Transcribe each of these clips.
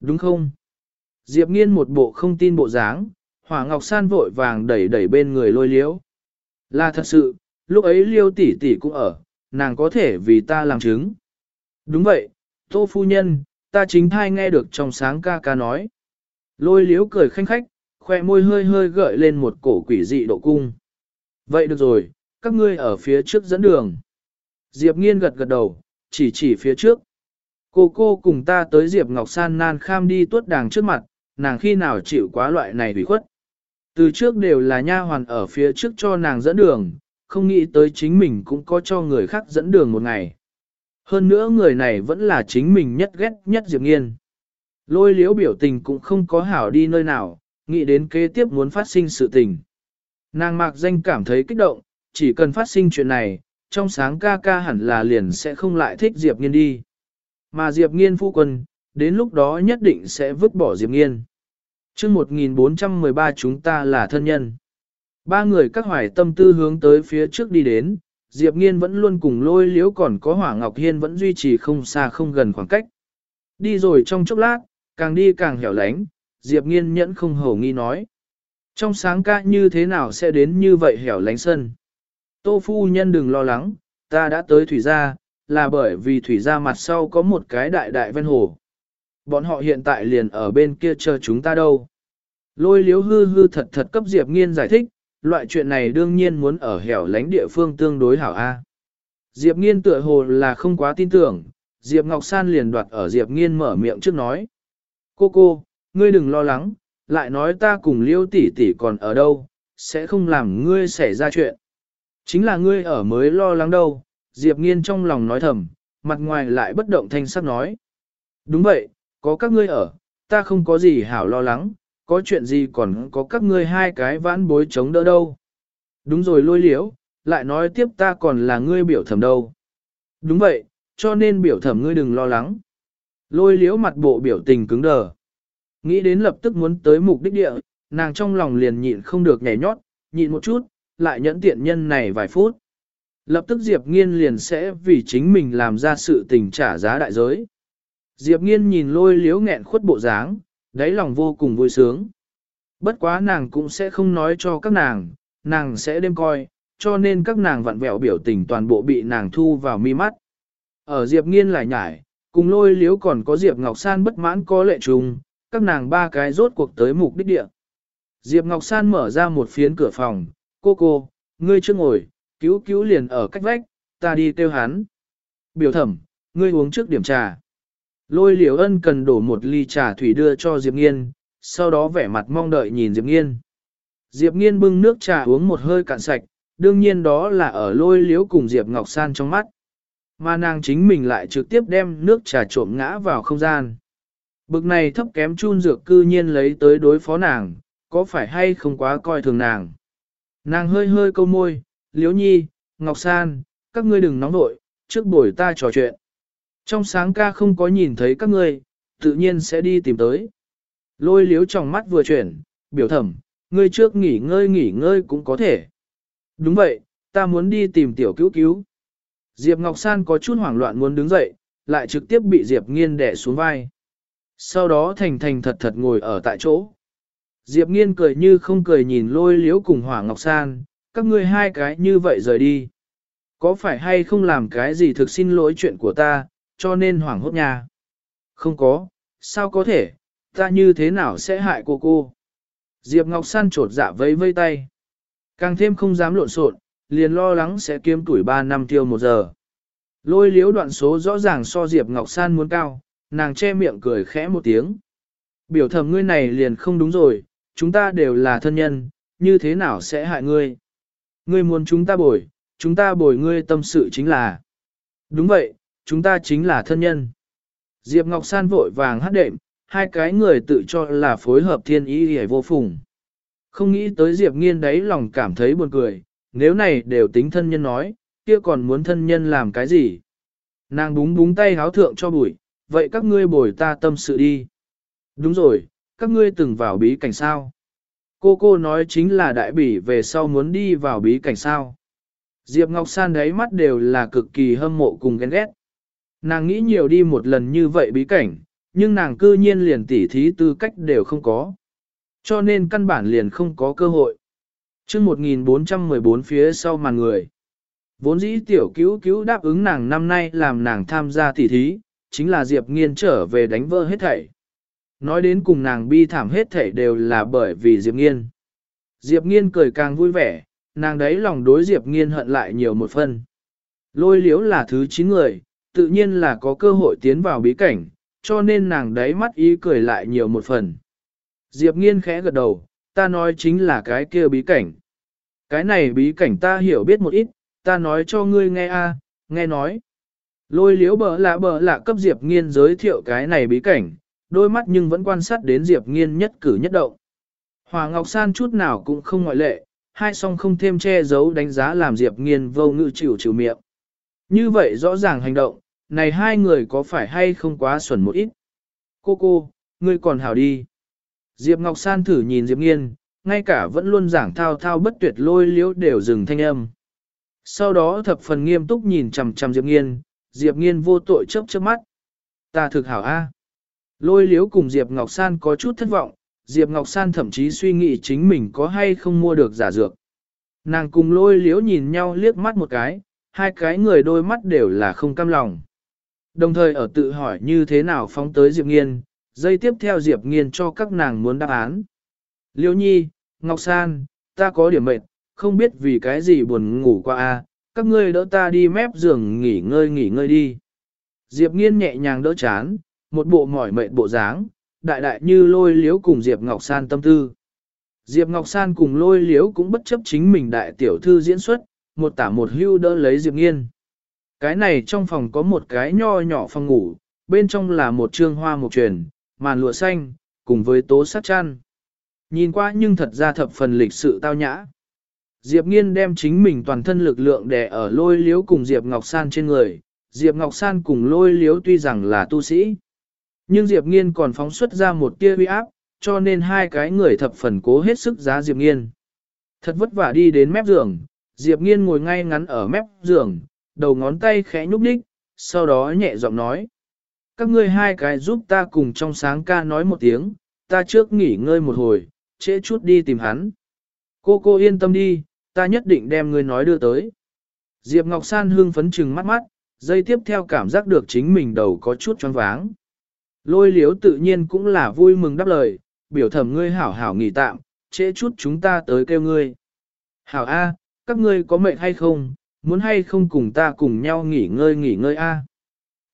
Đúng không? Diệp nghiên một bộ không tin bộ dáng, hỏa ngọc san vội vàng đẩy đẩy bên người lôi liễu. Là thật sự, lúc ấy liêu tỷ tỷ cũng ở, nàng có thể vì ta làm chứng. Đúng vậy, tô phu nhân, ta chính thai nghe được trong sáng ca ca nói. Lôi liễu cười khanh khách, khoe môi hơi hơi gợi lên một cổ quỷ dị độ cung. Vậy được rồi, các ngươi ở phía trước dẫn đường. Diệp nghiên gật gật đầu, chỉ chỉ phía trước. Cô cô cùng ta tới Diệp Ngọc San nan kham đi tuốt đàng trước mặt, nàng khi nào chịu quá loại này bị khuất. Từ trước đều là nha hoàn ở phía trước cho nàng dẫn đường, không nghĩ tới chính mình cũng có cho người khác dẫn đường một ngày. Hơn nữa người này vẫn là chính mình nhất ghét nhất Diệp Nghiên. Lôi liễu biểu tình cũng không có hảo đi nơi nào, nghĩ đến kế tiếp muốn phát sinh sự tình. Nàng mạc danh cảm thấy kích động, chỉ cần phát sinh chuyện này, trong sáng ca ca hẳn là liền sẽ không lại thích Diệp Nghiên đi. Mà Diệp Nghiên phu quân, đến lúc đó nhất định sẽ vứt bỏ Diệp Nghiên. chương 1413 chúng ta là thân nhân. Ba người các hoài tâm tư hướng tới phía trước đi đến, Diệp Nghiên vẫn luôn cùng lôi liếu còn có Hỏa Ngọc Hiên vẫn duy trì không xa không gần khoảng cách. Đi rồi trong chốc lát, càng đi càng hẻo lánh, Diệp Nghiên nhẫn không hổ nghi nói. Trong sáng ca như thế nào sẽ đến như vậy hẻo lánh sân? Tô phu nhân đừng lo lắng, ta đã tới thủy gia, là bởi vì thủy gia mặt sau có một cái đại đại ven hồ. Bọn họ hiện tại liền ở bên kia chờ chúng ta đâu. Lôi liếu hư hư thật thật cấp Diệp Nghiên giải thích, loại chuyện này đương nhiên muốn ở hẻo lánh địa phương tương đối hảo A. Diệp Nghiên tựa hồ là không quá tin tưởng, Diệp Ngọc San liền đoạt ở Diệp Nghiên mở miệng trước nói. Cô cô, ngươi đừng lo lắng, lại nói ta cùng liêu tỷ tỷ còn ở đâu, sẽ không làm ngươi xảy ra chuyện. Chính là ngươi ở mới lo lắng đâu, Diệp Nghiên trong lòng nói thầm, mặt ngoài lại bất động thanh sắc nói. Đúng vậy, có các ngươi ở, ta không có gì hảo lo lắng, có chuyện gì còn có các ngươi hai cái vãn bối chống đỡ đâu. Đúng rồi lôi liễu, lại nói tiếp ta còn là ngươi biểu thẩm đâu. Đúng vậy, cho nên biểu thẩm ngươi đừng lo lắng. Lôi liễu mặt bộ biểu tình cứng đờ. Nghĩ đến lập tức muốn tới mục đích địa, nàng trong lòng liền nhịn không được nhảy nhót, nhịn một chút, lại nhẫn tiện nhân này vài phút. Lập tức Diệp Nghiên liền sẽ vì chính mình làm ra sự tình trả giá đại giới. Diệp Nghiên nhìn lôi liếu nghẹn khuất bộ dáng, đáy lòng vô cùng vui sướng. Bất quá nàng cũng sẽ không nói cho các nàng, nàng sẽ đêm coi, cho nên các nàng vặn vẹo biểu tình toàn bộ bị nàng thu vào mi mắt. Ở Diệp Nghiên lại nhải, cùng lôi liếu còn có Diệp Ngọc San bất mãn có lệ trùng, các nàng ba cái rốt cuộc tới mục đích địa. Diệp Ngọc San mở ra một phiến cửa phòng, cô cô, ngươi chưa ngồi, cứu cứu liền ở cách vách, ta đi tiêu hắn. Biểu thẩm, ngươi uống trước điểm trà. Lôi liều ân cần đổ một ly trà thủy đưa cho Diệp Nghiên, sau đó vẻ mặt mong đợi nhìn Diệp Nghiên. Diệp Nghiên bưng nước trà uống một hơi cạn sạch, đương nhiên đó là ở lôi liếu cùng Diệp Ngọc San trong mắt. Mà nàng chính mình lại trực tiếp đem nước trà trộm ngã vào không gian. Bực này thấp kém chun dược cư nhiên lấy tới đối phó nàng, có phải hay không quá coi thường nàng. Nàng hơi hơi câu môi, Liễu nhi, ngọc san, các ngươi đừng nóng nội, trước buổi ta trò chuyện. Trong sáng ca không có nhìn thấy các ngươi, tự nhiên sẽ đi tìm tới. Lôi liếu trong mắt vừa chuyển, biểu thẩm, ngươi trước nghỉ ngơi nghỉ ngơi cũng có thể. Đúng vậy, ta muốn đi tìm tiểu cứu cứu. Diệp Ngọc San có chút hoảng loạn muốn đứng dậy, lại trực tiếp bị Diệp Nghiên đè xuống vai. Sau đó thành thành thật thật ngồi ở tại chỗ. Diệp nghiên cười như không cười nhìn lôi liễu cùng hỏa ngọc san, các ngươi hai cái như vậy rời đi. Có phải hay không làm cái gì thực xin lỗi chuyện của ta, cho nên hoảng hốt nha. Không có, sao có thể, ta như thế nào sẽ hại cô cô. Diệp Ngọc San trột dạ vẫy vây tay. Càng thêm không dám lộn xộn, liền lo lắng sẽ kiếm tuổi 3 năm tiêu một giờ. Lôi liếu đoạn số rõ ràng so Diệp Ngọc San muốn cao, nàng che miệng cười khẽ một tiếng. Biểu thẩm ngươi này liền không đúng rồi, chúng ta đều là thân nhân, như thế nào sẽ hại ngươi? Ngươi muốn chúng ta bồi, chúng ta bồi ngươi tâm sự chính là. Đúng vậy, chúng ta chính là thân nhân. Diệp Ngọc San vội vàng hát đệm, hai cái người tự cho là phối hợp thiên ý hề vô phùng. Không nghĩ tới Diệp Nghiên đấy lòng cảm thấy buồn cười, nếu này đều tính thân nhân nói, kia còn muốn thân nhân làm cái gì? Nàng búng búng tay háo thượng cho bụi, vậy các ngươi bồi ta tâm sự đi. Đúng rồi, các ngươi từng vào bí cảnh sao. Cô cô nói chính là đại bỉ về sau muốn đi vào bí cảnh sao. Diệp Ngọc San đấy mắt đều là cực kỳ hâm mộ cùng ghen ghét. Nàng nghĩ nhiều đi một lần như vậy bí cảnh, nhưng nàng cư nhiên liền tỉ thí tư cách đều không có. Cho nên căn bản liền không có cơ hội. chương 1414 phía sau màn người. Vốn dĩ tiểu cứu cứu đáp ứng nàng năm nay làm nàng tham gia tỉ thí, chính là Diệp Nghiên trở về đánh vỡ hết thảy. Nói đến cùng nàng bi thảm hết thể đều là bởi vì Diệp Nghiên. Diệp Nghiên cười càng vui vẻ, nàng đấy lòng đối Diệp Nghiên hận lại nhiều một phần. Lôi liếu là thứ 9 người, tự nhiên là có cơ hội tiến vào bí cảnh, cho nên nàng đấy mắt ý cười lại nhiều một phần. Diệp Nghiên khẽ gật đầu, ta nói chính là cái kia bí cảnh. Cái này bí cảnh ta hiểu biết một ít, ta nói cho ngươi nghe a, nghe nói. Lôi liếu bờ lạ bờ lạ cấp Diệp Nghiên giới thiệu cái này bí cảnh, đôi mắt nhưng vẫn quan sát đến Diệp Nghiên nhất cử nhất động. Hòa Ngọc San chút nào cũng không ngoại lệ, hai song không thêm che giấu đánh giá làm Diệp Nghiên vô ngự chịu chịu miệng. Như vậy rõ ràng hành động, này hai người có phải hay không quá xuẩn một ít? Cô cô, ngươi còn hảo đi. Diệp Ngọc San thử nhìn Diệp Nghiên, ngay cả vẫn luôn giảng thao thao bất tuyệt lôi liễu đều dừng thanh âm. Sau đó thập phần nghiêm túc nhìn chằm chằm Diệp Nghiên, Diệp Nghiên vô tội chớp chớp mắt. Ta thực hảo a. Lôi liễu cùng Diệp Ngọc San có chút thất vọng, Diệp Ngọc San thậm chí suy nghĩ chính mình có hay không mua được giả dược. Nàng cùng lôi liễu nhìn nhau liếc mắt một cái, hai cái người đôi mắt đều là không cam lòng. Đồng thời ở tự hỏi như thế nào phóng tới Diệp Nghiên, dây tiếp theo Diệp Nghiên cho các nàng muốn đáp án. Liễu Nhi, Ngọc San, ta có điểm mệt, không biết vì cái gì buồn ngủ qua a, các ngươi đỡ ta đi mép giường nghỉ ngơi nghỉ ngơi đi. Diệp Nghiên nhẹ nhàng đỡ chán, một bộ mỏi mệt bộ dáng, đại đại như lôi liếu cùng Diệp Ngọc San tâm tư. Diệp Ngọc San cùng lôi liếu cũng bất chấp chính mình đại tiểu thư diễn xuất, một tả một hưu đỡ lấy Diệp Nghiên. Cái này trong phòng có một cái nho nhỏ phòng ngủ, bên trong là một trương hoa mộc truyền, màn lụa xanh, cùng với tố sát chăn. Nhìn qua nhưng thật ra thập phần lịch sự tao nhã. Diệp Nghiên đem chính mình toàn thân lực lượng đè ở lôi liếu cùng Diệp Ngọc San trên người. Diệp Ngọc San cùng lôi liếu tuy rằng là tu sĩ. Nhưng Diệp Nghiên còn phóng xuất ra một tia uy áp, cho nên hai cái người thập phần cố hết sức giá Diệp Nghiên. Thật vất vả đi đến mép giường, Diệp Nghiên ngồi ngay ngắn ở mép giường, đầu ngón tay khẽ nhúc nhích, sau đó nhẹ giọng nói. Các ngươi hai cái giúp ta cùng trong sáng ca nói một tiếng, ta trước nghỉ ngơi một hồi, trễ chút đi tìm hắn. Cô cô yên tâm đi, ta nhất định đem ngươi nói đưa tới. Diệp Ngọc San hương phấn trừng mắt mắt, dây tiếp theo cảm giác được chính mình đầu có chút choáng váng. Lôi liếu tự nhiên cũng là vui mừng đáp lời, biểu thẩm ngươi hảo hảo nghỉ tạm, trễ chút chúng ta tới kêu ngươi. Hảo A, các ngươi có mệt hay không, muốn hay không cùng ta cùng nhau nghỉ ngơi nghỉ ngơi A.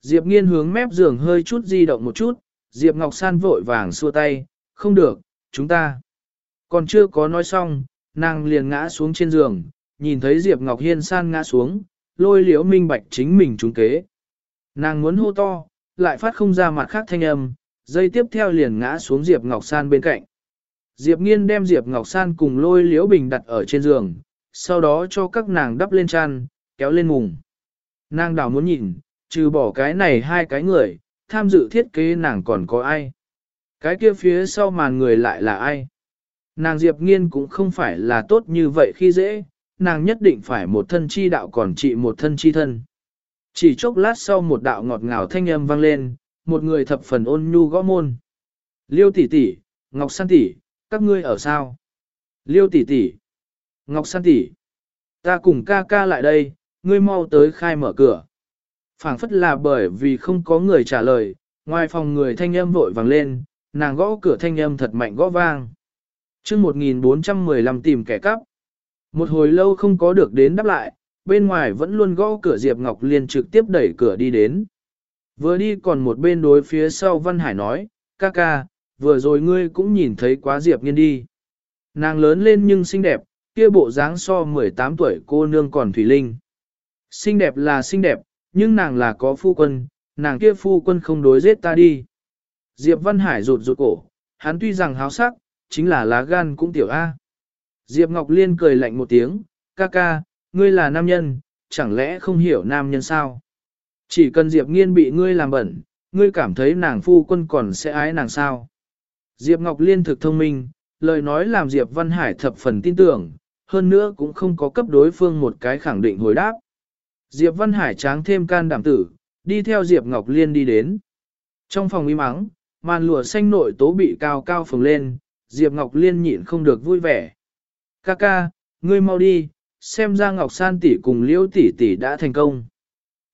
Diệp nghiên hướng mép giường hơi chút di động một chút, Diệp Ngọc San vội vàng xua tay, không được, chúng ta. Còn chưa có nói xong, nàng liền ngã xuống trên giường, nhìn thấy Diệp Ngọc Hiên san ngã xuống, lôi liễu minh bạch chính mình trúng kế. Nàng muốn hô to, lại phát không ra mặt khác thanh âm, dây tiếp theo liền ngã xuống Diệp Ngọc San bên cạnh. Diệp Nghiên đem Diệp Ngọc San cùng lôi liễu bình đặt ở trên giường, sau đó cho các nàng đắp lên chăn, kéo lên mùng. Nàng đảo muốn nhìn, trừ bỏ cái này hai cái người, tham dự thiết kế nàng còn có ai. Cái kia phía sau màn người lại là ai. Nàng Diệp Nghiên cũng không phải là tốt như vậy khi dễ, nàng nhất định phải một thân chi đạo còn trị một thân chi thân. Chỉ chốc lát sau một đạo ngọt ngào thanh âm vang lên, một người thập phần ôn nhu gõ môn. Liêu tỷ tỷ, Ngọc San tỷ, các ngươi ở sao? Liêu tỷ tỷ, Ngọc San tỷ, ta cùng ca ca lại đây, ngươi mau tới khai mở cửa. phảng phất là bởi vì không có người trả lời, ngoài phòng người thanh âm vội vàng lên, nàng gõ cửa thanh âm thật mạnh gõ vang. chương 1415 tìm kẻ cắp. Một hồi lâu không có được đến đáp lại, bên ngoài vẫn luôn gõ cửa Diệp Ngọc Liên trực tiếp đẩy cửa đi đến. Vừa đi còn một bên đối phía sau Văn Hải nói, ca ca, vừa rồi ngươi cũng nhìn thấy quá Diệp Nghiên đi. Nàng lớn lên nhưng xinh đẹp, kia bộ dáng so 18 tuổi cô nương còn Thủy Linh. Xinh đẹp là xinh đẹp, nhưng nàng là có phu quân, nàng kia phu quân không đối giết ta đi. Diệp Văn Hải rụt rụt cổ, hắn tuy rằng háo sắc, chính là lá gan cũng tiểu A. Diệp Ngọc Liên cười lạnh một tiếng, ca ca, ngươi là nam nhân, chẳng lẽ không hiểu nam nhân sao? Chỉ cần Diệp Nghiên bị ngươi làm bẩn, ngươi cảm thấy nàng phu quân còn sẽ ái nàng sao? Diệp Ngọc Liên thực thông minh, lời nói làm Diệp Văn Hải thập phần tin tưởng, hơn nữa cũng không có cấp đối phương một cái khẳng định hồi đáp. Diệp Văn Hải tráng thêm can đảm tử, đi theo Diệp Ngọc Liên đi đến. Trong phòng im mắng, màn lụa xanh nội tố bị cao cao phồng lên, Diệp Ngọc Liên nhịn không được vui vẻ. Ca ca, ngươi mau đi, xem ra Ngọc San tỷ cùng Liễu tỷ tỷ đã thành công.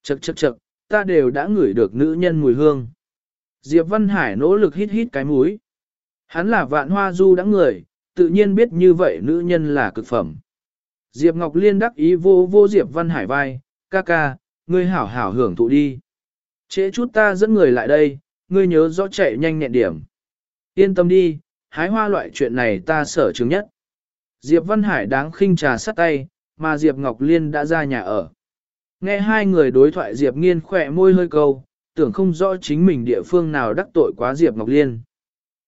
Chậc chậc chậc, ta đều đã ngửi được nữ nhân mùi hương. Diệp Văn Hải nỗ lực hít hít cái mũi. Hắn là vạn hoa du đã người, tự nhiên biết như vậy nữ nhân là cực phẩm. Diệp Ngọc Liên đắc ý vô vô Diệp Văn Hải vai, ca ca, ngươi hảo hảo hưởng thụ đi. Trễ chút ta dẫn người lại đây, ngươi nhớ rõ chạy nhanh nhẹn điểm. Yên tâm đi, hái hoa loại chuyện này ta sở chứng nhất. Diệp Văn Hải đáng khinh trà sắt tay, mà Diệp Ngọc Liên đã ra nhà ở. Nghe hai người đối thoại Diệp Nghiên khỏe môi hơi câu, tưởng không rõ chính mình địa phương nào đắc tội quá Diệp Ngọc Liên.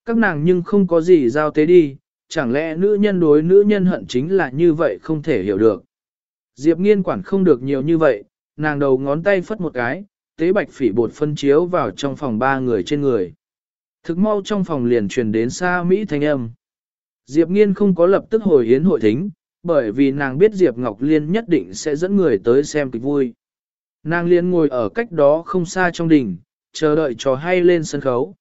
Các nàng nhưng không có gì giao tế đi, chẳng lẽ nữ nhân đối nữ nhân hận chính là như vậy không thể hiểu được. Diệp Nghiên quản không được nhiều như vậy, nàng đầu ngón tay phất một cái, tế bạch phỉ bột phân chiếu vào trong phòng ba người trên người. Thực mau trong phòng liền truyền đến xa Mỹ thanh âm. Diệp Nghiên không có lập tức hồi hiến hội thính, bởi vì nàng biết Diệp Ngọc Liên nhất định sẽ dẫn người tới xem kịch vui. Nàng liên ngồi ở cách đó không xa trong đình, chờ đợi trò hay lên sân khấu.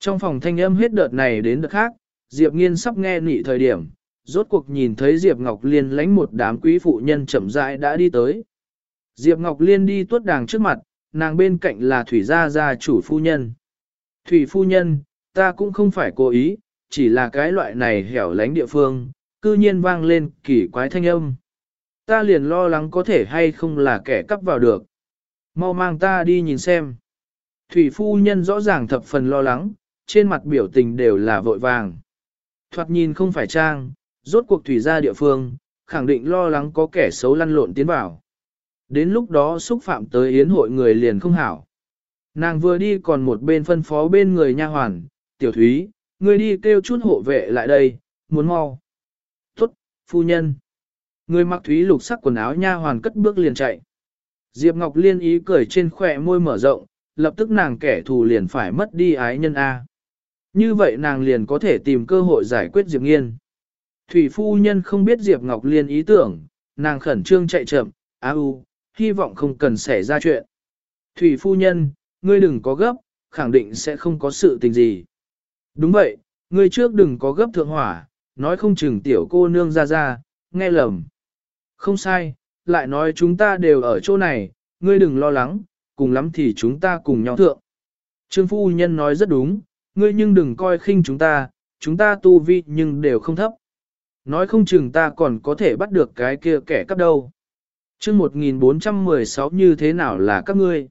Trong phòng thanh âm hết đợt này đến đợt khác, Diệp Nghiên sắp nghe nị thời điểm, rốt cuộc nhìn thấy Diệp Ngọc Liên lánh một đám quý phụ nhân chậm rãi đã đi tới. Diệp Ngọc Liên đi tuốt đàng trước mặt, nàng bên cạnh là Thủy Gia Gia chủ phu nhân. Thủy phu nhân, ta cũng không phải cố ý, chỉ là cái loại này hẻo lánh địa phương, cư nhiên vang lên kỳ quái thanh âm. Ta liền lo lắng có thể hay không là kẻ cắp vào được. Mau mang ta đi nhìn xem. Thủy phu nhân rõ ràng thập phần lo lắng, trên mặt biểu tình đều là vội vàng. Thoạt nhìn không phải trang, rốt cuộc thủy ra địa phương, khẳng định lo lắng có kẻ xấu lăn lộn tiến vào. Đến lúc đó xúc phạm tới yến hội người liền không hảo. Nàng vừa đi còn một bên phân phó bên người nha hoàn, tiểu thúy, người đi kêu chút hộ vệ lại đây, muốn mau. Phu nhân. Người mặc thúy lục sắc quần áo nha hoàn cất bước liền chạy. Diệp Ngọc Liên ý cười trên khỏe môi mở rộng, lập tức nàng kẻ thù liền phải mất đi ái nhân A. Như vậy nàng liền có thể tìm cơ hội giải quyết Diệp Nghiên. Thủy phu nhân không biết Diệp Ngọc Liên ý tưởng, nàng khẩn trương chạy chậm, á u, hy vọng không cần xảy ra chuyện. Thủy phu nhân, ngươi đừng có gấp, khẳng định sẽ không có sự tình gì. Đúng vậy, ngươi trước đừng có gấp thượng hỏa, nói không chừng tiểu cô nương ra ra, nghe lầm. Không sai, lại nói chúng ta đều ở chỗ này, ngươi đừng lo lắng, cùng lắm thì chúng ta cùng nhau thượng. Trương phu nhân nói rất đúng, ngươi nhưng đừng coi khinh chúng ta, chúng ta tu vi nhưng đều không thấp. Nói không chừng ta còn có thể bắt được cái kia kẻ cắp đâu. chương 1416 như thế nào là các ngươi?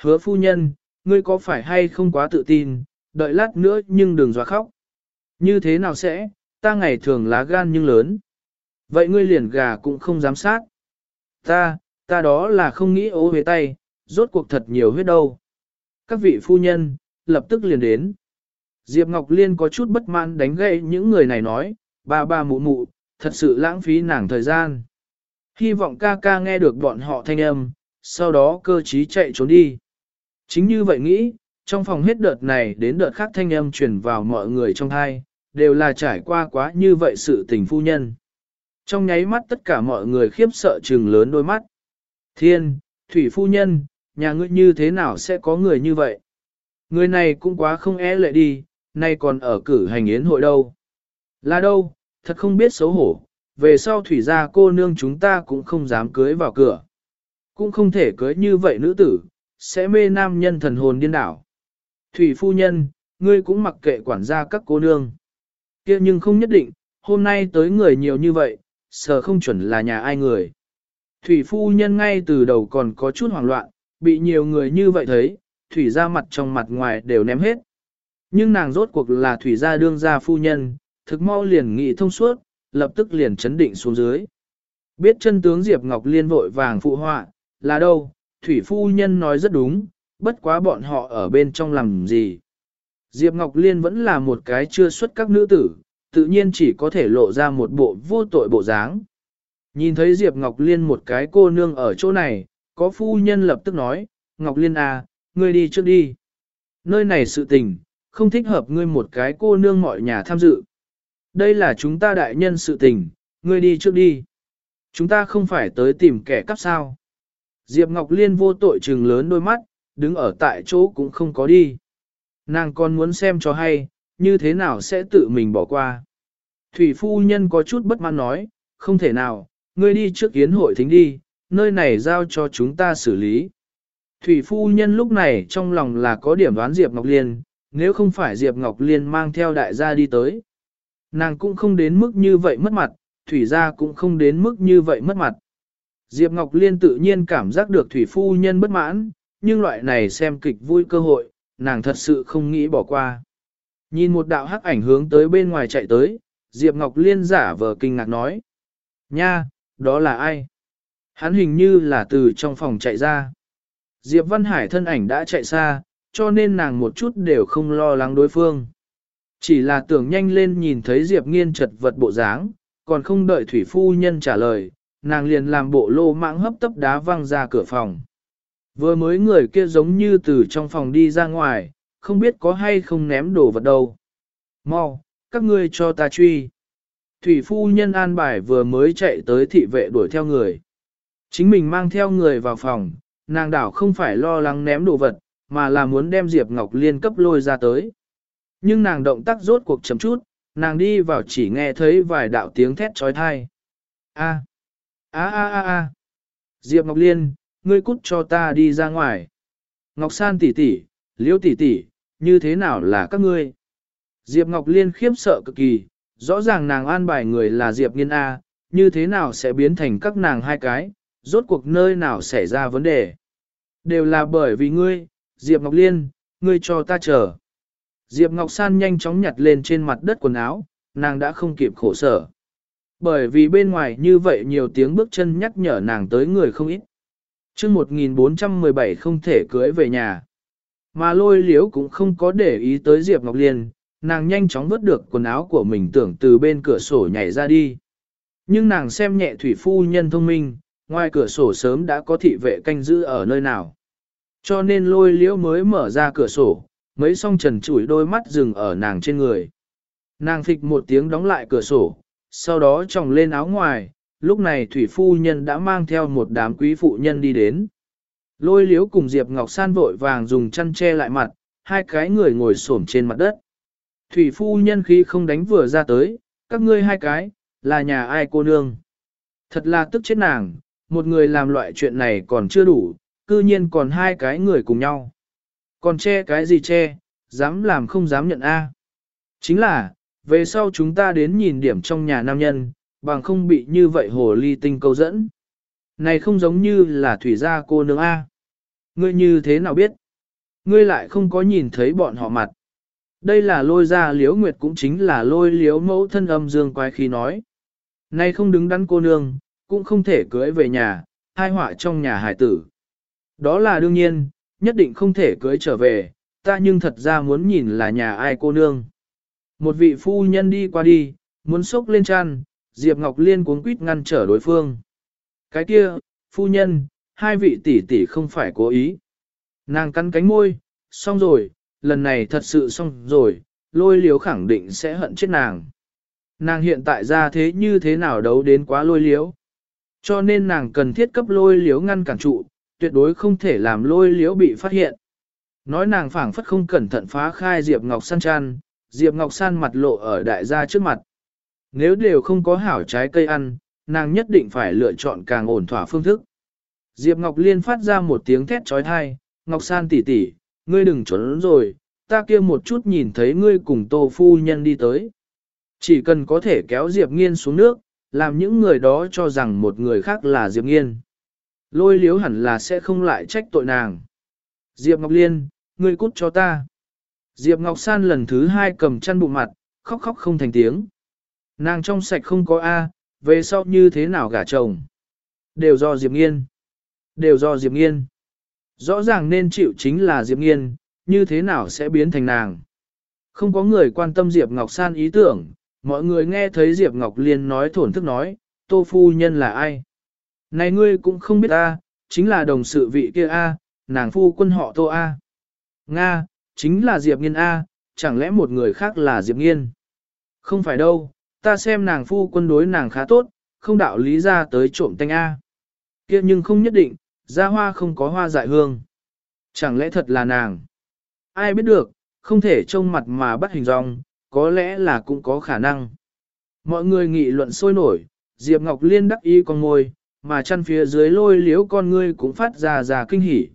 Hứa phu nhân, ngươi có phải hay không quá tự tin, đợi lát nữa nhưng đừng dọa khóc. Như thế nào sẽ, ta ngày thường lá gan nhưng lớn. Vậy ngươi liền gà cũng không dám sát. Ta, ta đó là không nghĩ ố huế tay, rốt cuộc thật nhiều huyết đâu. Các vị phu nhân, lập tức liền đến. Diệp Ngọc Liên có chút bất mãn đánh gậy những người này nói, ba ba mụ mụ, thật sự lãng phí nàng thời gian. Hy vọng ca ca nghe được bọn họ thanh âm, sau đó cơ trí chạy trốn đi. Chính như vậy nghĩ, trong phòng hết đợt này đến đợt khác thanh âm truyền vào mọi người trong hai, đều là trải qua quá như vậy sự tình phu nhân. Trong nháy mắt tất cả mọi người khiếp sợ trừng lớn đôi mắt. Thiên, thủy phu nhân, nhà ngươi như thế nào sẽ có người như vậy? Người này cũng quá không e lệ đi, nay còn ở cử hành yến hội đâu. Là đâu, thật không biết xấu hổ, về sau thủy gia cô nương chúng ta cũng không dám cưới vào cửa. Cũng không thể cưới như vậy nữ tử, sẽ mê nam nhân thần hồn điên đảo. Thủy phu nhân, ngươi cũng mặc kệ quản gia các cô nương kia nhưng không nhất định, hôm nay tới người nhiều như vậy, sợ không chuẩn là nhà ai người. Thủy phu nhân ngay từ đầu còn có chút hoảng loạn, bị nhiều người như vậy thấy, thủy ra mặt trong mặt ngoài đều ném hết. Nhưng nàng rốt cuộc là thủy gia đương gia phu nhân, thực mau liền nghị thông suốt, lập tức liền chấn định xuống dưới. Biết chân tướng Diệp Ngọc Liên vội vàng phụ họa, là đâu, thủy phu nhân nói rất đúng, bất quá bọn họ ở bên trong làm gì. Diệp Ngọc Liên vẫn là một cái chưa xuất các nữ tử, tự nhiên chỉ có thể lộ ra một bộ vô tội bộ dáng. Nhìn thấy Diệp Ngọc Liên một cái cô nương ở chỗ này, có phu nhân lập tức nói, Ngọc Liên à, ngươi đi trước đi. Nơi này sự tình, không thích hợp ngươi một cái cô nương mọi nhà tham dự. Đây là chúng ta đại nhân sự tình, ngươi đi trước đi. Chúng ta không phải tới tìm kẻ cắp sao. Diệp Ngọc Liên vô tội trừng lớn đôi mắt, đứng ở tại chỗ cũng không có đi. Nàng còn muốn xem cho hay, như thế nào sẽ tự mình bỏ qua. Thủy phu nhân có chút bất mãn nói, không thể nào, ngươi đi trước yến hội thính đi, nơi này giao cho chúng ta xử lý. Thủy phu nhân lúc này trong lòng là có điểm đoán Diệp Ngọc Liên, nếu không phải Diệp Ngọc Liên mang theo đại gia đi tới. Nàng cũng không đến mức như vậy mất mặt, Thủy gia cũng không đến mức như vậy mất mặt. Diệp Ngọc Liên tự nhiên cảm giác được Thủy phu nhân bất mãn, nhưng loại này xem kịch vui cơ hội, nàng thật sự không nghĩ bỏ qua. Nhìn một đạo hắc ảnh hướng tới bên ngoài chạy tới, Diệp Ngọc Liên giả vờ kinh ngạc nói. Nha, đó là ai? Hắn hình như là từ trong phòng chạy ra. Diệp Văn Hải thân ảnh đã chạy xa, cho nên nàng một chút đều không lo lắng đối phương. Chỉ là tưởng nhanh lên nhìn thấy Diệp Nghiên chật vật bộ dáng, còn không đợi Thủy Phu Nhân trả lời, nàng liền làm bộ lô mạng hấp tấp đá văng ra cửa phòng. Vừa mới người kia giống như từ trong phòng đi ra ngoài, không biết có hay không ném đồ vật đâu. Mau, các ngươi cho ta truy. Thủy phu nhân an bài vừa mới chạy tới thị vệ đuổi theo người. Chính mình mang theo người vào phòng, nàng đảo không phải lo lắng ném đồ vật, mà là muốn đem Diệp Ngọc Liên cấp lôi ra tới. Nhưng nàng động tác rốt cuộc chấm chút, nàng đi vào chỉ nghe thấy vài đạo tiếng thét trói thai. A, a a a a, Diệp Ngọc Liên, ngươi cút cho ta đi ra ngoài. Ngọc San tỷ tỷ, Liễu tỷ tỷ, như thế nào là các ngươi? Diệp Ngọc Liên khiếp sợ cực kỳ, rõ ràng nàng an bài người là Diệp Nghiên A, như thế nào sẽ biến thành các nàng hai cái, rốt cuộc nơi nào xảy ra vấn đề. Đều là bởi vì ngươi, Diệp Ngọc Liên, ngươi cho ta chờ. Diệp Ngọc San nhanh chóng nhặt lên trên mặt đất quần áo, nàng đã không kịp khổ sở. Bởi vì bên ngoài như vậy nhiều tiếng bước chân nhắc nhở nàng tới người không ít chương 1417 không thể cưới về nhà. Mà lôi liếu cũng không có để ý tới Diệp Ngọc Liên, nàng nhanh chóng vớt được quần áo của mình tưởng từ bên cửa sổ nhảy ra đi. Nhưng nàng xem nhẹ thủy phu nhân thông minh, ngoài cửa sổ sớm đã có thị vệ canh giữ ở nơi nào. Cho nên lôi liễu mới mở ra cửa sổ, mấy song trần chủi đôi mắt dừng ở nàng trên người. Nàng phịch một tiếng đóng lại cửa sổ, sau đó tròng lên áo ngoài, lúc này thủy phu nhân đã mang theo một đám quý phụ nhân đi đến. Lôi liếu cùng Diệp Ngọc San vội vàng dùng chăn che lại mặt, hai cái người ngồi xổm trên mặt đất. Thủy phu nhân khi không đánh vừa ra tới, các ngươi hai cái, là nhà ai cô nương. Thật là tức chết nàng, một người làm loại chuyện này còn chưa đủ, cư nhiên còn hai cái người cùng nhau. Còn che cái gì che, dám làm không dám nhận A. Chính là, về sau chúng ta đến nhìn điểm trong nhà nam nhân, bằng không bị như vậy hồ ly tinh câu dẫn. Này không giống như là thủy gia cô nương A. Ngươi như thế nào biết? Ngươi lại không có nhìn thấy bọn họ mặt. Đây là lôi ra liếu nguyệt cũng chính là lôi liếu mẫu thân âm dương quái khi nói. Nay không đứng đắn cô nương, cũng không thể cưới về nhà, hai họa trong nhà hải tử. Đó là đương nhiên, nhất định không thể cưới trở về, ta nhưng thật ra muốn nhìn là nhà ai cô nương. Một vị phu nhân đi qua đi, muốn sốc lên chăn, Diệp Ngọc Liên cuống quýt ngăn trở đối phương. Cái kia, phu nhân, hai vị tỷ tỷ không phải cố ý. Nàng cắn cánh môi, xong rồi, lần này thật sự xong rồi, lôi liếu khẳng định sẽ hận chết nàng. Nàng hiện tại ra thế như thế nào đấu đến quá lôi liếu. Cho nên nàng cần thiết cấp lôi liếu ngăn cản trụ, tuyệt đối không thể làm lôi liếu bị phát hiện. Nói nàng phảng phất không cẩn thận phá khai Diệp Ngọc San chăn, Diệp Ngọc San mặt lộ ở đại gia trước mặt. Nếu đều không có hảo trái cây ăn, nàng nhất định phải lựa chọn càng ổn thỏa phương thức. Diệp Ngọc Liên phát ra một tiếng thét trói thai, Ngọc San tỷ tỷ, ngươi đừng trốn rồi, ta kia một chút nhìn thấy ngươi cùng tô phu nhân đi tới. Chỉ cần có thể kéo Diệp Nghiên xuống nước, làm những người đó cho rằng một người khác là Diệp Nghiên. Lôi liếu hẳn là sẽ không lại trách tội nàng. Diệp Ngọc Liên, ngươi cút cho ta. Diệp Ngọc San lần thứ hai cầm chăn bụng mặt, khóc khóc không thành tiếng. Nàng trong sạch không có A, về sau như thế nào gả chồng. Đều do Diệp Nghiên. Đều do Diệp Nghiên. Rõ ràng nên chịu chính là Diệp Nghiên, như thế nào sẽ biến thành nàng. Không có người quan tâm Diệp Ngọc San ý tưởng, mọi người nghe thấy Diệp Ngọc Liên nói thổn thức nói, tô phu nhân là ai. Này ngươi cũng không biết a, chính là đồng sự vị kia a, nàng phu quân họ tô a. Nga, chính là Diệp Nghiên a, chẳng lẽ một người khác là Diệp Nghiên. Không phải đâu, ta xem nàng phu quân đối nàng khá tốt, không đạo lý ra tới trộm tanh a. Kia nhưng không nhất định, ra hoa không có hoa dại hương. Chẳng lẽ thật là nàng? Ai biết được, không thể trông mặt mà bắt hình dong, có lẽ là cũng có khả năng. Mọi người nghị luận sôi nổi, Diệp Ngọc Liên đắc ý con ngôi, mà chăn phía dưới lôi liếu con ngươi cũng phát ra ra kinh hỉ.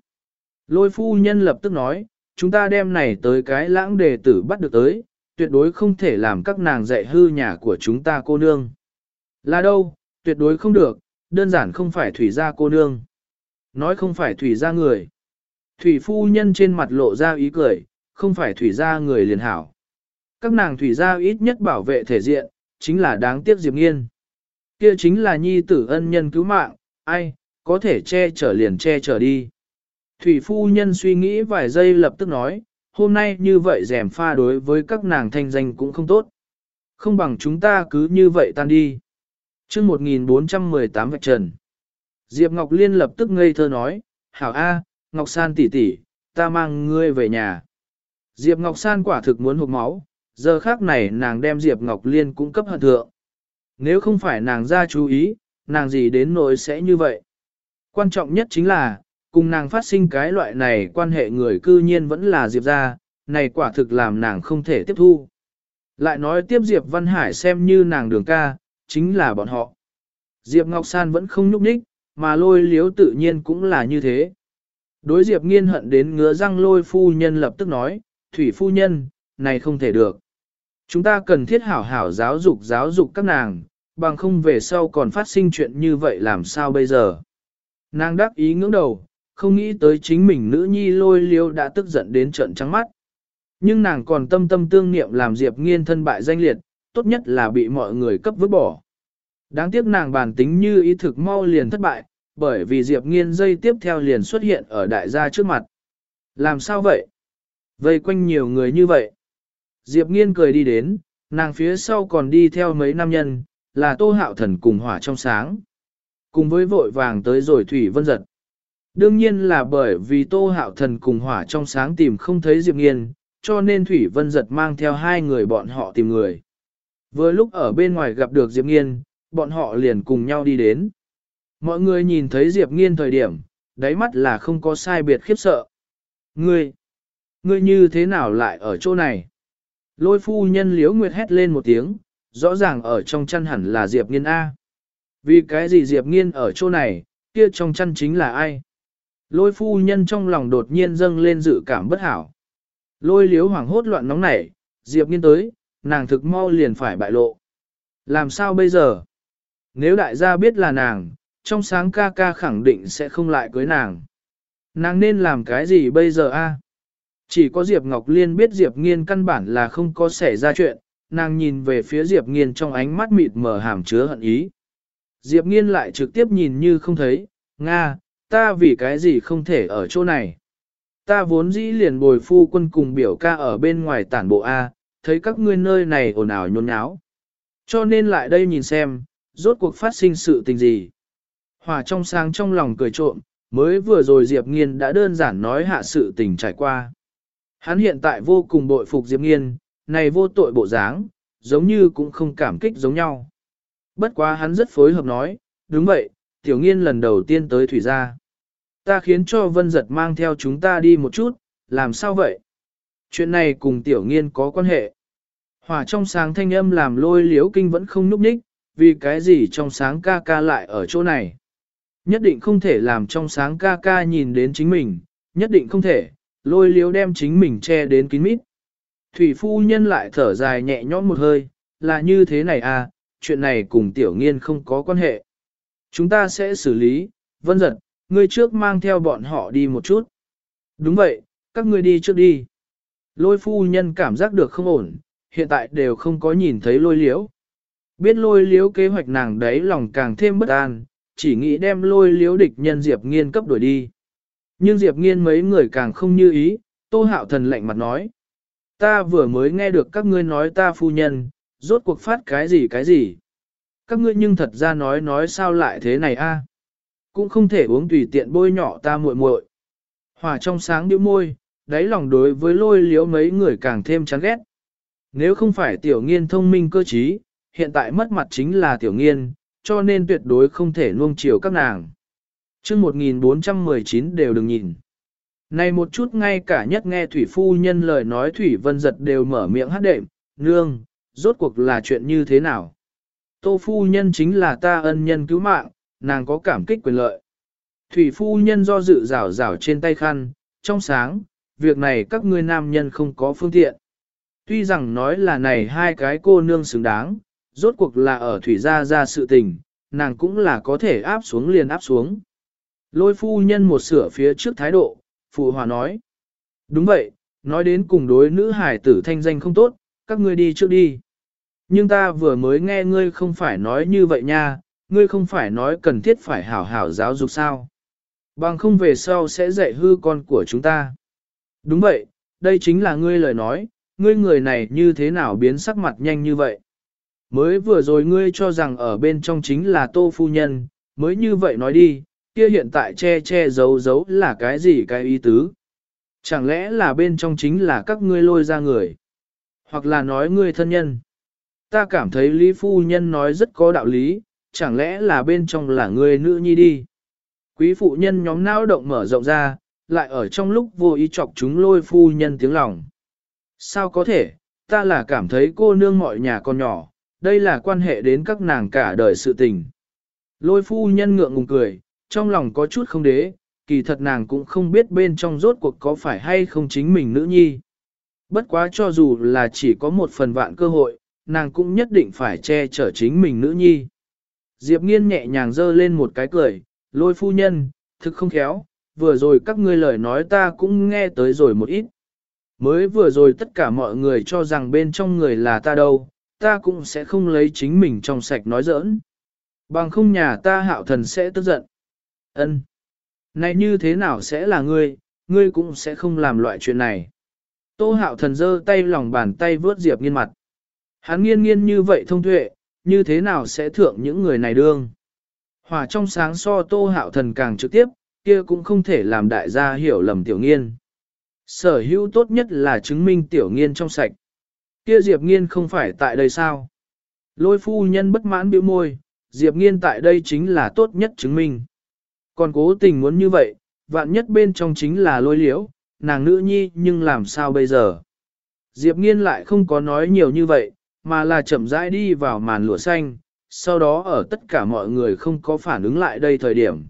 Lôi phu nhân lập tức nói, chúng ta đem này tới cái lãng đề tử bắt được tới, tuyệt đối không thể làm các nàng dạy hư nhà của chúng ta cô nương. Là đâu, tuyệt đối không được, đơn giản không phải thủy gia cô nương. Nói không phải thủy gia người. Thủy phu nhân trên mặt lộ ra ý cười, không phải thủy gia người liền hảo. Các nàng thủy gia ít nhất bảo vệ thể diện, chính là đáng tiếc Diệp Nghiên. Kia chính là nhi tử ân nhân cứu mạng, ai, có thể che chở liền che chở đi. Thủy phu nhân suy nghĩ vài giây lập tức nói, hôm nay như vậy rèm pha đối với các nàng thanh danh cũng không tốt. Không bằng chúng ta cứ như vậy tan đi. chương 1418 vạch trần. Diệp Ngọc Liên lập tức ngây thơ nói, Hảo A, Ngọc San tỷ tỷ, ta mang ngươi về nhà. Diệp Ngọc San quả thực muốn hụt máu, giờ khác này nàng đem Diệp Ngọc Liên cung cấp hận thượng. Nếu không phải nàng ra chú ý, nàng gì đến nỗi sẽ như vậy. Quan trọng nhất chính là, cùng nàng phát sinh cái loại này quan hệ người cư nhiên vẫn là Diệp ra, này quả thực làm nàng không thể tiếp thu. Lại nói tiếp Diệp Văn Hải xem như nàng đường ca, chính là bọn họ. Diệp Ngọc San vẫn không nhúc nhích, mà lôi liếu tự nhiên cũng là như thế. Đối Diệp nghiên hận đến ngứa răng lôi phu nhân lập tức nói, Thủy phu nhân, này không thể được. Chúng ta cần thiết hảo hảo giáo dục giáo dục các nàng, bằng không về sau còn phát sinh chuyện như vậy làm sao bây giờ. Nàng đắc ý ngưỡng đầu, không nghĩ tới chính mình nữ nhi lôi liêu đã tức giận đến trận trắng mắt. Nhưng nàng còn tâm tâm tương niệm làm Diệp nghiên thân bại danh liệt, tốt nhất là bị mọi người cấp vứt bỏ. Đáng tiếc nàng bản tính như ý thực mau liền thất bại, bởi vì Diệp nghiên dây tiếp theo liền xuất hiện ở đại gia trước mặt. Làm sao vậy? Vây quanh nhiều người như vậy. Diệp nghiên cười đi đến, nàng phía sau còn đi theo mấy nam nhân, là tô hạo thần cùng hỏa trong sáng. Cùng với vội vàng tới rồi Thủy Vân giật. Đương nhiên là bởi vì tô hạo thần cùng hỏa trong sáng tìm không thấy Diệp nghiên, cho nên Thủy Vân giật mang theo hai người bọn họ tìm người. Vừa lúc ở bên ngoài gặp được Diệp nghiên, bọn họ liền cùng nhau đi đến. Mọi người nhìn thấy Diệp nghiên thời điểm, đáy mắt là không có sai biệt khiếp sợ. Ngươi, ngươi như thế nào lại ở chỗ này? Lôi phu nhân liếu nguyệt hét lên một tiếng, rõ ràng ở trong chăn hẳn là Diệp nghiên A. Vì cái gì Diệp nghiên ở chỗ này, kia trong chăn chính là ai? Lôi phu nhân trong lòng đột nhiên dâng lên dự cảm bất hảo. Lôi liếu hoảng hốt loạn nóng nảy, Diệp nghiên tới, nàng thực mau liền phải bại lộ. Làm sao bây giờ? Nếu đại gia biết là nàng, trong sáng ca ca khẳng định sẽ không lại cưới nàng. Nàng nên làm cái gì bây giờ a? Chỉ có Diệp Ngọc Liên biết Diệp Nghiên căn bản là không có xảy ra chuyện, nàng nhìn về phía Diệp Nghiên trong ánh mắt mịt mờ hàm chứa hận ý. Diệp Nghiên lại trực tiếp nhìn như không thấy, Nga, ta vì cái gì không thể ở chỗ này. Ta vốn dĩ liền bồi phu quân cùng biểu ca ở bên ngoài tản bộ A, thấy các ngươi nơi này ồn ào nhốn nháo. Cho nên lại đây nhìn xem, rốt cuộc phát sinh sự tình gì. Hòa trong sáng trong lòng cười trộm, mới vừa rồi Diệp Nghiên đã đơn giản nói hạ sự tình trải qua. Hắn hiện tại vô cùng bội phục Diệp Nghiên, này vô tội bộ dáng, giống như cũng không cảm kích giống nhau. Bất quá hắn rất phối hợp nói, đúng vậy, tiểu nghiên lần đầu tiên tới thủy gia. Ta khiến cho vân giật mang theo chúng ta đi một chút, làm sao vậy? Chuyện này cùng tiểu nghiên có quan hệ. Hỏa trong sáng thanh âm làm lôi liếu kinh vẫn không núp ních, vì cái gì trong sáng ca ca lại ở chỗ này. Nhất định không thể làm trong sáng ca ca nhìn đến chính mình, nhất định không thể, lôi liếu đem chính mình che đến kín mít. Thủy phu nhân lại thở dài nhẹ nhõm một hơi, là như thế này à, chuyện này cùng tiểu nghiên không có quan hệ. Chúng ta sẽ xử lý, vân giật, ngươi trước mang theo bọn họ đi một chút. Đúng vậy, các ngươi đi trước đi. Lôi phu nhân cảm giác được không ổn, hiện tại đều không có nhìn thấy lôi liễu. Biết lôi liễu kế hoạch nàng đấy lòng càng thêm bất an, chỉ nghĩ đem lôi liễu địch nhân Diệp Nghiên cấp đuổi đi. Nhưng Diệp Nghiên mấy người càng không như ý, Tô Hạo Thần lạnh mặt nói. Ta vừa mới nghe được các ngươi nói ta phu nhân, rốt cuộc phát cái gì cái gì. Các ngươi nhưng thật ra nói nói sao lại thế này a? Cũng không thể uống tùy tiện bôi nhỏ ta muội muội. Hòa trong sáng điệu môi, đáy lòng đối với lôi liếu mấy người càng thêm chán ghét. Nếu không phải tiểu nghiên thông minh cơ trí, hiện tại mất mặt chính là tiểu nghiên, cho nên tuyệt đối không thể nuông chiều các nàng. chương 1419 đều đừng nhìn. Này một chút ngay cả nhất nghe thủy phu nhân lời nói thủy vân giật đều mở miệng hát đệm, nương, rốt cuộc là chuyện như thế nào? Tô phu nhân chính là ta ân nhân cứu mạng, nàng có cảm kích quyền lợi. Thủy phu nhân do dự rảo rảo trên tay khăn, trong sáng, việc này các ngươi nam nhân không có phương tiện. Tuy rằng nói là này hai cái cô nương xứng đáng, rốt cuộc là ở thủy gia ra sự tình, nàng cũng là có thể áp xuống liền áp xuống. Lôi phu nhân một sửa phía trước thái độ, phụ hòa nói. Đúng vậy, nói đến cùng đối nữ hải tử thanh danh không tốt, các ngươi đi trước đi. Nhưng ta vừa mới nghe ngươi không phải nói như vậy nha, ngươi không phải nói cần thiết phải hảo hảo giáo dục sao. Bằng không về sau sẽ dạy hư con của chúng ta. Đúng vậy, đây chính là ngươi lời nói, ngươi người này như thế nào biến sắc mặt nhanh như vậy. Mới vừa rồi ngươi cho rằng ở bên trong chính là tô phu nhân, mới như vậy nói đi, kia hiện tại che che giấu giấu là cái gì cái ý tứ. Chẳng lẽ là bên trong chính là các ngươi lôi ra người, hoặc là nói ngươi thân nhân. Ta cảm thấy Lý Phu Nhân nói rất có đạo lý, chẳng lẽ là bên trong là người nữ nhi đi. Quý phụ nhân nhóm não động mở rộng ra, lại ở trong lúc vô ý chọc chúng lôi phu nhân tiếng lòng. Sao có thể, ta là cảm thấy cô nương mọi nhà con nhỏ, đây là quan hệ đến các nàng cả đời sự tình. Lôi phu nhân ngượng ngùng cười, trong lòng có chút không đế, kỳ thật nàng cũng không biết bên trong rốt cuộc có phải hay không chính mình nữ nhi. Bất quá cho dù là chỉ có một phần vạn cơ hội, nàng cũng nhất định phải che chở chính mình nữ nhi. Diệp nghiên nhẹ nhàng dơ lên một cái cười, lôi phu nhân, thực không khéo, vừa rồi các ngươi lời nói ta cũng nghe tới rồi một ít. Mới vừa rồi tất cả mọi người cho rằng bên trong người là ta đâu, ta cũng sẽ không lấy chính mình trong sạch nói giỡn. Bằng không nhà ta hạo thần sẽ tức giận. ân Này như thế nào sẽ là ngươi, ngươi cũng sẽ không làm loại chuyện này. Tô hạo thần giơ tay lòng bàn tay vớt Diệp nghiên mặt. Hắn nghiên nghiên như vậy thông tuệ, như thế nào sẽ thượng những người này đương. Hỏa trong sáng so tô hạo thần càng trực tiếp, kia cũng không thể làm đại gia hiểu lầm tiểu nghiên. Sở hữu tốt nhất là chứng minh tiểu nghiên trong sạch. Kia Diệp nghiên không phải tại đây sao? Lôi phu nhân bất mãn biểu môi, Diệp nghiên tại đây chính là tốt nhất chứng minh. Còn cố tình muốn như vậy, vạn nhất bên trong chính là lôi liễu, nàng nữ nhi nhưng làm sao bây giờ? Diệp nghiên lại không có nói nhiều như vậy, mà là chậm rãi đi vào màn lụa xanh, sau đó ở tất cả mọi người không có phản ứng lại đây thời điểm.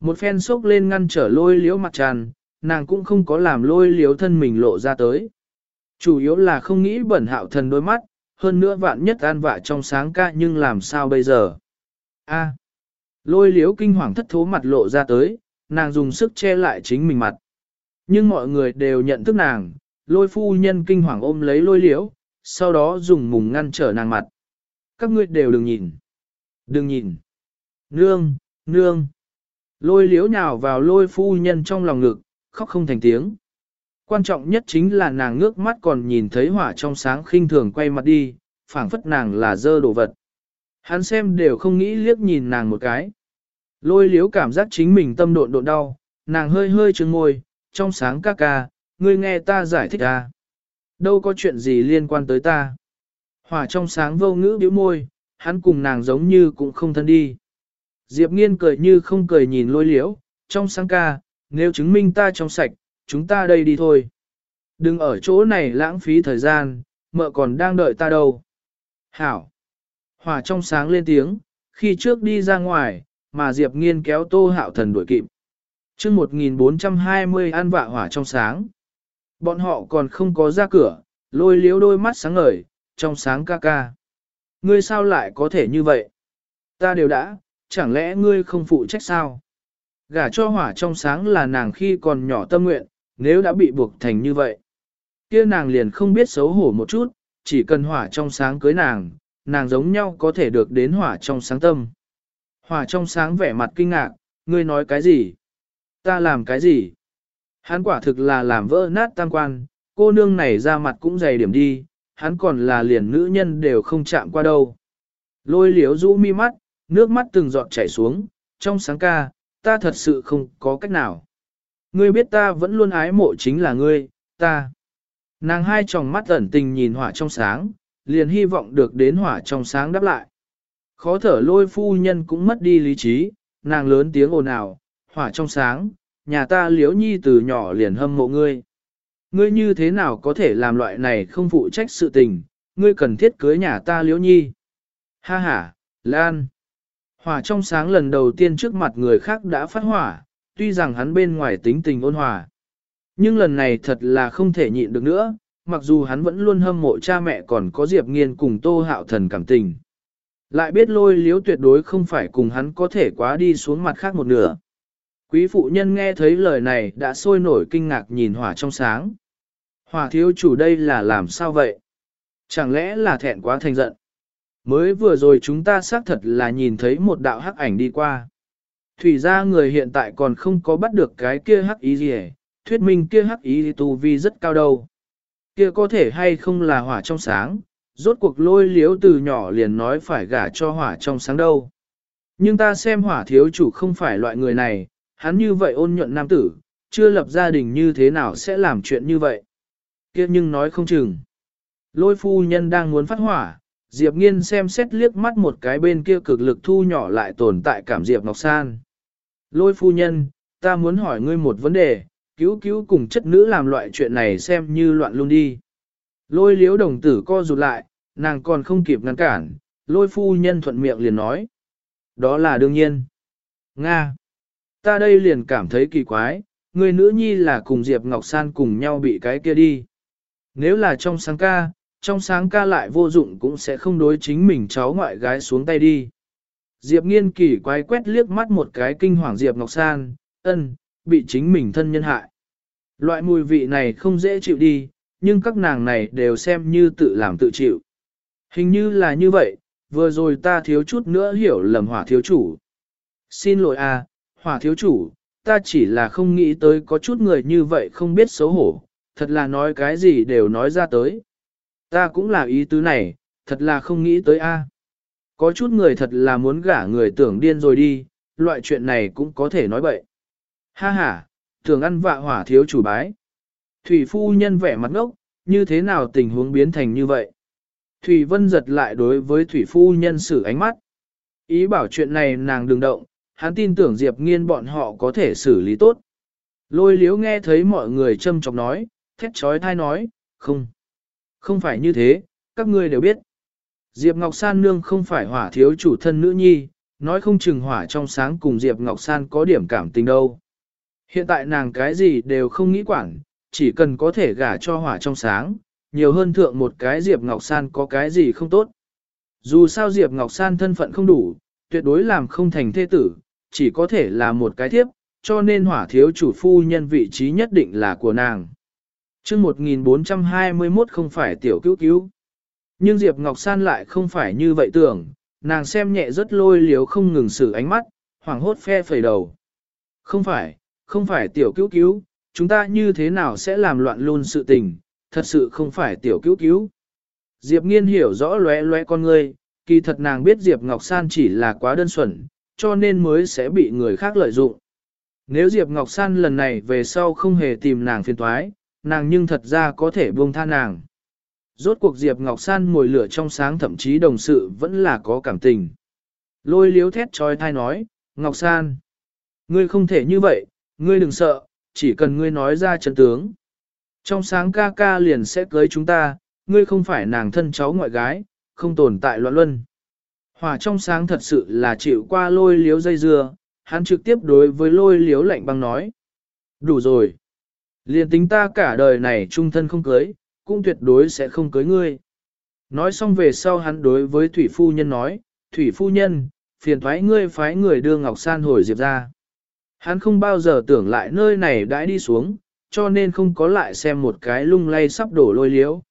Một phen sốc lên ngăn trở lôi liễu mặt tràn, nàng cũng không có làm lôi liễu thân mình lộ ra tới. Chủ yếu là không nghĩ bẩn hạo thần đôi mắt, hơn nữa vạn nhất an vạ trong sáng ca nhưng làm sao bây giờ. A. lôi liễu kinh hoàng thất thố mặt lộ ra tới, nàng dùng sức che lại chính mình mặt. Nhưng mọi người đều nhận thức nàng, lôi phu nhân kinh hoàng ôm lấy lôi liễu, sau đó dùng mùng ngăn trở nàng mặt. Các ngươi đều đừng nhìn. Đừng nhìn. Nương, nương. Lôi liếu nhào vào lôi phu nhân trong lòng ngực, khóc không thành tiếng. Quan trọng nhất chính là nàng ngước mắt còn nhìn thấy hỏa trong sáng khinh thường quay mặt đi, phảng phất nàng là dơ đồ vật. Hắn xem đều không nghĩ liếc nhìn nàng một cái. Lôi liếu cảm giác chính mình tâm độn độn đau, nàng hơi hơi trừng môi, trong sáng ca ca, ngươi nghe ta giải thích à. Đâu có chuyện gì liên quan tới ta. Hỏa trong sáng vô ngữ biểu môi, hắn cùng nàng giống như cũng không thân đi. Diệp nghiên cười như không cười nhìn lôi liễu, trong sáng ca, nếu chứng minh ta trong sạch, chúng ta đây đi thôi. Đừng ở chỗ này lãng phí thời gian, mợ còn đang đợi ta đâu. Hảo. Hỏa trong sáng lên tiếng, khi trước đi ra ngoài, mà Diệp nghiên kéo tô hạo thần đuổi kịp. chương 1420 an vạ hỏa trong sáng. Bọn họ còn không có ra cửa, lôi liếu đôi mắt sáng ngời, trong sáng ca ca. Ngươi sao lại có thể như vậy? Ta đều đã, chẳng lẽ ngươi không phụ trách sao? Gả cho hỏa trong sáng là nàng khi còn nhỏ tâm nguyện, nếu đã bị buộc thành như vậy. kia nàng liền không biết xấu hổ một chút, chỉ cần hỏa trong sáng cưới nàng, nàng giống nhau có thể được đến hỏa trong sáng tâm. Hỏa trong sáng vẻ mặt kinh ngạc, ngươi nói cái gì? Ta làm cái gì? Hắn quả thực là làm vỡ nát tam quan, cô nương này ra mặt cũng dày điểm đi, hắn còn là liền nữ nhân đều không chạm qua đâu. Lôi liếu rũ mi mắt, nước mắt từng giọt chảy xuống, trong sáng ca, ta thật sự không có cách nào. Ngươi biết ta vẫn luôn ái mộ chính là ngươi, ta. Nàng hai tròng mắt ẩn tình nhìn hỏa trong sáng, liền hy vọng được đến hỏa trong sáng đáp lại. Khó thở lôi phu nhân cũng mất đi lý trí, nàng lớn tiếng ồn ào, hỏa trong sáng, nhà ta liếu nhi từ nhỏ liền hâm mộ ngươi. Ngươi như thế nào có thể làm loại này không phụ trách sự tình, ngươi cần thiết cưới nhà ta liếu nhi. Ha ha, Lan. Hỏa trong sáng lần đầu tiên trước mặt người khác đã phát hỏa, tuy rằng hắn bên ngoài tính tình ôn hòa. Nhưng lần này thật là không thể nhịn được nữa, mặc dù hắn vẫn luôn hâm mộ cha mẹ còn có Diệp Nghiên cùng Tô Hạo Thần cảm tình. Lại biết lôi liếu tuyệt đối không phải cùng hắn có thể quá đi xuống mặt khác một nửa. Quý phụ nhân nghe thấy lời này đã sôi nổi kinh ngạc nhìn hỏa trong sáng. Hỏa thiếu chủ đây là làm sao vậy? Chẳng lẽ là thẹn quá thành giận? Mới vừa rồi chúng ta xác thật là nhìn thấy một đạo hắc ảnh đi qua. Thủy ra người hiện tại còn không có bắt được cái kia hắc ý gì thuyết minh kia hắc ý tu vi rất cao đâu. Kia có thể hay không là hỏa trong sáng, rốt cuộc lôi liếu từ nhỏ liền nói phải gả cho hỏa trong sáng đâu. Nhưng ta xem hỏa thiếu chủ không phải loại người này, hắn như vậy ôn nhuận nam tử, chưa lập gia đình như thế nào sẽ làm chuyện như vậy. Kiếp nhưng nói không chừng. Lôi phu nhân đang muốn phát hỏa, Diệp Nghiên xem xét liếc mắt một cái bên kia cực lực thu nhỏ lại tồn tại cảm Diệp Ngọc San. Lôi phu nhân, ta muốn hỏi ngươi một vấn đề, cứu cứu cùng chất nữ làm loại chuyện này xem như loạn luôn đi. Lôi liếu đồng tử co rụt lại, nàng còn không kịp ngăn cản, lôi phu nhân thuận miệng liền nói. Đó là đương nhiên. Nga. Ta đây liền cảm thấy kỳ quái, người nữ nhi là cùng Diệp Ngọc San cùng nhau bị cái kia đi. Nếu là trong sáng ca, trong sáng ca lại vô dụng cũng sẽ không đối chính mình cháu ngoại gái xuống tay đi. Diệp nghiên kỳ quái quét liếc mắt một cái kinh hoàng Diệp Ngọc San, ân, bị chính mình thân nhân hại. Loại mùi vị này không dễ chịu đi, nhưng các nàng này đều xem như tự làm tự chịu. Hình như là như vậy, vừa rồi ta thiếu chút nữa hiểu lầm hỏa thiếu chủ. Xin lỗi à, hỏa thiếu chủ, ta chỉ là không nghĩ tới có chút người như vậy không biết xấu hổ, thật là nói cái gì đều nói ra tới. Ta cũng là ý tứ này, thật là không nghĩ tới a. Có chút người thật là muốn gả người tưởng điên rồi đi, loại chuyện này cũng có thể nói bậy. Ha ha, tưởng ăn vạ hỏa thiếu chủ bái. Thủy phu nhân vẻ mặt ngốc, như thế nào tình huống biến thành như vậy? Thủy vân giật lại đối với thủy phu nhân xử ánh mắt. Ý bảo chuyện này nàng đừng động, hắn tin tưởng Diệp nghiên bọn họ có thể xử lý tốt. Lôi liếu nghe thấy mọi người châm chọc nói, thét trói thai nói, không. Không phải như thế, các ngươi đều biết. Diệp Ngọc San nương không phải hỏa thiếu chủ thân nữ nhi, nói không chừng hỏa trong sáng cùng Diệp Ngọc San có điểm cảm tình đâu. Hiện tại nàng cái gì đều không nghĩ quản, chỉ cần có thể gả cho hỏa trong sáng, nhiều hơn thượng một cái Diệp Ngọc San có cái gì không tốt. Dù sao Diệp Ngọc San thân phận không đủ, tuyệt đối làm không thành thế tử, chỉ có thể là một cái thiếp, cho nên hỏa thiếu chủ phu nhân vị trí nhất định là của nàng chương 1421 không phải tiểu cứu cứu. Nhưng Diệp Ngọc San lại không phải như vậy tưởng, nàng xem nhẹ rất lôi liếu không ngừng xử ánh mắt, hoảng hốt phe phẩy đầu. Không phải, không phải tiểu cứu cứu, chúng ta như thế nào sẽ làm loạn luôn sự tình, thật sự không phải tiểu cứu cứu. Diệp nghiên hiểu rõ lóe lóe con ngươi, kỳ thật nàng biết Diệp Ngọc San chỉ là quá đơn thuần, cho nên mới sẽ bị người khác lợi dụng. Nếu Diệp Ngọc San lần này về sau không hề tìm nàng phiền toái, nàng nhưng thật ra có thể buông tha nàng. Rốt cuộc Diệp Ngọc San ngồi lửa trong sáng thậm chí đồng sự vẫn là có cảm tình. Lôi liếu thét trói thai nói, Ngọc San, ngươi không thể như vậy, ngươi đừng sợ, chỉ cần ngươi nói ra chân tướng. Trong sáng ca ca liền sẽ cưới chúng ta, ngươi không phải nàng thân cháu ngoại gái, không tồn tại loạn luân. Hòa trong sáng thật sự là chịu qua lôi liếu dây dưa, hắn trực tiếp đối với lôi liếu lạnh băng nói. Đủ rồi. Liên tính ta cả đời này trung thân không cưới, cũng tuyệt đối sẽ không cưới ngươi. Nói xong về sau hắn đối với Thủy Phu Nhân nói, Thủy Phu Nhân, phiền thoái ngươi phái người đưa Ngọc San hồi Diệp ra. Hắn không bao giờ tưởng lại nơi này đã đi xuống, cho nên không có lại xem một cái lung lay sắp đổ lôi liếu.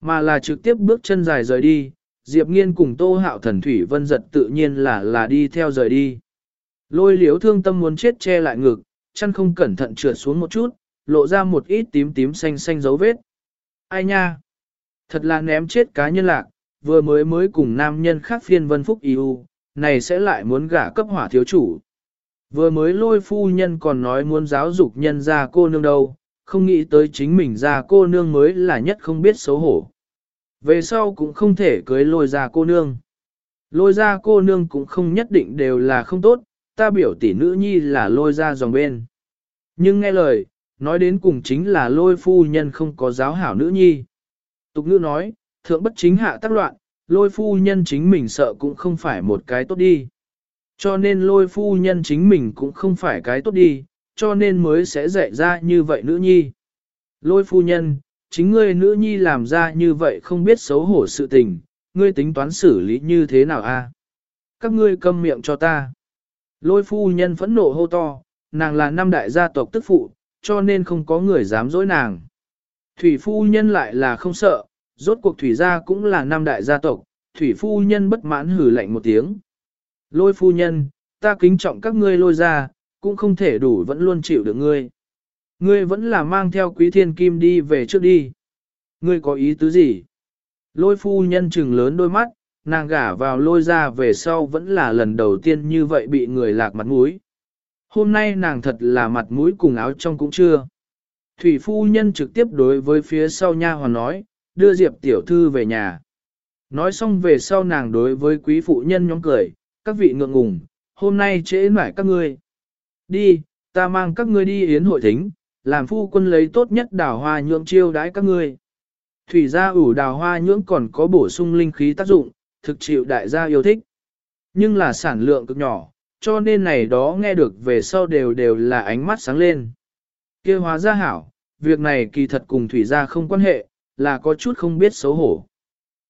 Mà là trực tiếp bước chân dài rời đi, Diệp Nghiên cùng Tô Hạo Thần Thủy Vân giật tự nhiên là là đi theo rời đi. Lôi liếu thương tâm muốn chết che lại ngực, chân không cẩn thận trượt xuống một chút, lộ ra một ít tím tím xanh xanh dấu vết. Ai nha? Thật là ném chết cá nhân lạc, vừa mới mới cùng nam nhân khác phiên vân phúc yêu, này sẽ lại muốn gả cấp hỏa thiếu chủ. Vừa mới lôi phu nhân còn nói muốn giáo dục nhân ra cô nương đâu, không nghĩ tới chính mình ra cô nương mới là nhất không biết xấu hổ. Về sau cũng không thể cưới lôi ra cô nương. Lôi ra cô nương cũng không nhất định đều là không tốt, ta biểu tỷ nữ nhi là lôi ra dòng bên. Nhưng nghe lời, nói đến cùng chính là lôi phu nhân không có giáo hảo nữ nhi. Tục ngữ nói, thượng bất chính hạ tác loạn, lôi phu nhân chính mình sợ cũng không phải một cái tốt đi. Cho nên lôi phu nhân chính mình cũng không phải cái tốt đi, cho nên mới sẽ dạy ra như vậy nữ nhi. Lôi phu nhân, chính ngươi nữ nhi làm ra như vậy không biết xấu hổ sự tình, ngươi tính toán xử lý như thế nào a? Các ngươi câm miệng cho ta. Lôi phu nhân phẫn nộ hô to, nàng là năm đại gia tộc tức phụ, cho nên không có người dám dối nàng. Thủy phu nhân lại là không sợ, rốt cuộc thủy gia cũng là năm đại gia tộc, thủy phu nhân bất mãn hử lạnh một tiếng. Lôi phu nhân, ta kính trọng các ngươi lôi ra, cũng không thể đủ vẫn luôn chịu được ngươi. Ngươi vẫn là mang theo quý thiên kim đi về trước đi. Ngươi có ý tứ gì? Lôi phu nhân trừng lớn đôi mắt, nàng gả vào lôi ra về sau vẫn là lần đầu tiên như vậy bị người lạc mặt mũi. Hôm nay nàng thật là mặt mũi cùng áo trong cũng chưa. Thủy phu nhân trực tiếp đối với phía sau nha hoàn nói, đưa Diệp tiểu thư về nhà. Nói xong về sau nàng đối với quý phụ nhân nhóm cười, các vị ngượng ngùng, hôm nay trễ mải các ngươi. Đi, ta mang các ngươi đi yến hội thính, làm phu quân lấy tốt nhất đào hoa nhưỡng chiêu đãi các ngươi. Thủy gia ủ đào hoa nhưỡng còn có bổ sung linh khí tác dụng, thực chịu đại gia yêu thích. Nhưng là sản lượng cực nhỏ, cho nên này đó nghe được về sau đều đều là ánh mắt sáng lên. kia hóa ra hảo, việc này kỳ thật cùng thủy gia không quan hệ, là có chút không biết xấu hổ.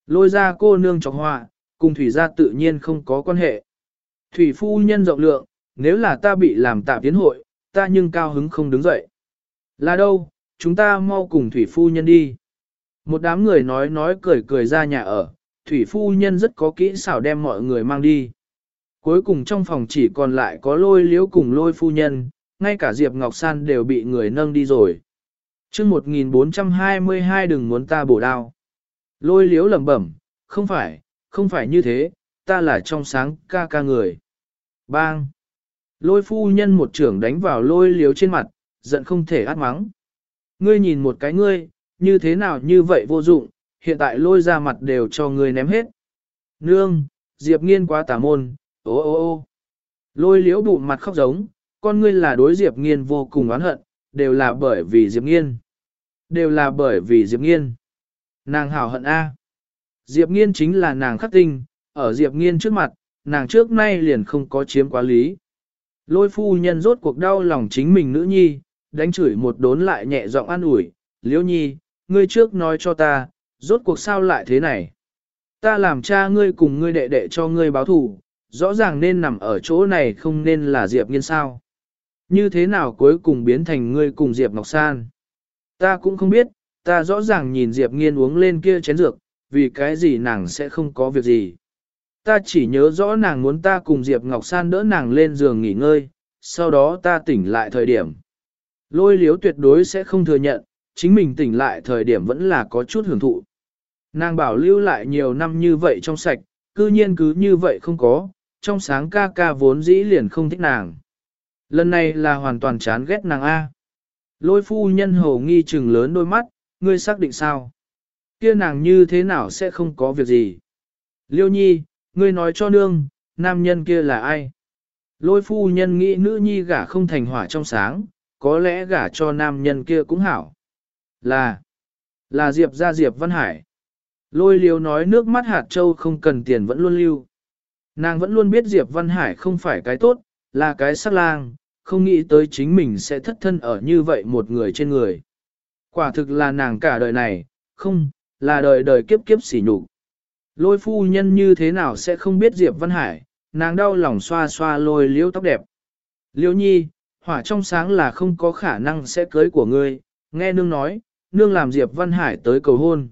Lôi ra cô nương trọc họa, cùng thủy gia tự nhiên không có quan hệ. Thủy phu nhân rộng lượng, nếu là ta bị làm tạm tiến hội, ta nhưng cao hứng không đứng dậy. Là đâu, chúng ta mau cùng thủy phu nhân đi. Một đám người nói nói cười cười ra nhà ở, thủy phu nhân rất có kỹ xảo đem mọi người mang đi. Cuối cùng trong phòng chỉ còn lại có lôi liễu cùng lôi phu nhân, ngay cả Diệp Ngọc San đều bị người nâng đi rồi. chương 1422 đừng muốn ta bổ đao. Lôi liễu lẩm bẩm, không phải, không phải như thế, ta là trong sáng ca ca người. Bang! Lôi phu nhân một trưởng đánh vào lôi liếu trên mặt, giận không thể át mắng. Ngươi nhìn một cái ngươi, như thế nào như vậy vô dụng, hiện tại lôi ra mặt đều cho ngươi ném hết. Nương, Diệp nghiên quá tà môn, ô ô ô. Lôi liễu bụng mặt khóc giống, con ngươi là đối Diệp nghiên vô cùng oán hận, đều là bởi vì Diệp nghiên. Đều là bởi vì Diệp nghiên. Nàng hảo hận A. Diệp nghiên chính là nàng khắc tinh, ở Diệp nghiên trước mặt, nàng trước nay liền không có chiếm quá lý. Lôi phu nhân rốt cuộc đau lòng chính mình nữ nhi, đánh chửi một đốn lại nhẹ giọng an ủi, liễu nhi, ngươi trước nói cho ta, rốt cuộc sao lại thế này. Ta làm cha ngươi cùng ngươi đệ đệ cho ngươi báo thù, rõ ràng nên nằm ở chỗ này không nên là Diệp nghiên sao. Như thế nào cuối cùng biến thành ngươi cùng Diệp Ngọc San? Ta cũng không biết, ta rõ ràng nhìn Diệp nghiên uống lên kia chén dược, vì cái gì nàng sẽ không có việc gì. Ta chỉ nhớ rõ nàng muốn ta cùng Diệp Ngọc San đỡ nàng lên giường nghỉ ngơi, sau đó ta tỉnh lại thời điểm. Lôi liếu tuyệt đối sẽ không thừa nhận, chính mình tỉnh lại thời điểm vẫn là có chút hưởng thụ. Nàng bảo lưu lại nhiều năm như vậy trong sạch, cư nhiên cứ như vậy không có, trong sáng ca ca vốn dĩ liền không thích nàng. Lần này là hoàn toàn chán ghét nàng A. Lôi phu nhân hồ nghi trừng lớn đôi mắt, ngươi xác định sao? Kia nàng như thế nào sẽ không có việc gì? Liêu nhi, ngươi nói cho nương, nam nhân kia là ai? Lôi phu nhân nghĩ nữ nhi gả không thành hỏa trong sáng, có lẽ gả cho nam nhân kia cũng hảo. Là, là Diệp ra Diệp Văn Hải. Lôi liều nói nước mắt hạt châu không cần tiền vẫn luôn lưu. Nàng vẫn luôn biết Diệp Văn Hải không phải cái tốt, là cái sắc lang, không nghĩ tới chính mình sẽ thất thân ở như vậy một người trên người. Quả thực là nàng cả đời này, không, là đời đời kiếp kiếp sỉ nhục. Lôi phu nhân như thế nào sẽ không biết Diệp Văn Hải, nàng đau lòng xoa xoa lôi liễu tóc đẹp. Liễu nhi, hỏa trong sáng là không có khả năng sẽ cưới của ngươi, nghe nương nói, nương làm Diệp Văn Hải tới cầu hôn.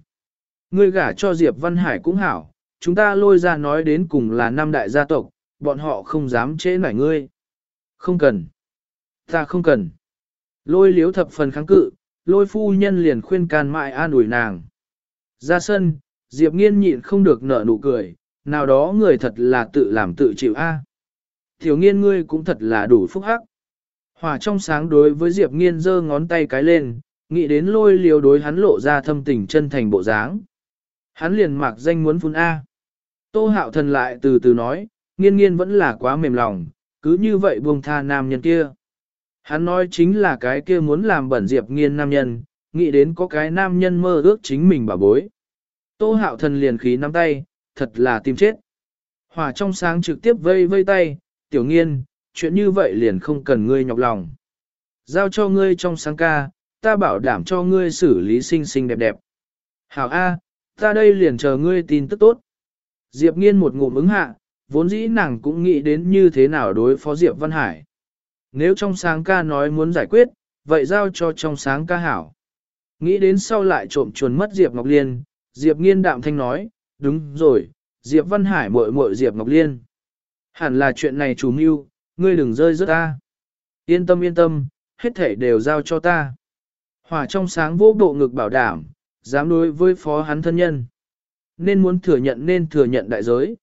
Ngươi gả cho Diệp Văn Hải cũng hảo, chúng ta lôi ra nói đến cùng là năm đại gia tộc, bọn họ không dám chế nải ngươi. Không cần. Ta không cần. Lôi liếu thập phần kháng cự, lôi phu nhân liền khuyên can mại an ủi nàng. Ra sân, Diệp nghiên nhịn không được nở nụ cười, nào đó người thật là tự làm tự chịu a. À. Tiểu nghiên ngươi cũng thật là đủ phúc hắc. Hòa trong sáng đối với Diệp nghiên giơ ngón tay cái lên, nghĩ đến lôi liều đối hắn lộ ra thâm tình chân thành bộ dáng. Hắn liền mặc danh muốn phun A. Tô hạo thần lại từ từ nói, nghiên nghiên vẫn là quá mềm lòng, cứ như vậy buông tha nam nhân kia. Hắn nói chính là cái kia muốn làm bẩn Diệp nghiên nam nhân, nghĩ đến có cái nam nhân mơ ước chính mình bà bối. Tô hạo thần liền khí nắm tay, thật là tìm chết. Hỏa trong sáng trực tiếp vây vây tay, tiểu nghiên, chuyện như vậy liền không cần ngươi nhọc lòng. Giao cho ngươi trong sáng ca, ta bảo đảm cho ngươi xử lý xinh xinh đẹp đẹp. Hảo A, ta đây liền chờ ngươi tin tức tốt. Diệp nghiên một ngụm ứng hạ, vốn dĩ nàng cũng nghĩ đến như thế nào đối phó Diệp Văn Hải. Nếu trong sáng ca nói muốn giải quyết, vậy giao cho trong sáng ca hảo. Nghĩ đến sau lại trộm chuồn mất Diệp Ngọc Liên, Diệp nghiên đạm thanh nói, đúng rồi, Diệp Văn Hải muội muội Diệp Ngọc Liên. Hẳn là chuyện này chủ mưu, ngươi đừng rơi rớt ta. Yên tâm yên tâm, hết thể đều giao cho ta. Hỏa trong sáng vô bộ ngực bảo đảm, dám đối với phó hắn thân nhân. Nên muốn thừa nhận nên thừa nhận đại giới.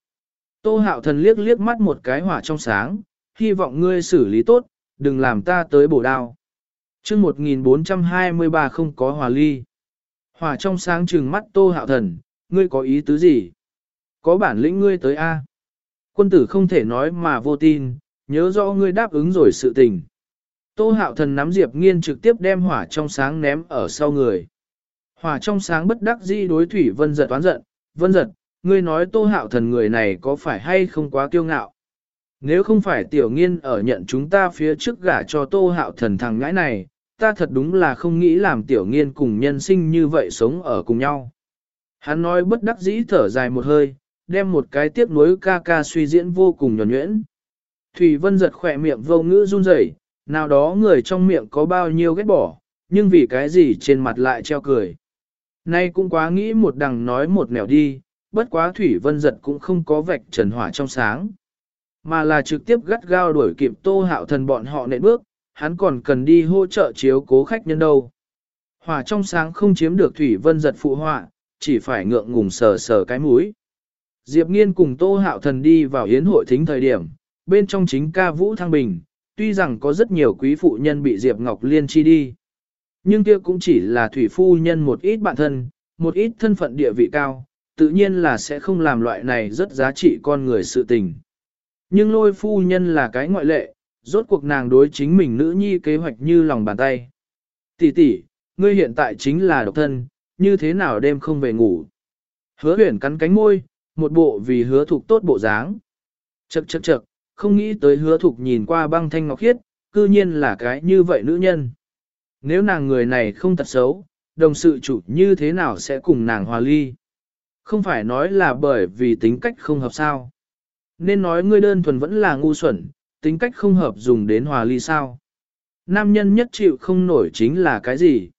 Tô hạo thần liếc liếc mắt một cái hỏa trong sáng, hy vọng ngươi xử lý tốt, đừng làm ta tới bổ đao. chương 1423 không có hòa ly. Hỏa trong sáng trừng mắt tô hạo thần, ngươi có ý tứ gì? Có bản lĩnh ngươi tới A. Quân tử không thể nói mà vô tin, nhớ rõ ngươi đáp ứng rồi sự tình. Tô hạo thần nắm Diệp nghiên trực tiếp đem hỏa trong sáng ném ở sau người. Hỏa trong sáng bất đắc dĩ đối thủy vân giật toán giận, vân giật, ngươi nói tô hạo thần người này có phải hay không quá kiêu ngạo. Nếu không phải tiểu nghiên ở nhận chúng ta phía trước gả cho tô hạo thần thằng ngãi này, ta thật đúng là không nghĩ làm tiểu nghiên cùng nhân sinh như vậy sống ở cùng nhau. Hắn nói bất đắc dĩ thở dài một hơi, đem một cái tiếp nối ca ca suy diễn vô cùng nhuẩn nhuyễn. Thủy Vân giật khỏe miệng vô ngữ run rẩy, nào đó người trong miệng có bao nhiêu ghét bỏ, nhưng vì cái gì trên mặt lại treo cười. Nay cũng quá nghĩ một đằng nói một nẻo đi, bất quá Thủy Vân giật cũng không có vạch trần hỏa trong sáng. Mà là trực tiếp gắt gao đuổi kịp tô hạo thần bọn họ nện bước, hắn còn cần đi hỗ trợ chiếu cố khách nhân đâu. Hỏa trong sáng không chiếm được Thủy Vân giật phụ họa, chỉ phải ngượng ngùng sờ sờ cái mũi. Diệp Nghiên cùng Tô Hạo Thần đi vào hiến hội thính thời điểm, bên trong chính ca Vũ Thăng Bình, tuy rằng có rất nhiều quý phụ nhân bị Diệp Ngọc Liên chi đi. Nhưng kia cũng chỉ là thủy phu nhân một ít bạn thân, một ít thân phận địa vị cao, tự nhiên là sẽ không làm loại này rất giá trị con người sự tình. Nhưng lôi phu nhân là cái ngoại lệ, rốt cuộc nàng đối chính mình nữ nhi kế hoạch như lòng bàn tay. Tỷ tỷ, ngươi hiện tại chính là độc thân, như thế nào đêm không về ngủ. Hứa huyển cắn cánh môi, một bộ vì hứa thục tốt bộ dáng. Chậc chậc chậc, không nghĩ tới hứa thục nhìn qua băng thanh ngọc khiết, cư nhiên là cái như vậy nữ nhân. Nếu nàng người này không tật xấu, đồng sự chủ như thế nào sẽ cùng nàng hòa ly? Không phải nói là bởi vì tính cách không hợp sao. Nên nói ngươi đơn thuần vẫn là ngu xuẩn, tính cách không hợp dùng đến hòa ly sao. Nam nhân nhất chịu không nổi chính là cái gì?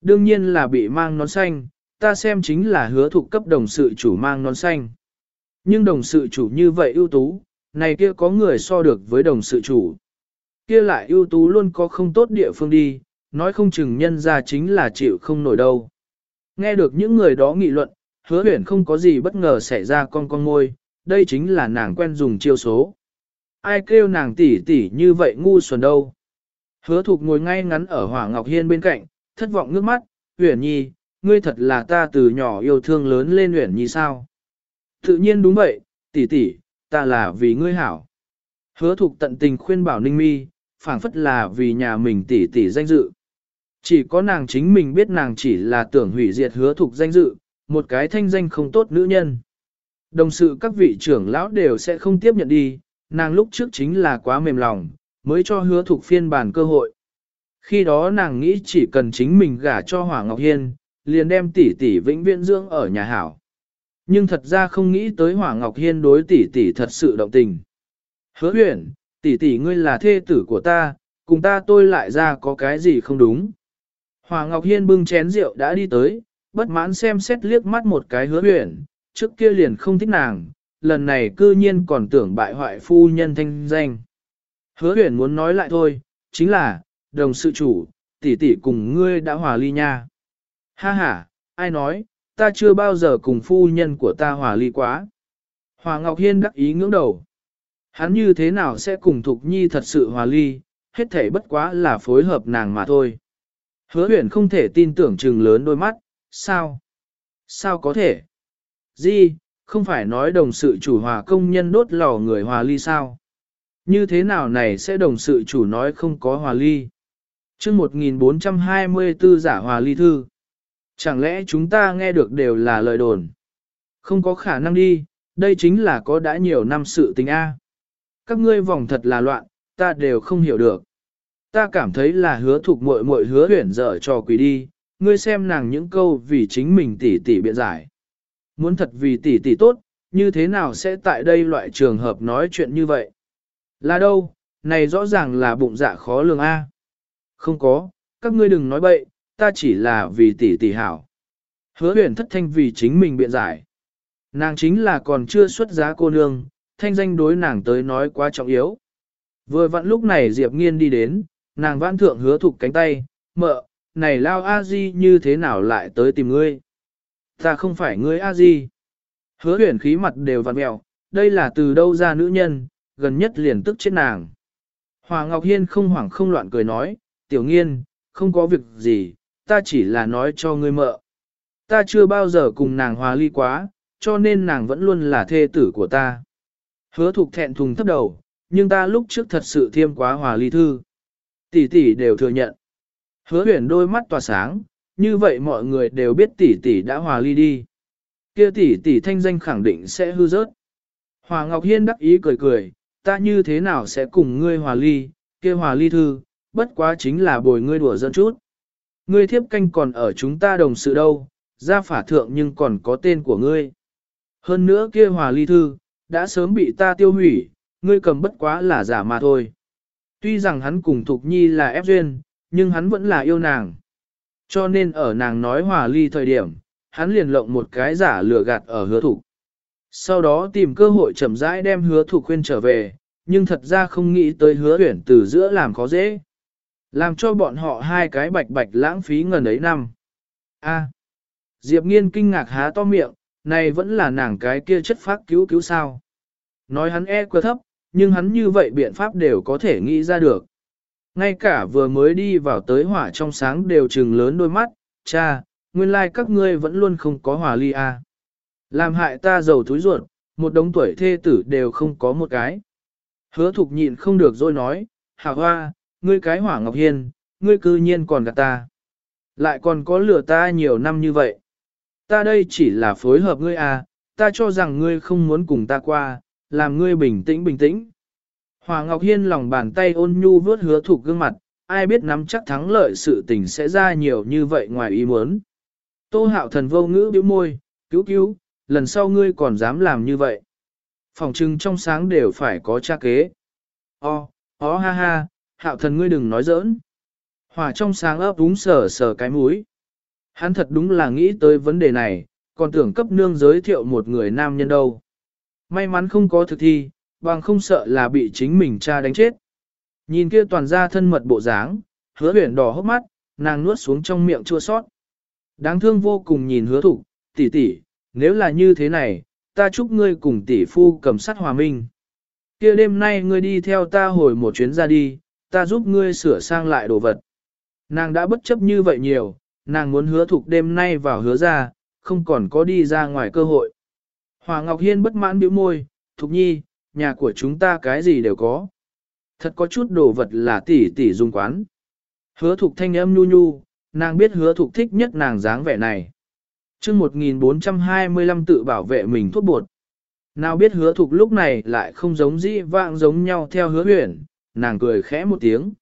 Đương nhiên là bị mang nón xanh, ta xem chính là hứa thụ cấp đồng sự chủ mang nón xanh. Nhưng đồng sự chủ như vậy ưu tú, này kia có người so được với đồng sự chủ. Kia lại ưu tú luôn có không tốt địa phương đi, nói không chừng nhân ra chính là chịu không nổi đâu. Nghe được những người đó nghị luận, hứa huyển không có gì bất ngờ xảy ra con con ngôi, đây chính là nàng quen dùng chiêu số. Ai kêu nàng tỉ tỉ như vậy ngu xuẩn đâu. Hứa thục ngồi ngay ngắn ở Hỏa Ngọc Hiên bên cạnh, thất vọng nước mắt, huyển nhi, ngươi thật là ta từ nhỏ yêu thương lớn lên huyển nhi sao. Tự nhiên đúng vậy, tỷ tỷ, ta là vì ngươi hảo. Hứa thục tận tình khuyên bảo ninh mi, phảng phất là vì nhà mình tỷ tỷ danh dự. Chỉ có nàng chính mình biết nàng chỉ là tưởng hủy diệt hứa thục danh dự, một cái thanh danh không tốt nữ nhân. Đồng sự các vị trưởng lão đều sẽ không tiếp nhận đi, nàng lúc trước chính là quá mềm lòng, mới cho hứa thục phiên bản cơ hội. Khi đó nàng nghĩ chỉ cần chính mình gả cho Hoàng Ngọc Hiên, liền đem tỷ tỷ vĩnh viễn dưỡng ở nhà hảo. Nhưng thật ra không nghĩ tới Hoàng Ngọc Hiên đối tỷ tỷ thật sự động tình. Hứa huyển, tỷ tỷ ngươi là thê tử của ta, cùng ta tôi lại ra có cái gì không đúng. Hoàng Ngọc Hiên bưng chén rượu đã đi tới, bất mãn xem xét liếc mắt một cái hứa huyển, trước kia liền không thích nàng, lần này cư nhiên còn tưởng bại hoại phu nhân thanh danh. Hứa huyển muốn nói lại thôi, chính là, đồng sự chủ, tỷ tỷ cùng ngươi đã hòa ly nha. Ha ha, ai nói, ta chưa bao giờ cùng phu nhân của ta hòa ly quá. Hòa Ngọc Hiên đắc ý ngưỡng đầu. Hắn như thế nào sẽ cùng Thục Nhi thật sự hòa ly, hết thể bất quá là phối hợp nàng mà thôi. Hứa huyền không thể tin tưởng trừng lớn đôi mắt, sao? Sao có thể? Di, không phải nói đồng sự chủ hòa công nhân đốt lò người hòa ly sao? Như thế nào này sẽ đồng sự chủ nói không có hòa ly. chương 1424 giả hòa ly thư. Chẳng lẽ chúng ta nghe được đều là lời đồn? Không có khả năng đi, đây chính là có đã nhiều năm sự tình A. Các ngươi vòng thật là loạn, ta đều không hiểu được. Ta cảm thấy là hứa thuộc muội muội hứa huyển dở cho quỷ đi, ngươi xem nàng những câu vì chính mình tỉ tỉ biện giải. Muốn thật vì tỉ tỉ tốt, như thế nào sẽ tại đây loại trường hợp nói chuyện như vậy? Là đâu, này rõ ràng là bụng dạ khó lường A. Không có, các ngươi đừng nói bậy, ta chỉ là vì tỷ tỷ hảo. Hứa huyền thất thanh vì chính mình biện giải. Nàng chính là còn chưa xuất giá cô nương, thanh danh đối nàng tới nói quá trọng yếu. Vừa vặn lúc này Diệp Nghiên đi đến, nàng vãn thượng hứa thục cánh tay, mợ, này lao a di như thế nào lại tới tìm ngươi? Ta không phải ngươi a di. Hứa huyền khí mặt đều vặn mẹo, đây là từ đâu ra nữ nhân, gần nhất liền tức chết nàng. Hòa Ngọc Hiên không hoảng không loạn cười nói, tiểu nghiên, không có việc gì, ta chỉ là nói cho ngươi mợ. Ta chưa bao giờ cùng nàng hòa ly quá, cho nên nàng vẫn luôn là thê tử của ta. Hứa thục thẹn thùng thấp đầu, nhưng ta lúc trước thật sự thiêm quá hòa ly thư. Tỷ tỷ đều thừa nhận. Hứa huyền đôi mắt tỏa sáng, như vậy mọi người đều biết tỷ tỷ đã hòa ly đi. Kia tỷ tỷ thanh danh khẳng định sẽ hư rớt. Hòa Ngọc Hiên đắc ý cười cười, ta như thế nào sẽ cùng ngươi hòa ly, kia hòa ly thư, bất quá chính là bồi ngươi đùa dân chút. Ngươi thiếp canh còn ở chúng ta đồng sự đâu, ra phả thượng nhưng còn có tên của ngươi. Hơn nữa kia hòa ly thư, đã sớm bị ta tiêu hủy, ngươi cầm bất quá là giả mà thôi. Tuy rằng hắn cùng Thục Nhi là ép duyên, nhưng hắn vẫn là yêu nàng. Cho nên ở nàng nói hòa ly thời điểm, hắn liền lộng một cái giả lừa gạt ở hứa thục. Sau đó tìm cơ hội chậm rãi đem hứa thục khuyên trở về, nhưng thật ra không nghĩ tới hứa tuyển từ giữa làm khó dễ. Làm cho bọn họ hai cái bạch bạch lãng phí ngần ấy năm. A. Diệp nghiên kinh ngạc há to miệng, này vẫn là nàng cái kia chất phát cứu cứu sao. Nói hắn e quá thấp, nhưng hắn như vậy biện pháp đều có thể nghĩ ra được. Ngay cả vừa mới đi vào tới hỏa trong sáng đều trừng lớn đôi mắt, cha, nguyên lai like các ngươi vẫn luôn không có hòa ly a. Làm hại ta giàu túi ruột, một đống tuổi thê tử đều không có một cái. Hứa thục nhịn không được rồi nói, Hạ hoa, ngươi cái hỏa ngọc hiên, ngươi cư nhiên còn gạt ta. Lại còn có lừa ta nhiều năm như vậy. Ta đây chỉ là phối hợp ngươi à, ta cho rằng ngươi không muốn cùng ta qua, làm ngươi bình tĩnh bình tĩnh. Hỏa Ngọc Hiên lòng bàn tay ôn nhu vớt hứa thục gương mặt, ai biết nắm chắc thắng lợi sự tình sẽ ra nhiều như vậy ngoài ý muốn. Tô hạo thần vô ngữ bĩu môi, cứu cứu, lần sau ngươi còn dám làm như vậy. Phòng trưng trong sáng đều phải có tra kế. O, ó ha ha, hạo thần ngươi đừng nói giỡn. Hỏa trong sáng ấp đúng sờ sờ cái mũi. Hắn thật đúng là nghĩ tới vấn đề này, còn tưởng cấp nương giới thiệu một người nam nhân đâu. May mắn không có thực thi, bằng không sợ là bị chính mình cha đánh chết. Nhìn kia toàn ra thân mật bộ dáng, hứa huyển đỏ hốc mắt, nàng nuốt xuống trong miệng chua sót. Đáng thương vô cùng nhìn hứa thủ, tỷ tỷ, nếu là như thế này, ta chúc ngươi cùng tỷ phu cầm sắt hòa minh. Kia đêm nay ngươi đi theo ta hồi một chuyến ra đi, ta giúp ngươi sửa sang lại đồ vật. Nàng đã bất chấp như vậy nhiều, nàng muốn hứa thục đêm nay vào hứa ra, không còn có đi ra ngoài cơ hội. Hòa Ngọc Hiên bất mãn biểu môi, thục nhi, nhà của chúng ta cái gì đều có. Thật có chút đồ vật là tỷ tỷ dùng quán. Hứa thục thanh âm nhu nhu, nàng biết hứa thục thích nhất nàng dáng vẻ này. chương 1425 tự bảo vệ mình thuốc bột. Nào biết hứa thục lúc này lại không giống dĩ vạng giống nhau theo hứa huyền, nàng cười khẽ một tiếng.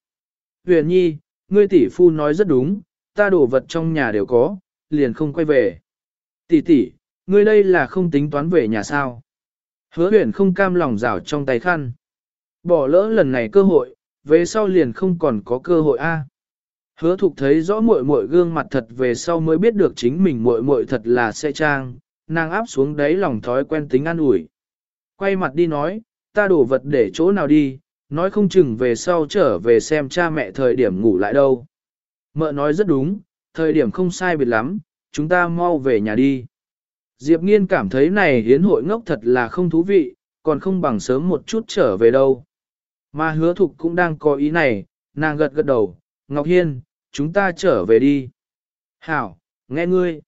Huyền nhi, ngươi tỷ phu nói rất đúng, ta đồ vật trong nhà đều có, liền không quay về. Tỷ tỷ, ngươi đây là không tính toán về nhà sao. Hứa huyền không cam lòng rảo trong tay khăn. Bỏ lỡ lần này cơ hội, về sau liền không còn có cơ hội a. Hứa thục thấy rõ muội muội gương mặt thật về sau mới biết được chính mình muội muội thật là xe trang, nàng áp xuống đáy lòng thói quen tính an ủi. Quay mặt đi nói, ta đổ vật để chỗ nào đi, nói không chừng về sau trở về xem cha mẹ thời điểm ngủ lại đâu. Mợ nói rất đúng, thời điểm không sai biệt lắm, chúng ta mau về nhà đi. Diệp Nghiên cảm thấy này hiến hội ngốc thật là không thú vị, còn không bằng sớm một chút trở về đâu. Mà hứa thục cũng đang có ý này, nàng gật gật đầu, Ngọc Hiên, chúng ta trở về đi. Hảo, nghe ngươi.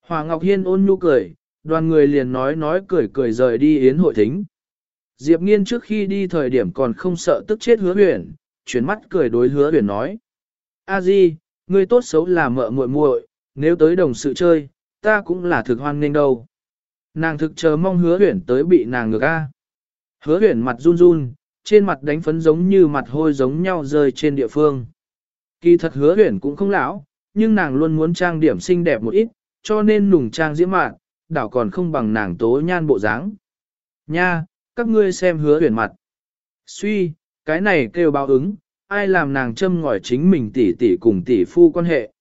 Hòa Ngọc Hiên ôn nhu cười, đoàn người liền nói nói cười cười rời đi yến hội thính. Diệp nghiên trước khi đi thời điểm còn không sợ tức chết hứa huyền, chuyển mắt cười đối hứa huyền nói. A di, ngươi tốt xấu là mợ muội muội, nếu tới đồng sự chơi, ta cũng là thực hoan nghênh đâu. Nàng thực chờ mong hứa huyền tới bị nàng ngược a. Hứa huyền mặt run run, trên mặt đánh phấn giống như mặt hôi giống nhau rơi trên địa phương. Kỳ thật hứa huyền cũng không lão, nhưng nàng luôn muốn trang điểm xinh đẹp một ít, cho nên nùng trang diễm mạn, đảo còn không bằng nàng tố nhan bộ dáng. Nha, các ngươi xem hứa tuyển mặt. Suy, cái này kêu báo ứng, ai làm nàng châm ngòi chính mình tỷ tỷ cùng tỷ phu quan hệ.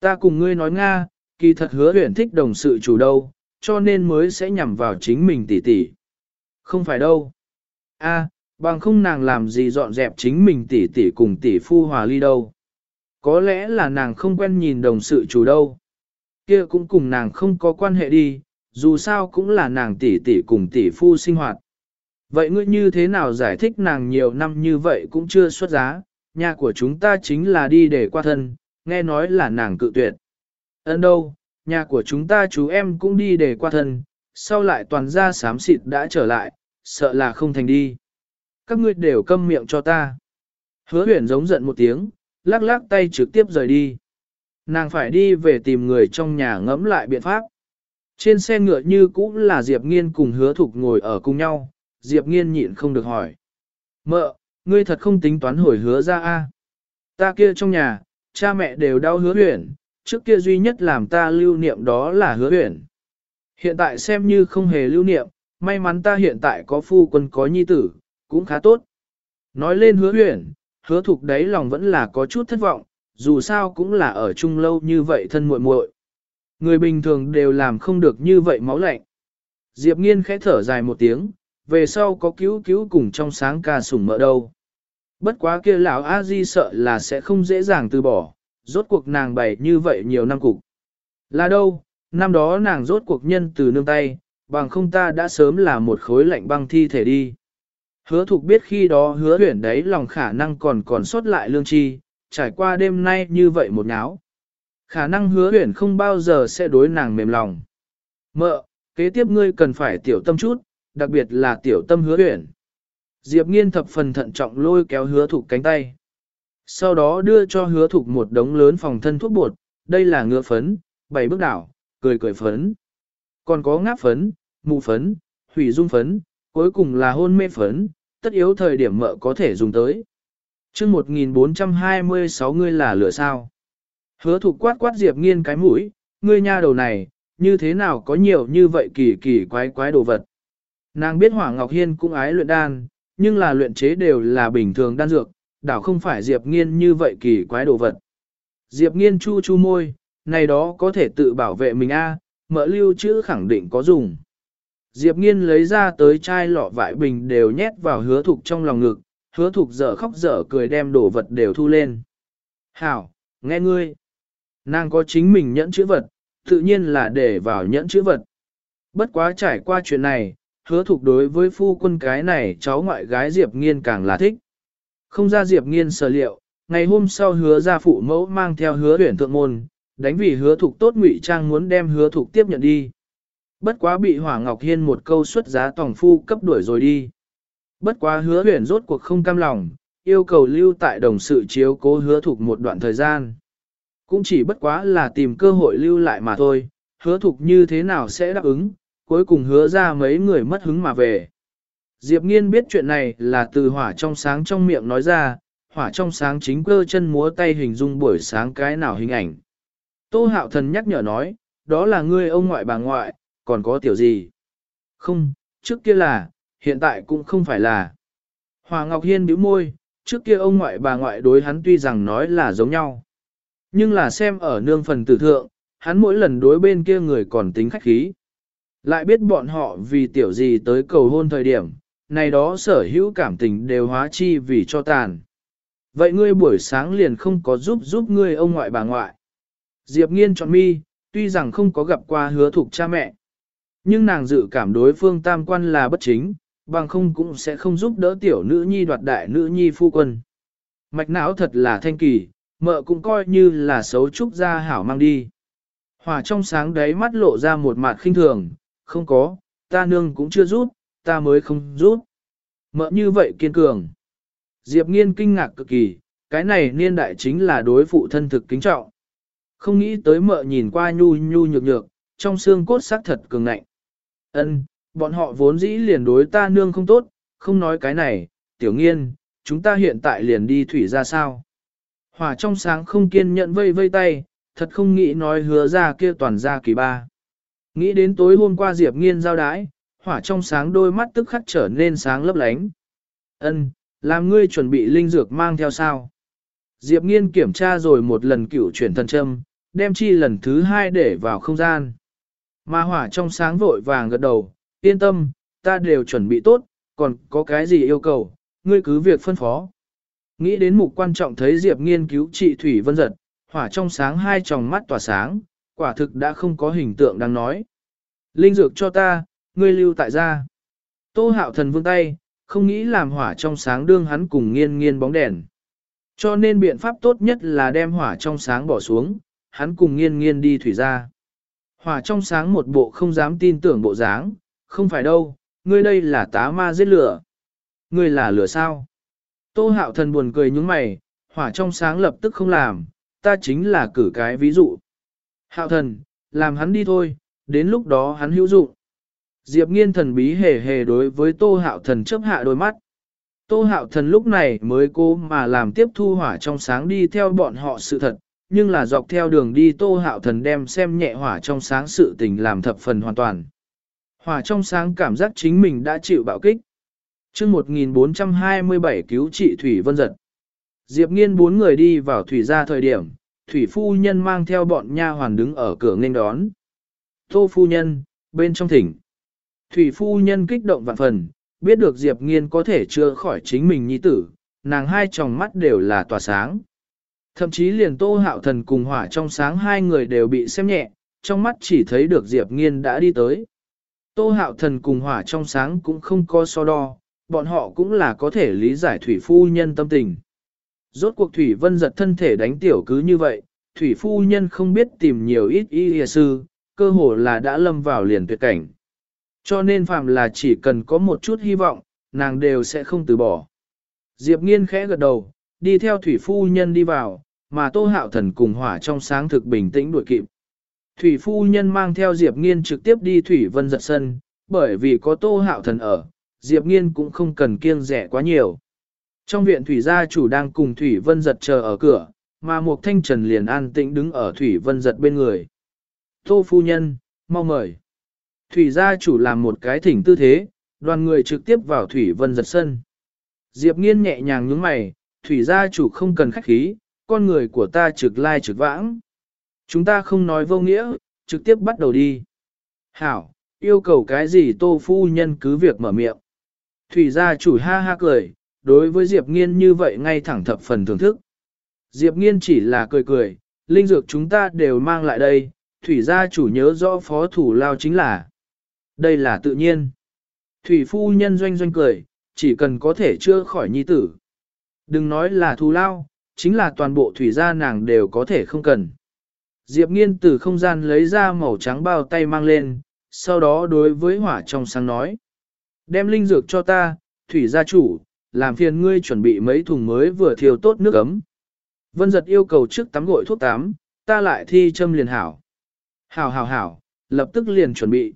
Ta cùng ngươi nói Nga, kỳ thật hứa tuyển thích đồng sự chủ đâu, cho nên mới sẽ nhằm vào chính mình tỷ tỷ. Không phải đâu. A, bằng không nàng làm gì dọn dẹp chính mình tỷ tỷ cùng tỷ phu hòa ly đâu. Có lẽ là nàng không quen nhìn đồng sự chủ đâu. Kia cũng cùng nàng không có quan hệ đi, dù sao cũng là nàng tỷ tỷ cùng tỷ phu sinh hoạt. Vậy ngươi như thế nào giải thích nàng nhiều năm như vậy cũng chưa xuất giá, nhà của chúng ta chính là đi để qua thân, nghe nói là nàng cự tuyệt. Ấn đâu, nhà của chúng ta chú em cũng đi để qua thân, sau lại toàn ra sám xịt đã trở lại, sợ là không thành đi. Các ngươi đều câm miệng cho ta. Hứa huyển giống giận một tiếng, lắc lắc tay trực tiếp rời đi. Nàng phải đi về tìm người trong nhà ngẫm lại biện pháp. Trên xe ngựa như cũng là Diệp Nghiên cùng hứa thục ngồi ở cùng nhau, Diệp Nghiên nhịn không được hỏi. Mợ, ngươi thật không tính toán hồi hứa ra a? Ta kia trong nhà, cha mẹ đều đau hứa huyển, trước kia duy nhất làm ta lưu niệm đó là hứa huyển. Hiện tại xem như không hề lưu niệm, may mắn ta hiện tại có phu quân có nhi tử, cũng khá tốt. Nói lên hứa huyển, hứa thục đấy lòng vẫn là có chút thất vọng, dù sao cũng là ở chung lâu như vậy thân muội muội. Người bình thường đều làm không được như vậy máu lạnh. Diệp nghiên khẽ thở dài một tiếng, về sau có cứu cứu cùng trong sáng ca sủng mỡ đâu. Bất quá kia lão a di sợ là sẽ không dễ dàng từ bỏ, rốt cuộc nàng bày như vậy nhiều năm cục. Là đâu, năm đó nàng rốt cuộc nhân từ nương tay, bằng không ta đã sớm là một khối lạnh băng thi thể đi. Hứa thục biết khi đó hứa huyển đấy lòng khả năng còn còn sót lại lương chi, trải qua đêm nay như vậy một nháo. Khả năng hứa huyển không bao giờ sẽ đối nàng mềm lòng. Mợ, kế tiếp ngươi cần phải tiểu tâm chút, đặc biệt là tiểu tâm hứa huyển. Diệp nghiên thập phần thận trọng lôi kéo hứa thục cánh tay. Sau đó đưa cho hứa thục một đống lớn phòng thân thuốc bột, đây là ngựa phấn, bảy bước đảo, cười cười phấn. Còn có ngáp phấn, mù phấn, hủy dung phấn, cuối cùng là hôn mê phấn, tất yếu thời điểm mợ có thể dùng tới. chương 1426 ngươi là lửa sao. Hứa thục quát quát Diệp nghiên cái mũi, ngươi nha đầu này, như thế nào có nhiều như vậy kỳ kỳ quái quái đồ vật. Nàng biết Hỏa Ngọc Hiên cũng ái luyện đan, nhưng là luyện chế đều là bình thường đan dược, đảo không phải Diệp Nghiên như vậy kỳ quái đồ vật. Diệp Nghiên chu chu môi, này đó có thể tự bảo vệ mình a, à, mỡ lưu chữ khẳng định có dùng. Diệp Nghiên lấy ra tới chai lọ vải bình đều nhét vào hứa thục trong lòng ngực, hứa thục dở khóc dở cười đem đồ vật đều thu lên. Hảo, nghe ngươi. Nàng có chính mình nhẫn chữ vật, tự nhiên là để vào nhẫn chữ vật. Bất quá trải qua chuyện này, hứa thục đối với phu quân cái này cháu ngoại gái Diệp Nghiên càng là thích. Không ra Diệp Nghiên sở liệu, ngày hôm sau hứa ra phụ mẫu mang theo hứa tuyển thượng môn, đánh vì hứa thục tốt ngụy trang muốn đem hứa thục tiếp nhận đi. Bất quá bị Hỏa Ngọc Hiên một câu xuất giá tòng phu cấp đuổi rồi đi. Bất quá hứa tuyển rốt cuộc không cam lòng, yêu cầu lưu tại đồng sự chiếu cố hứa thục một đoạn thời gian. Cũng chỉ bất quá là tìm cơ hội lưu lại mà thôi, hứa thục như thế nào sẽ đáp ứng, cuối cùng hứa ra mấy người mất hứng mà về. Diệp nghiên biết chuyện này là từ hỏa trong sáng trong miệng nói ra, hỏa trong sáng chính cơ chân múa tay hình dung buổi sáng cái nào hình ảnh. Tô hạo thần nhắc nhở nói, đó là ngươi ông ngoại bà ngoại, còn có tiểu gì? Không, trước kia là, hiện tại cũng không phải là. Hòa Ngọc Hiên bĩu môi, trước kia ông ngoại bà ngoại đối hắn tuy rằng nói là giống nhau. Nhưng là xem ở nương phần tử thượng, hắn mỗi lần đối bên kia người còn tính khách khí. Lại biết bọn họ vì tiểu gì tới cầu hôn thời điểm, này đó sở hữu cảm tình đều hóa chi vì cho tàn. Vậy ngươi buổi sáng liền không có giúp giúp ngươi ông ngoại bà ngoại. Diệp nghiên chọn mi, tuy rằng không có gặp qua hứa thục cha mẹ. Nhưng nàng dự cảm đối phương tam quan là bất chính, bằng không cũng sẽ không giúp đỡ tiểu nữ nhi đoạt đại nữ nhi phu quân. Mạch não thật là thanh kỳ, mợ cũng coi như là xấu trúc ra hảo mang đi. Hòa trong sáng đấy mắt lộ ra một mặt khinh thường, không có, ta nương cũng chưa rút, ta mới không rút. Mợ như vậy kiên cường. Diệp nghiên kinh ngạc cực kỳ, cái này niên đại chính là đối phụ thân thực kính trọng. Không nghĩ tới mợ nhìn qua nhu nhu nhược nhược, trong xương cốt sắc thật cường ngạnh. Ân, bọn họ vốn dĩ liền đối ta nương không tốt, không nói cái này, tiểu nghiên, chúng ta hiện tại liền đi thủy ra sao. Hỏa trong sáng không kiên nhận vây vây tay, thật không nghĩ nói hứa ra kia toàn ra kỳ ba. Nghĩ đến tối hôm qua Diệp nghiên giao đái, hỏa trong sáng đôi mắt tức khắc trở nên sáng lấp lánh. Ân, làm ngươi chuẩn bị linh dược mang theo sao? Diệp nghiên kiểm tra rồi một lần cửu chuyển thần châm, đem chi lần thứ hai để vào không gian. Ma hỏa trong sáng vội vàng gật đầu, yên tâm, ta đều chuẩn bị tốt, còn có cái gì yêu cầu, ngươi cứ việc phân phó. Nghĩ đến mục quan trọng thấy Diệp nghiên cứu trị thủy vân giật, hỏa trong sáng hai tròng mắt tỏa sáng, quả thực đã không có hình tượng đang nói. Linh dược cho ta, ngươi lưu tại gia. Tô hạo thần vương tay, không nghĩ làm hỏa trong sáng đương hắn cùng nghiên nghiên bóng đèn. Cho nên biện pháp tốt nhất là đem hỏa trong sáng bỏ xuống, hắn cùng nghiên nghiên đi thủy ra. Hỏa trong sáng một bộ không dám tin tưởng bộ dáng, không phải đâu, ngươi đây là tá ma giết lửa. Ngươi là lửa sao? Tô hạo thần buồn cười nhúng mày, hỏa trong sáng lập tức không làm, ta chính là cử cái ví dụ. Hạo thần, làm hắn đi thôi, đến lúc đó hắn hữu dụng. Diệp nghiên thần bí hề hề đối với tô hạo thần chấp hạ đôi mắt. Tô hạo thần lúc này mới cố mà làm tiếp thu hỏa trong sáng đi theo bọn họ sự thật, nhưng là dọc theo đường đi tô hạo thần đem xem nhẹ hỏa trong sáng sự tình làm thập phần hoàn toàn. Hỏa trong sáng cảm giác chính mình đã chịu bạo kích. chương 1427 cứu trị Thủy Vân Giật. Diệp nghiên bốn người đi vào thủy ra thời điểm, thủy phu nhân mang theo bọn nha hoàn đứng ở cửa nghênh đón. Tô phu nhân, bên trong thỉnh. Thủy phu nhân kích động vạn phần, biết được Diệp nghiên có thể chưa khỏi chính mình nhi tử, nàng hai tròng mắt đều là tỏa sáng. Thậm chí liền tô hạo thần cùng hỏa trong sáng hai người đều bị xem nhẹ, trong mắt chỉ thấy được Diệp nghiên đã đi tới. Tô hạo thần cùng hỏa trong sáng cũng không có so đo, bọn họ cũng là có thể lý giải thủy phu nhân tâm tình. Rốt cuộc thủy vân giật thân thể đánh tiểu cứ như vậy, thủy phu nhân không biết tìm nhiều ít y sư, cơ hồ là đã lâm vào liền tuyệt cảnh. Cho nên phạm là chỉ cần có một chút hy vọng, nàng đều sẽ không từ bỏ. Diệp nghiên khẽ gật đầu, đi theo thủy phu nhân đi vào, mà tô hạo thần cùng hỏa trong sáng thực bình tĩnh đuổi kịp. Thủy phu nhân mang theo Diệp nghiên trực tiếp đi thủy vân giật sân, bởi vì có tô hạo thần ở, Diệp nghiên cũng không cần kiêng rẻ quá nhiều. Trong viện thủy gia chủ đang cùng thủy vân giật chờ ở cửa, mà một thanh trần liền an tĩnh đứng ở thủy vân giật bên người. Tô phu nhân, mau mời. Thủy gia chủ làm một cái thỉnh tư thế, đoàn người trực tiếp vào Thủy Vân giật sân. Diệp nghiên nhẹ nhàng nhướng mày, Thủy gia chủ không cần khách khí, con người của ta trực lai trực vãng. Chúng ta không nói vô nghĩa, trực tiếp bắt đầu đi. Hảo, yêu cầu cái gì tô phu nhân cứ việc mở miệng. Thủy gia chủ ha ha cười, đối với Diệp nghiên như vậy ngay thẳng thập phần thưởng thức. Diệp nghiên chỉ là cười cười, linh dược chúng ta đều mang lại đây, thủy gia chủ nhớ rõ phó thủ lao chính là. Đây là tự nhiên. Thủy phu nhân doanh doanh cười, chỉ cần có thể chữa khỏi nhi tử. Đừng nói là thù lao, chính là toàn bộ thủy gia nàng đều có thể không cần. Diệp nghiên từ không gian lấy ra màu trắng bao tay mang lên, sau đó đối với hỏa trong sáng nói. Đem linh dược cho ta, thủy gia chủ, làm phiền ngươi chuẩn bị mấy thùng mới vừa thiêu tốt nước ấm. Vân giật yêu cầu trước tắm gội thuốc tắm, ta lại thi châm liền hảo. Hảo hảo hảo, lập tức liền chuẩn bị.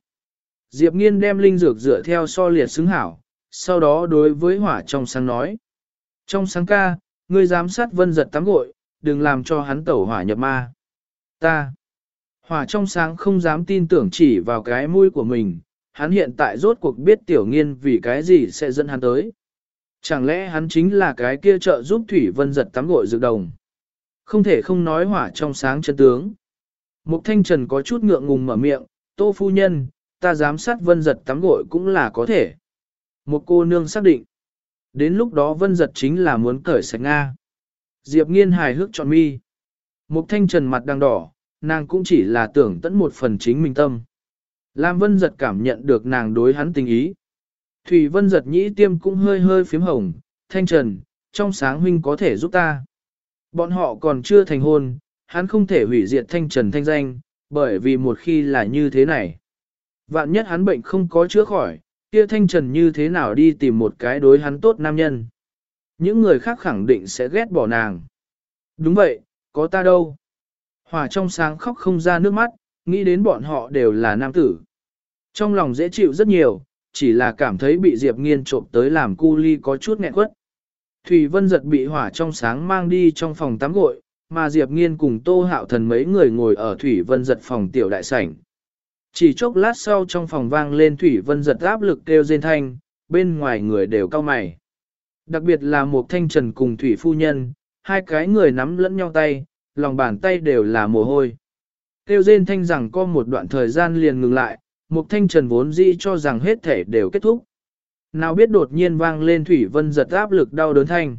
Diệp nghiên đem linh dược dựa theo so liệt xứng hảo, sau đó đối với hỏa trong sáng nói. Trong sáng ca, ngươi giám sát vân giật tắm gội, đừng làm cho hắn tẩu hỏa nhập ma. Ta. Hỏa trong sáng không dám tin tưởng chỉ vào cái mũi của mình, hắn hiện tại rốt cuộc biết tiểu nghiên vì cái gì sẽ dẫn hắn tới. Chẳng lẽ hắn chính là cái kia trợ giúp Thủy Vân giật tắm gội dược đồng. Không thể không nói hỏa trong sáng chân tướng. Mục Thanh Trần có chút ngượng ngùng mở miệng, tô phu nhân, ta giám sát vân giật tắm gội cũng là có thể. Một cô nương xác định. Đến lúc đó vân giật chính là muốn cởi sạch Nga. Diệp nghiên hài hước chọn mi. Mục thanh trần mặt đang đỏ, nàng cũng chỉ là tưởng tẫn một phần chính mình tâm. Lam vân giật cảm nhận được nàng đối hắn tình ý. Thủy vân giật nhĩ tiêm cũng hơi hơi phím hồng, thanh trần, trong sáng huynh có thể giúp ta. Bọn họ còn chưa thành hôn, hắn không thể hủy diệt thanh trần thanh danh, bởi vì một khi là như thế này. Vạn nhất hắn bệnh không có chữa khỏi, Kia thanh trần như thế nào đi tìm một cái đối hắn tốt nam nhân. Những người khác khẳng định sẽ ghét bỏ nàng. Đúng vậy, có ta đâu. Hòa trong sáng khóc không ra nước mắt, nghĩ đến bọn họ đều là nam tử. Trong lòng dễ chịu rất nhiều, chỉ là cảm thấy bị Diệp Nghiên trộm tới làm cu ly có chút nghẹn quất. Thủy Vân giật bị hỏa trong sáng mang đi trong phòng tắm gội, mà Diệp Nghiên cùng Tô Hạo Thần mấy người ngồi ở Thủy Vân giật phòng tiểu đại sảnh. Chỉ chốc lát sau trong phòng vang lên Thủy Vân giật áp lực kêu rên thanh, bên ngoài người đều cao mày. Đặc biệt là một thanh trần cùng Thủy Phu Nhân, hai cái người nắm lẫn nhau tay, lòng bàn tay đều là mồ hôi. Kêu rên thanh rằng có một đoạn thời gian liền ngừng lại, Mục thanh trần vốn dĩ cho rằng hết thể đều kết thúc. Nào biết đột nhiên vang lên Thủy Vân giật áp lực đau đớn thanh.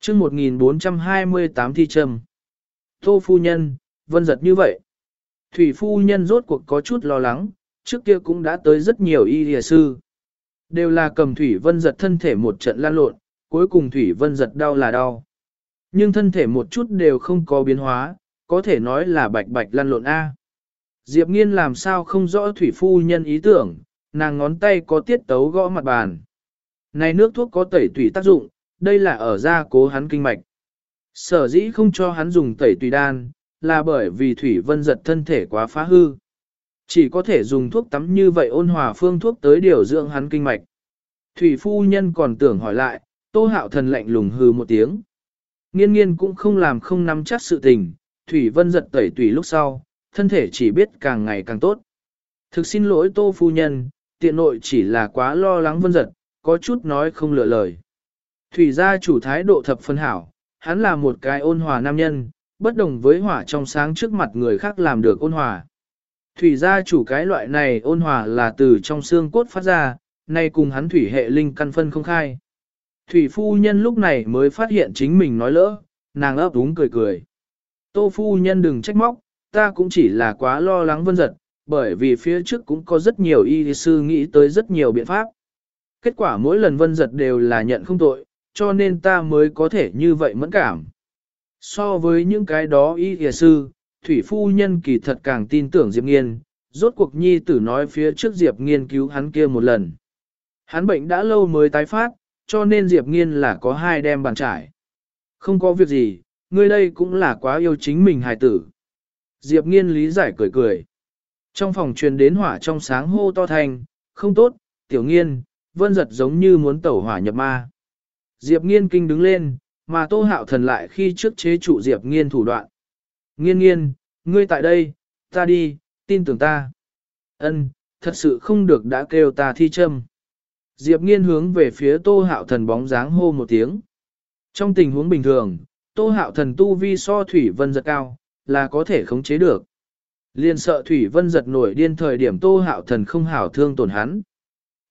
chương 1428 thi trầm. Tô phu nhân, Vân giật như vậy. Thủy phu nhân rốt cuộc có chút lo lắng, trước kia cũng đã tới rất nhiều y lìa sư. Đều là cầm Thủy Vân giật thân thể một trận lan lộn, cuối cùng Thủy Vân giật đau là đau. Nhưng thân thể một chút đều không có biến hóa, có thể nói là bạch bạch lăn lộn A. Diệp nghiên làm sao không rõ thủy phu nhân ý tưởng, nàng ngón tay có tiết tấu gõ mặt bàn. Này nước thuốc có tẩy tủy tác dụng, đây là ở gia cố hắn kinh mạch. Sở dĩ không cho hắn dùng tẩy tùy đan, là bởi vì thủy vân giật thân thể quá phá hư. Chỉ có thể dùng thuốc tắm như vậy ôn hòa phương thuốc tới điều dưỡng hắn kinh mạch. Thủy phu nhân còn tưởng hỏi lại, tô hạo thần lạnh lùng hư một tiếng. Nghiên nghiên cũng không làm không nắm chắc sự tình, Thủy Vân giật tẩy tùy lúc sau, thân thể chỉ biết càng ngày càng tốt. Thực xin lỗi tô phu nhân, tiện nội chỉ là quá lo lắng Vân giật, có chút nói không lựa lời. Thủy gia chủ thái độ thập phân hảo, hắn là một cái ôn hòa nam nhân, bất đồng với hỏa trong sáng trước mặt người khác làm được ôn hòa. Thủy gia chủ cái loại này ôn hòa là từ trong xương cốt phát ra, nay cùng hắn thủy hệ linh căn phân không khai. Thủy phu nhân lúc này mới phát hiện chính mình nói lỡ, nàng ấp úng cười cười. Tô phu nhân đừng trách móc, ta cũng chỉ là quá lo lắng vân giật, bởi vì phía trước cũng có rất nhiều y sư nghĩ tới rất nhiều biện pháp. Kết quả mỗi lần vân giật đều là nhận không tội, cho nên ta mới có thể như vậy mẫn cảm. So với những cái đó y sư, thủy phu nhân kỳ thật càng tin tưởng Diệp Nghiên, rốt cuộc nhi tử nói phía trước Diệp Nghiên cứu hắn kia một lần. Hắn bệnh đã lâu mới tái phát, cho nên Diệp Nghiên là có hai đem bàn trải. Không có việc gì, ngươi đây cũng là quá yêu chính mình hài tử. Diệp Nghiên lý giải cười cười. Trong phòng truyền đến hỏa trong sáng hô to thành, không tốt, tiểu nghiên, vân giật giống như muốn tẩu hỏa nhập ma. Diệp Nghiên kinh đứng lên, mà tô hạo thần lại khi trước chế trụ Diệp Nghiên thủ đoạn. Nghiên nghiên, ngươi tại đây, ta đi, tin tưởng ta. Ân, thật sự không được đã kêu ta thi châm. Diệp nghiên hướng về phía tô hạo thần bóng dáng hô một tiếng. Trong tình huống bình thường, tô hạo thần tu vi so thủy vân giật cao, là có thể khống chế được. Liên sợ thủy vân giật nổi điên thời điểm tô hạo thần không hảo thương tổn hắn.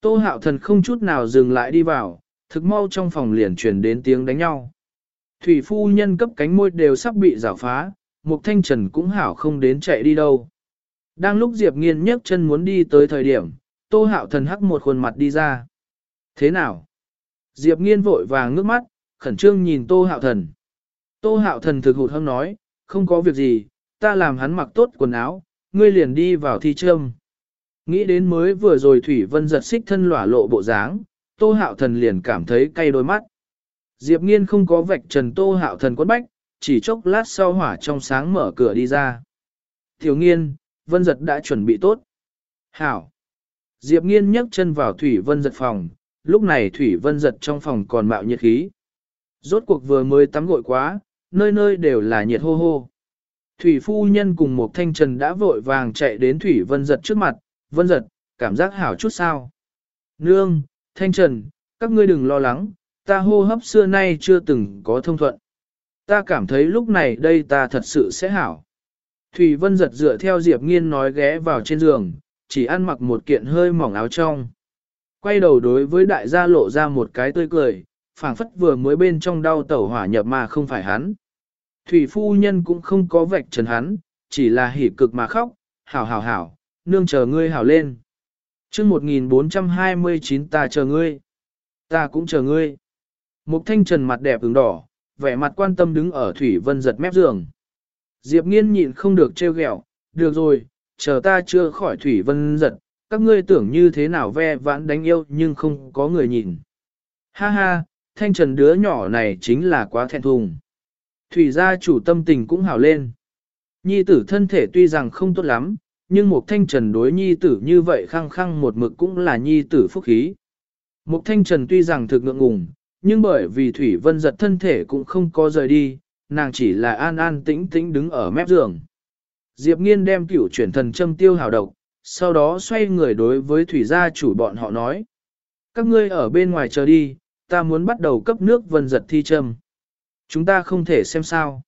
Tô hạo thần không chút nào dừng lại đi vào, thực mau trong phòng liền truyền đến tiếng đánh nhau. Thủy phu nhân cấp cánh môi đều sắp bị rào phá, mục thanh trần cũng hảo không đến chạy đi đâu. Đang lúc Diệp nghiên nhấc chân muốn đi tới thời điểm, tô hạo thần hắc một khuôn mặt đi ra. Thế nào? Diệp nghiên vội vàng ngước mắt, khẩn trương nhìn tô hạo thần. Tô hạo thần thực hụt hâm nói, không có việc gì, ta làm hắn mặc tốt quần áo, ngươi liền đi vào thi trâm. Nghĩ đến mới vừa rồi Thủy Vân giật xích thân lỏa lộ bộ dáng, Tô Hạo Thần liền cảm thấy cay đôi mắt. Diệp Nghiên không có vạch trần Tô Hạo Thần quấn bách, chỉ chốc lát sau hỏa trong sáng mở cửa đi ra. Thiếu Nghiên, Vân giật đã chuẩn bị tốt. Hảo. Diệp Nghiên nhấc chân vào Thủy Vân giật phòng, lúc này Thủy Vân giật trong phòng còn mạo nhiệt khí. Rốt cuộc vừa mới tắm gội quá, nơi nơi đều là nhiệt hô hô. Thủy phu nhân cùng một thanh trần đã vội vàng chạy đến Thủy Vân giật trước mặt, Vân giật, cảm giác hảo chút sao. Nương, thanh trần, các ngươi đừng lo lắng, ta hô hấp xưa nay chưa từng có thông thuận. Ta cảm thấy lúc này đây ta thật sự sẽ hảo. Thủy Vân giật dựa theo Diệp Nghiên nói ghé vào trên giường, chỉ ăn mặc một kiện hơi mỏng áo trong. Quay đầu đối với đại gia lộ ra một cái tươi cười, phảng phất vừa mới bên trong đau tẩu hỏa nhập mà không phải hắn. Thủy phu nhân cũng không có vạch trần hắn, chỉ là hỉ cực mà khóc, hảo hảo hảo, nương chờ ngươi hảo lên. chương 1429 ta chờ ngươi, ta cũng chờ ngươi. Mục thanh trần mặt đẹp ứng đỏ, vẻ mặt quan tâm đứng ở Thủy Vân giật mép giường. Diệp nghiên nhịn không được trêu ghẹo, được rồi, chờ ta chưa khỏi Thủy Vân giật, các ngươi tưởng như thế nào ve vãn đánh yêu nhưng không có người nhìn. Ha ha, thanh trần đứa nhỏ này chính là quá thẹn thùng. Thủy gia chủ tâm tình cũng hào lên. Nhi tử thân thể tuy rằng không tốt lắm, nhưng một thanh trần đối nhi tử như vậy khăng khăng một mực cũng là nhi tử phúc khí. Một thanh trần tuy rằng thực ngượng ngùng, nhưng bởi vì Thủy Vân giật thân thể cũng không có rời đi, nàng chỉ là an an tĩnh tĩnh đứng ở mép giường. Diệp Nghiên đem cửu chuyển thần châm tiêu hào độc, sau đó xoay người đối với thủy gia chủ bọn họ nói. Các ngươi ở bên ngoài chờ đi, ta muốn bắt đầu cấp nước vân giật thi châm. Chúng ta không thể xem sao.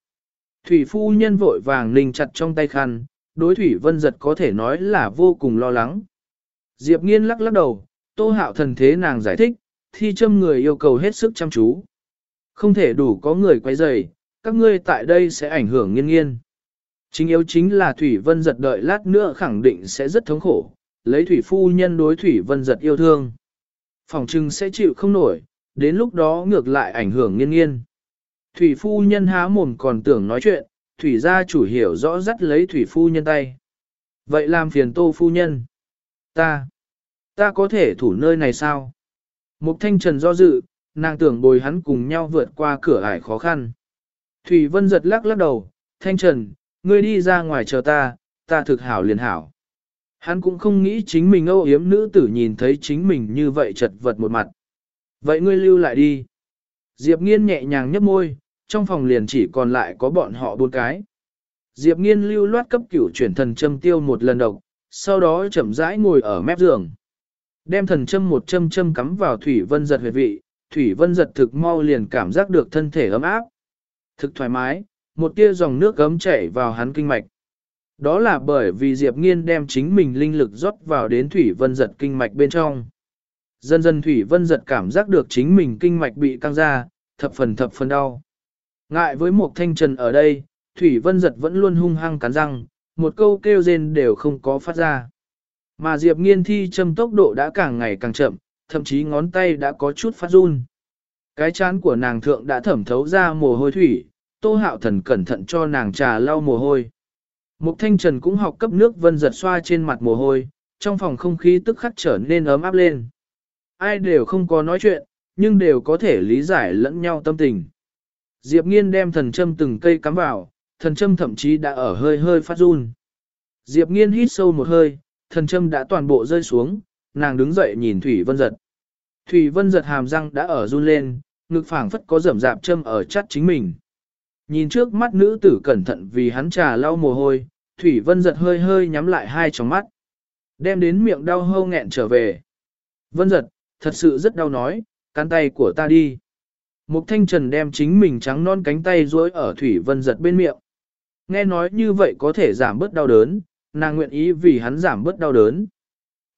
Thủy phu nhân vội vàng ninh chặt trong tay khăn, đối thủy vân giật có thể nói là vô cùng lo lắng. Diệp nghiên lắc lắc đầu, tô hạo thần thế nàng giải thích, thi châm người yêu cầu hết sức chăm chú. Không thể đủ có người quay rầy, các ngươi tại đây sẽ ảnh hưởng nghiên nghiên. Chính yếu chính là Thủy Vân giật đợi lát nữa khẳng định sẽ rất thống khổ, lấy Thủy Phu Nhân đối Thủy Vân giật yêu thương. Phòng trưng sẽ chịu không nổi, đến lúc đó ngược lại ảnh hưởng nghiên nghiên. Thủy Phu Nhân há mồm còn tưởng nói chuyện, Thủy gia chủ hiểu rõ dắt lấy Thủy Phu Nhân tay. Vậy làm phiền Tô Phu Nhân. Ta, ta có thể thủ nơi này sao? Mục Thanh Trần do dự, nàng tưởng bồi hắn cùng nhau vượt qua cửa ải khó khăn. Thủy Vân giật lắc lắc đầu, Thanh Trần, ngươi đi ra ngoài chờ ta, ta thực hảo liền hảo. Hắn cũng không nghĩ chính mình âu yếm nữ tử nhìn thấy chính mình như vậy chật vật một mặt. Vậy ngươi lưu lại đi. Diệp nghiên nhẹ nhàng nhấp môi, trong phòng liền chỉ còn lại có bọn họ bốn cái. Diệp nghiên lưu loát cấp cửu chuyển thần châm tiêu một lần độc, sau đó chậm rãi ngồi ở mép giường. Đem thần châm một châm châm cắm vào thủy vân giật huyệt vị, thủy vân giật thực mau liền cảm giác được thân thể ấm áp. Thực thoải mái, một tia dòng nước ấm chảy vào hắn kinh mạch. Đó là bởi vì Diệp Nghiên đem chính mình linh lực rót vào đến Thủy Vân giật kinh mạch bên trong. Dần dần Thủy Vân giật cảm giác được chính mình kinh mạch bị căng ra, thập phần thập phần đau. Ngại với một thanh trần ở đây, Thủy Vân giật vẫn luôn hung hăng cắn răng, một câu kêu rên đều không có phát ra. Mà Diệp Nghiên thi châm tốc độ đã càng ngày càng chậm, thậm chí ngón tay đã có chút phát run. Cái chán của nàng thượng đã thẩm thấu ra mồ hôi thủy, Tô Hạo Thần cẩn thận cho nàng trà lau mồ hôi. Mục Thanh Trần cũng học cấp nước vân giật xoa trên mặt mồ hôi, trong phòng không khí tức khắc trở nên ấm áp lên. Ai đều không có nói chuyện, nhưng đều có thể lý giải lẫn nhau tâm tình. Diệp Nghiên đem thần châm từng cây cắm vào, thần châm thậm chí đã ở hơi hơi phát run. Diệp Nghiên hít sâu một hơi, thần châm đã toàn bộ rơi xuống, nàng đứng dậy nhìn Thủy Vân Giật. Thủy Vân Giật hàm răng đã ở run lên, ngực phảng phất có rẩm rạp châm ở chắt chính mình. Nhìn trước mắt nữ tử cẩn thận vì hắn trà lau mồ hôi, Thủy Vân giật hơi hơi nhắm lại hai tròng mắt. Đem đến miệng đau hâu nghẹn trở về. Vân giật, thật sự rất đau nói, cắn tay của ta đi. Mục Thanh Trần đem chính mình trắng non cánh tay duỗi ở Thủy Vân giật bên miệng. Nghe nói như vậy có thể giảm bớt đau đớn, nàng nguyện ý vì hắn giảm bớt đau đớn.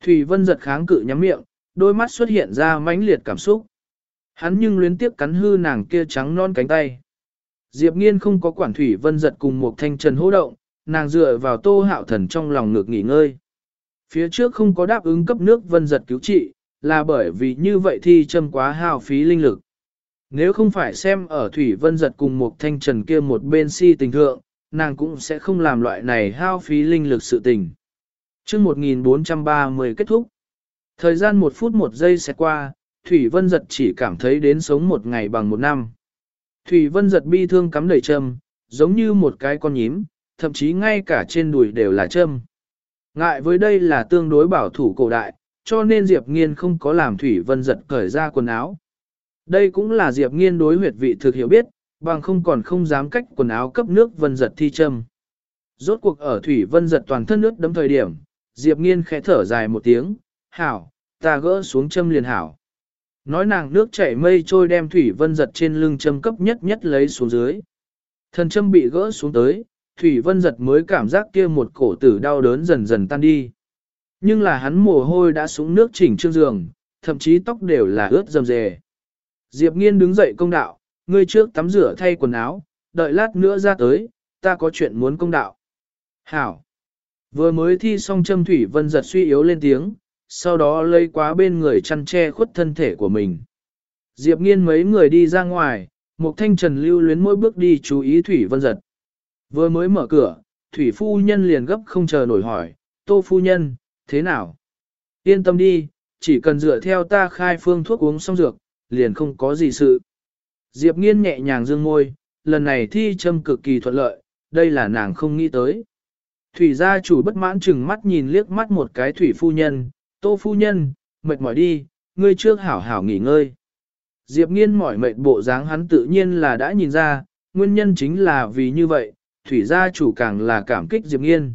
Thủy Vân giật kháng cự nhắm miệng, đôi mắt xuất hiện ra mãnh liệt cảm xúc. Hắn nhưng luyến tiếp cắn hư nàng kia trắng non cánh tay. Diệp Nghiên không có quản thủy vân giật cùng một thanh trần hô động, nàng dựa vào tô hạo thần trong lòng ngược nghỉ ngơi. Phía trước không có đáp ứng cấp nước vân giật cứu trị, là bởi vì như vậy thì châm quá hao phí linh lực. Nếu không phải xem ở thủy vân giật cùng một thanh trần kia một bên si tình thượng, nàng cũng sẽ không làm loại này hao phí linh lực sự tình. chương 1430 kết thúc. Thời gian một phút một giây sẽ qua, Thủy Vân Giật chỉ cảm thấy đến sống một ngày bằng một năm. Thủy Vân giật bi thương cắm đầy châm, giống như một cái con nhím, thậm chí ngay cả trên đùi đều là châm. Ngại với đây là tương đối bảo thủ cổ đại, cho nên Diệp Nghiên không có làm Thủy Vân giật cởi ra quần áo. Đây cũng là Diệp Nghiên đối huyệt vị thực hiểu biết, bằng không còn không dám cách quần áo cấp nước Vân giật thi châm. Rốt cuộc ở Thủy Vân giật toàn thân nước đấm thời điểm, Diệp Nghiên khẽ thở dài một tiếng, hảo, ta gỡ xuống châm liền hảo. Nói nàng nước chảy mây trôi đem Thủy Vân giật trên lưng châm cấp nhất nhất lấy xuống dưới. Thần châm bị gỡ xuống tới, Thủy Vân giật mới cảm giác kia một cổ tử đau đớn dần dần tan đi. Nhưng là hắn mồ hôi đã xuống nước chỉnh trương giường, thậm chí tóc đều là ướt dầm dề. Diệp Nghiên đứng dậy công đạo, ngươi trước tắm rửa thay quần áo, đợi lát nữa ra tới, ta có chuyện muốn công đạo. Hảo! Vừa mới thi xong châm Thủy Vân giật suy yếu lên tiếng, sau đó lấy quá bên người chăn che khuất thân thể của mình. Diệp nghiên mấy người đi ra ngoài, một thanh trần lưu luyến mỗi bước đi chú ý Thủy Vân Giật. Vừa mới mở cửa, Thủy Phu Nhân liền gấp không chờ nổi hỏi, Tô Phu Nhân, thế nào? Yên tâm đi, chỉ cần dựa theo ta khai phương thuốc uống xong dược, liền không có gì sự. Diệp nghiên nhẹ nhàng dương môi, lần này thi châm cực kỳ thuận lợi, đây là nàng không nghĩ tới. Thủy gia chủ bất mãn chừng mắt nhìn liếc mắt một cái thủy phu nhân, tô phu nhân, mệt mỏi đi, ngươi trước hảo hảo nghỉ ngơi. Diệp nghiên mỏi mệt bộ dáng hắn tự nhiên là đã nhìn ra, nguyên nhân chính là vì như vậy, thủy gia chủ càng là cảm kích Diệp nghiên.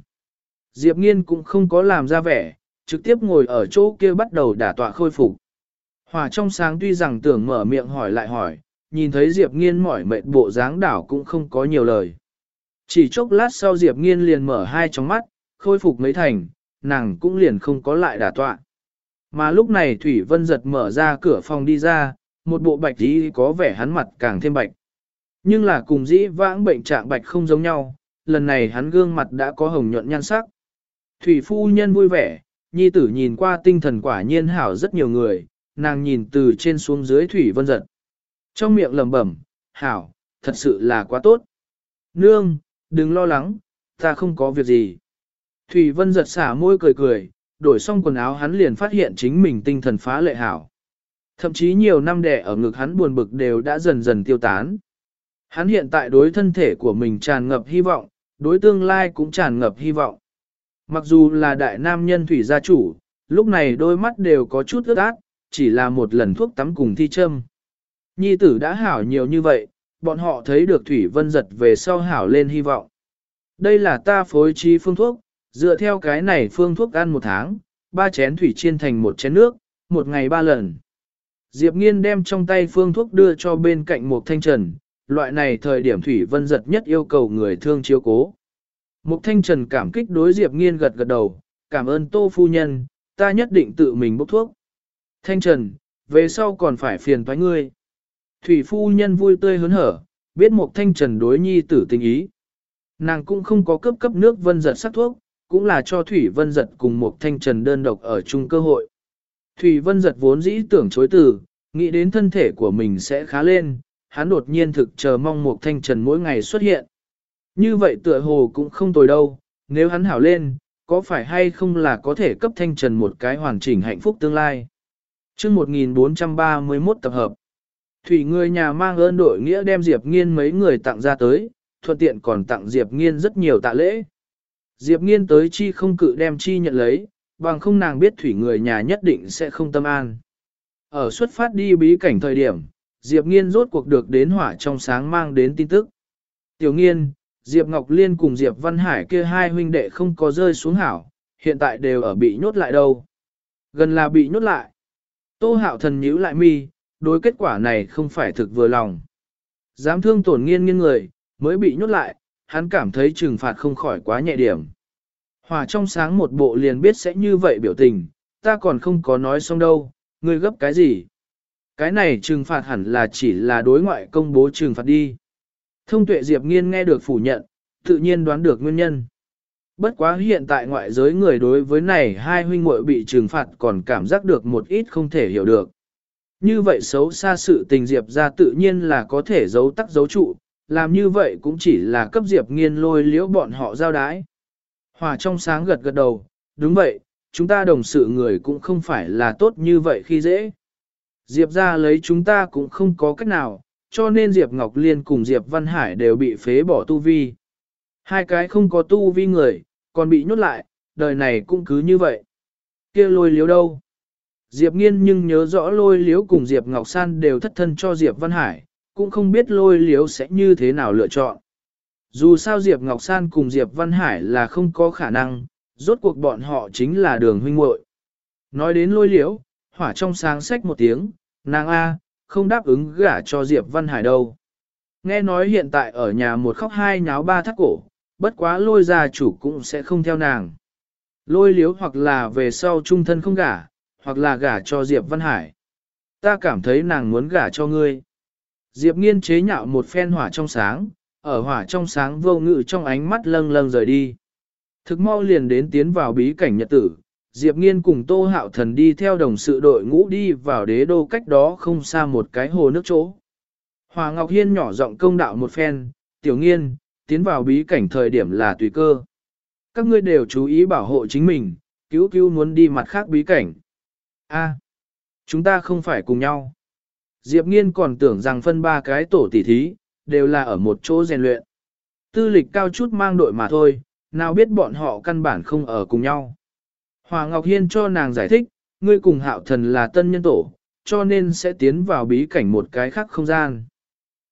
Diệp nghiên cũng không có làm ra vẻ, trực tiếp ngồi ở chỗ kia bắt đầu đả tọa khôi phục. Hòa trong sáng tuy rằng tưởng mở miệng hỏi lại hỏi, nhìn thấy Diệp nghiên mỏi mệt bộ dáng đảo cũng không có nhiều lời. Chỉ chốc lát sau Diệp nghiên liền mở hai tròng mắt, khôi phục mấy thành, nàng cũng liền không có lại đả tọa. Mà lúc này Thủy Vân giật mở ra cửa phòng đi ra, một bộ bạch dĩ có vẻ hắn mặt càng thêm bạch. Nhưng là cùng dĩ vãng bệnh trạng bạch không giống nhau, lần này hắn gương mặt đã có hồng nhuận nhan sắc. Thủy phu nhân vui vẻ, nhi tử nhìn qua tinh thần quả nhiên hảo rất nhiều người, nàng nhìn từ trên xuống dưới Thủy Vân giật. Trong miệng lẩm bẩm, hảo, thật sự là quá tốt. Nương, đừng lo lắng, ta không có việc gì. Thủy Vân giật xả môi cười cười, đổi xong quần áo hắn liền phát hiện chính mình tinh thần phá lệ hảo. Thậm chí nhiều năm đẻ ở ngực hắn buồn bực đều đã dần dần tiêu tán. Hắn hiện tại đối thân thể của mình tràn ngập hy vọng, đối tương lai cũng tràn ngập hy vọng. Mặc dù là đại nam nhân thủy gia chủ, lúc này đôi mắt đều có chút ướt át, chỉ là một lần thuốc tắm cùng thi châm. Nhi tử đã hảo nhiều như vậy, bọn họ thấy được Thủy Vân giật về sau hảo lên hy vọng. Đây là ta phối trí phương thuốc, dựa theo cái này phương thuốc ăn một tháng, ba chén thủy chiên thành một chén nước, một ngày ba lần. Diệp Nghiên đem trong tay phương thuốc đưa cho bên cạnh một thanh trần, loại này thời điểm Thủy Vân giật nhất yêu cầu người thương chiếu cố. Mục Thanh Trần cảm kích đối Diệp Nghiên gật gật đầu, cảm ơn Tô Phu Nhân, ta nhất định tự mình bốc thuốc. Thanh Trần, về sau còn phải phiền thoái ngươi. Thủy Phu Nhân vui tươi hớn hở, biết Mục Thanh Trần đối nhi tử tình ý. Nàng cũng không có cấp cấp nước vân giật sắc thuốc, cũng là cho Thủy Vân giật cùng Mục Thanh Trần đơn độc ở chung cơ hội. Thủy Vân giật vốn dĩ tưởng chối từ, nghĩ đến thân thể của mình sẽ khá lên, hắn đột nhiên thực chờ mong Mục Thanh Trần mỗi ngày xuất hiện. Như vậy tựa hồ cũng không tồi đâu, nếu hắn hảo lên, có phải hay không là có thể cấp thanh trần một cái hoàn chỉnh hạnh phúc tương lai. chương 1431 tập hợp, Thủy người nhà mang ơn đội nghĩa đem Diệp Nghiên mấy người tặng ra tới, thuận tiện còn tặng Diệp Nghiên rất nhiều tạ lễ. Diệp Nghiên tới chi không cự đem chi nhận lấy, bằng không nàng biết thủy người nhà nhất định sẽ không tâm an. Ở xuất phát đi bí cảnh thời điểm, Diệp Nghiên rốt cuộc được đến hỏa trong sáng mang đến tin tức. Tiểu Nghiên, Diệp Ngọc Liên cùng Diệp Văn Hải kia hai huynh đệ không có rơi xuống hảo, hiện tại đều ở bị nhốt lại đâu. Gần là bị nhốt lại. Tô hạo thần nhíu lại mi, đối kết quả này không phải thực vừa lòng. Dám thương tổn nghiên nghiêng người, mới bị nhốt lại, hắn cảm thấy trừng phạt không khỏi quá nhẹ điểm. Hòa trong sáng một bộ liền biết sẽ như vậy biểu tình, ta còn không có nói xong đâu, ngươi gấp cái gì? Cái này trừng phạt hẳn là chỉ là đối ngoại công bố trừng phạt đi. Thông tuệ Diệp Nghiên nghe được phủ nhận, tự nhiên đoán được nguyên nhân. Bất quá hiện tại ngoại giới người đối với này hai huynh muội bị trừng phạt còn cảm giác được một ít không thể hiểu được. Như vậy xấu xa sự tình Diệp ra tự nhiên là có thể giấu tắc giấu trụ, làm như vậy cũng chỉ là cấp Diệp nghiên lôi liễu bọn họ giao đái. Hòa trong sáng gật gật đầu, đúng vậy, chúng ta đồng sự người cũng không phải là tốt như vậy khi dễ. Diệp ra lấy chúng ta cũng không có cách nào, cho nên Diệp Ngọc Liên cùng Diệp Văn Hải đều bị phế bỏ tu vi. Hai cái không có tu vi người, còn bị nhốt lại, đời này cũng cứ như vậy. kia lôi liếu đâu? Diệp Nghiên nhưng nhớ rõ lôi liếu cùng Diệp Ngọc San đều thất thân cho Diệp Văn Hải, cũng không biết lôi liếu sẽ như thế nào lựa chọn. Dù sao Diệp Ngọc San cùng Diệp Văn Hải là không có khả năng, rốt cuộc bọn họ chính là đường huynh muội. Nói đến lôi liếu, hỏa trong sáng sách một tiếng, nàng A, không đáp ứng gả cho Diệp Văn Hải đâu. Nghe nói hiện tại ở nhà một khóc hai nháo ba thắt cổ, bất quá lôi gia chủ cũng sẽ không theo nàng. Lôi liếu hoặc là về sau trung thân không gả, hoặc là gả cho Diệp Văn Hải. Ta cảm thấy nàng muốn gả cho ngươi. Diệp nghiên chế nhạo một phen hỏa trong sáng, ở hỏa trong sáng vô ngự trong ánh mắt lâng lâng rời đi. Thực mau liền đến tiến vào bí cảnh nhật tử, Diệp Nghiên cùng Tô Hạo Thần đi theo đồng sự đội ngũ đi vào đế đô cách đó không xa một cái hồ nước chỗ. Hòa Ngọc Hiên nhỏ giọng công đạo một phen, tiểu nghiên, tiến vào bí cảnh thời điểm là tùy cơ. Các ngươi đều chú ý bảo hộ chính mình, cứu cứu muốn đi mặt khác bí cảnh. A, chúng ta không phải cùng nhau. Diệp Nghiên còn tưởng rằng phân ba cái tổ tỷ thí, đều là ở một chỗ rèn luyện. Tư lịch cao chút mang đội mà thôi, nào biết bọn họ căn bản không ở cùng nhau. Hòa Ngọc Hiên cho nàng giải thích, ngươi cùng hạo thần là tân nhân tổ, cho nên sẽ tiến vào bí cảnh một cái khác không gian.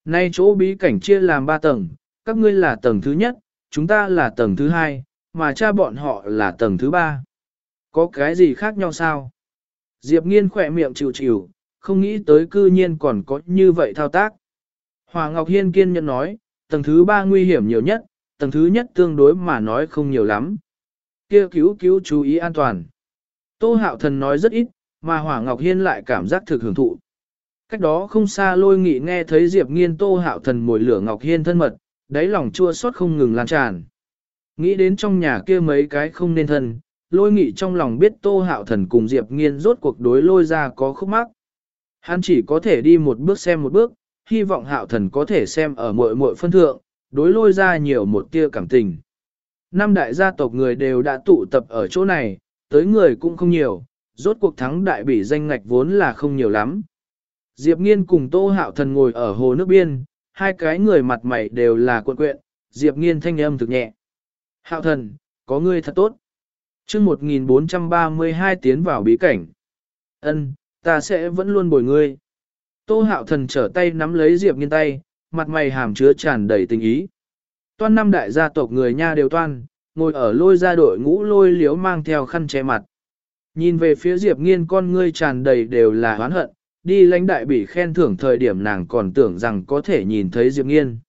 Nay chỗ bí cảnh chia làm ba tầng, các ngươi là tầng thứ nhất, chúng ta là tầng thứ hai, mà cha bọn họ là tầng thứ ba. Có cái gì khác nhau sao? Diệp nghiên khỏe miệng chịu chịu, không nghĩ tới cư nhiên còn có như vậy thao tác. Hòa Ngọc Hiên kiên nhẫn nói, tầng thứ ba nguy hiểm nhiều nhất, tầng thứ nhất tương đối mà nói không nhiều lắm. Kia cứu cứu chú ý an toàn. Tô Hạo Thần nói rất ít, mà Hỏa Ngọc Hiên lại cảm giác thực hưởng thụ. Cách đó không xa lôi nghị nghe thấy Diệp Nghiên Tô Hạo Thần mồi lửa Ngọc Hiên thân mật, đáy lòng chua xót không ngừng lan tràn. Nghĩ đến trong nhà kia mấy cái không nên thân, lôi nghị trong lòng biết Tô Hạo Thần cùng Diệp Nghiên rốt cuộc đối lôi ra có khúc mắc. Hắn chỉ có thể đi một bước xem một bước, hy vọng Hạo Thần có thể xem ở mọi mọi phân thượng, đối lôi ra nhiều một tia cảm tình. Năm đại gia tộc người đều đã tụ tập ở chỗ này, tới người cũng không nhiều, rốt cuộc thắng đại bỉ danh ngạch vốn là không nhiều lắm. Diệp Nghiên cùng Tô Hạo Thần ngồi ở hồ nước biên, hai cái người mặt mày đều là cuộn quyện, Diệp Nghiên thanh âm thực nhẹ. Hạo Thần, có ngươi thật tốt. chương 1432 tiến vào bí cảnh. ân ta sẽ vẫn luôn bồi ngươi. Tô Hạo Thần trở tay nắm lấy Diệp Nghiên tay, mặt mày hàm chứa tràn đầy tình ý. Toan năm đại gia tộc người nha đều toan, ngồi ở lôi ra đội ngũ lôi liếu mang theo khăn che mặt. Nhìn về phía Diệp Nghiên con ngươi tràn đầy đều là oán hận, đi lãnh đại bị khen thưởng thời điểm nàng còn tưởng rằng có thể nhìn thấy Diệp Nghiên.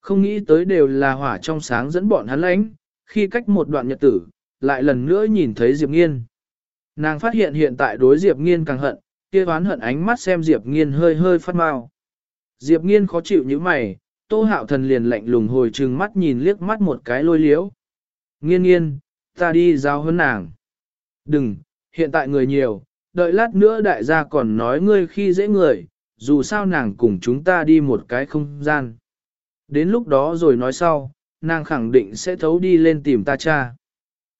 Không nghĩ tới đều là hỏa trong sáng dẫn bọn hắn lãnh, khi cách một đoạn nhật tử, lại lần nữa nhìn thấy Diệp Nghiên. Nàng phát hiện hiện tại đối Diệp Nghiên càng hận, kia oán hận ánh mắt xem Diệp Nghiên hơi hơi phát mau. Diệp Nghiên khó chịu như mày, Tô Hạo Thần liền lạnh lùng hồi trừng mắt nhìn liếc mắt một cái lôi Liễu. Nghiên nghiên, ta đi giao hơn nàng. Đừng, hiện tại người nhiều, đợi lát nữa đại gia còn nói ngươi khi dễ người, dù sao nàng cùng chúng ta đi một cái không gian. Đến lúc đó rồi nói sau, nàng khẳng định sẽ thấu đi lên tìm ta cha.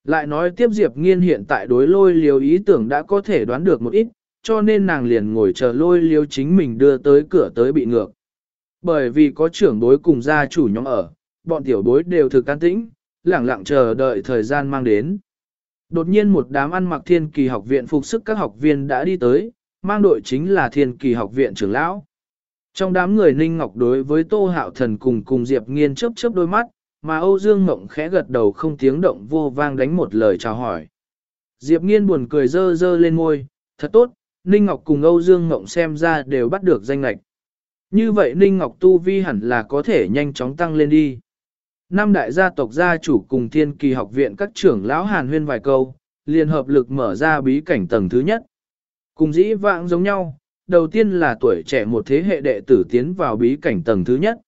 Lại nói tiếp Diệp Nghiên hiện tại đối lôi liều ý tưởng đã có thể đoán được một ít, cho nên nàng liền ngồi chờ lôi liều chính mình đưa tới cửa tới bị ngược. Bởi vì có trưởng bối cùng gia chủ nhóm ở, bọn tiểu bối đều thực can tĩnh, lẳng lặng chờ đợi thời gian mang đến. Đột nhiên một đám ăn mặc thiên kỳ học viện phục sức các học viên đã đi tới, mang đội chính là thiên kỳ học viện trưởng lão. Trong đám người Ninh Ngọc đối với Tô Hạo Thần cùng cùng Diệp Nghiên chớp chớp đôi mắt, mà Âu Dương Ngộng khẽ gật đầu không tiếng động vô vang đánh một lời chào hỏi. Diệp Nghiên buồn cười dơ dơ lên môi, thật tốt, Ninh Ngọc cùng Âu Dương Ngộng xem ra đều bắt được danh lạch. Như vậy Ninh Ngọc Tu Vi hẳn là có thể nhanh chóng tăng lên đi. Năm đại gia tộc gia chủ cùng thiên kỳ học viện các trưởng lão hàn huyên vài câu, liền hợp lực mở ra bí cảnh tầng thứ nhất. Cùng dĩ vãng giống nhau, đầu tiên là tuổi trẻ một thế hệ đệ tử tiến vào bí cảnh tầng thứ nhất.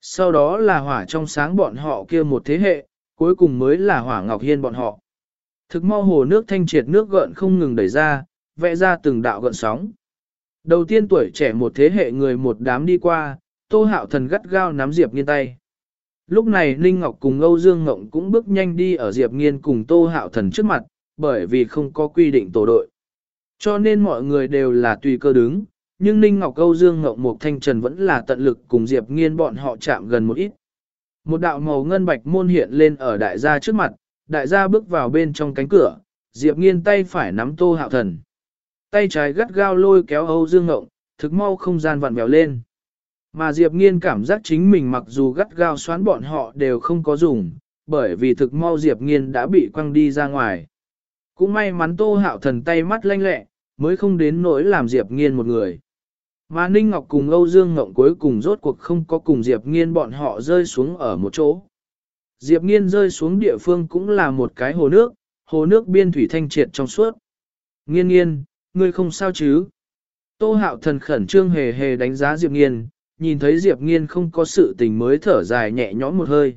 Sau đó là hỏa trong sáng bọn họ kia một thế hệ, cuối cùng mới là hỏa ngọc hiên bọn họ. Thực mau hồ nước thanh triệt nước gợn không ngừng đẩy ra, vẽ ra từng đạo gợn sóng. Đầu tiên tuổi trẻ một thế hệ người một đám đi qua, tô hạo thần gắt gao nắm Diệp nghiên tay. Lúc này Ninh Ngọc cùng Âu Dương Ngộng cũng bước nhanh đi ở Diệp nghiên cùng tô hạo thần trước mặt, bởi vì không có quy định tổ đội. Cho nên mọi người đều là tùy cơ đứng, nhưng Ninh Ngọc Âu Dương Ngộng Mục Thanh Trần vẫn là tận lực cùng Diệp nghiên bọn họ chạm gần một ít. Một đạo màu ngân bạch môn hiện lên ở đại gia trước mặt, đại gia bước vào bên trong cánh cửa, Diệp nghiên tay phải nắm tô hạo thần. Tay trái gắt gao lôi kéo Âu Dương Ngộng, thực mau không gian vặn vẹo lên. Mà Diệp Nghiên cảm giác chính mình mặc dù gắt gao xoán bọn họ đều không có dùng, bởi vì thực mau Diệp Nghiên đã bị quăng đi ra ngoài. Cũng may mắn Tô Hạo Thần tay mắt lanh lẹ, mới không đến nỗi làm Diệp Nghiên một người. Mà Ninh Ngọc cùng Âu Dương Ngộng cuối cùng rốt cuộc không có cùng Diệp Nghiên bọn họ rơi xuống ở một chỗ. Diệp Nghiên rơi xuống địa phương cũng là một cái hồ nước, hồ nước biên thủy thanh triệt trong suốt. Nghiên nghiên, ngươi không sao chứ? Tô hạo thần khẩn trương hề hề đánh giá Diệp Nghiên, nhìn thấy Diệp Nghiên không có sự tình mới thở dài nhẹ nhõm một hơi.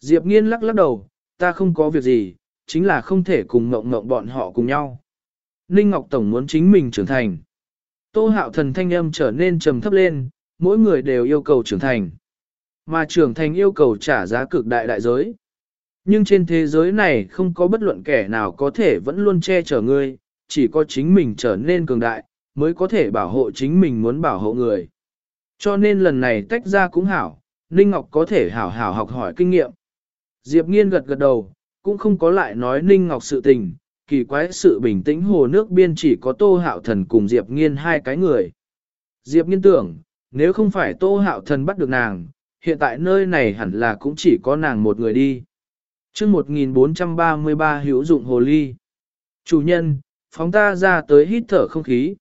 Diệp Nghiên lắc lắc đầu, ta không có việc gì, chính là không thể cùng ngộng ngộng bọn họ cùng nhau. Ninh Ngọc Tổng muốn chính mình trưởng thành. Tô hạo thần thanh âm trở nên trầm thấp lên, mỗi người đều yêu cầu trưởng thành. Mà trưởng thành yêu cầu trả giá cực đại đại giới. Nhưng trên thế giới này không có bất luận kẻ nào có thể vẫn luôn che chở ngươi, chỉ có chính mình trở nên cường đại, mới có thể bảo hộ chính mình muốn bảo hộ người. Cho nên lần này tách ra cũng hảo, Ninh Ngọc có thể hảo hảo học hỏi kinh nghiệm. Diệp Nghiên gật gật đầu, cũng không có lại nói Ninh Ngọc sự tình, kỳ quái sự bình tĩnh hồ nước biên chỉ có Tô Hạo Thần cùng Diệp Nghiên hai cái người. Diệp Nghiên tưởng, nếu không phải Tô Hạo Thần bắt được nàng, hiện tại nơi này hẳn là cũng chỉ có nàng một người đi. chương 1433 hữu dụng hồ ly. Chủ nhân, phóng ta ra tới hít thở không khí.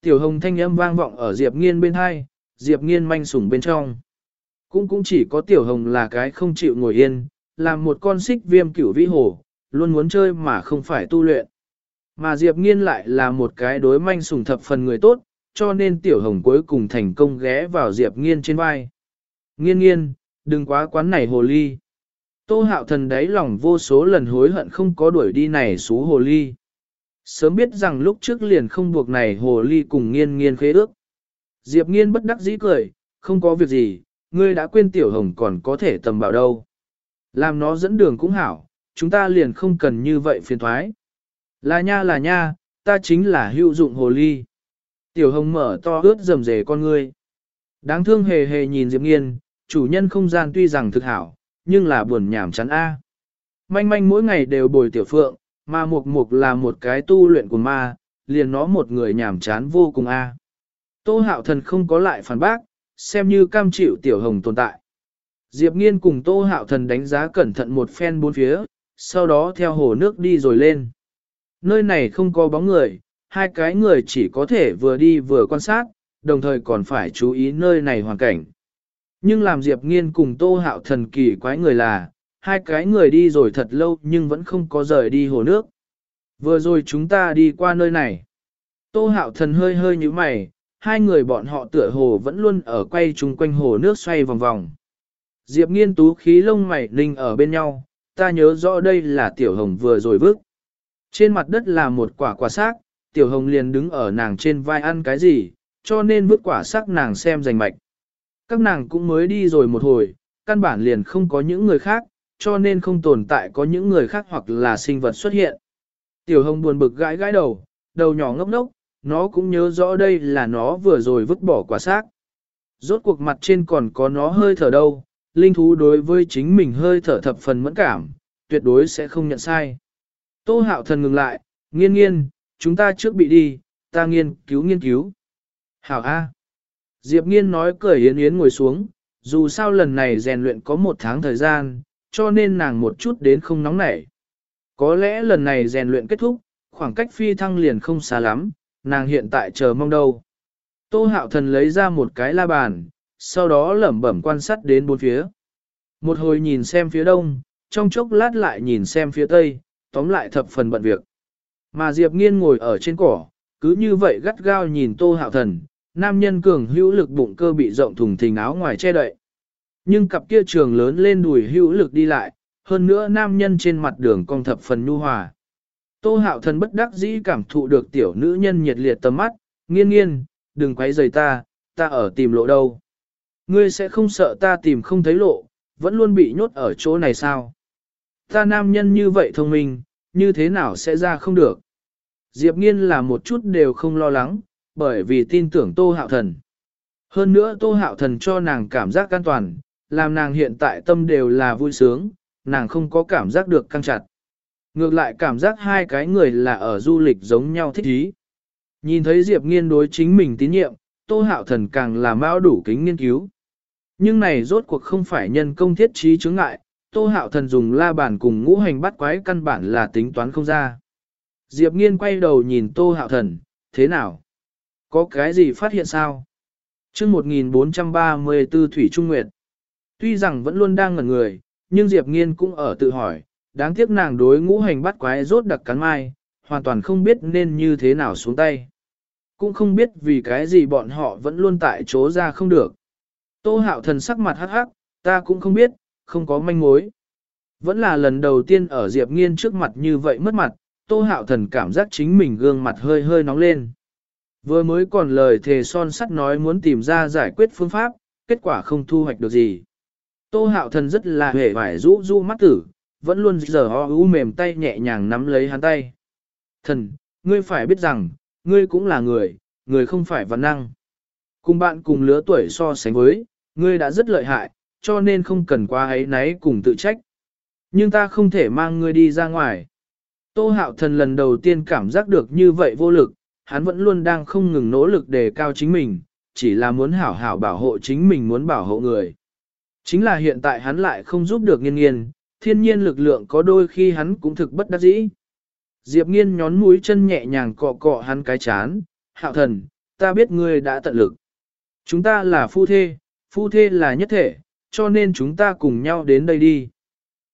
Tiểu hồng thanh âm vang vọng ở Diệp Nghiên bên hai, Diệp Nghiên manh sủng bên trong. Cũng cũng chỉ có Tiểu hồng là cái không chịu ngồi yên, làm một con xích viêm cửu vĩ hồ, luôn muốn chơi mà không phải tu luyện. Mà Diệp Nghiên lại là một cái đối manh sủng thập phần người tốt, cho nên Tiểu Hồng cuối cùng thành công ghé vào Diệp Nghiên trên vai. Nghiên nghiên, đừng quá quán này hồ ly. Tô hạo thần đáy lòng vô số lần hối hận không có đuổi đi này xú hồ ly. Sớm biết rằng lúc trước liền không buộc này hồ ly cùng nghiên nghiên khế ước. Diệp nghiên bất đắc dĩ cười, không có việc gì, ngươi đã quên tiểu hồng còn có thể tầm bảo đâu. Làm nó dẫn đường cũng hảo, chúng ta liền không cần như vậy phiền thoái. Là nha là nha, ta chính là hữu dụng hồ ly. Tiểu hồng mở to ướt rầm rề con ngươi. Đáng thương hề hề nhìn Diệp nghiên, chủ nhân không gian tuy rằng thực hảo, nhưng là buồn nhảm chán a. Manh manh mỗi ngày đều bồi tiểu phượng, mà mục mục là một cái tu luyện của ma, liền nó một người nhảm chán vô cùng a. Tô hạo thần không có lại phản bác, xem như cam chịu tiểu hồng tồn tại. Diệp nghiên cùng tô hạo thần đánh giá cẩn thận một phen bốn phía, sau đó theo hồ nước đi rồi lên. Nơi này không có bóng người, hai cái người chỉ có thể vừa đi vừa quan sát, đồng thời còn phải chú ý nơi này hoàn cảnh. Nhưng làm Diệp Nghiên cùng Tô Hạo thần kỳ quái người là, hai cái người đi rồi thật lâu nhưng vẫn không có rời đi hồ nước. Vừa rồi chúng ta đi qua nơi này. Tô Hạo thần hơi hơi như mày, hai người bọn họ tựa hồ vẫn luôn ở quay chung quanh hồ nước xoay vòng vòng. Diệp Nghiên tú khí lông mày ninh ở bên nhau, ta nhớ rõ đây là Tiểu Hồng vừa rồi vứt. Trên mặt đất là một quả quả xác, Tiểu Hồng liền đứng ở nàng trên vai ăn cái gì, cho nên vứt quả xác nàng xem rành mạch. Các nàng cũng mới đi rồi một hồi, căn bản liền không có những người khác, cho nên không tồn tại có những người khác hoặc là sinh vật xuất hiện. Tiểu hồng buồn bực gãi gãi đầu, đầu nhỏ ngốc ngốc, nó cũng nhớ rõ đây là nó vừa rồi vứt bỏ quả xác. Rốt cuộc mặt trên còn có nó hơi thở đâu, linh thú đối với chính mình hơi thở thập phần mẫn cảm, tuyệt đối sẽ không nhận sai. Tô hạo thần ngừng lại, nghiên nghiên, chúng ta trước bị đi, ta nghiên cứu nghiên cứu. Hảo A. Diệp Nghiên nói cười yến yến ngồi xuống, dù sao lần này rèn luyện có một tháng thời gian, cho nên nàng một chút đến không nóng nảy. Có lẽ lần này rèn luyện kết thúc, khoảng cách phi thăng liền không xa lắm, nàng hiện tại chờ mong đâu. Tô hạo thần lấy ra một cái la bàn, sau đó lẩm bẩm quan sát đến bốn phía. Một hồi nhìn xem phía đông, trong chốc lát lại nhìn xem phía tây, tóm lại thập phần bận việc. Mà Diệp Nghiên ngồi ở trên cỏ, cứ như vậy gắt gao nhìn Tô Hạo Thần, nam nhân cường hữu lực bụng cơ bị rộng thùng thình áo ngoài che đậy. Nhưng cặp kia trường lớn lên đùi hữu lực đi lại, hơn nữa nam nhân trên mặt đường cong thập phần nhu hòa. Tô hạo thần bất đắc dĩ cảm thụ được tiểu nữ nhân nhiệt liệt tầm mắt, nghiên nghiên, đừng quấy rời ta, ta ở tìm lộ đâu. Ngươi sẽ không sợ ta tìm không thấy lộ, vẫn luôn bị nhốt ở chỗ này sao? Ta nam nhân như vậy thông minh, như thế nào sẽ ra không được? Diệp nghiên là một chút đều không lo lắng, bởi vì tin tưởng Tô Hạo Thần. Hơn nữa Tô Hạo Thần cho nàng cảm giác an toàn, làm nàng hiện tại tâm đều là vui sướng, nàng không có cảm giác được căng chặt. Ngược lại cảm giác hai cái người là ở du lịch giống nhau thích ý. Nhìn thấy Diệp Nghiên đối chính mình tín nhiệm, Tô Hạo Thần càng là mão đủ kính nghiên cứu. Nhưng này rốt cuộc không phải nhân công thiết trí chứng ngại, Tô Hạo Thần dùng la bàn cùng ngũ hành bắt quái căn bản là tính toán không ra. Diệp Nghiên quay đầu nhìn Tô Hạo Thần, thế nào? Có cái gì phát hiện sao? chương 1434 Thủy Trung Nguyệt. Tuy rằng vẫn luôn đang ngẩn người, nhưng Diệp Nghiên cũng ở tự hỏi, đáng tiếc nàng đối ngũ hành bắt quái rốt đặc cắn mai, hoàn toàn không biết nên như thế nào xuống tay. Cũng không biết vì cái gì bọn họ vẫn luôn tại chỗ ra không được. Tô hạo thần sắc mặt hắc hắc, ta cũng không biết, không có manh mối. Vẫn là lần đầu tiên ở Diệp Nghiên trước mặt như vậy mất mặt, Tô hạo thần cảm giác chính mình gương mặt hơi hơi nóng lên. Vừa mới còn lời thề son sắt nói muốn tìm ra giải quyết phương pháp, kết quả không thu hoạch được gì. Tô hạo thần rất là hề vải rũ rũ mắt tử, vẫn luôn giờ ho u mềm tay nhẹ nhàng nắm lấy hắn tay. Thần, ngươi phải biết rằng, ngươi cũng là người, người không phải văn năng. Cùng bạn cùng lứa tuổi so sánh với, ngươi đã rất lợi hại, cho nên không cần quá ấy náy cùng tự trách. Nhưng ta không thể mang ngươi đi ra ngoài. Tô hạo thần lần đầu tiên cảm giác được như vậy vô lực, hắn vẫn luôn đang không ngừng nỗ lực đề cao chính mình, chỉ là muốn hảo hảo bảo hộ chính mình muốn bảo hộ người. Chính là hiện tại hắn lại không giúp được nghiên nghiên, thiên nhiên lực lượng có đôi khi hắn cũng thực bất đắc dĩ. Diệp nghiên nhón mũi chân nhẹ nhàng cọ cọ hắn cái chán, hạo thần, ta biết ngươi đã tận lực. Chúng ta là phu thê, phu thê là nhất thể, cho nên chúng ta cùng nhau đến đây đi.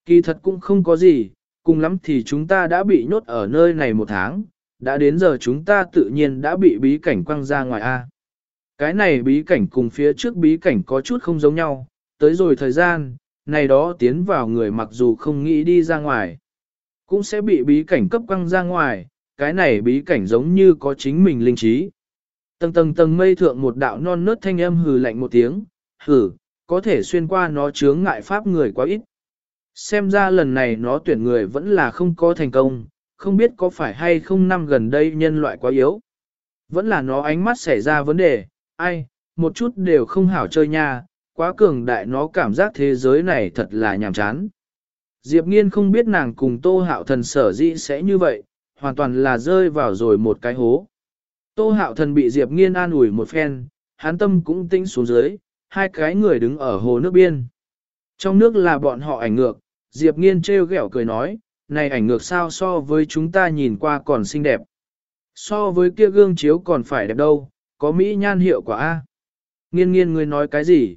Kỳ thật cũng không có gì, cùng lắm thì chúng ta đã bị nhốt ở nơi này một tháng, đã đến giờ chúng ta tự nhiên đã bị bí cảnh quăng ra ngoài A. Cái này bí cảnh cùng phía trước bí cảnh có chút không giống nhau, tới rồi thời gian, này đó tiến vào người mặc dù không nghĩ đi ra ngoài, cũng sẽ bị bí cảnh cấp quăng ra ngoài, cái này bí cảnh giống như có chính mình linh trí. Tầng tầng tầng mây thượng một đạo non nớt thanh âm hừ lạnh một tiếng, hừ, có thể xuyên qua nó chướng ngại pháp người quá ít. Xem ra lần này nó tuyển người vẫn là không có thành công, không biết có phải hay không năm gần đây nhân loại quá yếu. Vẫn là nó ánh mắt xảy ra vấn đề, ai, một chút đều không hảo chơi nha, quá cường đại nó cảm giác thế giới này thật là nhàm chán. Diệp nghiên không biết nàng cùng tô hạo thần sở dĩ sẽ như vậy, hoàn toàn là rơi vào rồi một cái hố. Tô hạo thần bị Diệp nghiên an ủi một phen, hán tâm cũng tinh xuống dưới, hai cái người đứng ở hồ nước biên. Trong nước là bọn họ ảnh ngược, Diệp nghiên trêu ghẹo cười nói, này ảnh ngược sao so với chúng ta nhìn qua còn xinh đẹp. So với kia gương chiếu còn phải đẹp đâu, có mỹ nhan hiệu quả A. Nghiên nghiên ngươi nói cái gì?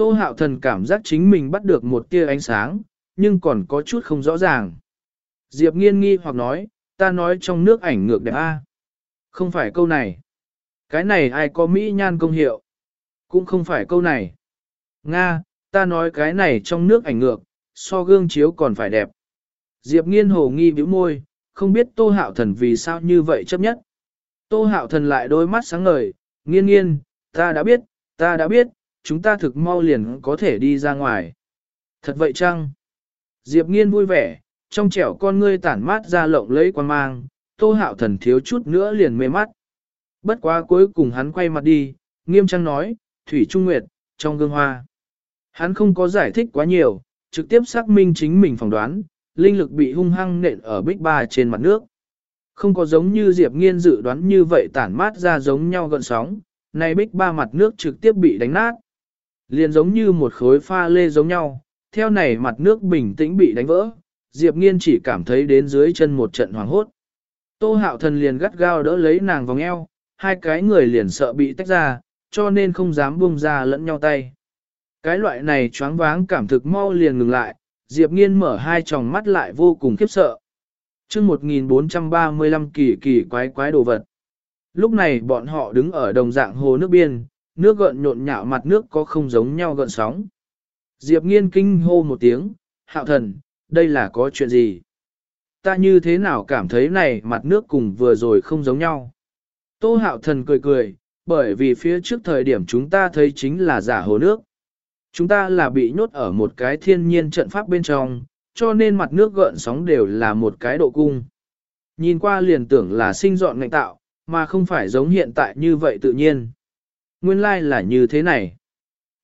Tô hạo thần cảm giác chính mình bắt được một tia ánh sáng, nhưng còn có chút không rõ ràng. Diệp nghiên nghi hoặc nói, ta nói trong nước ảnh ngược đẹp A. Không phải câu này. Cái này ai có mỹ nhan công hiệu? Cũng không phải câu này. Nga, ta nói cái này trong nước ảnh ngược, so gương chiếu còn phải đẹp. Diệp nghiên hồ nghi bĩu môi, không biết tô hạo thần vì sao như vậy chấp nhất. Tô hạo thần lại đôi mắt sáng ngời, nghiên nghiên, ta đã biết, ta đã biết, chúng ta thực mau liền có thể đi ra ngoài. Thật vậy chăng? Diệp nghiên vui vẻ, trong trẻo con ngươi tản mát ra lộng lấy quan mang, tô hạo thần thiếu chút nữa liền mê mắt. Bất quá cuối cùng hắn quay mặt đi, nghiêm trang nói, Thủy Trung Nguyệt, trong gương hoa. Hắn không có giải thích quá nhiều, trực tiếp xác minh chính mình phỏng đoán, linh lực bị hung hăng nện ở bích ba trên mặt nước. Không có giống như Diệp Nghiên dự đoán như vậy tản mát ra giống nhau gợn sóng, này bích ba mặt nước trực tiếp bị đánh nát. Liền giống như một khối pha lê giống nhau, theo này mặt nước bình tĩnh bị đánh vỡ, Diệp Nghiên chỉ cảm thấy đến dưới chân một trận hoàng hốt. Tô hạo thần liền gắt gao đỡ lấy nàng vòng eo, hai cái người liền sợ bị tách ra, cho nên không dám buông ra lẫn nhau tay. Cái loại này choáng váng cảm thực mau liền ngừng lại, Diệp Nghiên mở hai tròng mắt lại vô cùng khiếp sợ. chương 1435 kỳ kỳ quái quái đồ vật. Lúc này bọn họ đứng ở đồng dạng hồ nước biên, nước gợn nhộn nhạo mặt nước có không giống nhau gợn sóng. Diệp Nghiên kinh hô một tiếng, hạo thần, đây là có chuyện gì? Ta như thế nào cảm thấy này mặt nước cùng vừa rồi không giống nhau? Tô hạo thần cười cười, bởi vì phía trước thời điểm chúng ta thấy chính là giả hồ nước. Chúng ta là bị nhốt ở một cái thiên nhiên trận pháp bên trong, cho nên mặt nước gợn sóng đều là một cái độ cung. Nhìn qua liền tưởng là sinh dọn ngành tạo, mà không phải giống hiện tại như vậy tự nhiên. Nguyên lai like là như thế này.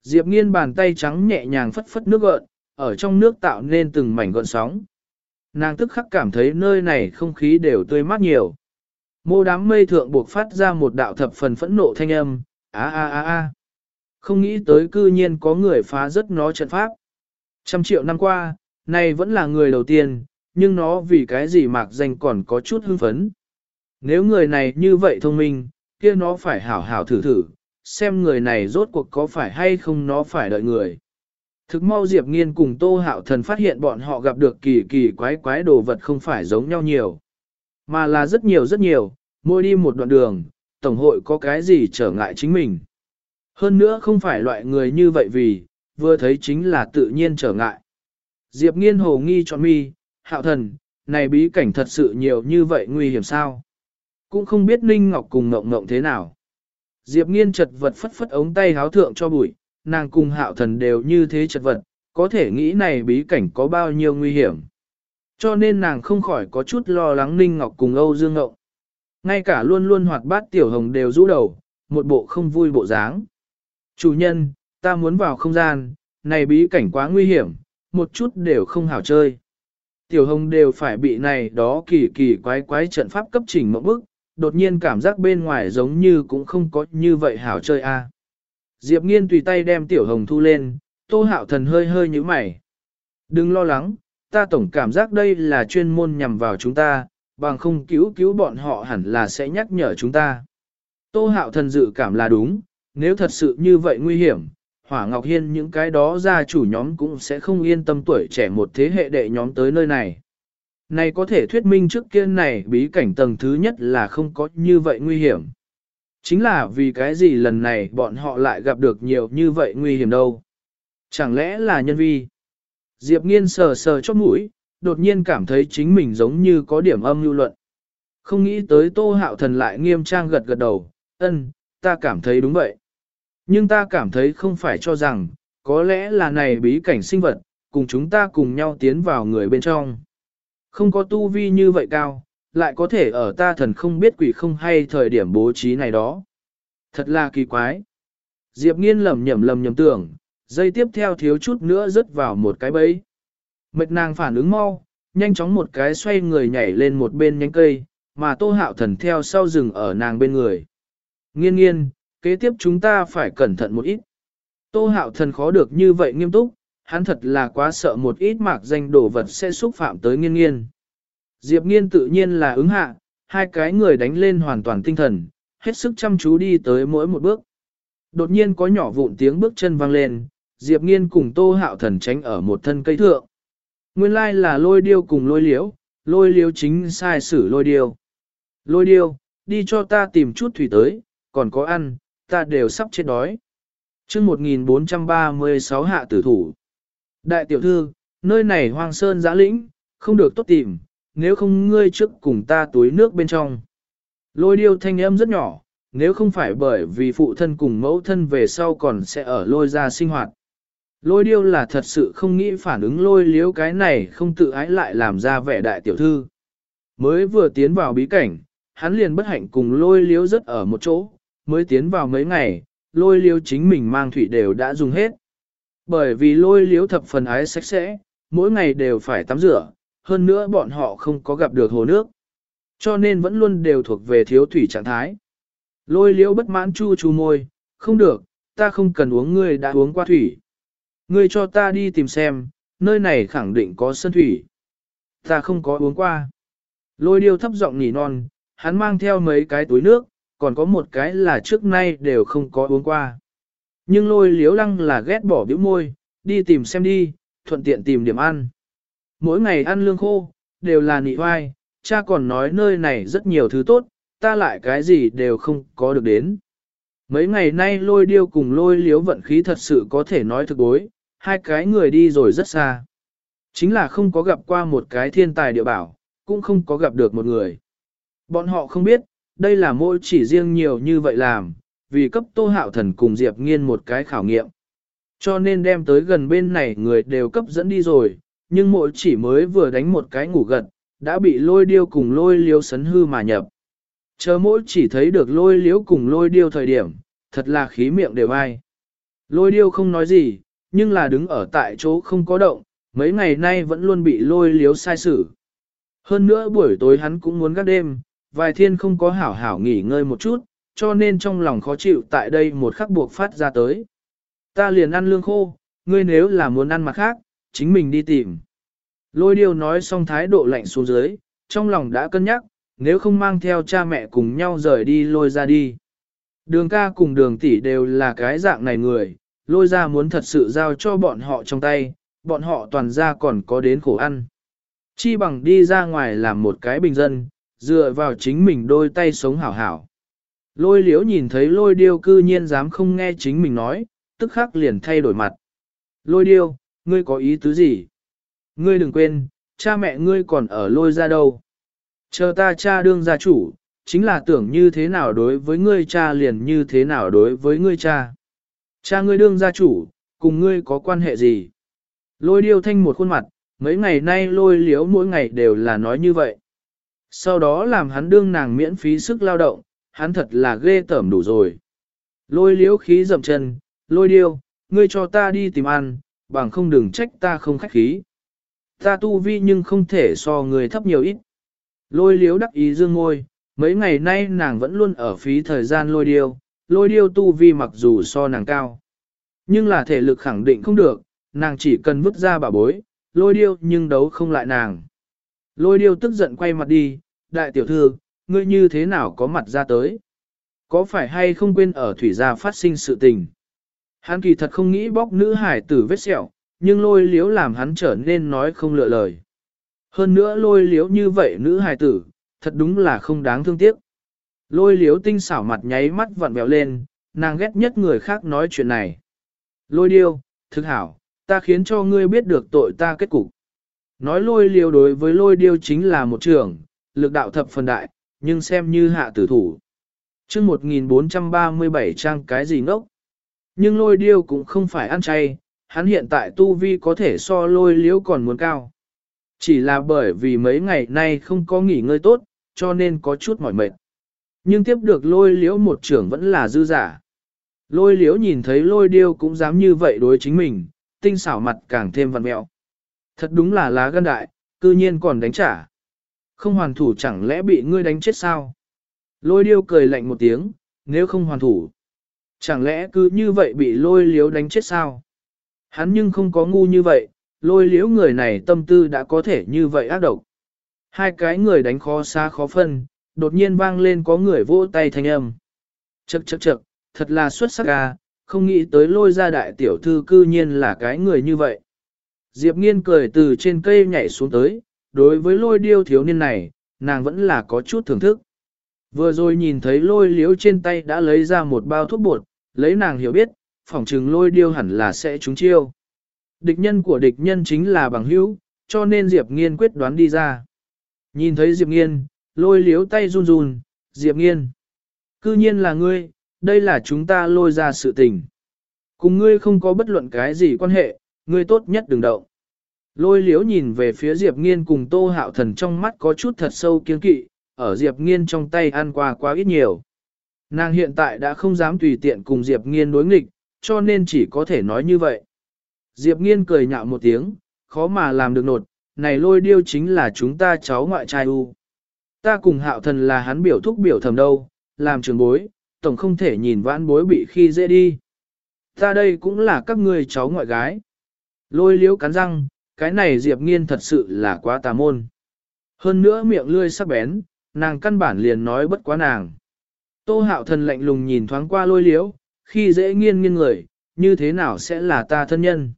Diệp nghiên bàn tay trắng nhẹ nhàng phất phất nước gợn, ở trong nước tạo nên từng mảnh gợn sóng. Nàng tức khắc cảm thấy nơi này không khí đều tươi mát nhiều. Mô đám mây thượng buộc phát ra một đạo thập phần phẫn nộ thanh âm, a a a a. Không nghĩ tới cư nhiên có người phá rất nó trận pháp. Trăm triệu năm qua, này vẫn là người đầu tiên, nhưng nó vì cái gì mạc danh còn có chút hưng phấn. Nếu người này như vậy thông minh, kia nó phải hảo hảo thử thử, xem người này rốt cuộc có phải hay không nó phải đợi người. Thực mau Diệp Nghiên cùng Tô Hạo Thần phát hiện bọn họ gặp được kỳ kỳ quái quái đồ vật không phải giống nhau nhiều, mà là rất nhiều rất nhiều, mỗi đi một đoạn đường, Tổng hội có cái gì trở ngại chính mình. Hơn nữa không phải loại người như vậy vì, vừa thấy chính là tự nhiên trở ngại. Diệp nghiên hồ nghi chọn mi, hạo thần, này bí cảnh thật sự nhiều như vậy nguy hiểm sao? Cũng không biết Ninh Ngọc cùng ngộng ngộng thế nào. Diệp nghiên chật vật phất phất ống tay háo thượng cho bụi, nàng cùng hạo thần đều như thế chật vật, có thể nghĩ này bí cảnh có bao nhiêu nguy hiểm. Cho nên nàng không khỏi có chút lo lắng Ninh Ngọc cùng Âu Dương Ngộng. Ngay cả luôn luôn hoạt bát tiểu hồng đều rũ đầu, một bộ không vui bộ dáng. Chủ nhân, ta muốn vào không gian, này bí cảnh quá nguy hiểm, một chút đều không hảo chơi. Tiểu hồng đều phải bị này đó kỳ kỳ quái quái trận pháp cấp chỉnh một bức, đột nhiên cảm giác bên ngoài giống như cũng không có như vậy hảo chơi a. Diệp nghiên tùy tay đem tiểu hồng thu lên, tô hạo thần hơi hơi như mày. Đừng lo lắng, ta tổng cảm giác đây là chuyên môn nhằm vào chúng ta, bằng không cứu cứu bọn họ hẳn là sẽ nhắc nhở chúng ta. Tô hạo thần dự cảm là đúng, nếu thật sự như vậy nguy hiểm, Hỏa Ngọc Hiên những cái đó gia chủ nhóm cũng sẽ không yên tâm tuổi trẻ một thế hệ đệ nhóm tới nơi này. Này có thể thuyết minh trước kia này bí cảnh tầng thứ nhất là không có như vậy nguy hiểm. Chính là vì cái gì lần này bọn họ lại gặp được nhiều như vậy nguy hiểm đâu. Chẳng lẽ là nhân vi? Diệp nghiên sờ sờ chót mũi, đột nhiên cảm thấy chính mình giống như có điểm âm lưu luận. Không nghĩ tới tô hạo thần lại nghiêm trang gật gật đầu, ân, ta cảm thấy đúng vậy. Nhưng ta cảm thấy không phải cho rằng, có lẽ là này bí cảnh sinh vật, cùng chúng ta cùng nhau tiến vào người bên trong. Không có tu vi như vậy cao, lại có thể ở ta thần không biết quỷ không hay thời điểm bố trí này đó. Thật là kỳ quái. Diệp nghiên lầm nhầm lầm nhầm tưởng, dây tiếp theo thiếu chút nữa rớt vào một cái bẫy. Mệt nàng phản ứng mau, nhanh chóng một cái xoay người nhảy lên một bên nhánh cây, mà tô hạo thần theo sau rừng ở nàng bên người. Nghiên nghiên, kế tiếp chúng ta phải cẩn thận một ít. Tô hạo thần khó được như vậy nghiêm túc, hắn thật là quá sợ một ít mạc danh đồ vật sẽ xúc phạm tới nghiên nghiên. Diệp nghiên tự nhiên là ứng hạ, hai cái người đánh lên hoàn toàn tinh thần, hết sức chăm chú đi tới mỗi một bước. Đột nhiên có nhỏ vụn tiếng bước chân vang lên, Diệp nghiên cùng tô hạo thần tránh ở một thân cây thượng. Nguyên lai là lôi điêu cùng lôi liễu, lôi liễu chính sai xử lôi điêu. Lôi điêu, đi cho ta tìm chút thủy tới, còn có ăn, ta đều sắp chết đói. chương 1436 hạ tử thủ. Đại tiểu thư, nơi này hoang sơn giã lĩnh, không được tốt tìm, nếu không ngươi trước cùng ta túi nước bên trong. Lôi điêu thanh âm rất nhỏ, nếu không phải bởi vì phụ thân cùng mẫu thân về sau còn sẽ ở lôi ra sinh hoạt. Lôi điêu là thật sự không nghĩ phản ứng lôi liếu cái này không tự ái lại làm ra vẻ đại tiểu thư. Mới vừa tiến vào bí cảnh, hắn liền bất hạnh cùng lôi liếu rất ở một chỗ, mới tiến vào mấy ngày, lôi liếu chính mình mang thủy đều đã dùng hết. Bởi vì lôi liếu thập phần ái sạch sẽ, mỗi ngày đều phải tắm rửa, hơn nữa bọn họ không có gặp được hồ nước. Cho nên vẫn luôn đều thuộc về thiếu thủy trạng thái. Lôi liếu bất mãn chu chu môi, không được, ta không cần uống ngươi đã uống qua thủy. Ngươi cho ta đi tìm xem, nơi này khẳng định có sân thủy. Ta không có uống qua. Lôi điêu thấp giọng nỉ non, hắn mang theo mấy cái túi nước, còn có một cái là trước nay đều không có uống qua. Nhưng lôi liếu lăng là ghét bỏ biểu môi, đi tìm xem đi, thuận tiện tìm điểm ăn. Mỗi ngày ăn lương khô, đều là nị hoai, cha còn nói nơi này rất nhiều thứ tốt, ta lại cái gì đều không có được đến. Mấy ngày nay lôi điêu cùng lôi liếu vận khí thật sự có thể nói thực bối, hai cái người đi rồi rất xa. Chính là không có gặp qua một cái thiên tài địa bảo, cũng không có gặp được một người. Bọn họ không biết, đây là môi chỉ riêng nhiều như vậy làm, vì cấp tô hạo thần cùng Diệp nghiên một cái khảo nghiệm. Cho nên đem tới gần bên này người đều cấp dẫn đi rồi, nhưng mỗi chỉ mới vừa đánh một cái ngủ gật, đã bị lôi điêu cùng lôi liêu sấn hư mà nhập. Chờ mỗi chỉ thấy được lôi liếu cùng lôi điêu thời điểm, thật là khí miệng đều ai. Lôi điêu không nói gì, nhưng là đứng ở tại chỗ không có động, mấy ngày nay vẫn luôn bị lôi liếu sai xử. Hơn nữa buổi tối hắn cũng muốn gác đêm, vài thiên không có hảo hảo nghỉ ngơi một chút, cho nên trong lòng khó chịu tại đây một khắc buộc phát ra tới. Ta liền ăn lương khô, ngươi nếu là muốn ăn mặt khác, chính mình đi tìm. Lôi điêu nói xong thái độ lạnh xuống dưới, trong lòng đã cân nhắc, nếu không mang theo cha mẹ cùng nhau rời đi lôi ra đi. Đường ca cùng đường tỷ đều là cái dạng này người, lôi ra muốn thật sự giao cho bọn họ trong tay, bọn họ toàn ra còn có đến khổ ăn. Chi bằng đi ra ngoài làm một cái bình dân, dựa vào chính mình đôi tay sống hảo hảo. Lôi liễu nhìn thấy lôi điêu cư nhiên dám không nghe chính mình nói, tức khắc liền thay đổi mặt. Lôi điêu, ngươi có ý tứ gì? Ngươi đừng quên, cha mẹ ngươi còn ở lôi ra đâu. Chờ ta cha đương gia chủ, chính là tưởng như thế nào đối với ngươi cha liền như thế nào đối với ngươi cha. Cha ngươi đương gia chủ, cùng ngươi có quan hệ gì? Lôi điêu thanh một khuôn mặt, mấy ngày nay lôi liếu mỗi ngày đều là nói như vậy. Sau đó làm hắn đương nàng miễn phí sức lao động, hắn thật là ghê tởm đủ rồi. Lôi liếu khí dậm chân, lôi điêu, ngươi cho ta đi tìm ăn, bằng không đừng trách ta không khách khí. Ta tu vi nhưng không thể so người thấp nhiều ít. Lôi liếu đắc ý dương ngôi, mấy ngày nay nàng vẫn luôn ở phí thời gian lôi điêu, lôi điêu tu vi mặc dù so nàng cao. Nhưng là thể lực khẳng định không được, nàng chỉ cần vứt ra bà bối, lôi điêu nhưng đấu không lại nàng. Lôi điêu tức giận quay mặt đi, đại tiểu thư, ngươi như thế nào có mặt ra tới? Có phải hay không quên ở thủy gia phát sinh sự tình? Hắn kỳ thật không nghĩ bóc nữ hải tử vết sẹo, nhưng lôi liếu làm hắn trở nên nói không lựa lời. Hơn nữa lôi liếu như vậy nữ hải tử, thật đúng là không đáng thương tiếc. Lôi liếu tinh xảo mặt nháy mắt vặn vẹo lên, nàng ghét nhất người khác nói chuyện này. Lôi điêu, thực hảo, ta khiến cho ngươi biết được tội ta kết cục. Nói lôi liêu đối với lôi điêu chính là một trường, lực đạo thập phần đại, nhưng xem như hạ tử thủ. chương 1437 trang cái gì ngốc. Nhưng lôi điêu cũng không phải ăn chay, hắn hiện tại tu vi có thể so lôi liễu còn muốn cao. Chỉ là bởi vì mấy ngày nay không có nghỉ ngơi tốt, cho nên có chút mỏi mệt. Nhưng tiếp được lôi liễu một trưởng vẫn là dư giả. Lôi liễu nhìn thấy lôi điêu cũng dám như vậy đối chính mình, tinh xảo mặt càng thêm vặn mẹo. Thật đúng là lá gan đại, cư nhiên còn đánh trả. Không hoàn thủ chẳng lẽ bị ngươi đánh chết sao? Lôi điêu cười lạnh một tiếng, nếu không hoàn thủ. Chẳng lẽ cứ như vậy bị lôi liếu đánh chết sao? Hắn nhưng không có ngu như vậy, lôi liếu người này tâm tư đã có thể như vậy ác độc. Hai cái người đánh khó xa khó phân, đột nhiên vang lên có người vỗ tay thanh âm. Chậc chậc chậc, thật là xuất sắc à, không nghĩ tới lôi ra đại tiểu thư cư nhiên là cái người như vậy. Diệp nghiên cười từ trên cây nhảy xuống tới, đối với lôi điêu thiếu niên này, nàng vẫn là có chút thưởng thức. Vừa rồi nhìn thấy lôi liếu trên tay đã lấy ra một bao thuốc bột, lấy nàng hiểu biết, phỏng chừng lôi điêu hẳn là sẽ trúng chiêu. Địch nhân của địch nhân chính là bằng hữu, cho nên Diệp Nghiên quyết đoán đi ra. Nhìn thấy Diệp Nghiên, lôi liếu tay run run, Diệp Nghiên. Cư nhiên là ngươi, đây là chúng ta lôi ra sự tình. Cùng ngươi không có bất luận cái gì quan hệ, ngươi tốt nhất đừng động. Lôi liếu nhìn về phía Diệp Nghiên cùng Tô Hạo Thần trong mắt có chút thật sâu kiên kỵ, ở Diệp Nghiên trong tay ăn qua quá ít nhiều. Nàng hiện tại đã không dám tùy tiện cùng Diệp Nghiên đối nghịch, cho nên chỉ có thể nói như vậy. Diệp Nghiên cười nhạo một tiếng, khó mà làm được nột, này lôi điêu chính là chúng ta cháu ngoại trai u. Ta cùng hạo thần là hắn biểu thúc biểu thầm đâu, làm trường bối, tổng không thể nhìn vãn bối bị khi dễ đi. Ta đây cũng là các ngươi cháu ngoại gái. Lôi liễu cắn răng, cái này Diệp Nghiên thật sự là quá tà môn. Hơn nữa miệng lươi sắc bén, nàng căn bản liền nói bất quá nàng. Tô hạo thần lạnh lùng nhìn thoáng qua lôi liễu, khi dễ nghiên nghiên người, như thế nào sẽ là ta thân nhân.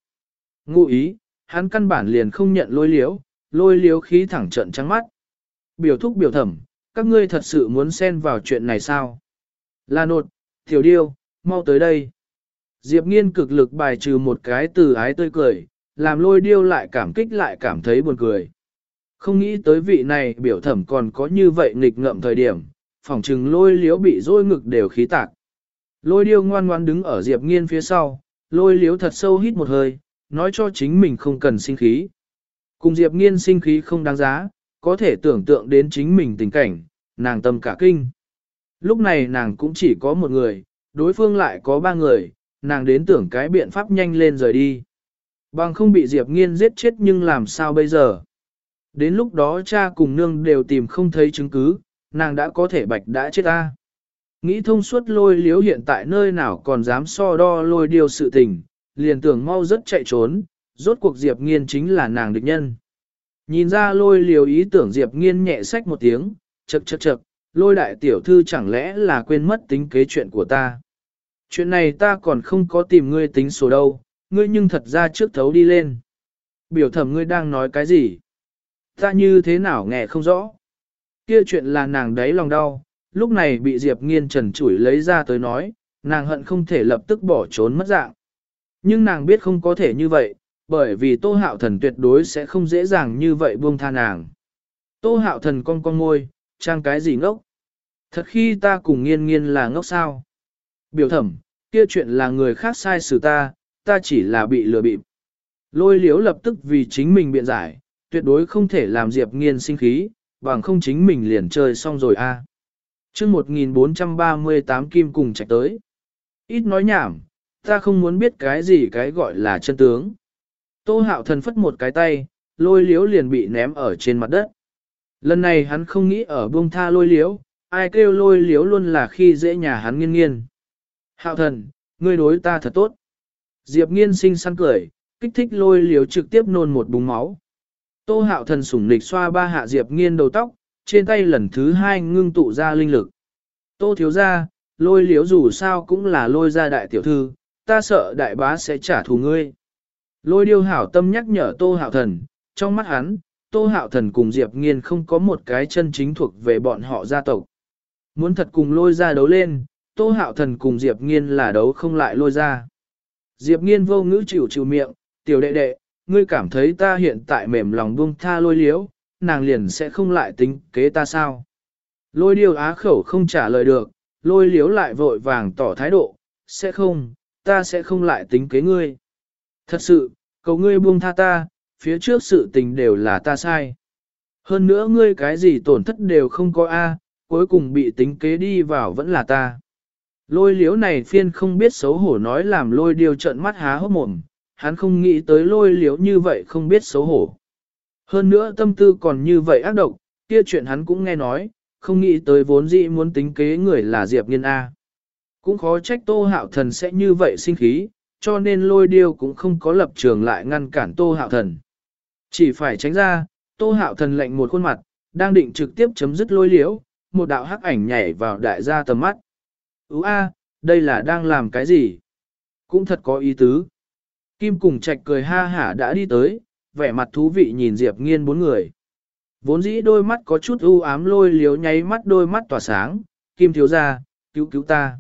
Ngụ ý, hắn căn bản liền không nhận lôi liễu, lôi liễu khí thẳng trận trắng mắt. Biểu thúc biểu thẩm, các ngươi thật sự muốn xen vào chuyện này sao? Là nột, tiểu điêu, mau tới đây. Diệp nghiên cực lực bài trừ một cái từ ái tươi cười, làm lôi điêu lại cảm kích lại cảm thấy buồn cười. Không nghĩ tới vị này biểu thẩm còn có như vậy nghịch ngợm thời điểm, phỏng chừng lôi liếu bị dôi ngực đều khí tạc. Lôi điêu ngoan ngoan đứng ở Diệp nghiên phía sau, lôi liếu thật sâu hít một hơi, nói cho chính mình không cần sinh khí. Cùng Diệp nghiên sinh khí không đáng giá, có thể tưởng tượng đến chính mình tình cảnh, nàng tâm cả kinh. Lúc này nàng cũng chỉ có một người, đối phương lại có ba người, nàng đến tưởng cái biện pháp nhanh lên rời đi. Bằng không bị Diệp nghiên giết chết nhưng làm sao bây giờ? Đến lúc đó cha cùng nương đều tìm không thấy chứng cứ, nàng đã có thể bạch đã chết ta. Nghĩ thông suốt lôi liếu hiện tại nơi nào còn dám so đo lôi điều sự tình, liền tưởng mau rất chạy trốn, rốt cuộc Diệp nghiên chính là nàng địch nhân. Nhìn ra lôi liều ý tưởng Diệp nghiên nhẹ sách một tiếng, chật chật chật, lôi đại tiểu thư chẳng lẽ là quên mất tính kế chuyện của ta. Chuyện này ta còn không có tìm ngươi tính số đâu, ngươi nhưng thật ra trước thấu đi lên. Biểu thẩm ngươi đang nói cái gì? Ta như thế nào nghe không rõ? Kia chuyện là nàng đấy lòng đau, lúc này bị Diệp nghiên trần chủi lấy ra tới nói, nàng hận không thể lập tức bỏ trốn mất dạng. Nhưng nàng biết không có thể như vậy, bởi vì tô hạo thần tuyệt đối sẽ không dễ dàng như vậy buông tha nàng. Tô hạo thần con con ngôi, trang cái gì ngốc? Thật khi ta cùng nghiên nghiên là ngốc sao? Biểu thẩm, kia chuyện là người khác sai xử ta, ta chỉ là bị lừa bịp. Lôi liếu lập tức vì chính mình biện giải, tuyệt đối không thể làm Diệp nghiên sinh khí, bằng không chính mình liền chơi xong rồi a. À. chương 1438 kim cùng chạy tới. Ít nói nhảm, ta không muốn biết cái gì cái gọi là chân tướng. Tô hạo thần phất một cái tay, lôi liếu liền bị ném ở trên mặt đất. Lần này hắn không nghĩ ở buông tha lôi liếu, ai kêu lôi liếu luôn là khi dễ nhà hắn nghiên nghiên. Hạo thần, ngươi đối ta thật tốt. Diệp nghiên sinh săn cười, kích thích lôi liếu trực tiếp nôn một búng máu. Tô hạo thần sủng lịch xoa ba hạ Diệp nghiên đầu tóc, trên tay lần thứ hai ngưng tụ ra linh lực. Tô thiếu ra, lôi liếu dù sao cũng là lôi ra đại tiểu thư, ta sợ đại bá sẽ trả thù ngươi. Lôi điêu hảo tâm nhắc nhở tô hạo thần, trong mắt hắn, tô hạo thần cùng Diệp nghiên không có một cái chân chính thuộc về bọn họ gia tộc. Muốn thật cùng lôi ra đấu lên, tô hạo thần cùng Diệp nghiên là đấu không lại lôi ra. Diệp nghiên vô ngữ chịu chịu miệng, tiểu đệ đệ, ngươi cảm thấy ta hiện tại mềm lòng buông tha lôi liếu, nàng liền sẽ không lại tính kế ta sao. Lôi điều á khẩu không trả lời được, lôi liếu lại vội vàng tỏ thái độ, sẽ không, ta sẽ không lại tính kế ngươi. Thật sự, cầu ngươi buông tha ta, phía trước sự tình đều là ta sai. Hơn nữa ngươi cái gì tổn thất đều không có A, cuối cùng bị tính kế đi vào vẫn là ta. Lôi liếu này phiên không biết xấu hổ nói làm lôi điều trận mắt há hốc mồm, hắn không nghĩ tới lôi liếu như vậy không biết xấu hổ. Hơn nữa tâm tư còn như vậy ác độc, kia chuyện hắn cũng nghe nói, không nghĩ tới vốn dĩ muốn tính kế người là Diệp Nghiên A. Cũng khó trách Tô Hạo Thần sẽ như vậy sinh khí, cho nên lôi điêu cũng không có lập trường lại ngăn cản Tô Hạo Thần. Chỉ phải tránh ra, Tô Hạo Thần lệnh một khuôn mặt, đang định trực tiếp chấm dứt lôi liễu, một đạo hắc ảnh nhảy vào đại gia tầm mắt. Ú a, đây là đang làm cái gì? Cũng thật có ý tứ. Kim cùng trạch cười ha hả đã đi tới, vẻ mặt thú vị nhìn Diệp Nghiên bốn người. Vốn dĩ đôi mắt có chút u ám lôi liếu nháy mắt đôi mắt tỏa sáng, Kim thiếu ra, cứu cứu ta.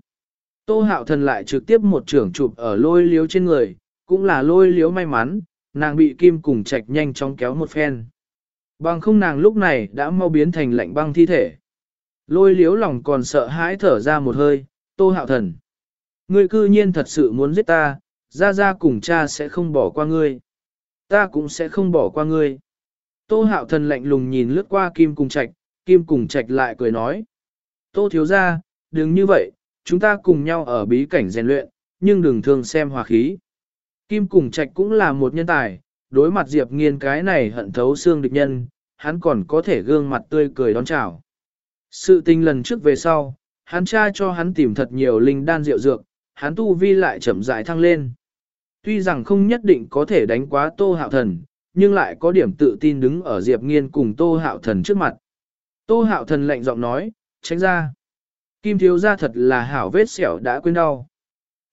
Tô hạo thần lại trực tiếp một trưởng chụp ở lôi liếu trên người, cũng là lôi liếu may mắn, nàng bị Kim cùng trạch nhanh chóng kéo một phen. Bằng không nàng lúc này đã mau biến thành lạnh băng thi thể. Lôi liếu lòng còn sợ hãi thở ra một hơi, tô hạo thần. Ngươi cư nhiên thật sự muốn giết ta, ra ra cùng cha sẽ không bỏ qua ngươi. Ta cũng sẽ không bỏ qua ngươi. Tô hạo thần lạnh lùng nhìn lướt qua Kim cùng trạch, Kim cùng trạch lại cười nói. Tô thiếu ra, đừng như vậy, chúng ta cùng nhau ở bí cảnh rèn luyện, nhưng đừng thường xem hòa khí. Kim cùng trạch cũng là một nhân tài, đối mặt Diệp nghiên cái này hận thấu xương địch nhân, hắn còn có thể gương mặt tươi cười đón chào. Sự tình lần trước về sau, hắn cha cho hắn tìm thật nhiều linh đan rượu dược, hắn tu vi lại chậm rãi thăng lên. Tuy rằng không nhất định có thể đánh quá tô hạo thần, nhưng lại có điểm tự tin đứng ở Diệp Nghiên cùng tô hạo thần trước mặt. Tô hạo thần lạnh giọng nói, tránh ra. Kim thiếu ra thật là hảo vết sẹo đã quên đau.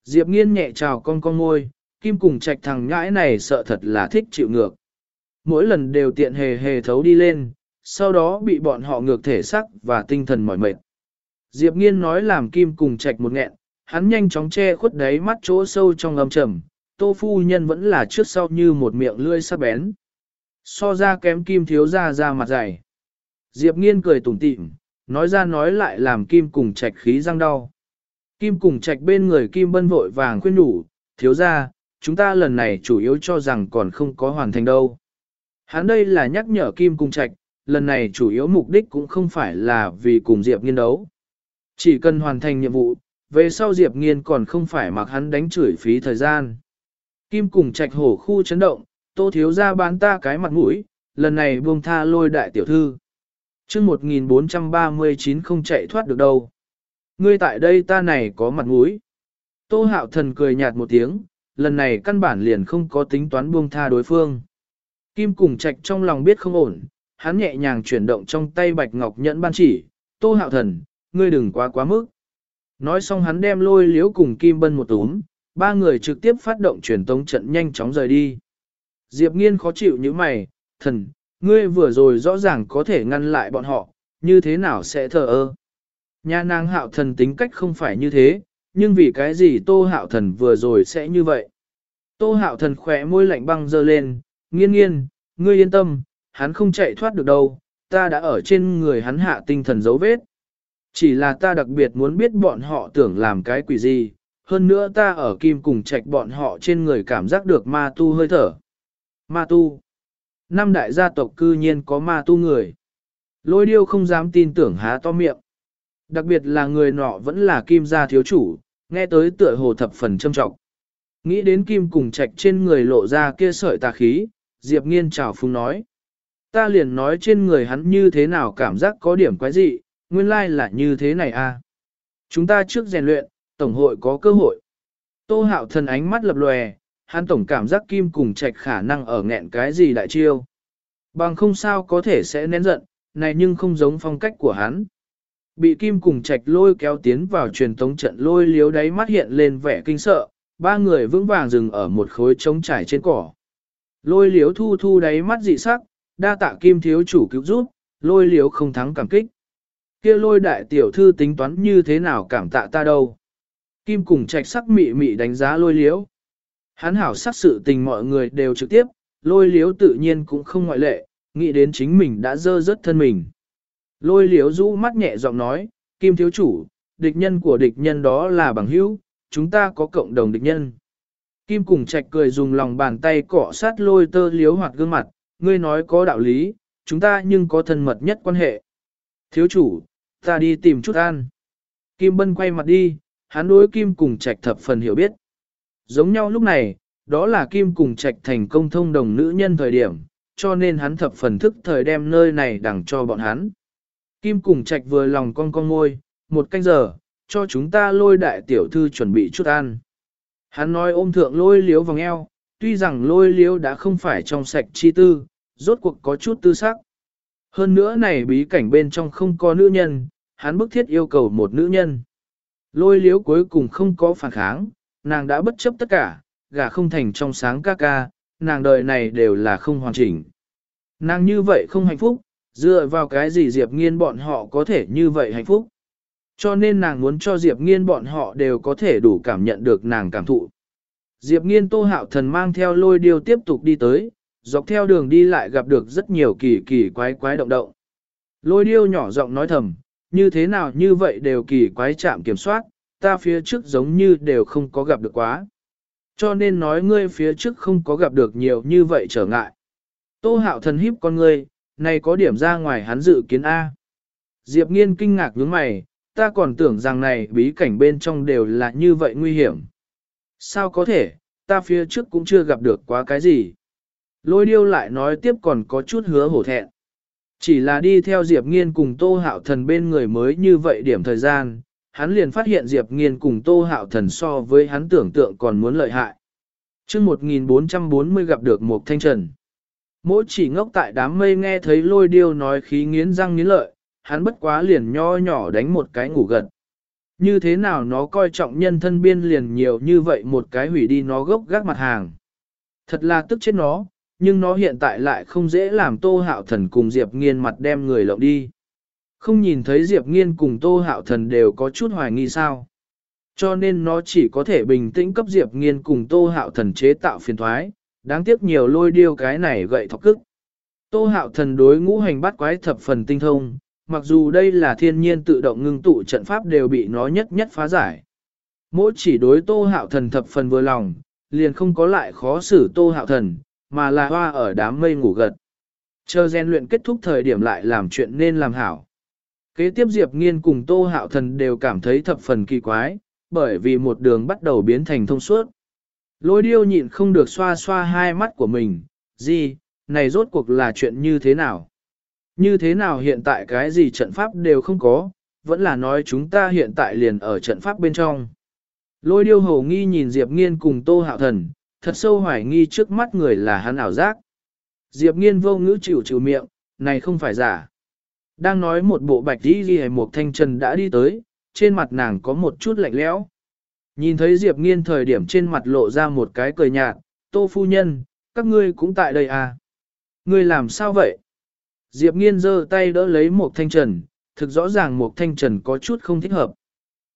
Diệp Nghiên nhẹ chào con con môi, Kim cùng trạch thằng nhãi này sợ thật là thích chịu ngược. Mỗi lần đều tiện hề hề thấu đi lên, sau đó bị bọn họ ngược thể sắc và tinh thần mỏi mệt. Diệp Nghiên nói làm Kim cùng trạch một nghẹn, hắn nhanh chóng che khuất đáy mắt chỗ sâu trong âm trầm, tô phu nhân vẫn là trước sau như một miệng lươi sắc bén. So ra kém Kim thiếu ra ra mặt dày. Diệp Nghiên cười tủm tỉm, nói ra nói lại làm Kim cùng trạch khí răng đau. Kim cùng trạch bên người Kim bân vội vàng khuyên nhủ, thiếu ra, chúng ta lần này chủ yếu cho rằng còn không có hoàn thành đâu. Hắn đây là nhắc nhở Kim cùng trạch, lần này chủ yếu mục đích cũng không phải là vì cùng Diệp nghiên đấu. Chỉ cần hoàn thành nhiệm vụ, về sau Diệp nghiên còn không phải mặc hắn đánh chửi phí thời gian. Kim cùng trạch hổ khu chấn động, tô thiếu ra bán ta cái mặt mũi, lần này buông tha lôi đại tiểu thư. chương 1439 không chạy thoát được đâu. Ngươi tại đây ta này có mặt mũi. Tô hạo thần cười nhạt một tiếng, lần này căn bản liền không có tính toán buông tha đối phương. Kim cùng trạch trong lòng biết không ổn, hắn nhẹ nhàng chuyển động trong tay bạch ngọc nhẫn ban chỉ, tô hạo thần, ngươi đừng quá quá mức. Nói xong hắn đem lôi liếu cùng Kim Bân một túm, ba người trực tiếp phát động truyền tống trận nhanh chóng rời đi. Diệp nghiên khó chịu như mày, thần, ngươi vừa rồi rõ ràng có thể ngăn lại bọn họ, như thế nào sẽ thờ ơ. Nhà nàng hạo thần tính cách không phải như thế, nhưng vì cái gì tô hạo thần vừa rồi sẽ như vậy. Tô hạo thần khỏe môi lạnh băng dơ lên, nghiên nghiên, ngươi yên tâm, hắn không chạy thoát được đâu, ta đã ở trên người hắn hạ tinh thần dấu vết. Chỉ là ta đặc biệt muốn biết bọn họ tưởng làm cái quỷ gì, hơn nữa ta ở kim cùng trạch bọn họ trên người cảm giác được ma tu hơi thở. Ma tu. Năm đại gia tộc cư nhiên có ma tu người. Lôi điêu không dám tin tưởng há to miệng. Đặc biệt là người nọ vẫn là kim gia thiếu chủ, nghe tới tựa hồ thập phần châm trọng. Nghĩ đến kim cùng trạch trên người lộ ra kia sợi tà khí, Diệp nghiên chào phung nói. Ta liền nói trên người hắn như thế nào cảm giác có điểm quái dị, nguyên lai là như thế này à. Chúng ta trước rèn luyện, tổng hội có cơ hội. Tô hạo thần ánh mắt lập lòe, hắn tổng cảm giác kim cùng trạch khả năng ở nghẹn cái gì đại chiêu. Bằng không sao có thể sẽ nén giận, này nhưng không giống phong cách của hắn. Bị kim cùng trạch lôi kéo tiến vào truyền tống trận lôi liếu đáy mắt hiện lên vẻ kinh sợ, ba người vững vàng dừng ở một khối trống trải trên cỏ. Lôi liếu thu thu đáy mắt dị sắc, đa tạ kim thiếu chủ cứu giúp, lôi liếu không thắng cảm kích kia lôi đại tiểu thư tính toán như thế nào cảm tạ ta đâu. Kim cùng trạch sắc mị mị đánh giá lôi liếu. Hắn hảo sắc sự tình mọi người đều trực tiếp, lôi liếu tự nhiên cũng không ngoại lệ, nghĩ đến chính mình đã dơ rất thân mình. Lôi liếu rũ mắt nhẹ giọng nói, Kim thiếu chủ, địch nhân của địch nhân đó là bằng hữu, chúng ta có cộng đồng địch nhân. Kim cùng trạch cười dùng lòng bàn tay cọ sát lôi tơ liếu hoạt gương mặt, ngươi nói có đạo lý, chúng ta nhưng có thân mật nhất quan hệ. Thiếu chủ, ta đi tìm chút ăn. Kim bân quay mặt đi, hắn đối Kim cùng trạch thập phần hiểu biết. Giống nhau lúc này, đó là Kim cùng trạch thành công thông đồng nữ nhân thời điểm, cho nên hắn thập phần thức thời đem nơi này đẳng cho bọn hắn. Kim cùng trạch vừa lòng con con ngôi, một canh giờ, cho chúng ta lôi đại tiểu thư chuẩn bị chút ăn. Hắn nói ôm thượng lôi liếu vòng eo, tuy rằng lôi liếu đã không phải trong sạch chi tư, rốt cuộc có chút tư sắc. Hơn nữa này bí cảnh bên trong không có nữ nhân, hắn bức thiết yêu cầu một nữ nhân. Lôi liếu cuối cùng không có phản kháng, nàng đã bất chấp tất cả, gả không thành trong sáng ca ca, nàng đời này đều là không hoàn chỉnh. Nàng như vậy không hạnh phúc, dựa vào cái gì Diệp Nghiên bọn họ có thể như vậy hạnh phúc. Cho nên nàng muốn cho Diệp Nghiên bọn họ đều có thể đủ cảm nhận được nàng cảm thụ. Diệp Nghiên Tô Hạo Thần mang theo lôi điêu tiếp tục đi tới, dọc theo đường đi lại gặp được rất nhiều kỳ kỳ quái quái động động. Lôi điêu nhỏ giọng nói thầm, như thế nào như vậy đều kỳ quái chạm kiểm soát, ta phía trước giống như đều không có gặp được quá. Cho nên nói ngươi phía trước không có gặp được nhiều như vậy trở ngại. Tô hạo thần híp con ngươi, này có điểm ra ngoài hắn dự kiến A. Diệp nghiên kinh ngạc nhướng mày, ta còn tưởng rằng này bí cảnh bên trong đều là như vậy nguy hiểm. Sao có thể, ta phía trước cũng chưa gặp được quá cái gì. Lôi điêu lại nói tiếp còn có chút hứa hổ thẹn. Chỉ là đi theo Diệp Nghiên cùng Tô Hạo Thần bên người mới như vậy điểm thời gian, hắn liền phát hiện Diệp Nghiên cùng Tô Hạo Thần so với hắn tưởng tượng còn muốn lợi hại. chương 1440 gặp được một thanh trần. Mỗi chỉ ngốc tại đám mây nghe thấy lôi điêu nói khí nghiến răng nghiến lợi, hắn bất quá liền nho nhỏ đánh một cái ngủ gật. Như thế nào nó coi trọng nhân thân biên liền nhiều như vậy một cái hủy đi nó gốc gác mặt hàng. Thật là tức chết nó, nhưng nó hiện tại lại không dễ làm tô hạo thần cùng Diệp nghiên mặt đem người lộng đi. Không nhìn thấy Diệp nghiên cùng tô hạo thần đều có chút hoài nghi sao. Cho nên nó chỉ có thể bình tĩnh cấp Diệp nghiên cùng tô hạo thần chế tạo phiền thoái, đáng tiếc nhiều lôi điêu cái này gậy thọc cức. Tô hạo thần đối ngũ hành bắt quái thập phần tinh thông, mặc dù đây là thiên nhiên tự động ngưng tụ trận pháp đều bị nó nhất nhất phá giải. Mỗi chỉ đối tô hạo thần thập phần vừa lòng, liền không có lại khó xử tô hạo thần, mà là hoa ở đám mây ngủ gật. Chờ gen luyện kết thúc thời điểm lại làm chuyện nên làm hảo. Kế tiếp Diệp Nghiên cùng Tô Hạo Thần đều cảm thấy thập phần kỳ quái, bởi vì một đường bắt đầu biến thành thông suốt. Lôi điêu nhịn không được xoa xoa hai mắt của mình, gì, này rốt cuộc là chuyện như thế nào? Như thế nào hiện tại cái gì trận pháp đều không có, vẫn là nói chúng ta hiện tại liền ở trận pháp bên trong. Lôi điêu hầu nghi nhìn Diệp Nghiên cùng Tô Hạo Thần, thật sâu hoài nghi trước mắt người là hắn ảo giác. Diệp Nghiên vô ngữ chịu chịu miệng, này không phải giả. Đang nói một bộ bạch đi ghi một thanh trần đã đi tới, trên mặt nàng có một chút lạnh lẽo. Nhìn thấy Diệp Nghiên thời điểm trên mặt lộ ra một cái cười nhạt, tô phu nhân, các ngươi cũng tại đây à? Ngươi làm sao vậy? Diệp Nghiên giơ tay đỡ lấy một thanh trần, thực rõ ràng một thanh trần có chút không thích hợp.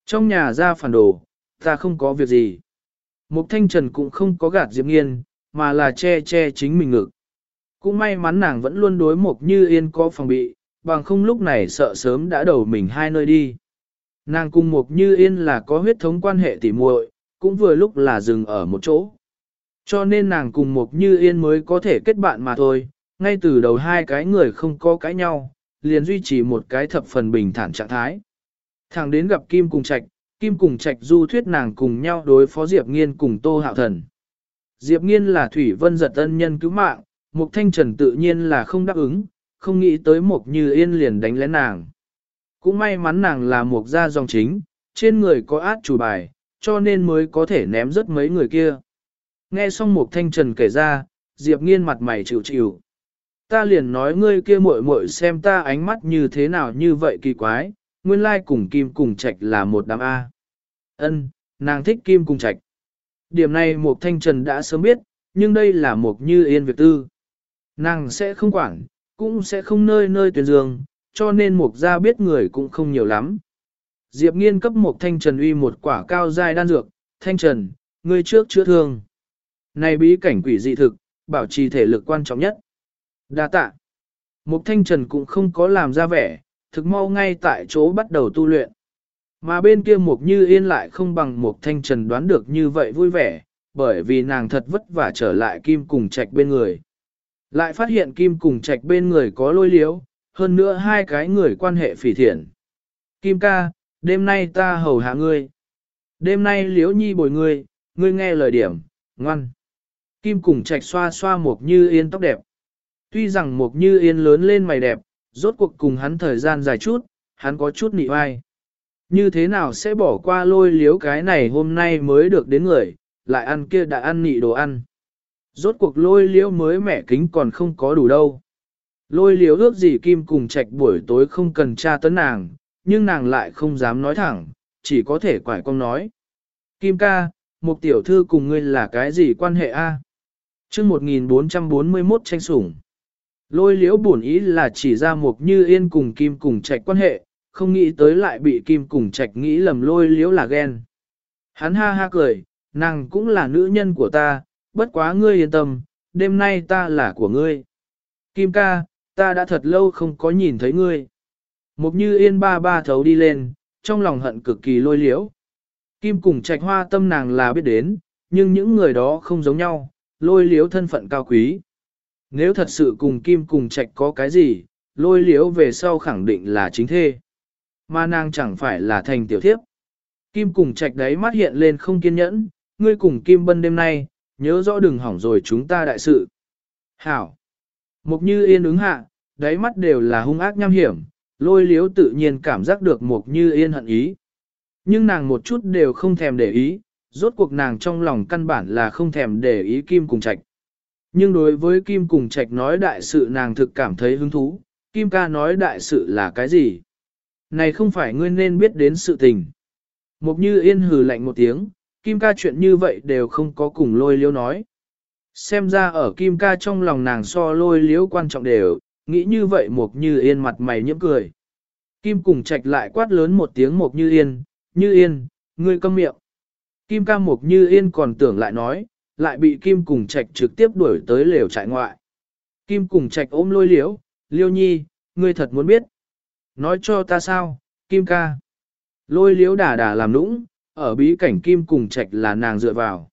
Trong nhà ra phản đồ, ta không có việc gì. Mục thanh trần cũng không có gạt Diệp Nghiên, mà là che che chính mình ngực. Cũng may mắn nàng vẫn luôn đối Mục như yên có phòng bị, bằng không lúc này sợ sớm đã đầu mình hai nơi đi. Nàng cùng Mục như yên là có huyết thống quan hệ tỉ muội, cũng vừa lúc là dừng ở một chỗ. Cho nên nàng cùng Mục như yên mới có thể kết bạn mà thôi, ngay từ đầu hai cái người không có cãi nhau, liền duy trì một cái thập phần bình thản trạng thái. Thằng đến gặp Kim cùng Trạch, Kim cùng Trạch du thuyết nàng cùng nhau đối phó Diệp Nghiên cùng Tô Hạo Thần. Diệp Nghiên là Thủy Vân giật ân nhân cứu mạng, Mục Thanh Trần tự nhiên là không đáp ứng, không nghĩ tới Mục Như Yên liền đánh lén nàng. Cũng may mắn nàng là Mục gia dòng chính, trên người có át chủ bài, cho nên mới có thể ném rất mấy người kia. Nghe xong Mục Thanh Trần kể ra, Diệp Nghiên mặt mày chịu chịu. Ta liền nói ngươi kia muội muội xem ta ánh mắt như thế nào như vậy kỳ quái, nguyên lai cùng Kim cùng Trạch là một đám A. Ân, nàng thích Kim cùng Trạch. Điểm này Mục Thanh Trần đã sớm biết, nhưng đây là Mục Như Yên việc tư. Nàng sẽ không quản, cũng sẽ không nơi nơi tuyển dương, cho nên Mục gia biết người cũng không nhiều lắm. Diệp Nghiên cấp Mục Thanh Trần uy một quả cao dai đan dược, Thanh Trần, ngươi trước chữa thương. Này bí cảnh quỷ dị thực, bảo trì thể lực quan trọng nhất. Đa tạ. Mục Thanh Trần cũng không có làm ra vẻ, thực mau ngay tại chỗ bắt đầu tu luyện. Mà bên kia Mục Như Yên lại không bằng Mục Thanh Trần đoán được như vậy vui vẻ, bởi vì nàng thật vất vả trở lại Kim cùng Trạch bên người. Lại phát hiện Kim cùng Trạch bên người có lôi liếu, hơn nữa hai cái người quan hệ phỉ thiện. Kim ca, đêm nay ta hầu hạ ngươi. Đêm nay liếu nhi bồi ngươi, ngươi nghe lời điểm, ngoan. Kim cùng Trạch xoa xoa Mục Như Yên tóc đẹp. Tuy rằng Mục Như Yên lớn lên mày đẹp, rốt cuộc cùng hắn thời gian dài chút, hắn có chút nị oai. Như thế nào sẽ bỏ qua lôi liếu cái này hôm nay mới được đến người, lại ăn kia đã ăn nị đồ ăn. Rốt cuộc lôi liếu mới mẻ kính còn không có đủ đâu. Lôi liếu ước gì Kim cùng trạch buổi tối không cần tra tấn nàng, nhưng nàng lại không dám nói thẳng, chỉ có thể quải công nói. Kim ca, một tiểu thư cùng ngươi là cái gì quan hệ a? À? chương 1441 tranh sủng. Lôi liễu bổn ý là chỉ ra Mục như yên cùng kim cùng trạch quan hệ, không nghĩ tới lại bị kim cùng trạch nghĩ lầm lôi liễu là ghen. Hắn ha ha cười, nàng cũng là nữ nhân của ta, bất quá ngươi yên tâm, đêm nay ta là của ngươi. Kim ca, ta đã thật lâu không có nhìn thấy ngươi. Mục như yên ba ba thấu đi lên, trong lòng hận cực kỳ lôi liễu. Kim cùng trạch hoa tâm nàng là biết đến, nhưng những người đó không giống nhau, lôi liễu thân phận cao quý. Nếu thật sự cùng Kim cùng Trạch có cái gì, lôi liếu về sau khẳng định là chính thê. Mà nàng chẳng phải là thành tiểu thiếp. Kim cùng Trạch đấy mắt hiện lên không kiên nhẫn, ngươi cùng Kim Bân đêm nay, nhớ rõ đừng hỏng rồi chúng ta đại sự. Hảo. Mục như yên ứng hạ, đáy mắt đều là hung ác nham hiểm, lôi liếu tự nhiên cảm giác được mục như yên hận ý. Nhưng nàng một chút đều không thèm để ý, rốt cuộc nàng trong lòng căn bản là không thèm để ý Kim cùng Trạch. Nhưng đối với Kim cùng Trạch nói đại sự nàng thực cảm thấy hứng thú, Kim ca nói đại sự là cái gì? Này không phải ngươi nên biết đến sự tình. Mục như yên hừ lạnh một tiếng, Kim ca chuyện như vậy đều không có cùng lôi liếu nói. Xem ra ở Kim ca trong lòng nàng so lôi liếu quan trọng đều, nghĩ như vậy mục như yên mặt mày nhiễm cười. Kim cùng Trạch lại quát lớn một tiếng mục như yên, như yên, ngươi câm miệng. Kim ca mục như yên còn tưởng lại nói, lại bị Kim cùng Trạch trực tiếp đuổi tới lều trại ngoại. Kim cùng Trạch ôm lôi liễu, liêu nhi, ngươi thật muốn biết. Nói cho ta sao, Kim ca. Lôi liễu đà đà làm nũng, ở bí cảnh Kim cùng Trạch là nàng dựa vào.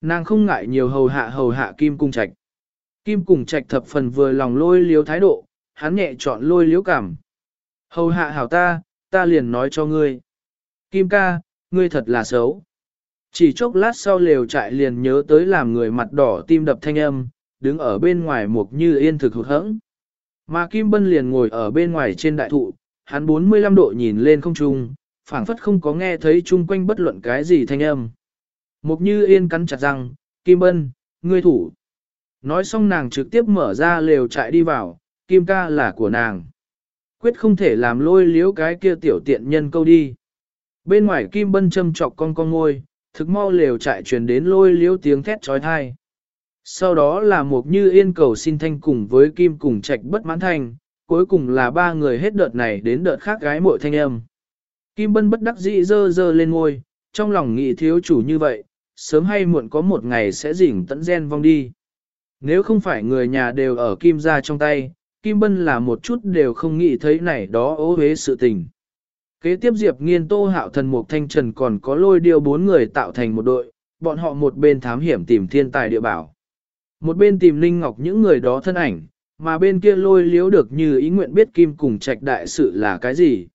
Nàng không ngại nhiều hầu hạ hầu hạ Kim cùng Trạch. Kim cùng Trạch thập phần vừa lòng lôi liễu thái độ, hắn nhẹ chọn lôi liễu cảm. Hầu hạ hảo ta, ta liền nói cho ngươi. Kim ca, ngươi thật là xấu. Chỉ chốc lát sau lều trại liền nhớ tới làm người mặt đỏ tim đập thanh âm, đứng ở bên ngoài mục như yên thực hụt hẫng. Mà Kim Bân liền ngồi ở bên ngoài trên đại thụ, hắn 45 độ nhìn lên không trung, phảng phất không có nghe thấy chung quanh bất luận cái gì thanh âm. Mục như yên cắn chặt răng, Kim Bân, ngươi thủ. Nói xong nàng trực tiếp mở ra lều trại đi vào, Kim ca là của nàng. Quyết không thể làm lôi liếu cái kia tiểu tiện nhân câu đi. Bên ngoài Kim Bân châm chọc con con ngôi, thực mau lều trại truyền đến lôi liếu tiếng thét trói thai. Sau đó là một như yên cầu xin thanh cùng với kim cùng trạch bất mãn thanh, cuối cùng là ba người hết đợt này đến đợt khác gái mội thanh âm. Kim bân bất đắc dĩ dơ dơ lên ngôi, trong lòng nghĩ thiếu chủ như vậy, sớm hay muộn có một ngày sẽ rỉnh tận gen vong đi. Nếu không phải người nhà đều ở kim ra trong tay, kim bân là một chút đều không nghĩ thấy này đó ố hế sự tình. Kế tiếp Diệp Nghiên Tô Hạo Thần Mục Thanh Trần còn có lôi điều bốn người tạo thành một đội, bọn họ một bên thám hiểm tìm thiên tài địa bảo. Một bên tìm Linh Ngọc những người đó thân ảnh, mà bên kia lôi liếu được như ý nguyện biết kim cùng trạch đại sự là cái gì.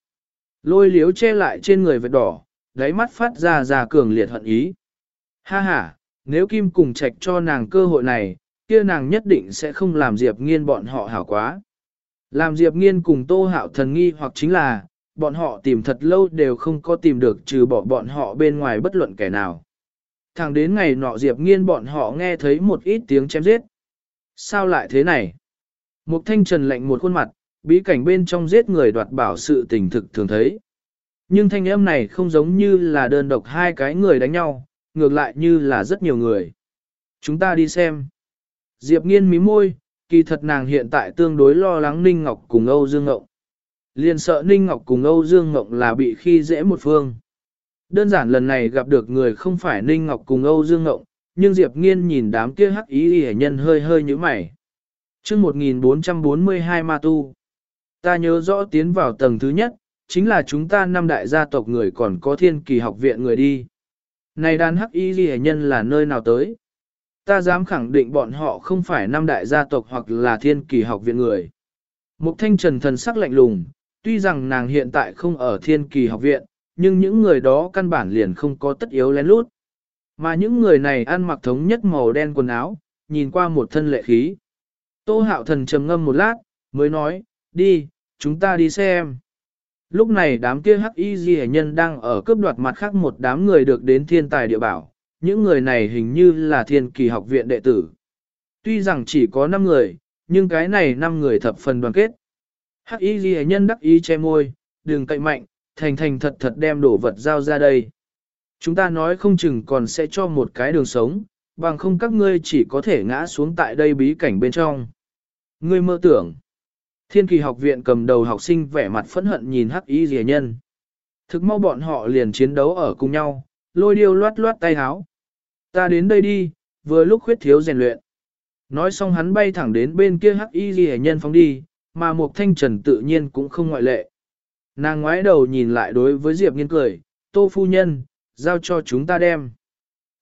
Lôi liếu che lại trên người vệt đỏ, đáy mắt phát ra ra cường liệt hận ý. Ha ha, nếu kim cùng trạch cho nàng cơ hội này, kia nàng nhất định sẽ không làm Diệp nghiên bọn họ hảo quá. Làm Diệp nghiên cùng tô hạo thần nghi hoặc chính là, bọn họ tìm thật lâu đều không có tìm được trừ bỏ bọn họ bên ngoài bất luận kẻ nào. Thẳng đến ngày nọ Diệp nghiên bọn họ nghe thấy một ít tiếng chém giết. Sao lại thế này? Mục thanh trần lạnh một khuôn mặt, bí cảnh bên trong giết người đoạt bảo sự tình thực thường thấy. Nhưng thanh âm này không giống như là đơn độc hai cái người đánh nhau, ngược lại như là rất nhiều người. Chúng ta đi xem. Diệp nghiên mí môi, kỳ thật nàng hiện tại tương đối lo lắng Ninh Ngọc cùng Âu Dương Ngộng. Liền sợ Ninh Ngọc cùng Âu Dương Ngọc là bị khi dễ một phương. Đơn giản lần này gặp được người không phải Ninh Ngọc cùng Âu Dương Ngọc, nhưng Diệp Nghiên nhìn đám kia hắc ý hề nhân hơi hơi như mày. chương 1442 ma tu. Ta nhớ rõ tiến vào tầng thứ nhất, chính là chúng ta năm đại gia tộc người còn có thiên kỳ học viện người đi. Này đàn hắc y hề nhân là nơi nào tới? Ta dám khẳng định bọn họ không phải năm đại gia tộc hoặc là thiên kỳ học viện người. Mục thanh trần thần sắc lạnh lùng, tuy rằng nàng hiện tại không ở thiên kỳ học viện, nhưng những người đó căn bản liền không có tất yếu lén lút. Mà những người này ăn mặc thống nhất màu đen quần áo, nhìn qua một thân lệ khí. Tô hạo thần trầm ngâm một lát, mới nói, đi, chúng ta đi xem. Lúc này đám kia hắc y di nhân đang ở cướp đoạt mặt khác một đám người được đến thiên tài địa bảo, những người này hình như là thiên kỳ học viện đệ tử. Tuy rằng chỉ có 5 người, nhưng cái này 5 người thập phần đoàn kết. Hắc y ghi nhân đắc ý che môi, đừng cậy mạnh, thành thành thật thật đem đổ vật giao ra đây. Chúng ta nói không chừng còn sẽ cho một cái đường sống, bằng không các ngươi chỉ có thể ngã xuống tại đây bí cảnh bên trong. Ngươi mơ tưởng. Thiên kỳ học viện cầm đầu học sinh vẻ mặt phẫn hận nhìn hắc y rìa nhân. Thực mau bọn họ liền chiến đấu ở cùng nhau, lôi điêu loát loát tay háo. Ta đến đây đi, vừa lúc khuyết thiếu rèn luyện. Nói xong hắn bay thẳng đến bên kia hắc y rìa nhân phóng đi, mà Mục thanh trần tự nhiên cũng không ngoại lệ. Nàng ngoái đầu nhìn lại đối với Diệp Nghiên cười, tô phu nhân, giao cho chúng ta đem.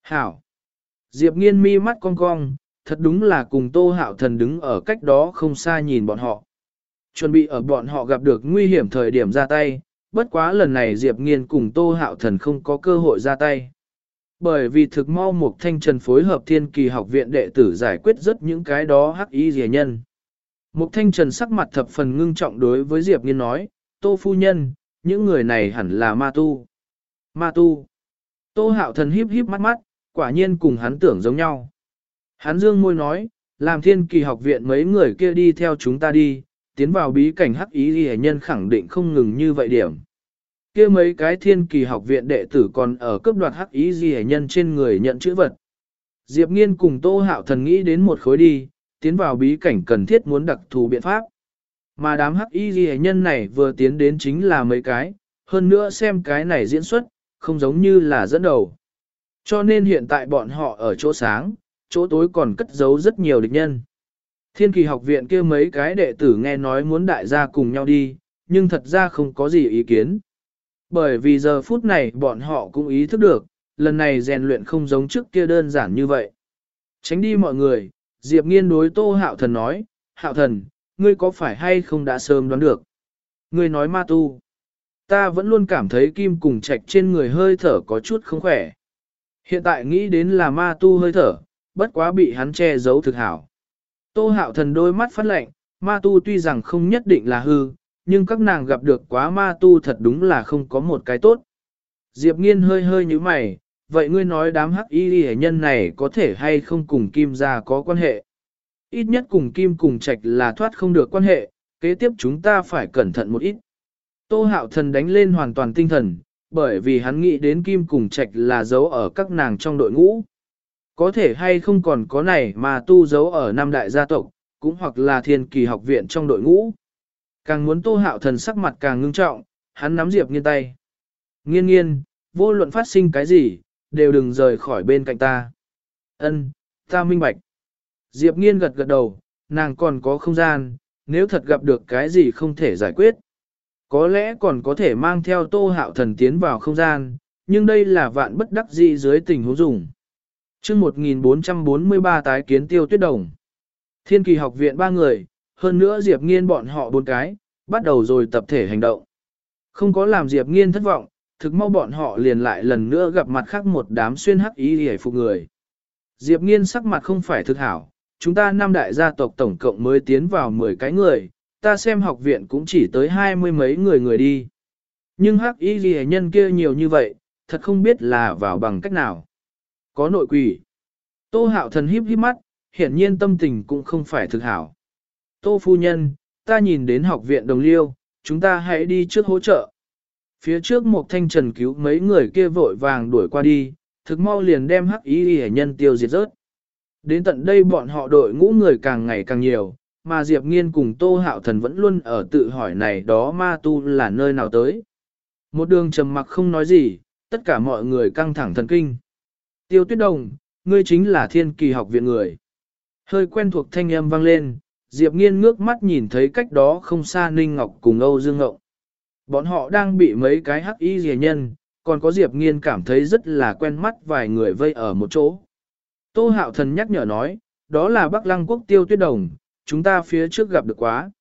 Hảo. Diệp Nghiên mi mắt cong cong, thật đúng là cùng tô hạo thần đứng ở cách đó không xa nhìn bọn họ. Chuẩn bị ở bọn họ gặp được nguy hiểm thời điểm ra tay, bất quá lần này Diệp Nghiên cùng tô hạo thần không có cơ hội ra tay. Bởi vì thực mau một thanh trần phối hợp thiên kỳ học viện đệ tử giải quyết rất những cái đó hắc ý dề nhân. Mục thanh trần sắc mặt thập phần ngưng trọng đối với Diệp Nghiên nói, Tô phu nhân, những người này hẳn là ma tu. Ma tu. Tô hạo thần híp híp mắt mắt, quả nhiên cùng hắn tưởng giống nhau. Hắn dương môi nói, làm thiên kỳ học viện mấy người kia đi theo chúng ta đi, tiến vào bí cảnh hắc ý ghi nhân khẳng định không ngừng như vậy điểm. kia mấy cái thiên kỳ học viện đệ tử còn ở cấp đoạt hắc ý ghi nhân trên người nhận chữ vật. Diệp nghiên cùng tô hạo thần nghĩ đến một khối đi, tiến vào bí cảnh cần thiết muốn đặc thù biện pháp. Mà đám hắc y ghi nhân này vừa tiến đến chính là mấy cái, hơn nữa xem cái này diễn xuất, không giống như là dẫn đầu. Cho nên hiện tại bọn họ ở chỗ sáng, chỗ tối còn cất giấu rất nhiều địch nhân. Thiên kỳ học viện kia mấy cái đệ tử nghe nói muốn đại gia cùng nhau đi, nhưng thật ra không có gì ý kiến. Bởi vì giờ phút này bọn họ cũng ý thức được, lần này rèn luyện không giống trước kia đơn giản như vậy. Tránh đi mọi người, Diệp nghiên đối tô hạo thần nói, hạo thần, ngươi có phải hay không đã sớm đoán được? Ngươi nói ma tu. Ta vẫn luôn cảm thấy kim cùng trạch trên người hơi thở có chút không khỏe. Hiện tại nghĩ đến là ma tu hơi thở, bất quá bị hắn che giấu thực hảo. Tô hạo thần đôi mắt phát lệnh, ma tu tuy rằng không nhất định là hư, nhưng các nàng gặp được quá ma tu thật đúng là không có một cái tốt. Diệp nghiên hơi hơi như mày, vậy ngươi nói đám hắc y hệ nhân này có thể hay không cùng kim gia có quan hệ? Ít nhất cùng kim cùng trạch là thoát không được quan hệ, kế tiếp chúng ta phải cẩn thận một ít. Tô hạo thần đánh lên hoàn toàn tinh thần, bởi vì hắn nghĩ đến kim cùng trạch là giấu ở các nàng trong đội ngũ. Có thể hay không còn có này mà tu giấu ở năm đại gia tộc, cũng hoặc là thiên kỳ học viện trong đội ngũ. Càng muốn tô hạo thần sắc mặt càng ngưng trọng, hắn nắm Diệp nghiên tay. Nghiên nghiên, vô luận phát sinh cái gì, đều đừng rời khỏi bên cạnh ta. Ân, ta minh bạch. Diệp nghiên gật gật đầu, nàng còn có không gian, nếu thật gặp được cái gì không thể giải quyết. Có lẽ còn có thể mang theo tô hạo thần tiến vào không gian, nhưng đây là vạn bất đắc dĩ dưới tình huống dùng. chương 1443 tái kiến tiêu tuyết đồng. Thiên kỳ học viện ba người, hơn nữa Diệp Nghiên bọn họ bốn cái, bắt đầu rồi tập thể hành động. Không có làm Diệp Nghiên thất vọng, thực mau bọn họ liền lại lần nữa gặp mặt khác một đám xuyên hắc ý hề phục người. Diệp Nghiên sắc mặt không phải thực hảo, chúng ta năm đại gia tộc tổng cộng mới tiến vào 10 cái người, ta xem học viện cũng chỉ tới hai mươi mấy người người đi. Nhưng hắc y hề nhân kia nhiều như vậy, thật không biết là vào bằng cách nào. Có nội quỷ. Tô hạo thần híp híp mắt, hiển nhiên tâm tình cũng không phải thực hảo. Tô phu nhân, ta nhìn đến học viện đồng liêu, chúng ta hãy đi trước hỗ trợ. Phía trước một thanh trần cứu mấy người kia vội vàng đuổi qua đi, thực mau liền đem hắc y hệ nhân tiêu diệt rớt. Đến tận đây bọn họ đội ngũ người càng ngày càng nhiều, mà Diệp Nghiên cùng Tô Hạo Thần vẫn luôn ở tự hỏi này đó ma tu là nơi nào tới. Một đường trầm mặc không nói gì, tất cả mọi người căng thẳng thần kinh. Tiêu Tuyết Đồng, ngươi chính là thiên kỳ học viện người. Hơi quen thuộc thanh âm vang lên, Diệp Nghiên ngước mắt nhìn thấy cách đó không xa Ninh Ngọc cùng Âu Dương Ngọc. Bọn họ đang bị mấy cái hắc y rìa nhân, còn có Diệp Nghiên cảm thấy rất là quen mắt vài người vây ở một chỗ. Tô Hạo Thần nhắc nhở nói, đó là Bắc Lăng Quốc Tiêu Tuyết Đồng, chúng ta phía trước gặp được quá.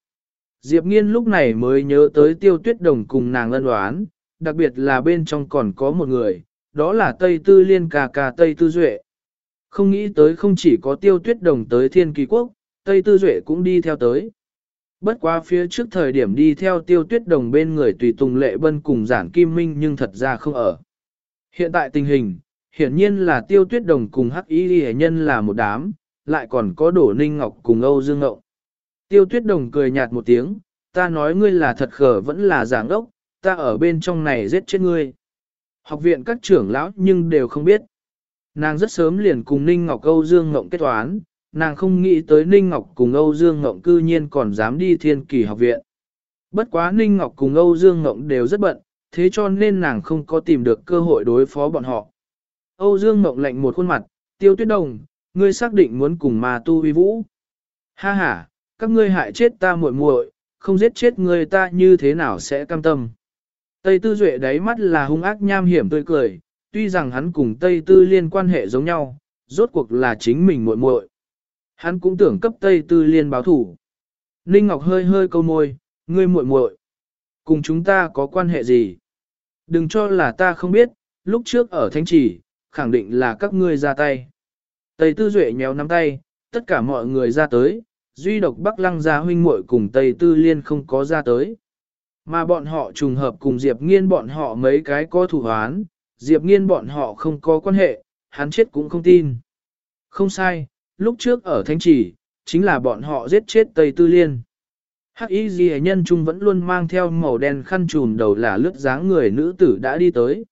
Diệp Nghiên lúc này mới nhớ tới Tiêu Tuyết Đồng cùng nàng ân đoán, đặc biệt là bên trong còn có một người, đó là Tây Tư Liên cà cà Tây Tư Duệ. Không nghĩ tới không chỉ có Tiêu Tuyết Đồng tới Thiên Kỳ Quốc, Tây Tư Duệ cũng đi theo tới. Bất quá phía trước thời điểm đi theo Tiêu Tuyết Đồng bên người tùy tùng lệ bân cùng giản kim minh nhưng thật ra không ở. Hiện tại tình hình, hiển nhiên là tiêu tuyết đồng cùng hắc y hệ nhân là một đám, lại còn có đổ ninh ngọc cùng Âu Dương Ngộng. Tiêu tuyết đồng cười nhạt một tiếng, ta nói ngươi là thật khờ vẫn là giảng ốc, ta ở bên trong này giết chết ngươi. Học viện các trưởng lão nhưng đều không biết. Nàng rất sớm liền cùng Ninh Ngọc Âu Dương Ngộng kết toán, nàng không nghĩ tới Ninh Ngọc cùng Âu Dương Ngộng cư nhiên còn dám đi thiên kỳ học viện. Bất quá Ninh Ngọc cùng Âu Dương Ngộng đều rất bận, thế cho nên nàng không có tìm được cơ hội đối phó bọn họ. Âu Dương Mộng lạnh một khuôn mặt, tiêu tuyết đồng, ngươi xác định muốn cùng ma tu vi vũ. Ha ha, các ngươi hại chết ta muội muội, không giết chết ngươi ta như thế nào sẽ cam tâm. Tây Tư Duệ đáy mắt là hung ác nham hiểm tươi cười, tuy rằng hắn cùng Tây Tư liên quan hệ giống nhau, rốt cuộc là chính mình muội muội. Hắn cũng tưởng cấp Tây Tư liên báo thủ. Ninh Ngọc hơi hơi câu môi, ngươi muội muội, cùng chúng ta có quan hệ gì? Đừng cho là ta không biết, lúc trước ở Thánh Chỉ, khẳng định là các ngươi ra tay. Tây Tư Duệ nhéo nắm tay, tất cả mọi người ra tới, duy độc Bắc Lăng gia huynh muội cùng Tây Tư Liên không có ra tới. Mà bọn họ trùng hợp cùng Diệp Nghiên bọn họ mấy cái có thủ hoán, Diệp Nghiên bọn họ không có quan hệ, hắn chết cũng không tin. Không sai, lúc trước ở thánh Trì, chính là bọn họ giết chết Tây Tư Liên. Hắc y ghi nhân trung vẫn luôn mang theo màu đen khăn trùm đầu là lướt dáng người nữ tử đã đi tới.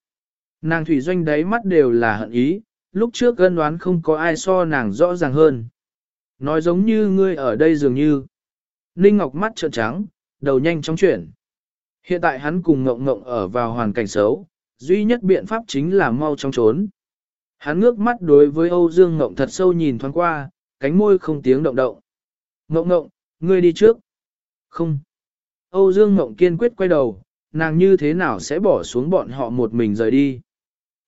Nàng thủy doanh đáy mắt đều là hận ý, lúc trước gân đoán không có ai so nàng rõ ràng hơn. Nói giống như ngươi ở đây dường như. Ninh Ngọc mắt trợn trắng, đầu nhanh chóng chuyển. Hiện tại hắn cùng ngộng ngộng ở vào hoàn cảnh xấu, duy nhất biện pháp chính là mau chóng trốn. Hắn ngước mắt đối với Âu Dương Ngộng thật sâu nhìn thoáng qua, cánh môi không tiếng động động. Ngộng ngộng, ngươi đi trước. Không. Âu Dương Ngộng kiên quyết quay đầu, nàng như thế nào sẽ bỏ xuống bọn họ một mình rời đi.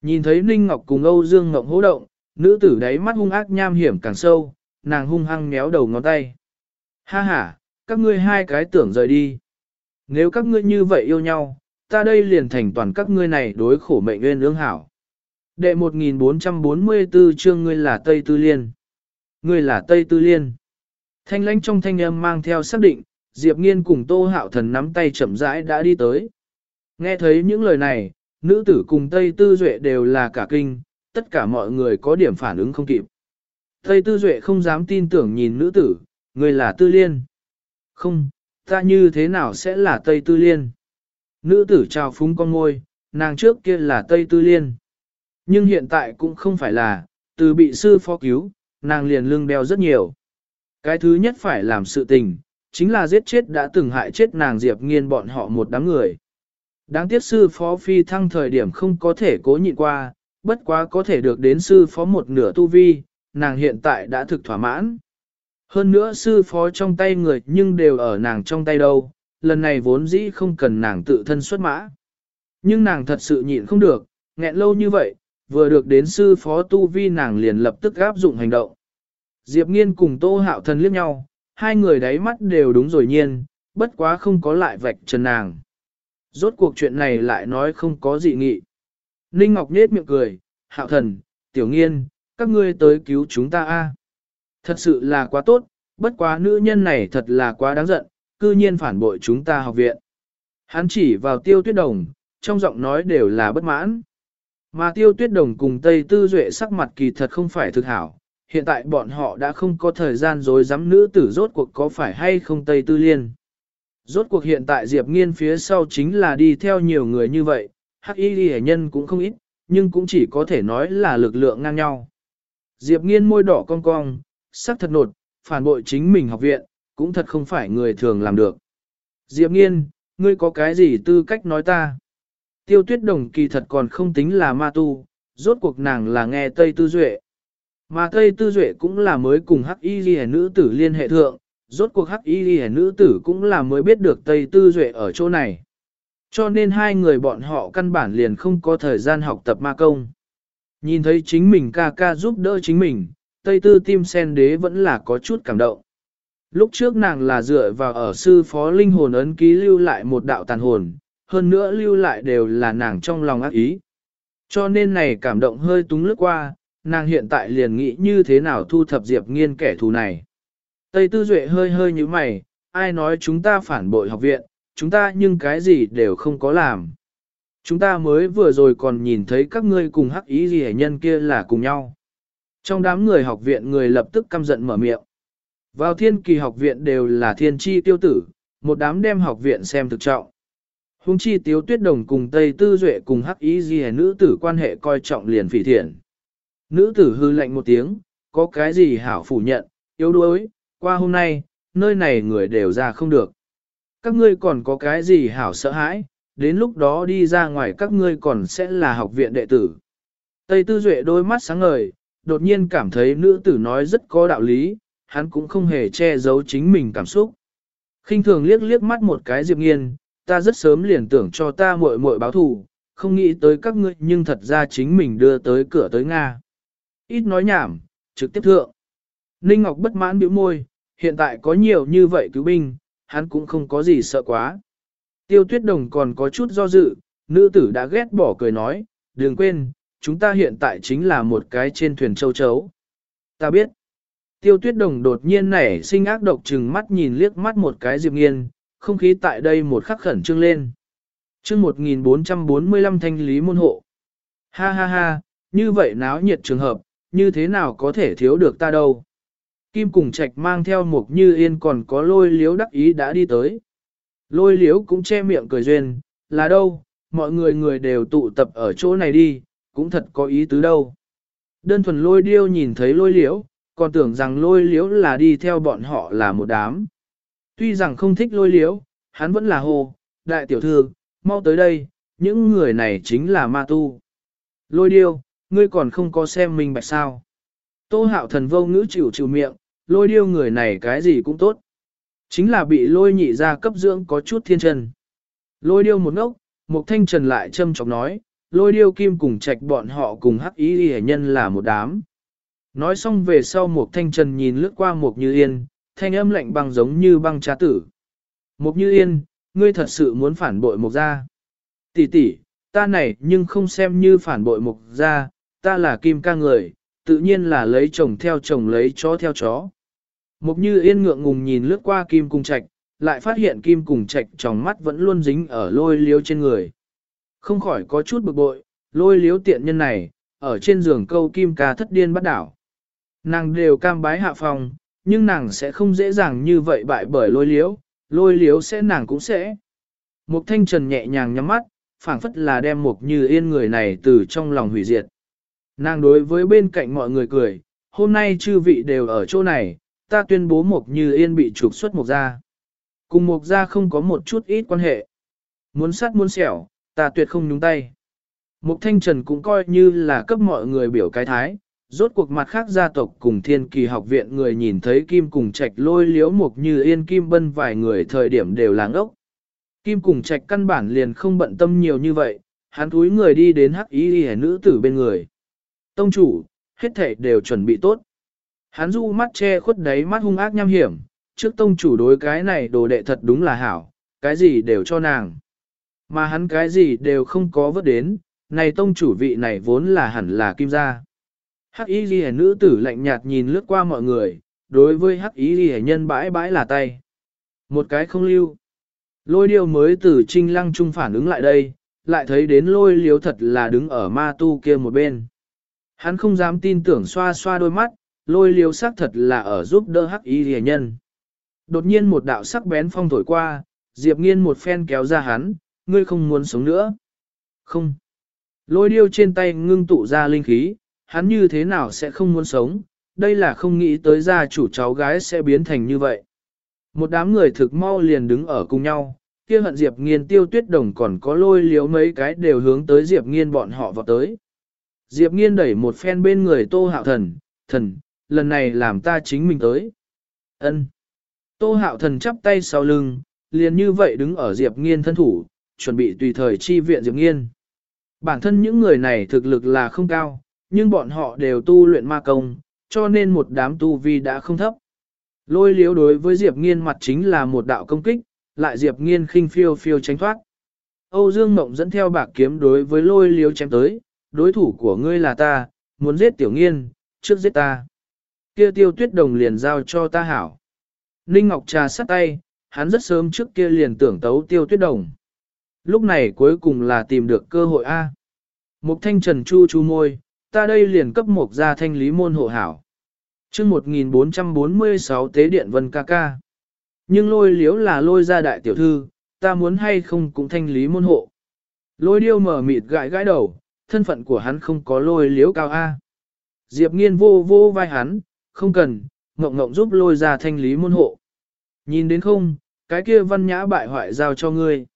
Nhìn thấy Ninh Ngọc cùng Âu Dương Ngộng hỗ động, nữ tử đáy mắt hung ác nham hiểm càng sâu, nàng hung hăng méo đầu ngón tay. Ha ha, các ngươi hai cái tưởng rời đi. Nếu các ngươi như vậy yêu nhau, ta đây liền thành toàn các ngươi này đối khổ mệnh nguyên ương hảo. Đệ 1444 chương ngươi là Tây Tư Liên. Ngươi là Tây Tư Liên. Thanh lãnh trong thanh âm mang theo xác định, Diệp Nghiên cùng Tô Hạo Thần nắm tay chậm rãi đã đi tới. Nghe thấy những lời này, Nữ tử cùng Tây Tư Duệ đều là cả kinh, tất cả mọi người có điểm phản ứng không kịp. Tây Tư Duệ không dám tin tưởng nhìn nữ tử, người là Tư Liên. Không, ta như thế nào sẽ là Tây Tư Liên? Nữ tử trao phúng con ngôi, nàng trước kia là Tây Tư Liên. Nhưng hiện tại cũng không phải là, từ bị sư phó cứu, nàng liền lưng đeo rất nhiều. Cái thứ nhất phải làm sự tình, chính là giết chết đã từng hại chết nàng Diệp nghiên bọn họ một đám người. Đáng tiếc sư phó phi thăng thời điểm không có thể cố nhịn qua, bất quá có thể được đến sư phó một nửa tu vi, nàng hiện tại đã thực thỏa mãn. Hơn nữa sư phó trong tay người nhưng đều ở nàng trong tay đâu, lần này vốn dĩ không cần nàng tự thân xuất mã. Nhưng nàng thật sự nhịn không được, nghẹn lâu như vậy, vừa được đến sư phó tu vi nàng liền lập tức áp dụng hành động. Diệp Nghiên cùng Tô Hạo Thần liếc nhau, hai người đáy mắt đều đúng rồi nhiên, bất quá không có lại vạch trần nàng. Rốt cuộc chuyện này lại nói không có gì nghị. Ninh Ngọc nết miệng cười, Hạo Thần, Tiểu Nghiên, các ngươi tới cứu chúng ta a. Thật sự là quá tốt, bất quá nữ nhân này thật là quá đáng giận, cư nhiên phản bội chúng ta học viện. Hắn chỉ vào tiêu tuyết đồng, trong giọng nói đều là bất mãn. Mà tiêu tuyết đồng cùng Tây Tư Duệ sắc mặt kỳ thật không phải thực hảo, hiện tại bọn họ đã không có thời gian dối dám nữ tử rốt cuộc có phải hay không Tây Tư Liên. Rốt cuộc hiện tại Diệp Nghiên phía sau chính là đi theo nhiều người như vậy, hắc y hệ nhân cũng không ít, nhưng cũng chỉ có thể nói là lực lượng ngang nhau. Diệp Nghiên môi đỏ cong cong, sắc thật nột, phản bội chính mình học viện, cũng thật không phải người thường làm được. Diệp Nghiên, ngươi có cái gì tư cách nói ta? Tiêu tuyết đồng kỳ thật còn không tính là ma tu, rốt cuộc nàng là nghe Tây Tư Duệ. Mà Tây Tư Duệ cũng là mới cùng hắc y ghi nữ tử liên hệ thượng, rốt cuộc hắc y ghi nữ tử cũng là mới biết được Tây Tư Duệ ở chỗ này. Cho nên hai người bọn họ căn bản liền không có thời gian học tập ma công. Nhìn thấy chính mình ca ca giúp đỡ chính mình, Tây Tư Tim Sen Đế vẫn là có chút cảm động. Lúc trước nàng là dựa vào ở sư phó linh hồn ấn ký lưu lại một đạo tàn hồn, hơn nữa lưu lại đều là nàng trong lòng ác ý. Cho nên này cảm động hơi túng lướt qua, nàng hiện tại liền nghĩ như thế nào thu thập Diệp Nghiên kẻ thù này. Tây Tư Duệ hơi hơi như mày, ai nói chúng ta phản bội học viện, chúng ta nhưng cái gì đều không có làm. Chúng ta mới vừa rồi còn nhìn thấy các ngươi cùng hắc ý gì nhân kia là cùng nhau. Trong đám người học viện người lập tức căm giận mở miệng. Vào thiên kỳ học viện đều là thiên tri tiêu tử, một đám đem học viện xem thực trọng. Hùng chi tiếu tuyết đồng cùng Tây Tư Duệ cùng hắc ý gì nữ tử quan hệ coi trọng liền phỉ thiện. Nữ tử hư lạnh một tiếng, có cái gì hảo phủ nhận, yếu đuối, qua hôm nay, nơi này người đều ra không được. Các ngươi còn có cái gì hảo sợ hãi, đến lúc đó đi ra ngoài các ngươi còn sẽ là học viện đệ tử. Tây Tư Duệ đôi mắt sáng ngời, đột nhiên cảm thấy nữ tử nói rất có đạo lý, hắn cũng không hề che giấu chính mình cảm xúc. khinh thường liếc liếc mắt một cái Diệp Nghiên, ta rất sớm liền tưởng cho ta muội muội báo thù, không nghĩ tới các ngươi nhưng thật ra chính mình đưa tới cửa tới Nga. Ít nói nhảm, trực tiếp thượng. Ninh Ngọc bất mãn biểu môi, hiện tại có nhiều như vậy cứu binh, hắn cũng không có gì sợ quá. Tiêu tuyết đồng còn có chút do dự, nữ tử đã ghét bỏ cười nói, đừng quên, chúng ta hiện tại chính là một cái trên thuyền châu chấu. Ta biết. Tiêu tuyết đồng đột nhiên nảy sinh ác độc chừng mắt nhìn liếc mắt một cái Diệp Nghiên, không khí tại đây một khắc khẩn trương lên. chương 1445 thanh lý môn hộ. Ha ha ha, như vậy náo nhiệt trường hợp, như thế nào có thể thiếu được ta đâu. Kim cùng trạch mang theo một như yên còn có lôi liếu đắc ý đã đi tới. Lôi liếu cũng che miệng cười duyên, là đâu, mọi người người đều tụ tập ở chỗ này đi, cũng thật có ý tứ đâu. Đơn thuần lôi điêu nhìn thấy lôi liếu, còn tưởng rằng lôi liếu là đi theo bọn họ là một đám. Tuy rằng không thích lôi liếu, hắn vẫn là hồ, đại tiểu thư, mau tới đây, những người này chính là ma tu. Lôi điêu, ngươi còn không có xem mình bạch sao. Tô hạo thần vô ngữ chịu chịu miệng, lôi điêu người này cái gì cũng tốt. Chính là bị lôi nhị ra cấp dưỡng có chút thiên trần. Lôi điêu một ngốc, một thanh trần lại châm chọc nói, lôi điêu kim cùng trạch bọn họ cùng hắc ý y nhân là một đám. Nói xong về sau một thanh trần nhìn lướt qua một như yên, thanh âm lạnh băng giống như băng trá tử. Mục như yên, ngươi thật sự muốn phản bội mục gia. Tỷ tỷ, ta này nhưng không xem như phản bội mục gia, ta là kim ca người, tự nhiên là lấy chồng theo chồng lấy chó theo chó. Mục như yên ngượng ngùng nhìn lướt qua kim Cung trạch, lại phát hiện kim Cung trạch trong mắt vẫn luôn dính ở lôi liếu trên người. Không khỏi có chút bực bội, lôi liếu tiện nhân này, ở trên giường câu kim ca thất điên bắt đảo. Nàng đều cam bái hạ phòng, nhưng nàng sẽ không dễ dàng như vậy bại bởi lôi liếu, lôi liếu sẽ nàng cũng sẽ. Mục thanh trần nhẹ nhàng nhắm mắt, phảng phất là đem mục như yên người này từ trong lòng hủy diệt. Nàng đối với bên cạnh mọi người cười, hôm nay chư vị đều ở chỗ này, ta tuyên bố Mộc Như Yên bị trục xuất Mộc Gia. Cùng Mộc Gia không có một chút ít quan hệ. Muốn sát muốn xẻo, ta tuyệt không nhúng tay. Mục Thanh Trần cũng coi như là cấp mọi người biểu cái thái, rốt cuộc mặt khác gia tộc cùng thiên kỳ học viện người nhìn thấy Kim cùng Trạch lôi liếu Mục Như Yên Kim Bân vài người thời điểm đều làng ốc. Kim cùng Trạch căn bản liền không bận tâm nhiều như vậy, hắn túi người đi đến hắc ý hẻ nữ tử bên người. Tông chủ, hết thể đều chuẩn bị tốt. Hắn du mắt che khuất đáy mắt hung ác nham hiểm, trước tông chủ đối cái này đồ đệ thật đúng là hảo, cái gì đều cho nàng. Mà hắn cái gì đều không có vớt đến, này tông chủ vị này vốn là hẳn là kim gia. Hắc y ghi nữ tử lạnh nhạt nhìn lướt qua mọi người, đối với hắc y ghi nhân bãi bãi là tay. Một cái không lưu. Lôi điêu mới từ trinh lăng trung phản ứng lại đây, lại thấy đến lôi liếu thật là đứng ở ma tu kia một bên. Hắn không dám tin tưởng xoa xoa đôi mắt, lôi liếu xác thật là ở giúp đỡ hắc y ghi nhân. Đột nhiên một đạo sắc bén phong thổi qua, Diệp nghiên một phen kéo ra hắn, ngươi không muốn sống nữa. Không. Lôi điêu trên tay ngưng tụ ra linh khí, hắn như thế nào sẽ không muốn sống, đây là không nghĩ tới gia chủ cháu gái sẽ biến thành như vậy. Một đám người thực mau liền đứng ở cùng nhau, kia hận Diệp Nghiên tiêu tuyết đồng còn có lôi liếu mấy cái đều hướng tới Diệp Nghiên bọn họ vào tới. Diệp Nghiên đẩy một phen bên người Tô Hạo Thần, thần, lần này làm ta chính mình tới. ân Tô Hạo Thần chắp tay sau lưng, liền như vậy đứng ở Diệp Nghiên thân thủ, chuẩn bị tùy thời chi viện Diệp Nghiên. Bản thân những người này thực lực là không cao, nhưng bọn họ đều tu luyện ma công, cho nên một đám tu vi đã không thấp. Lôi liếu đối với Diệp Nghiên mặt chính là một đạo công kích, lại Diệp Nghiên khinh phiêu phiêu tránh thoát. Âu Dương Mộng dẫn theo bạc kiếm đối với lôi liếu chém tới, đối thủ của ngươi là ta, muốn giết tiểu nghiên, trước giết ta. Kia tiêu tuyết đồng liền giao cho ta hảo. Ninh Ngọc trà sắt tay, hắn rất sớm trước kia liền tưởng tấu tiêu tuyết đồng. Lúc này cuối cùng là tìm được cơ hội A. Mục thanh trần chu chu môi, ta đây liền cấp một gia thanh lý môn hộ hảo. chương 1446 tế điện vân ca ca. Nhưng lôi liếu là lôi ra đại tiểu thư, ta muốn hay không cũng thanh lý môn hộ. Lôi điêu mở mịt gãi gãi đầu, thân phận của hắn không có lôi liếu cao A. Diệp nghiên vô vô vai hắn, không cần, ngộng ngộng giúp lôi ra thanh lý môn hộ. Nhìn đến không, cái kia văn nhã bại hoại giao cho ngươi.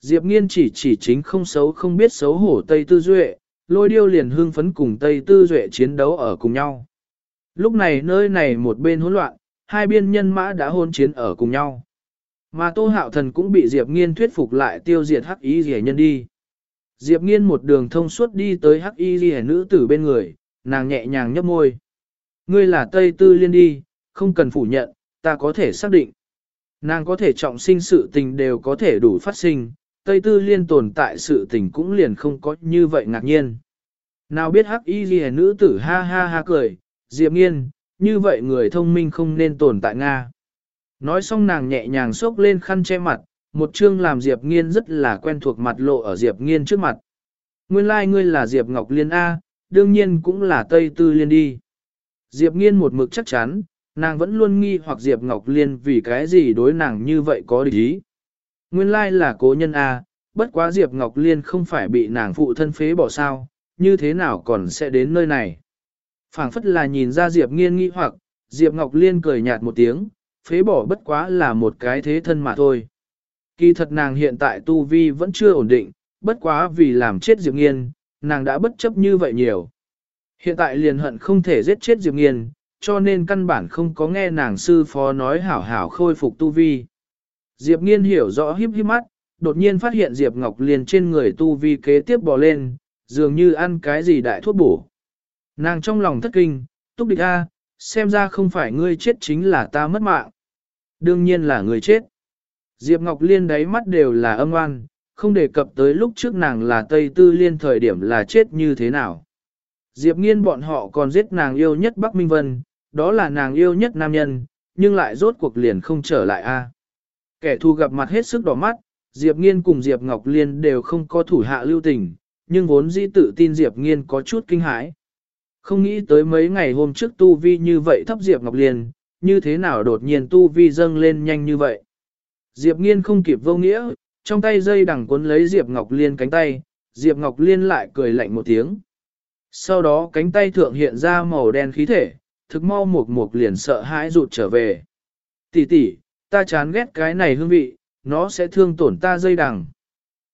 Diệp nghiên chỉ chỉ chính không xấu không biết xấu hổ Tây Tư Duệ, lôi điêu liền hương phấn cùng Tây Tư Duệ chiến đấu ở cùng nhau. Lúc này nơi này một bên hỗn loạn, hai biên nhân mã đã hôn chiến ở cùng nhau. Mà Tô Hạo Thần cũng bị Diệp Nghiên thuyết phục lại tiêu diệt hắc y rẻ nhân đi. Diệp Nghiên một đường thông suốt đi tới hắc y rẻ nữ tử bên người, nàng nhẹ nhàng nhấp môi. Ngươi là Tây Tư Liên đi, không cần phủ nhận, ta có thể xác định. Nàng có thể trọng sinh sự tình đều có thể đủ phát sinh, Tây Tư Liên tồn tại sự tình cũng liền không có như vậy ngạc nhiên. Nào biết hắc y ghi nữ tử ha ha ha cười, Diệp Nghiên, như vậy người thông minh không nên tồn tại Nga. Nói xong nàng nhẹ nhàng xốc lên khăn che mặt, một chương làm Diệp Nghiên rất là quen thuộc mặt lộ ở Diệp Nghiên trước mặt. Nguyên lai like ngươi là Diệp Ngọc Liên A, đương nhiên cũng là Tây Tư Liên đi. Diệp Nghiên một mực chắc chắn, nàng vẫn luôn nghi hoặc Diệp Ngọc Liên vì cái gì đối nàng như vậy có địch ý. Nguyên lai là cố nhân A, bất quá Diệp Ngọc Liên không phải bị nàng phụ thân phế bỏ sao, như thế nào còn sẽ đến nơi này. phảng phất là nhìn ra Diệp nghiên nghi hoặc, Diệp Ngọc Liên cười nhạt một tiếng, phế bỏ bất quá là một cái thế thân mà thôi. Kỳ thật nàng hiện tại tu vi vẫn chưa ổn định, bất quá vì làm chết Diệp nghiên, nàng đã bất chấp như vậy nhiều. Hiện tại liền hận không thể giết chết Diệp nghiên, cho nên căn bản không có nghe nàng sư phó nói hảo hảo khôi phục tu vi. Diệp nghiên hiểu rõ hiếp hiếp mắt, đột nhiên phát hiện Diệp Ngọc Liên trên người tu vi kế tiếp bò lên, dường như ăn cái gì đại thuốc bổ. Nàng trong lòng thất kinh, túc địch A, xem ra không phải ngươi chết chính là ta mất mạng. Đương nhiên là người chết. Diệp Ngọc Liên đáy mắt đều là âm oan, không đề cập tới lúc trước nàng là Tây Tư Liên thời điểm là chết như thế nào. Diệp nghiên bọn họ còn giết nàng yêu nhất Bắc Minh Vân, đó là nàng yêu nhất nam nhân, nhưng lại rốt cuộc liền không trở lại a. Kẻ thù gặp mặt hết sức đỏ mắt, Diệp Nghiên cùng Diệp Ngọc Liên đều không có thủ hạ lưu tình, nhưng vốn dĩ tự tin Diệp Nghiên có chút kinh hãi. Không nghĩ tới mấy ngày hôm trước tu vi như vậy thấp Diệp Ngọc Liên, như thế nào đột nhiên tu vi dâng lên nhanh như vậy. Diệp Nghiên không kịp vô nghĩa, trong tay dây đằng cuốn lấy Diệp Ngọc Liên cánh tay, Diệp Ngọc Liên lại cười lạnh một tiếng. Sau đó cánh tay thượng hiện ra màu đen khí thể, thực mau một mục liền sợ hãi rụt trở về. Tỷ tỷ, ta chán ghét cái này hương vị, nó sẽ thương tổn ta dây đằng.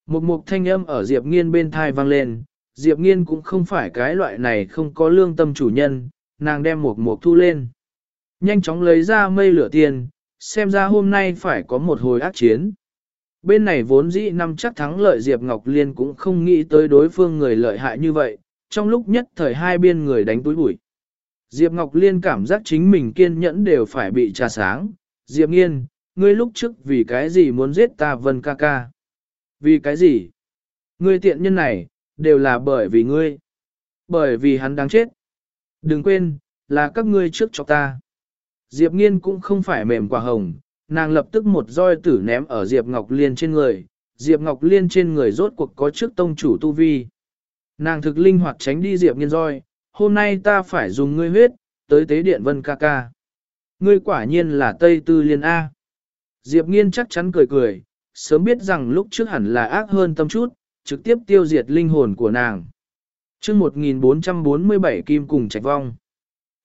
Một mục thanh âm ở Diệp Nghiên bên thai vang lên, Diệp Nghiên cũng không phải cái loại này không có lương tâm chủ nhân, nàng đem một mục thu lên. Nhanh chóng lấy ra mây lửa tiền, xem ra hôm nay phải có một hồi ác chiến. Bên này vốn dĩ năm chắc thắng lợi Diệp Ngọc Liên cũng không nghĩ tới đối phương người lợi hại như vậy, trong lúc nhất thời hai biên người đánh túi bụi. Diệp Ngọc Liên cảm giác chính mình kiên nhẫn đều phải bị trà sáng. Diệp Nghiên, ngươi lúc trước vì cái gì muốn giết ta Vân ca ca? Vì cái gì? Ngươi tiện nhân này, đều là bởi vì ngươi. Bởi vì hắn đáng chết. Đừng quên, là các ngươi trước cho ta. Diệp Nghiên cũng không phải mềm quả hồng, nàng lập tức một roi tử ném ở Diệp Ngọc Liên trên người. Diệp Ngọc Liên trên người rốt cuộc có trước tông chủ tu vi. Nàng thực linh hoạt tránh đi Diệp Nghiên roi, hôm nay ta phải dùng ngươi huyết, tới tế điện vân ca ca. Ngươi quả nhiên là Tây Tư Liên A. Diệp Nghiên chắc chắn cười cười, sớm biết rằng lúc trước hẳn là ác hơn tâm chút, trực tiếp tiêu diệt linh hồn của nàng. chương 1447 kim cùng trạch vong.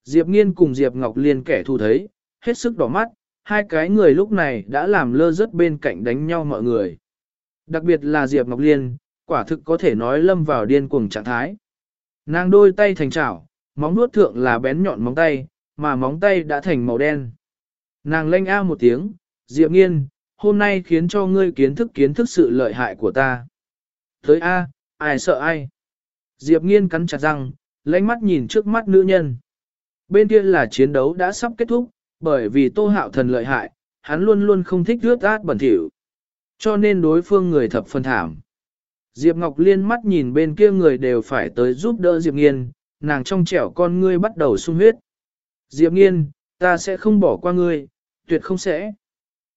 Diệp Nghiên cùng Diệp Ngọc Liên kẻ thù thấy, hết sức đỏ mắt, hai cái người lúc này đã làm lơ rớt bên cạnh đánh nhau mọi người. Đặc biệt là Diệp Ngọc Liên, quả thực có thể nói lâm vào điên cuồng trạng thái. Nàng đôi tay thành chảo, móng nuốt thượng là bén nhọn móng tay, mà móng tay đã thành màu đen. Nàng lanh a một tiếng, Diệp Nghiên, hôm nay khiến cho ngươi kiến thức kiến thức sự lợi hại của ta. Tới a, ai sợ ai? Diệp Nghiên cắn chặt răng, lánh mắt nhìn trước mắt nữ nhân. Bên kia là chiến đấu đã sắp kết thúc, bởi vì Tô Hạo Thần lợi hại, hắn luôn luôn không thích rước át bẩn thỉu. Cho nên đối phương người thập phân thảm. Diệp Ngọc Liên mắt nhìn bên kia người đều phải tới giúp đỡ Diệp Nghiên, nàng trong trẻo con ngươi bắt đầu sung huyết. Diệp Nghiên, ta sẽ không bỏ qua ngươi, tuyệt không sẽ.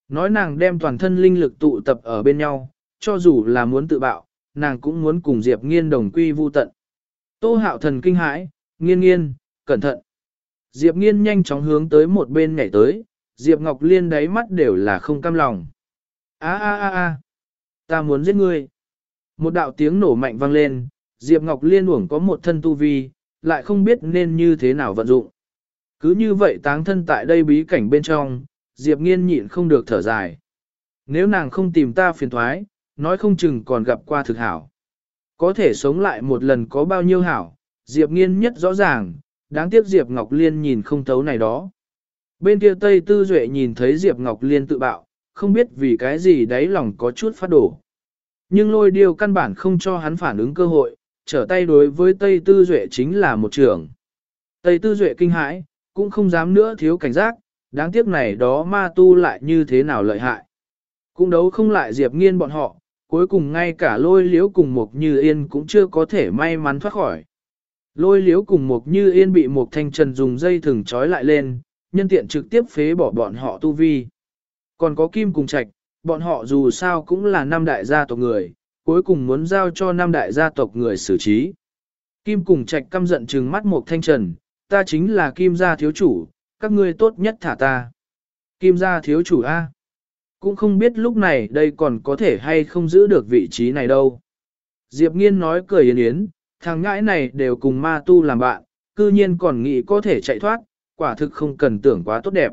Nói nàng đem toàn thân linh lực tụ tập ở bên nhau, cho dù là muốn tự bạo, nàng cũng muốn cùng Diệp Nghiên đồng quy vu tận. Tô hạo thần kinh hãi, nghiên nghiên, cẩn thận. Diệp Nghiên nhanh chóng hướng tới một bên nhảy tới, Diệp Ngọc Liên đáy mắt đều là không cam lòng. A a a a, ta muốn giết ngươi. Một đạo tiếng nổ mạnh vang lên, Diệp Ngọc Liên uổng có một thân tu vi, lại không biết nên như thế nào vận dụng. Cứ như vậy táng thân tại đây bí cảnh bên trong, Diệp Nghiên nhịn không được thở dài. Nếu nàng không tìm ta phiền thoái, nói không chừng còn gặp qua thực hảo. Có thể sống lại một lần có bao nhiêu hảo, Diệp Nghiên nhất rõ ràng, đáng tiếc Diệp Ngọc Liên nhìn không thấu này đó. Bên kia Tây Tư Duệ nhìn thấy Diệp Ngọc Liên tự bạo, không biết vì cái gì đáy lòng có chút phát đổ. Nhưng lôi điều căn bản không cho hắn phản ứng cơ hội, trở tay đối với Tây Tư Duệ chính là một trưởng. Tây Tư Duệ kinh hãi, cũng không dám nữa thiếu cảnh giác, đáng tiếc này đó ma tu lại như thế nào lợi hại. Cũng đấu không lại Diệp Nghiên bọn họ, cuối cùng ngay cả lôi liếu cùng Mục Như Yên cũng chưa có thể may mắn thoát khỏi. Lôi liếu cùng Mục Như Yên bị Mục Thanh Trần dùng dây thừng trói lại lên, nhân tiện trực tiếp phế bỏ bọn họ tu vi. Còn có Kim cùng Trạch, bọn họ dù sao cũng là năm đại gia tộc người, cuối cùng muốn giao cho năm đại gia tộc người xử trí. Kim cùng trạch căm giận trừng mắt một thanh trần, ta chính là kim gia thiếu chủ, các ngươi tốt nhất thả ta. Kim gia thiếu chủ A. Cũng không biết lúc này đây còn có thể hay không giữ được vị trí này đâu. Diệp nghiên nói cười yến yến, thằng ngãi này đều cùng ma tu làm bạn, cư nhiên còn nghĩ có thể chạy thoát, quả thực không cần tưởng quá tốt đẹp.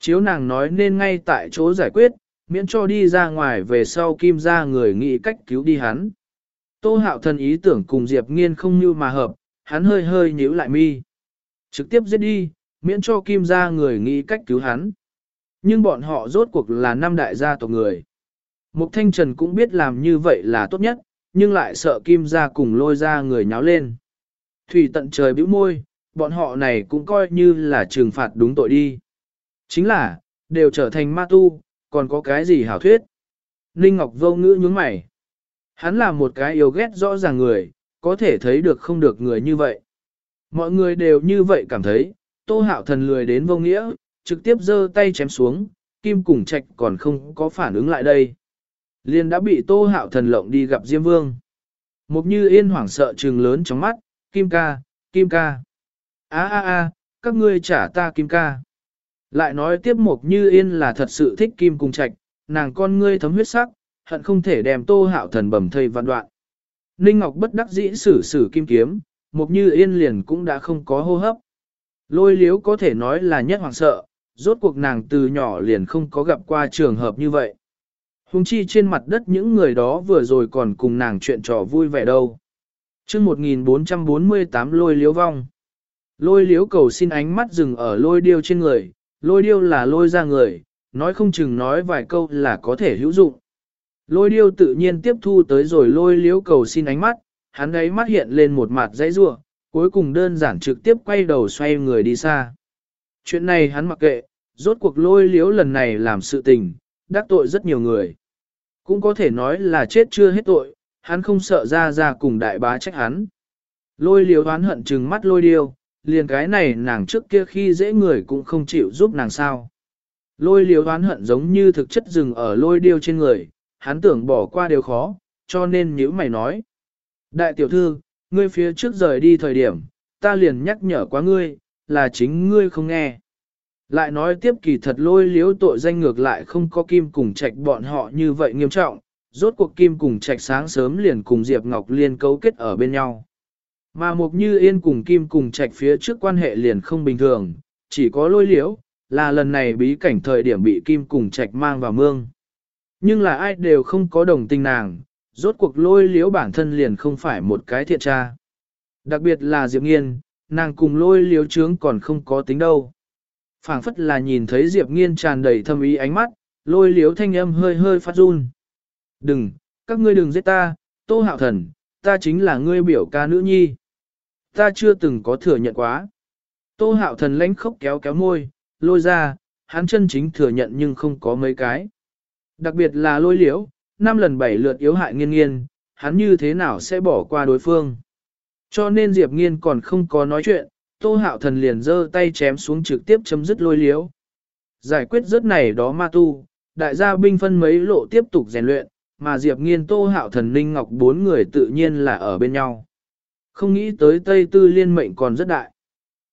Chiếu nàng nói nên ngay tại chỗ giải quyết, miễn cho đi ra ngoài về sau kim ra người nghĩ cách cứu đi hắn. Tô hạo thần ý tưởng cùng Diệp nghiên không như mà hợp, hắn hơi hơi nhíu lại mi. Trực tiếp giết đi, miễn cho kim Gia người nghĩ cách cứu hắn. Nhưng bọn họ rốt cuộc là năm đại gia tộc người. Mục Thanh Trần cũng biết làm như vậy là tốt nhất, nhưng lại sợ kim Gia cùng lôi ra người nháo lên. Thủy tận trời bĩu môi, bọn họ này cũng coi như là trừng phạt đúng tội đi. Chính là, đều trở thành ma tu, còn có cái gì hảo thuyết? Ninh Ngọc vô ngữ nhướng mày. Hắn là một cái yêu ghét rõ ràng người, có thể thấy được không được người như vậy. Mọi người đều như vậy cảm thấy, tô hạo thần lười đến vô nghĩa, trực tiếp giơ tay chém xuống, kim cùng trạch còn không có phản ứng lại đây. Liên đã bị tô hạo thần lộng đi gặp Diêm Vương. Mục như yên hoảng sợ trừng lớn trong mắt, kim ca, kim ca. a a a các ngươi trả ta kim ca. Lại nói tiếp mục Như Yên là thật sự thích kim cùng trạch, nàng con ngươi thấm huyết sắc, hận không thể đem tô hạo thần bầm thây vạn đoạn. Ninh Ngọc bất đắc dĩ sử sử kim kiếm, Mộc Như Yên liền cũng đã không có hô hấp. Lôi liếu có thể nói là nhất hoàng sợ, rốt cuộc nàng từ nhỏ liền không có gặp qua trường hợp như vậy. Hùng chi trên mặt đất những người đó vừa rồi còn cùng nàng chuyện trò vui vẻ đâu. chương 1448 lôi liếu vong. Lôi liếu cầu xin ánh mắt dừng ở lôi điêu trên người, lôi điêu là lôi ra người, nói không chừng nói vài câu là có thể hữu dụng. Lôi điêu tự nhiên tiếp thu tới rồi lôi liếu cầu xin ánh mắt, hắn ấy mắt hiện lên một mặt dãy rua, cuối cùng đơn giản trực tiếp quay đầu xoay người đi xa. Chuyện này hắn mặc kệ, rốt cuộc lôi liếu lần này làm sự tình, đắc tội rất nhiều người. Cũng có thể nói là chết chưa hết tội, hắn không sợ ra ra cùng đại bá trách hắn. Lôi liếu đoán hận trừng mắt lôi điêu, liền cái này nàng trước kia khi dễ người cũng không chịu giúp nàng sao. Lôi liếu đoán hận giống như thực chất dừng ở lôi điêu trên người, hắn tưởng bỏ qua điều khó, cho nên nếu mày nói. Đại tiểu thư, ngươi phía trước rời đi thời điểm, ta liền nhắc nhở quá ngươi, là chính ngươi không nghe. Lại nói tiếp kỳ thật lôi liếu tội danh ngược lại không có kim cùng trạch bọn họ như vậy nghiêm trọng, rốt cuộc kim cùng trạch sáng sớm liền cùng Diệp Ngọc Liên cấu kết ở bên nhau. Mà mục như yên cùng kim cùng trạch phía trước quan hệ liền không bình thường, chỉ có lôi liếu, là lần này bí cảnh thời điểm bị kim cùng trạch mang vào mương. Nhưng là ai đều không có đồng tình nàng, rốt cuộc lôi liếu bản thân liền không phải một cái thiện tra. Đặc biệt là Diệp Nghiên, nàng cùng lôi liếu trướng còn không có tính đâu phảng phất là nhìn thấy Diệp Nghiên tràn đầy thâm ý ánh mắt, lôi liếu thanh âm hơi hơi phát run. Đừng, các ngươi đừng giết ta, tô hạo thần, ta chính là ngươi biểu ca nữ nhi. Ta chưa từng có thừa nhận quá. Tô hạo thần lãnh khốc kéo kéo môi, lôi ra, hắn chân chính thừa nhận nhưng không có mấy cái. Đặc biệt là lôi liễu, năm lần bảy lượt yếu hại nghiên nghiên, hắn như thế nào sẽ bỏ qua đối phương. Cho nên Diệp nghiên còn không có nói chuyện, Tô Hạo Thần liền giơ tay chém xuống trực tiếp chấm dứt lôi liếu. Giải quyết rớt này đó ma tu, đại gia binh phân mấy lộ tiếp tục rèn luyện, mà Diệp Nghiên Tô Hạo Thần Ninh Ngọc bốn người tự nhiên là ở bên nhau. Không nghĩ tới Tây Tư liên mệnh còn rất đại.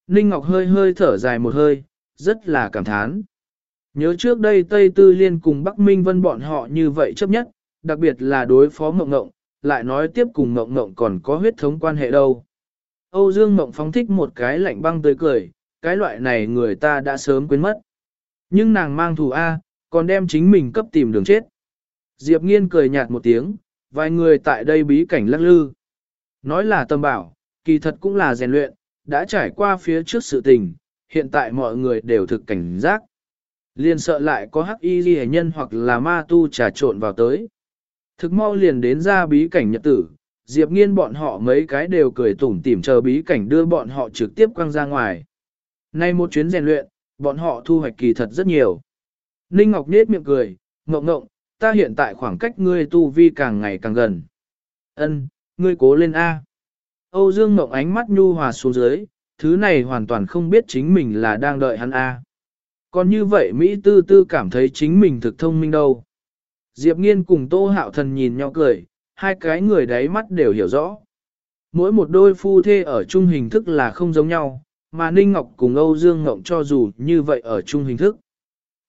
Ninh Ngọc hơi hơi thở dài một hơi, rất là cảm thán. Nhớ trước đây Tây Tư Liên cùng Bắc Minh Vân bọn họ như vậy chấp nhất, đặc biệt là đối phó Mộng Ngộng, lại nói tiếp cùng Mộng Ngộng còn có huyết thống quan hệ đâu. Âu Dương Mộng phóng thích một cái lạnh băng tươi cười, cái loại này người ta đã sớm quên mất. Nhưng nàng mang thù A, còn đem chính mình cấp tìm đường chết. Diệp Nghiên cười nhạt một tiếng, vài người tại đây bí cảnh lắc lư. Nói là tâm bảo, kỳ thật cũng là rèn luyện, đã trải qua phía trước sự tình, hiện tại mọi người đều thực cảnh giác. Liền sợ lại có hắc y ghi nhân hoặc là ma tu trà trộn vào tới. Thực mau liền đến ra bí cảnh nhật tử, Diệp nghiên bọn họ mấy cái đều cười tủm tỉm chờ bí cảnh đưa bọn họ trực tiếp quăng ra ngoài. Nay một chuyến rèn luyện, bọn họ thu hoạch kỳ thật rất nhiều. Ninh Ngọc nết miệng cười, ngộng ngộng, ta hiện tại khoảng cách ngươi tu vi càng ngày càng gần. Ân, ngươi cố lên A. Âu Dương Ngộng ánh mắt nhu hòa xuống dưới, thứ này hoàn toàn không biết chính mình là đang đợi hắn A. Còn như vậy Mỹ tư tư cảm thấy chính mình thực thông minh đâu. Diệp Nghiên cùng Tô Hạo Thần nhìn nhau cười, hai cái người đáy mắt đều hiểu rõ. Mỗi một đôi phu thê ở chung hình thức là không giống nhau, mà Ninh Ngọc cùng Âu Dương Ngộng cho dù như vậy ở chung hình thức.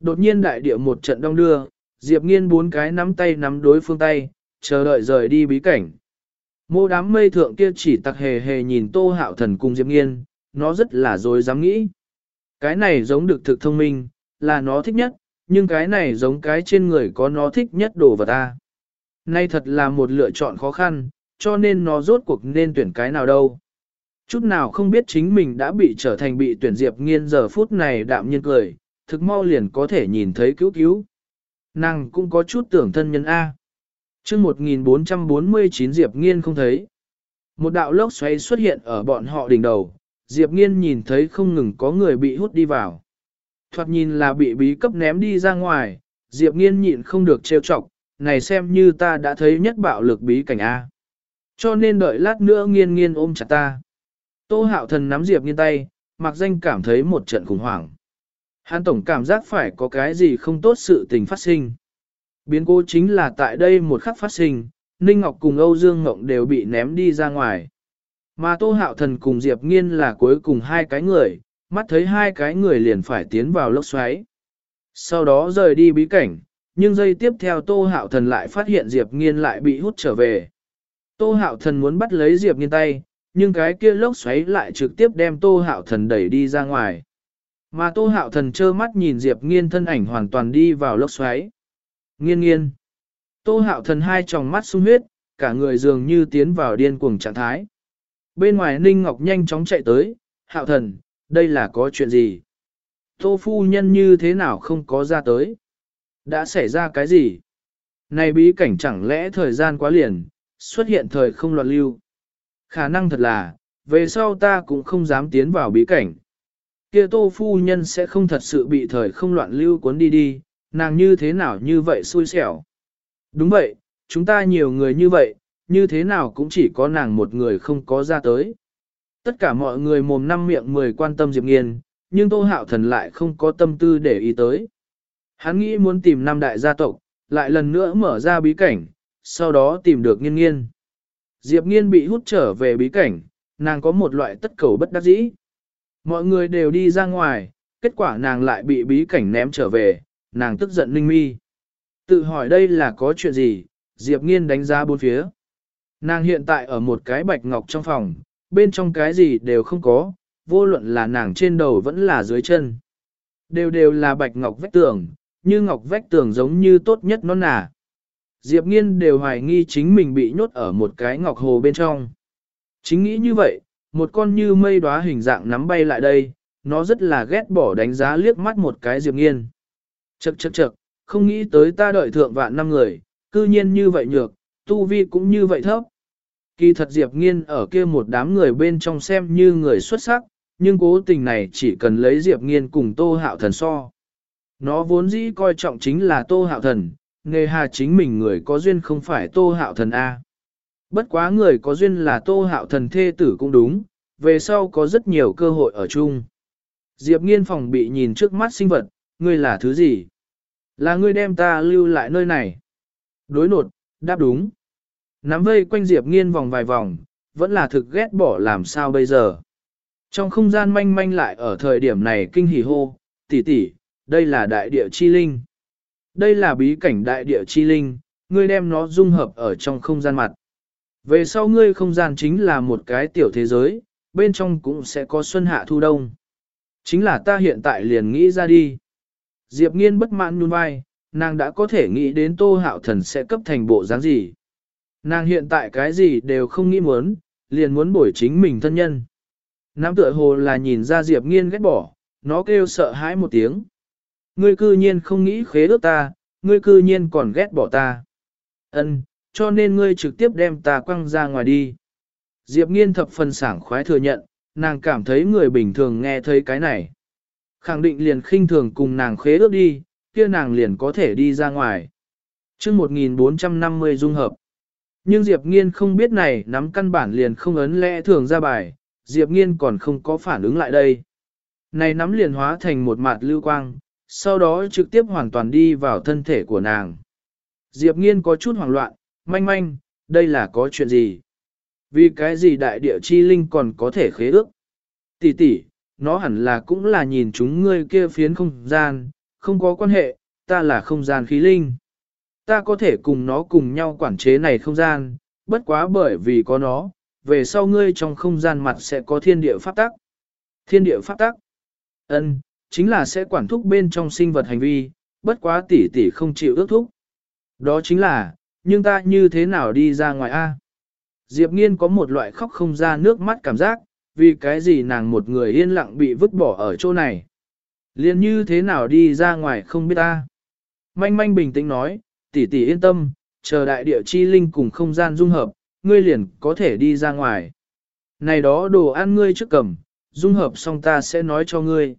Đột nhiên đại địa một trận đông đưa, Diệp Nghiên bốn cái nắm tay nắm đối phương tay, chờ đợi rời đi bí cảnh. Mô đám mây thượng kia chỉ tặc hề hề nhìn Tô Hạo Thần cùng Diệp Nghiên, nó rất là dối dám nghĩ. Cái này giống được thực thông minh, là nó thích nhất, nhưng cái này giống cái trên người có nó thích nhất đồ vật ta. Nay thật là một lựa chọn khó khăn, cho nên nó rốt cuộc nên tuyển cái nào đâu. Chút nào không biết chính mình đã bị trở thành bị tuyển diệp nghiên giờ phút này đạm nhiên cười, thực mau liền có thể nhìn thấy cứu cứu. Nàng cũng có chút tưởng thân nhân A. chương 1449 diệp nghiên không thấy. Một đạo lốc xoáy xuất hiện ở bọn họ đỉnh đầu, diệp nghiên nhìn thấy không ngừng có người bị hút đi vào. Thoạt nhìn là bị bí cấp ném đi ra ngoài, diệp nghiên nhịn không được trêu chọc, này xem như ta đã thấy nhất bạo lực bí cảnh A. Cho nên đợi lát nữa nghiên nghiên ôm chặt ta. Tô hạo thần nắm Diệp nghiên tay, mặc danh cảm thấy một trận khủng hoảng. Hắn tổng cảm giác phải có cái gì không tốt sự tình phát sinh. Biến cố chính là tại đây một khắc phát sinh, Ninh Ngọc cùng Âu Dương Ngộng đều bị ném đi ra ngoài. Mà Tô Hạo Thần cùng Diệp Nghiên là cuối cùng hai cái người, mắt thấy hai cái người liền phải tiến vào lốc xoáy. Sau đó rời đi bí cảnh, nhưng giây tiếp theo Tô Hạo Thần lại phát hiện Diệp Nghiên lại bị hút trở về. Tô Hạo Thần muốn bắt lấy Diệp Nghiên tay, nhưng cái kia lốc xoáy lại trực tiếp đem Tô Hạo Thần đẩy đi ra ngoài. Mà Tô Hạo Thần trơ mắt nhìn Diệp Nghiên thân ảnh hoàn toàn đi vào lốc xoáy. Nghiên nghiên. Tô Hạo Thần hai tròng mắt sung huyết, cả người dường như tiến vào điên cuồng trạng thái. Bên ngoài Ninh Ngọc nhanh chóng chạy tới, Hạo Thần, đây là có chuyện gì? Tô phu nhân như thế nào không có ra tới? Đã xảy ra cái gì? Này bí cảnh chẳng lẽ thời gian quá liền, xuất hiện thời không loạn lưu, khả năng thật là, về sau ta cũng không dám tiến vào bí cảnh. Kia tô phu nhân sẽ không thật sự bị thời không loạn lưu cuốn đi đi, nàng như thế nào như vậy xui xẻo. Đúng vậy, chúng ta nhiều người như vậy, như thế nào cũng chỉ có nàng một người không có ra tới. Tất cả mọi người mồm năm miệng mười quan tâm Diệp Nghiên, nhưng Tô Hạo Thần lại không có tâm tư để ý tới. Hắn nghĩ muốn tìm năm đại gia tộc, lại lần nữa mở ra bí cảnh, sau đó tìm được nghiên nghiên. Diệp nghiên bị hút trở về bí cảnh, nàng có một loại tất cầu bất đắc dĩ. Mọi người đều đi ra ngoài, kết quả nàng lại bị bí cảnh ném trở về, nàng tức giận ninh mi. Tự hỏi đây là có chuyện gì, Diệp nghiên đánh giá bốn phía. Nàng hiện tại ở một cái bạch ngọc trong phòng, bên trong cái gì đều không có, vô luận là nàng trên đầu vẫn là dưới chân. Đều đều là bạch ngọc vách tường, như ngọc vách tường giống như tốt nhất nó nà. Diệp nghiên đều hoài nghi chính mình bị nhốt ở một cái ngọc hồ bên trong. Chính nghĩ như vậy, một con như mây đóa hình dạng nắm bay lại đây, nó rất là ghét bỏ đánh giá liếc mắt một cái Diệp nghiên. Chậc chậc chậc, không nghĩ tới ta đợi thượng vạn năm người, cư nhiên như vậy nhược, tu vi cũng như vậy thấp. Kỳ thật Diệp nghiên ở kia một đám người bên trong xem như người xuất sắc, nhưng cố tình này chỉ cần lấy Diệp nghiên cùng tô hạo thần so. Nó vốn dĩ coi trọng chính là tô hạo thần, nghề hà chính mình người có duyên không phải tô hạo thần A. Bất quá người có duyên là tô hạo thần thê tử cũng đúng, về sau có rất nhiều cơ hội ở chung. Diệp nghiên phòng bị nhìn trước mắt sinh vật, ngươi là thứ gì? Là ngươi đem ta lưu lại nơi này. Đối nột, đáp đúng. Nắm vây quanh Diệp nghiên vòng vài vòng, vẫn là thực ghét bỏ làm sao bây giờ. Trong không gian manh manh lại ở thời điểm này kinh hỉ hô, tỷ tỷ, đây là đại địa chi linh. Đây là bí cảnh đại địa chi linh, ngươi đem nó dung hợp ở trong không gian mặt. Về sau ngươi không gian chính là một cái tiểu thế giới, bên trong cũng sẽ có xuân hạ thu đông. Chính là ta hiện tại liền nghĩ ra đi. Diệp nghiên bất mãn nhún vai, nàng đã có thể nghĩ đến tô hạo thần sẽ cấp thành bộ dáng gì. Nàng hiện tại cái gì đều không nghĩ muốn, liền muốn bổi chính mình thân nhân. Nam tựa hồ là nhìn ra Diệp nghiên ghét bỏ, nó kêu sợ hãi một tiếng. Ngươi cư nhiên không nghĩ khế ước ta, ngươi cư nhiên còn ghét bỏ ta. Ân, cho nên ngươi trực tiếp đem ta quăng ra ngoài đi. Diệp nghiên thập phần sảng khoái thừa nhận, nàng cảm thấy người bình thường nghe thấy cái này. Khẳng định liền khinh thường cùng nàng khế ước đi, kia nàng liền có thể đi ra ngoài. chương 1450 dung hợp. Nhưng Diệp nghiên không biết này nắm căn bản liền không ấn lẽ thường ra bài, Diệp nghiên còn không có phản ứng lại đây. Này nắm liền hóa thành một mạt lưu quang, sau đó trực tiếp hoàn toàn đi vào thân thể của nàng. Diệp nghiên có chút hoảng loạn, manh manh, đây là có chuyện gì? Vì cái gì đại địa chi linh còn có thể khế ước? Tỷ tỷ, nó hẳn là cũng là nhìn chúng ngươi kia phiến không gian, không có quan hệ, ta là không gian khí linh. Ta có thể cùng nó cùng nhau quản chế này không gian, bất quá bởi vì có nó, về sau ngươi trong không gian mặt sẽ có thiên địa pháp tắc. Thiên địa pháp tắc. Ân, chính là sẽ quản thúc bên trong sinh vật hành vi, bất quá tỷ tỷ không chịu ước thúc. Đó chính là, nhưng ta như thế nào đi ra ngoài a? Diệp Nghiên có một loại khóc không ra nước mắt cảm giác, vì cái gì nàng một người yên lặng bị vứt bỏ ở chỗ này. Liên như thế nào đi ra ngoài không biết ta. Manh manh bình tĩnh nói, tỷ tỷ yên tâm, chờ đại địa chi linh cùng không gian dung hợp, ngươi liền có thể đi ra ngoài. Này đó đồ ăn ngươi trước cầm, dung hợp xong ta sẽ nói cho ngươi.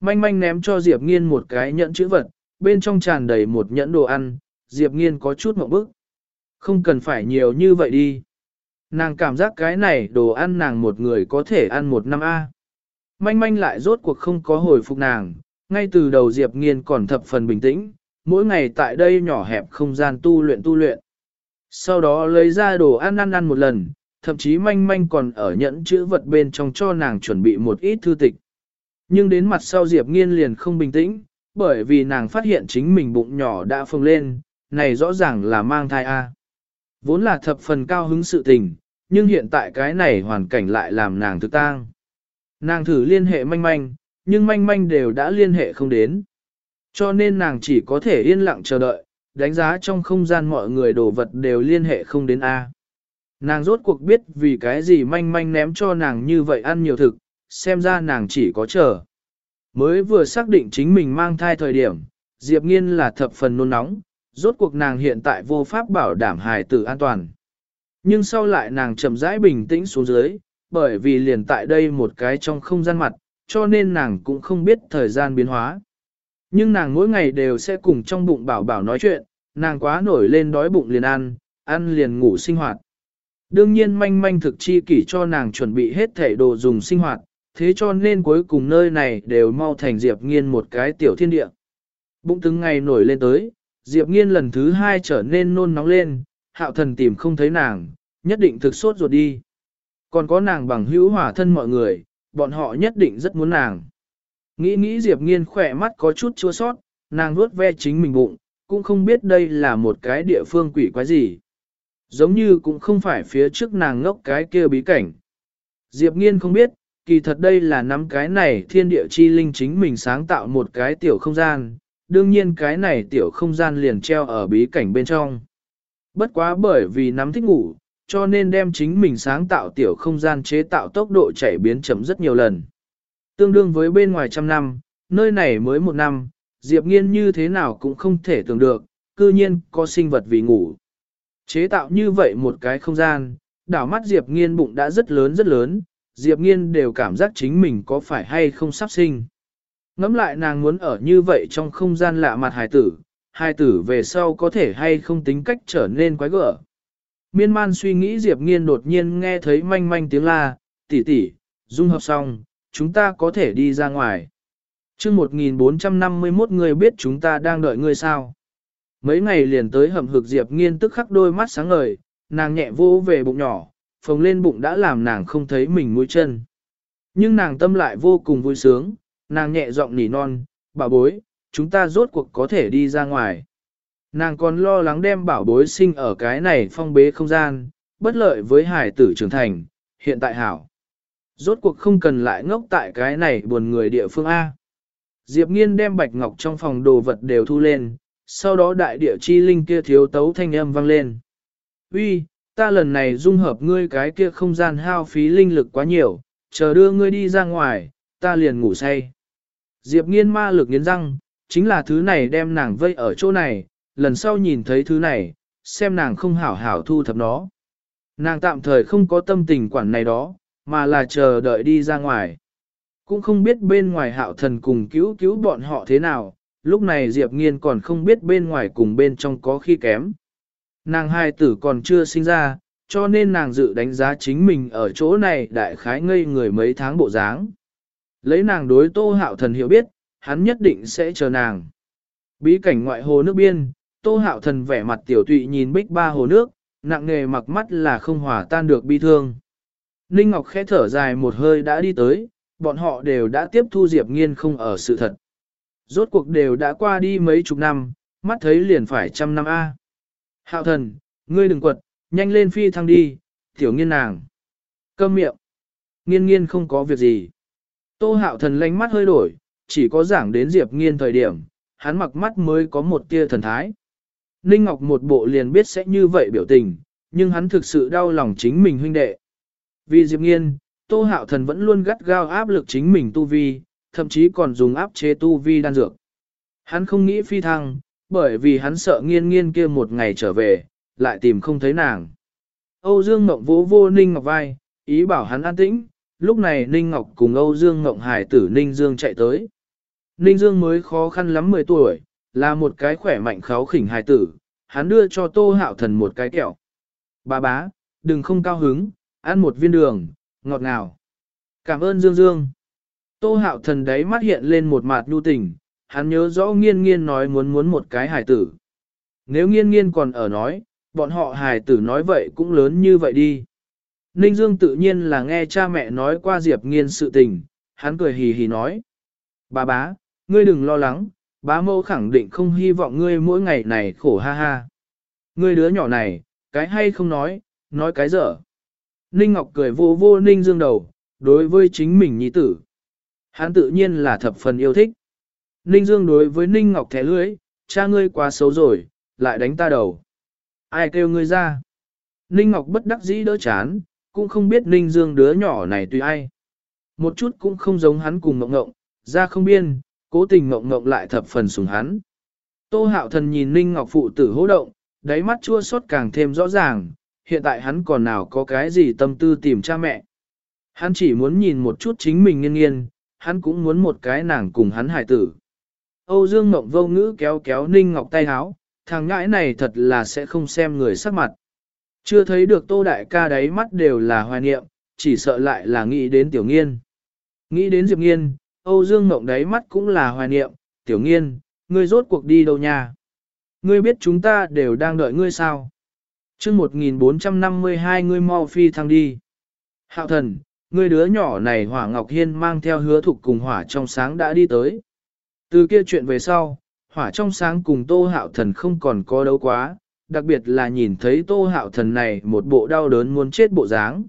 Manh manh ném cho Diệp Nghiên một cái nhẫn chữ vật, bên trong tràn đầy một nhẫn đồ ăn, Diệp Nghiên có chút mộng bức. Không cần phải nhiều như vậy đi. Nàng cảm giác cái này đồ ăn nàng một người có thể ăn một năm A. Manh manh lại rốt cuộc không có hồi phục nàng, ngay từ đầu Diệp Nghiên còn thập phần bình tĩnh, mỗi ngày tại đây nhỏ hẹp không gian tu luyện tu luyện. Sau đó lấy ra đồ ăn ăn ăn một lần, thậm chí manh manh còn ở nhẫn chữ vật bên trong cho nàng chuẩn bị một ít thư tịch. Nhưng đến mặt sau Diệp Nghiên liền không bình tĩnh, bởi vì nàng phát hiện chính mình bụng nhỏ đã phồng lên, này rõ ràng là mang thai A. Vốn là thập phần cao hứng sự tình, nhưng hiện tại cái này hoàn cảnh lại làm nàng thực tang. Nàng thử liên hệ manh manh, nhưng manh manh đều đã liên hệ không đến. Cho nên nàng chỉ có thể yên lặng chờ đợi, đánh giá trong không gian mọi người đồ vật đều liên hệ không đến A. Nàng rốt cuộc biết vì cái gì manh manh ném cho nàng như vậy ăn nhiều thực, xem ra nàng chỉ có chờ. Mới vừa xác định chính mình mang thai thời điểm, Diệp Nghiên là thập phần nôn nóng, rốt cuộc nàng hiện tại vô pháp bảo đảm hài tử an toàn. Nhưng sau lại nàng chậm rãi bình tĩnh xuống dưới, bởi vì liền tại đây một cái trong không gian mặt, cho nên nàng cũng không biết thời gian biến hóa. Nhưng nàng mỗi ngày đều sẽ cùng trong bụng bảo bảo nói chuyện, nàng quá nổi lên đói bụng liền ăn, ăn liền ngủ sinh hoạt. Đương nhiên manh manh thực chi kỷ cho nàng chuẩn bị hết thể đồ dùng sinh hoạt, thế cho nên cuối cùng nơi này đều mau thành Diệp Nghiên một cái tiểu thiên địa. Bụng từng ngày nổi lên tới, Diệp Nghiên lần thứ hai trở nên nôn nóng lên, hạo thần tìm không thấy nàng, nhất định thực sốt ruột đi. Còn có nàng bằng hữu hỏa thân mọi người, bọn họ nhất định rất muốn nàng. Nghĩ nghĩ Diệp Nghiên khỏe mắt có chút chua sót, nàng vuốt ve chính mình bụng, cũng không biết đây là một cái địa phương quỷ quái gì. Giống như cũng không phải phía trước nàng ngốc cái kia bí cảnh. Diệp Nghiên không biết, kỳ thật đây là nắm cái này thiên địa chi linh chính mình sáng tạo một cái tiểu không gian, đương nhiên cái này tiểu không gian liền treo ở bí cảnh bên trong. Bất quá bởi vì nắm thích ngủ, cho nên đem chính mình sáng tạo tiểu không gian chế tạo tốc độ chảy biến chậm rất nhiều lần. Tương đương với bên ngoài trăm năm, nơi này mới một năm, Diệp Nghiên như thế nào cũng không thể tưởng được, cư nhiên có sinh vật vì ngủ. Chế tạo như vậy một cái không gian, đảo mắt Diệp Nghiên bụng đã rất lớn rất lớn, Diệp Nghiên đều cảm giác chính mình có phải hay không sắp sinh. Ngắm lại nàng muốn ở như vậy trong không gian lạ mặt hài tử, hài tử về sau có thể hay không tính cách trở nên quái gở. Miên man suy nghĩ Diệp Nghiên đột nhiên nghe thấy manh manh tiếng la, tỷ tỷ, dung hợp xong, chúng ta có thể đi ra ngoài. Trước 1451 người biết chúng ta đang đợi ngươi sao. Mấy ngày liền tới hầm hực Diệp Nghiên tức khắc đôi mắt sáng ngời, nàng nhẹ vô về bụng nhỏ, phồng lên bụng đã làm nàng không thấy mình mũi chân. Nhưng nàng tâm lại vô cùng vui sướng, nàng nhẹ giọng nỉ non, bà bối, chúng ta rốt cuộc có thể đi ra ngoài. Nàng còn lo lắng đem bảo bối sinh ở cái này phong bế không gian, bất lợi với hải tử trưởng thành, hiện tại hảo. Rốt cuộc không cần lại ngốc tại cái này buồn người địa phương A. Diệp nghiên đem bạch ngọc trong phòng đồ vật đều thu lên, sau đó đại địa chi linh kia thiếu tấu thanh âm vang lên. Uy, ta lần này dung hợp ngươi cái kia không gian hao phí linh lực quá nhiều, chờ đưa ngươi đi ra ngoài, ta liền ngủ say. Diệp nghiên ma lực nghiến răng, chính là thứ này đem nàng vây ở chỗ này, lần sau nhìn thấy thứ này, xem nàng không hảo hảo thu thập nó. Nàng tạm thời không có tâm tình quản này đó, mà là chờ đợi đi ra ngoài. Cũng không biết bên ngoài hạo thần cùng cứu cứu bọn họ thế nào, lúc này Diệp Nghiên còn không biết bên ngoài cùng bên trong có khi kém. Nàng hai tử còn chưa sinh ra, cho nên nàng dự đánh giá chính mình ở chỗ này đại khái ngây người mấy tháng bộ dáng. Lấy nàng đối tô hạo thần hiểu biết, hắn nhất định sẽ chờ nàng. Bí cảnh ngoại hồ nước biên, tô hạo thần vẻ mặt tiểu tụy nhìn bích ba hồ nước, nặng nghề mặc mắt là không hòa tan được bi thương. Ninh Ngọc khẽ thở dài một hơi đã đi tới, bọn họ đều đã tiếp thu Diệp Nghiên không ở sự thật. Rốt cuộc đều đã qua đi mấy chục năm, mắt thấy liền phải trăm năm A. Hạo thần, ngươi đừng quật, nhanh lên phi thăng đi, tiểu nghiên nàng. Câm miệng. Nghiên nghiên không có việc gì. Tô hạo thần lánh mắt hơi đổi, chỉ có giảng đến Diệp nghiên thời điểm, hắn mặc mắt mới có một tia thần thái. Ninh Ngọc một bộ liền biết sẽ như vậy biểu tình, nhưng hắn thực sự đau lòng chính mình huynh đệ. Vì Diệp nghiên, Tô hạo thần vẫn luôn gắt gao áp lực chính mình tu vi, thậm chí còn dùng áp chế tu vi đan dược. Hắn không nghĩ phi thăng, bởi vì hắn sợ nghiên nghiên kia một ngày trở về, lại tìm không thấy nàng. Âu Dương Ngọc vỗ vô Ninh Ngọc vai, ý bảo hắn an tĩnh, lúc này Ninh Ngọc cùng Âu Dương Ngọc Hải tử Ninh Dương chạy tới. Ninh Dương mới khó khăn lắm 10 tuổi, là một cái khỏe mạnh kháo khỉnh hài tử, hắn đưa cho Tô Hạo Thần một cái kẹo. Bà bá, đừng không cao hứng, ăn một viên đường, ngọt ngào. Cảm ơn Dương Dương. Tô Hạo Thần đấy mắt hiện lên một mặt nhu tình, hắn nhớ rõ nghiên nghiên nói muốn muốn một cái hài tử. Nếu nghiên nghiên còn ở nói, bọn họ hài tử nói vậy cũng lớn như vậy đi. Ninh Dương tự nhiên là nghe cha mẹ nói qua Diệp nghiên sự tình, hắn cười hì hì nói. Bà bá, ngươi đừng lo lắng, bá mẫu khẳng định không hy vọng ngươi mỗi ngày này khổ ha ha. Ngươi đứa nhỏ này, cái hay không nói, nói cái dở. Ninh Ngọc cười vô vô Ninh Dương đầu, đối với chính mình nhi tử. Hắn tự nhiên là thập phần yêu thích. Ninh Dương đối với Ninh Ngọc thẻ lưới, cha ngươi quá xấu rồi, lại đánh ta đầu. Ai kêu ngươi ra? Ninh Ngọc bất đắc dĩ đỡ chán, cũng không biết Ninh Dương đứa nhỏ này tùy ai. Một chút cũng không giống hắn cùng Ngọc Ngọc, ra không biên, cố tình Ngọc Ngọc lại thập phần sùng hắn. Tô hạo thần nhìn Ninh Ngọc phụ tử hô động, đáy mắt chua xót càng thêm rõ ràng, hiện tại hắn còn nào có cái gì tâm tư tìm cha mẹ. Hắn chỉ muốn nhìn một chút chính mình nghiên nghiên, hắn cũng muốn một cái nàng cùng hắn hài tử. Âu Dương Ngọc vô ngữ kéo kéo Ninh Ngọc tay háo, thằng ngãi này thật là sẽ không xem người sắc mặt. Chưa thấy được tô đại ca đáy mắt đều là hoài niệm, chỉ sợ lại là nghĩ đến tiểu nghiên. Nghĩ đến Diệp nghiên, Âu Dương Ngọc đáy mắt cũng là hoài niệm, tiểu nghiên, ngươi rốt cuộc đi đâu nha? Ngươi biết chúng ta đều đang đợi ngươi sao? Chương 1452 ngươi mau phi thăng đi. Hạo thần, ngươi đứa nhỏ này Hỏa Ngọc Hiên mang theo hứa thục cùng Hỏa trong sáng đã đi tới. Từ kia chuyện về sau, Hỏa trong sáng cùng Tô Hạo thần không còn có đấu quá, đặc biệt là nhìn thấy Tô Hạo thần này một bộ đau đớn muốn chết bộ dáng.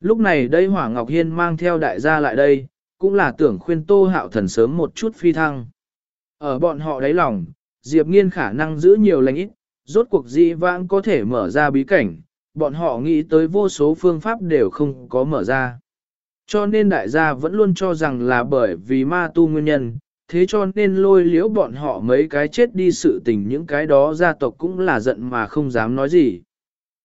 Lúc này đây Hỏa Ngọc Hiên mang theo đại gia lại đây, cũng là tưởng khuyên Tô Hạo thần sớm một chút phi thăng. Ở bọn họ đáy lòng, Diệp Nghiên khả năng giữ nhiều lành ít, rốt cuộc dĩ vãng có thể mở ra bí cảnh, bọn họ nghĩ tới vô số phương pháp đều không có mở ra. Cho nên đại gia vẫn luôn cho rằng là bởi vì ma tu nguyên nhân, thế cho nên lôi liễu bọn họ mấy cái chết đi sự tình những cái đó gia tộc cũng là giận mà không dám nói gì.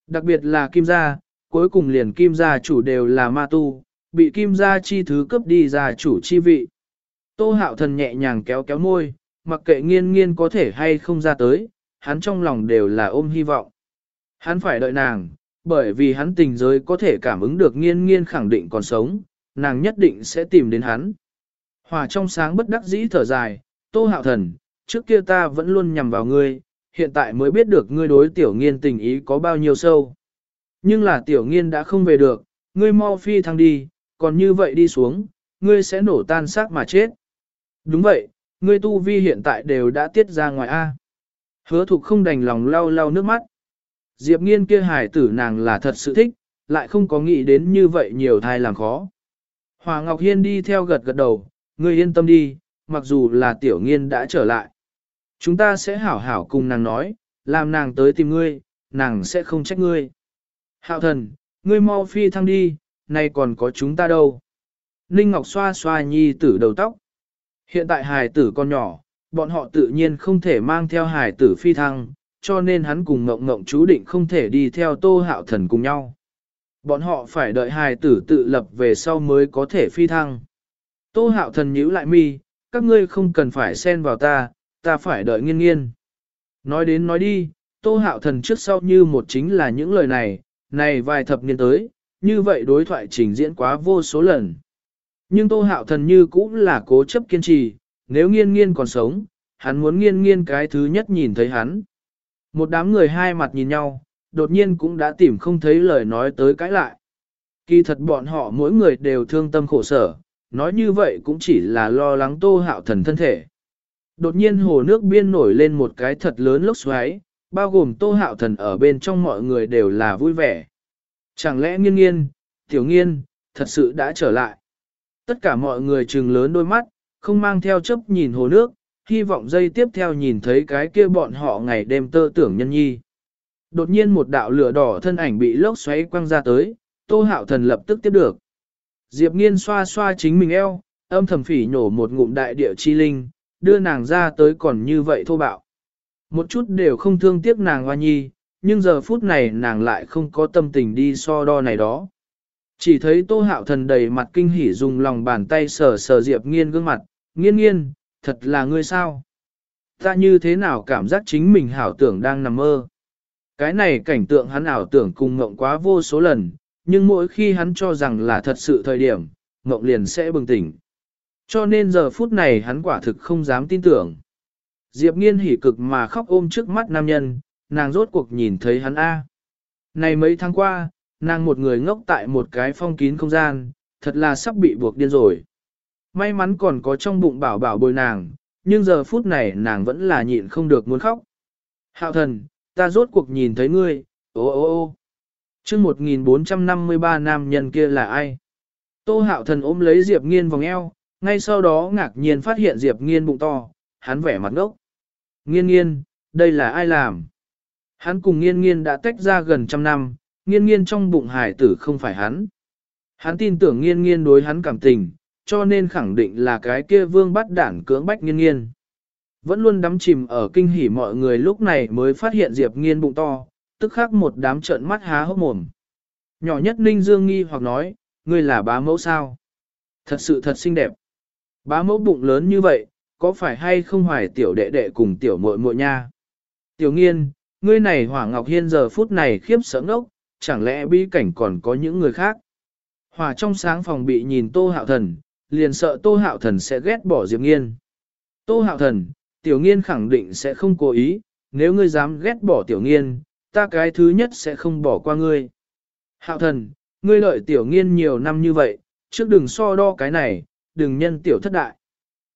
Đặc biệt là kim gia, cuối cùng liền kim gia chủ đều là ma tu, bị kim gia chi thứ cấp đi gia chủ chi vị. Tô hạo thần nhẹ nhàng kéo kéo môi, mặc kệ nghiên nghiên có thể hay không ra tới, hắn trong lòng đều là ôm hy vọng. Hắn phải đợi nàng, bởi vì hắn tình giới có thể cảm ứng được nghiên nghiên khẳng định còn sống, nàng nhất định sẽ tìm đến hắn. Hòa trong sáng bất đắc dĩ thở dài, tô hạo thần, trước kia ta vẫn luôn nhằm vào ngươi, hiện tại mới biết được ngươi đối tiểu nghiên tình ý có bao nhiêu sâu. Nhưng là tiểu nghiên đã không về được, ngươi mau phi thăng đi, còn như vậy đi xuống, ngươi sẽ nổ tan xác mà chết. Đúng vậy, ngươi tu vi hiện tại đều đã tiết ra ngoài A. Hứa thục không đành lòng lau lau nước mắt. Diệp nghiên kia hài tử nàng là thật sự thích, lại không có nghĩ đến như vậy nhiều thai làm khó. Hòa Ngọc Hiên đi theo gật gật đầu, ngươi yên tâm đi, mặc dù là tiểu nghiên đã trở lại. Chúng ta sẽ hảo hảo cùng nàng nói, làm nàng tới tìm ngươi, nàng sẽ không trách ngươi. Hạo thần, ngươi mau phi thăng đi, nay còn có chúng ta đâu. Ninh Ngọc xoa xoa nhi tử đầu tóc. Hiện tại hài tử con nhỏ, bọn họ tự nhiên không thể mang theo hài tử phi thăng, cho nên hắn cùng ngộng ngộng chú định không thể đi theo tô hạo thần cùng nhau. Bọn họ phải đợi hài tử tự lập về sau mới có thể phi thăng. Tô hạo thần nhíu lại mi, các ngươi không cần phải xen vào ta, ta phải đợi nghiên nghiên. Nói đến nói đi, tô hạo thần trước sau như một chính là những lời này, này vài thập niên tới, như vậy đối thoại trình diễn quá vô số lần. Nhưng tô hạo thần như cũng là cố chấp kiên trì, nếu nghiên nghiên còn sống, hắn muốn nghiên nghiên cái thứ nhất nhìn thấy hắn. Một đám người hai mặt nhìn nhau, đột nhiên cũng đã tìm không thấy lời nói tới cãi lại. Kỳ thật bọn họ mỗi người đều thương tâm khổ sở, nói như vậy cũng chỉ là lo lắng tô hạo thần thân thể. Đột nhiên hồ nước biên nổi lên một cái thật lớn lốc xoáy, bao gồm tô hạo thần ở bên trong mọi người đều là vui vẻ. Chẳng lẽ nghiên nghiên, tiểu nghiên, thật sự đã trở lại. Tất cả mọi người trừng lớn đôi mắt, không mang theo chấp nhìn hồ nước, hy vọng dây tiếp theo nhìn thấy cái kia bọn họ ngày đêm tơ tưởng nhân nhi. Đột nhiên một đạo lửa đỏ thân ảnh bị lốc xoáy quăng ra tới, tô hạo thần lập tức tiếp được. Diệp nghiên xoa xoa chính mình eo, âm thầm phỉ nhổ một ngụm đại địa chi linh, đưa nàng ra tới còn như vậy thô bạo. Một chút đều không thương tiếc nàng hoa nhi, nhưng giờ phút này nàng lại không có tâm tình đi so đo này đó. Chỉ thấy tô hạo thần đầy mặt kinh hỉ dùng lòng bàn tay sờ sờ Diệp nghiên gương mặt, nghiên nghiên, thật là ngươi sao? Ta như thế nào cảm giác chính mình hảo tưởng đang nằm mơ? Cái này cảnh tượng hắn ảo tưởng cùng ngộng quá vô số lần, nhưng mỗi khi hắn cho rằng là thật sự thời điểm, ngộng liền sẽ bừng tỉnh. Cho nên giờ phút này hắn quả thực không dám tin tưởng. Diệp nghiên hỉ cực mà khóc ôm trước mắt nam nhân, nàng rốt cuộc nhìn thấy hắn A. Này mấy tháng qua, nàng một người ngốc tại một cái phong kín không gian, thật là sắp bị buộc điên rồi. May mắn còn có trong bụng bảo bảo bồi nàng, nhưng giờ phút này nàng vẫn là nhịn không được muốn khóc. Hạo thần, ta rốt cuộc nhìn thấy ngươi, ô ô ô. Trước 1453 nam nhân kia là ai? Tô hạo thần ôm lấy Diệp nghiên vòng eo, ngay sau đó ngạc nhiên phát hiện Diệp nghiên bụng to, hắn vẻ mặt ngốc. Nghiên nghiên, đây là ai làm? Hắn cùng nghiên nghiên đã tách ra gần trăm năm, nghiên nghiên trong bụng hải tử không phải hắn. Hắn tin tưởng nghiên nghiên đối hắn cảm tình, cho nên khẳng định là cái kia vương bắt đản cưỡng bách nghiên nghiên. Vẫn luôn đắm chìm ở kinh hỉ mọi người lúc này mới phát hiện Diệp nghiên bụng to, tức khắc một đám trợn mắt há hốc mồm. Nhỏ nhất Ninh Dương nghi hoặc nói, ngươi là bá mẫu sao? Thật sự thật xinh đẹp. Bá mẫu bụng lớn như vậy, có phải hay không hoài tiểu đệ đệ cùng tiểu muội muội nha? Tiểu nghiên, ngươi này hỏa ngọc hiên giờ phút này khiếp sợ ngốc, chẳng lẽ bi cảnh còn có những người khác? Hỏa trong sáng phòng bị nhìn tô hạo thần, liền sợ tô hạo thần sẽ ghét bỏ Diệp nghiên. Tô hạo thần, tiểu nghiên khẳng định sẽ không cố ý, nếu ngươi dám ghét bỏ tiểu nghiên, ta cái thứ nhất sẽ không bỏ qua ngươi. Hạo thần, ngươi lợi tiểu nghiên nhiều năm như vậy, trước đừng so đo cái này, đừng nhân tiểu thất đại.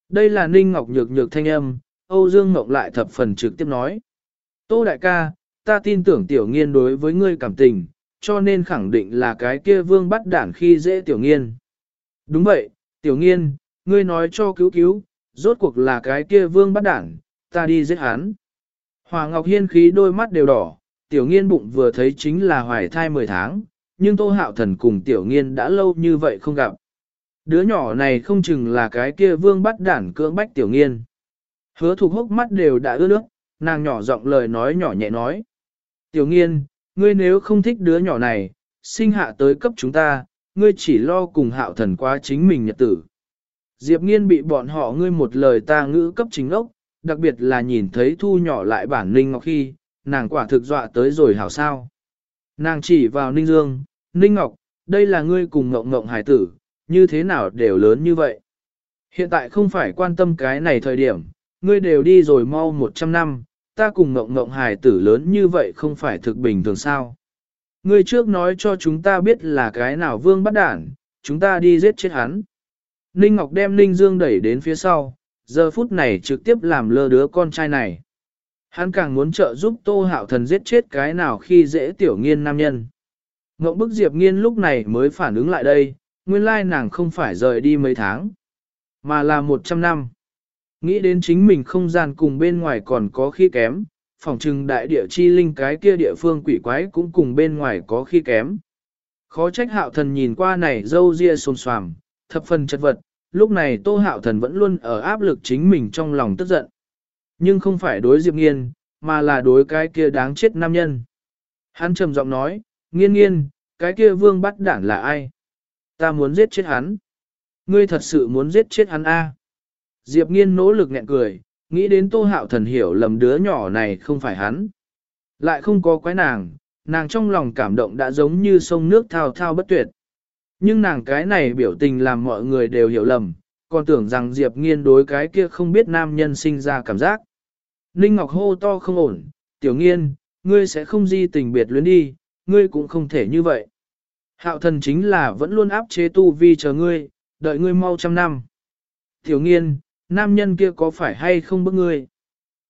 Đây là Ninh Ngọc Nhược Nhược thanh âm, Âu Dương ngọc lại thập phần trực tiếp nói. Tô đại ca, ta tin tưởng tiểu nghiên đối với ngươi cảm tình, cho nên khẳng định là cái kia vương bắt đản khi dễ tiểu nghiên. Đúng vậy, tiểu nghiên, ngươi nói cho cứu cứu, rốt cuộc là cái kia vương bắt đản, ta đi giết hắn. Hòa Ngọc Hiên khí đôi mắt đều đỏ, tiểu nghiên bụng vừa thấy chính là hoài thai 10 tháng, nhưng Tô Hạo Thần cùng tiểu nghiên đã lâu như vậy không gặp. Đứa nhỏ này không chừng là cái kia vương bắt đản cưỡng bách tiểu nghiên. Hứa thục hốc mắt đều đã ướt nước, nàng nhỏ giọng lời nói nhỏ nhẹ nói. Tiểu nghiên, ngươi nếu không thích đứa nhỏ này, sinh hạ tới cấp chúng ta, ngươi chỉ lo cùng hạo thần quá chính mình nhật tử. Diệp nghiên bị bọn họ ngươi một lời ta ngữ cấp chính ốc, đặc biệt là nhìn thấy thu nhỏ lại bản Ninh Ngọc khi, nàng quả thực dọa tới rồi hảo sao. Nàng chỉ vào Ninh Dương, Ninh Ngọc, đây là ngươi cùng ngộng ngộng hải tử, như thế nào đều lớn như vậy. Hiện tại không phải quan tâm cái này thời điểm, ngươi đều đi rồi mau 100 năm, ta cùng ngộng ngộng hải tử lớn như vậy không phải thực bình thường sao. Ngươi trước nói cho chúng ta biết là cái nào vương bắt đản, chúng ta đi giết chết hắn. Ninh Ngọc đem Ninh Dương đẩy đến phía sau, giờ phút này trực tiếp làm lơ đứa con trai này. Hắn càng muốn trợ giúp Tô Hạo Thần giết chết cái nào khi dễ tiểu nghiên nam nhân. Ngộng bức Diệp nghiên lúc này mới phản ứng lại đây, nguyên lai nàng không phải rời đi mấy tháng, mà là một trăm năm. Nghĩ đến chính mình không gian cùng bên ngoài còn có khi kém, phòng trừng đại địa chi linh cái kia địa phương quỷ quái cũng cùng bên ngoài có khi kém. Khó trách hạo thần nhìn qua này dâu ria xôn xoàm, thập phần chất vật, lúc này tô hạo thần vẫn luôn ở áp lực chính mình trong lòng tức giận. Nhưng không phải đối Diệp Nghiên, mà là đối cái kia đáng chết nam nhân. Hắn trầm giọng nói, nghiên nghiên, cái kia vương bắt đảng là ai? Ta muốn giết chết hắn. Ngươi thật sự muốn giết chết hắn a? Diệp nghiên nỗ lực nghẹn cười, nghĩ đến tô hạo thần hiểu lầm đứa nhỏ này không phải hắn. Lại không có quái nàng, nàng trong lòng cảm động đã giống như sông nước thao thao bất tuyệt. Nhưng nàng cái này biểu tình làm mọi người đều hiểu lầm, còn tưởng rằng Diệp nghiên đối cái kia không biết nam nhân sinh ra cảm giác. Ninh Ngọc hô to không ổn, tiểu nghiên, ngươi sẽ không di tình biệt luyến đi, ngươi cũng không thể như vậy. Hạo thần chính là vẫn luôn áp chế tu vi chờ ngươi, đợi ngươi mau trăm năm. Tiểu nghiên, nam nhân kia có phải hay không bức ngươi?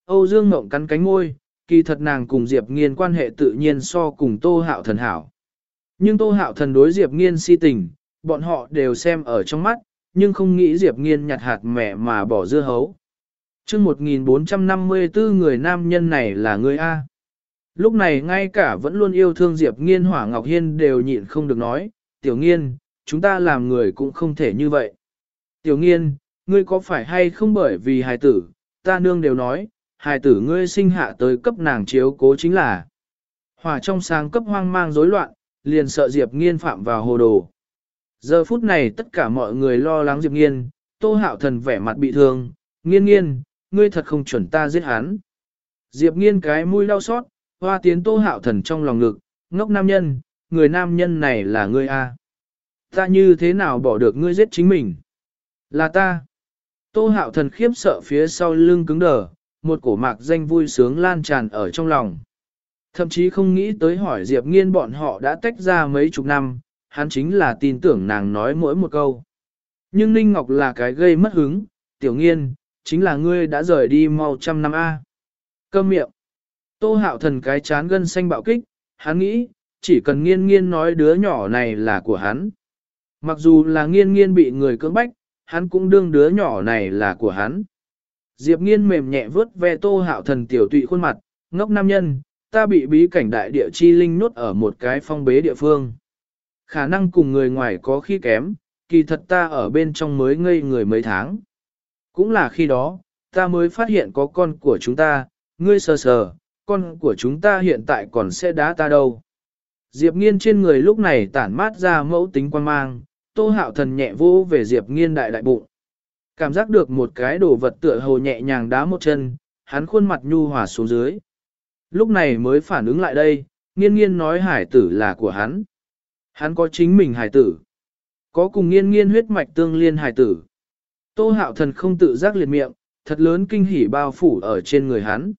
Âu Dương Ngộng cắn cánh môi, kỳ thật nàng cùng Diệp Nghiên quan hệ tự nhiên so cùng Tô Hạo thần hảo. Nhưng Tô Hạo thần đối Diệp Nghiên si tình, bọn họ đều xem ở trong mắt, nhưng không nghĩ Diệp Nghiên nhặt hạt mẹ mà bỏ dưa hấu. chương 1454 người nam nhân này là người A. Lúc này ngay cả vẫn luôn yêu thương Diệp Nghiên Hỏa Ngọc Hiên đều nhịn không được nói, Tiểu Nghiên, chúng ta làm người cũng không thể như vậy. Tiểu Nghiên, ngươi có phải hay không bởi vì hài tử, ta nương đều nói, hài tử ngươi sinh hạ tới cấp nàng chiếu cố chính là. Hỏa trong sáng cấp hoang mang rối loạn, liền sợ Diệp Nghiên phạm vào hồ đồ. Giờ phút này tất cả mọi người lo lắng Diệp Nghiên, Tô Hạo Thần vẻ mặt bị thương, nghiên nghiên, ngươi thật không chuẩn ta giết hắn. Diệp Nghiên cái mũi đau xót, hoa tiến Tô Hạo Thần trong lòng ngực, ngốc nam nhân, người nam nhân này là ngươi a. Ta như thế nào bỏ được ngươi giết chính mình? Là ta. Tô Hạo Thần khiếp sợ phía sau lưng cứng đờ, một cổ mạc danh vui sướng lan tràn ở trong lòng. Thậm chí không nghĩ tới hỏi Diệp Nghiên bọn họ đã tách ra mấy chục năm, hắn chính là tin tưởng nàng nói mỗi một câu. Nhưng Ninh Ngọc là cái gây mất hứng, tiểu nghiên, chính là ngươi đã rời đi mau trăm năm A. Câm miệng. Tô hạo thần cái chán gân xanh bạo kích, hắn nghĩ, chỉ cần nghiên nghiên nói đứa nhỏ này là của hắn. Mặc dù là nghiên nghiên bị người cưỡng bách, hắn cũng đương đứa nhỏ này là của hắn. Diệp nghiên mềm nhẹ vớt ve tô hạo thần tiểu tụy khuôn mặt, ngốc nam nhân, ta bị bí cảnh đại địa chi linh nốt ở một cái phong bế địa phương. Khả năng cùng người ngoài có khi kém, kỳ thật ta ở bên trong mới ngây người mấy tháng. Cũng là khi đó, ta mới phát hiện có con của chúng ta, ngươi sờ sờ, con của chúng ta hiện tại còn sẽ đá ta đâu. Diệp nghiên trên người lúc này tản mát ra mẫu tính quan mang, tô hạo thần nhẹ vô về Diệp nghiên đại đại bụng. Cảm giác được một cái đồ vật tựa hồ nhẹ nhàng đá một chân, hắn khuôn mặt nhu hòa xuống dưới. Lúc này mới phản ứng lại đây, nghiên nghiên nói hải tử là của hắn. Hắn có chính mình hải tử. Có cùng nghiên nghiên huyết mạch tương liên hải tử. Tô hạo thần không tự giác liệt miệng, thật lớn kinh hỉ bao phủ ở trên người hắn.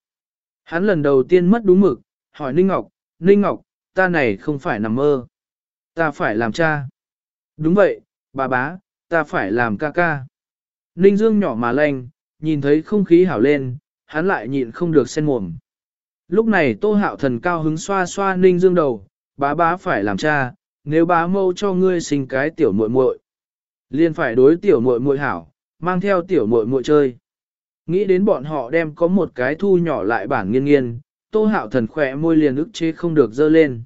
Hắn lần đầu tiên mất đúng mực, hỏi Ninh Ngọc, Ninh Ngọc, ta này không phải nằm mơ. Ta phải làm cha. Đúng vậy, bà bá, ta phải làm ca ca. Ninh Dương nhỏ mà lanh, nhìn thấy không khí hảo lên, hắn lại nhịn không được sen mồm. Lúc này Tô Hạo Thần cao hứng xoa xoa Ninh Dương đầu, bá bá phải làm cha, nếu bá mâu cho ngươi sinh cái tiểu muội muội, liền phải đối tiểu muội muội hảo, mang theo tiểu muội muội chơi. Nghĩ đến bọn họ đem có một cái thu nhỏ lại bản nghiên nghiên, Tô Hạo Thần khỏe môi liền ức chế không được dơ lên.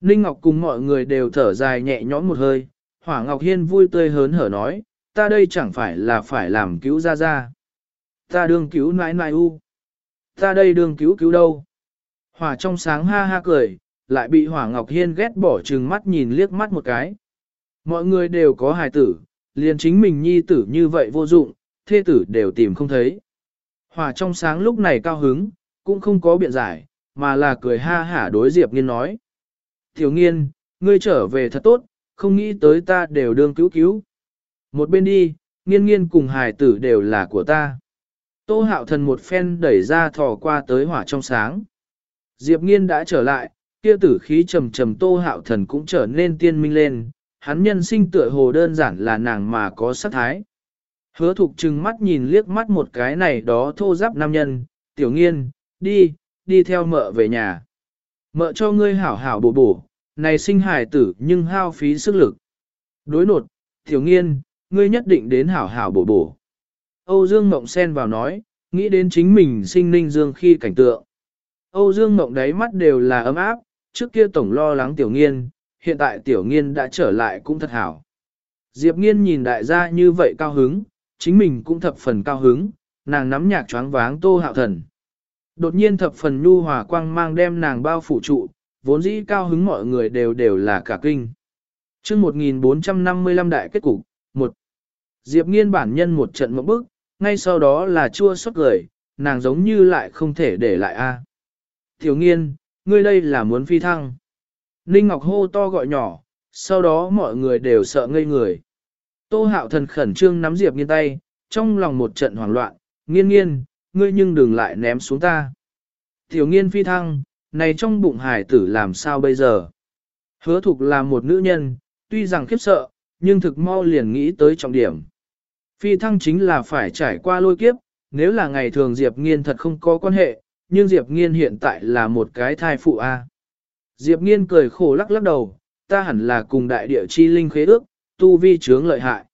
Ninh Ngọc cùng mọi người đều thở dài nhẹ nhõm một hơi, Hỏa Ngọc Hiên vui tươi hớn hở nói, ta đây chẳng phải là phải làm cứu ra ra. Ta đương cứu nãi nãi u. Ta đây đương cứu cứu đâu. Hỏa trong sáng ha ha cười, lại bị Hỏa Ngọc Hiên ghét bỏ trừng mắt nhìn liếc mắt một cái. Mọi người đều có hài tử, liền chính mình nhi tử như vậy vô dụng, thê tử đều tìm không thấy. Hỏa trong sáng lúc này cao hứng, cũng không có biện giải, mà là cười ha hả đối Diệp Nghiên nói. Tiểu Nghiên, ngươi trở về thật tốt, không nghĩ tới ta đều đương cứu cứu. Một bên đi, nghiên nghiên cùng hài tử đều là của ta. Tô hạo thần một phen đẩy ra thò qua tới hỏa trong sáng. Diệp nghiên đã trở lại, kia tử khí trầm trầm tô hạo thần cũng trở nên tiên minh lên, hắn nhân sinh tựa hồ đơn giản là nàng mà có sắc thái. Hứa thục trừng mắt nhìn liếc mắt một cái này đó thô giáp nam nhân, tiểu nghiên, đi, đi theo mợ về nhà. Mợ cho ngươi hảo hảo bổ bổ, này sinh hài tử nhưng hao phí sức lực. Đối nột, tiểu nghiên, ngươi nhất định đến hảo hảo bổ bổ. Âu Dương Mộng xen vào nói, nghĩ đến chính mình sinh ninh dương khi cảnh tượng. Âu Dương Mộng đáy mắt đều là ấm áp, trước kia tổng lo lắng tiểu nghiên, hiện tại tiểu nghiên đã trở lại cũng thật hảo. Diệp nghiên nhìn đại gia như vậy cao hứng, chính mình cũng thập phần cao hứng, nàng nắm nhạc choáng váng tô hạo thần. Đột nhiên thập phần nhu hòa quang mang đem nàng bao phủ trụ, vốn dĩ cao hứng mọi người đều đều là cả kinh. chương 1455 đại kết cục, một Diệp nghiên bản nhân một trận mộng bức, ngay sau đó là chua xót cười, nàng giống như lại không thể để lại a. Tiểu nghiên, ngươi đây là muốn phi thăng. Ninh Ngọc hô to gọi nhỏ, sau đó mọi người đều sợ ngây người. Tô hạo thần khẩn trương nắm Diệp nghiên tay, trong lòng một trận hoảng loạn, nghiên nghiên, ngươi nhưng đừng lại ném xuống ta. Tiểu nghiên phi thăng, này trong bụng hải tử làm sao bây giờ? Hứa thục là một nữ nhân, tuy rằng khiếp sợ, nhưng thực mau liền nghĩ tới trọng điểm. Phi thăng chính là phải trải qua lôi kiếp, nếu là ngày thường Diệp Nghiên thật không có quan hệ, nhưng Diệp Nghiên hiện tại là một cái thai phụ A. Diệp Nghiên cười khổ lắc lắc đầu, ta hẳn là cùng đại địa chi linh khế ước, tu vi chướng lợi hại.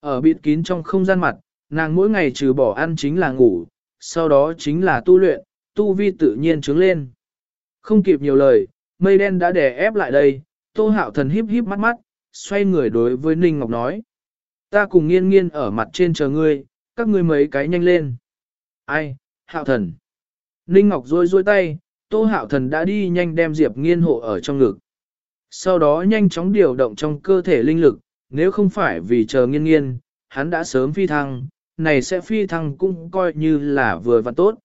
Ở bịt kín trong không gian mặt, nàng mỗi ngày trừ bỏ ăn chính là ngủ, sau đó chính là tu luyện, tu vi tự nhiên trướng lên. Không kịp nhiều lời, mây đen đã đè ép lại đây, tô hạo thần híp híp mắt mắt, xoay người đối với Ninh Ngọc nói. Ta cùng nghiên nghiên ở mặt trên chờ ngươi, các ngươi mấy cái nhanh lên. Ai, hạo thần. Ninh Ngọc rôi rôi tay, tô hạo thần đã đi nhanh đem Diệp nghiên hộ ở trong ngực. Sau đó nhanh chóng điều động trong cơ thể linh lực, nếu không phải vì chờ nghiên nghiên, hắn đã sớm phi thăng, này sẽ phi thăng cũng coi như là vừa và tốt.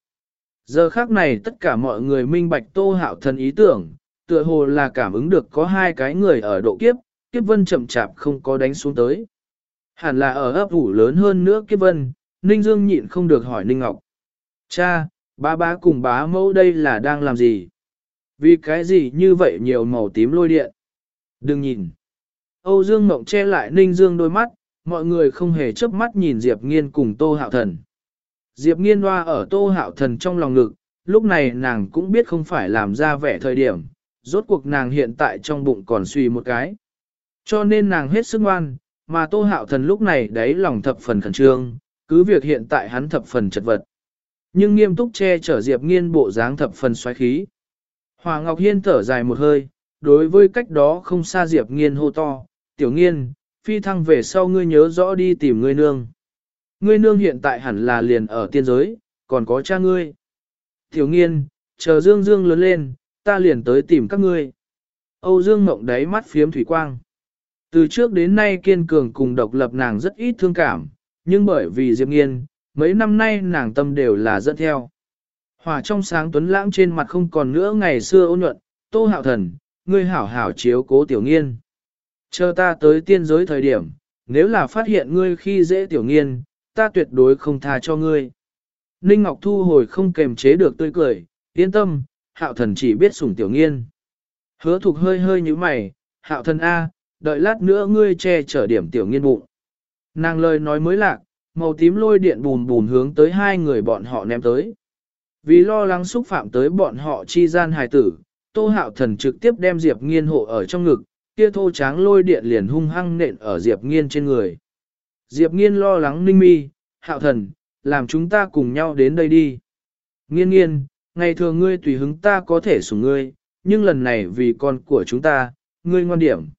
Giờ khác này tất cả mọi người minh bạch tô hạo thần ý tưởng, tựa hồ là cảm ứng được có hai cái người ở độ kiếp, kiếp vân chậm chạp không có đánh xuống tới. Hẳn là ở ấp ủ lớn hơn nữa kiếp vân, Ninh Dương nhịn không được hỏi Ninh Ngọc. Cha, ba bá cùng bá mẫu đây là đang làm gì? Vì cái gì như vậy nhiều màu tím lôi điện? Đừng nhìn. Âu Dương Mộng che lại Ninh Dương đôi mắt, mọi người không hề chớp mắt nhìn Diệp Nghiên cùng Tô Hạo Thần. Diệp Nghiên hoa ở Tô Hạo Thần trong lòng ngực, lúc này nàng cũng biết không phải làm ra vẻ thời điểm, rốt cuộc nàng hiện tại trong bụng còn suy một cái. Cho nên nàng hết sức ngoan, mà Tô Hạo Thần lúc này đấy lòng thập phần khẩn trương, cứ việc hiện tại hắn thập phần chật vật. Nhưng nghiêm túc che chở Diệp Nghiên bộ dáng thập phần xoáy khí. Hòa Ngọc Hiên thở dài một hơi, đối với cách đó không xa Diệp Nghiên hô to, tiểu nghiên, phi thăng về sau ngươi nhớ rõ đi tìm ngươi nương. Ngươi nương hiện tại hẳn là liền ở tiên giới, còn có cha ngươi. Tiểu nghiên, chờ Dương Dương lớn lên, ta liền tới tìm các ngươi. Âu Dương Ngộng đáy mắt phiếm thủy quang. Từ trước đến nay kiên cường cùng độc lập nàng rất ít thương cảm, nhưng bởi vì Diệp Nghiên, mấy năm nay nàng tâm đều là dẫn theo. Hòa trong sáng tuấn lãng trên mặt không còn nữa ngày xưa ôn nhuận, tô hạo thần, ngươi hảo hảo chiếu cố tiểu nghiên. Chờ ta tới tiên giới thời điểm, nếu là phát hiện ngươi khi dễ tiểu nghiên, ta tuyệt đối không tha cho ngươi. Ninh Ngọc Thu hồi không kềm chế được tươi cười, yên tâm, hạo thần chỉ biết sủng tiểu nghiên. Hứa thục hơi hơi như mày, hạo thần A, đợi lát nữa ngươi che chở điểm tiểu nghiên bụng. Nàng lời nói mới lạc, màu tím lôi điện bùn bùn hướng tới hai người bọn họ ném tới. Vì lo lắng xúc phạm tới bọn họ chi gian hài tử, Tô Hạo Thần trực tiếp đem Diệp Nghiên hộ ở trong ngực, kia thô tráng lôi điện liền hung hăng nện ở Diệp Nghiên trên người. Diệp Nghiên lo lắng ninh mi, Hạo Thần, làm chúng ta cùng nhau đến đây đi. Nghiên nghiên, ngày thường ngươi tùy hứng ta có thể sủng ngươi, nhưng lần này vì con của chúng ta, ngươi ngoan điểm.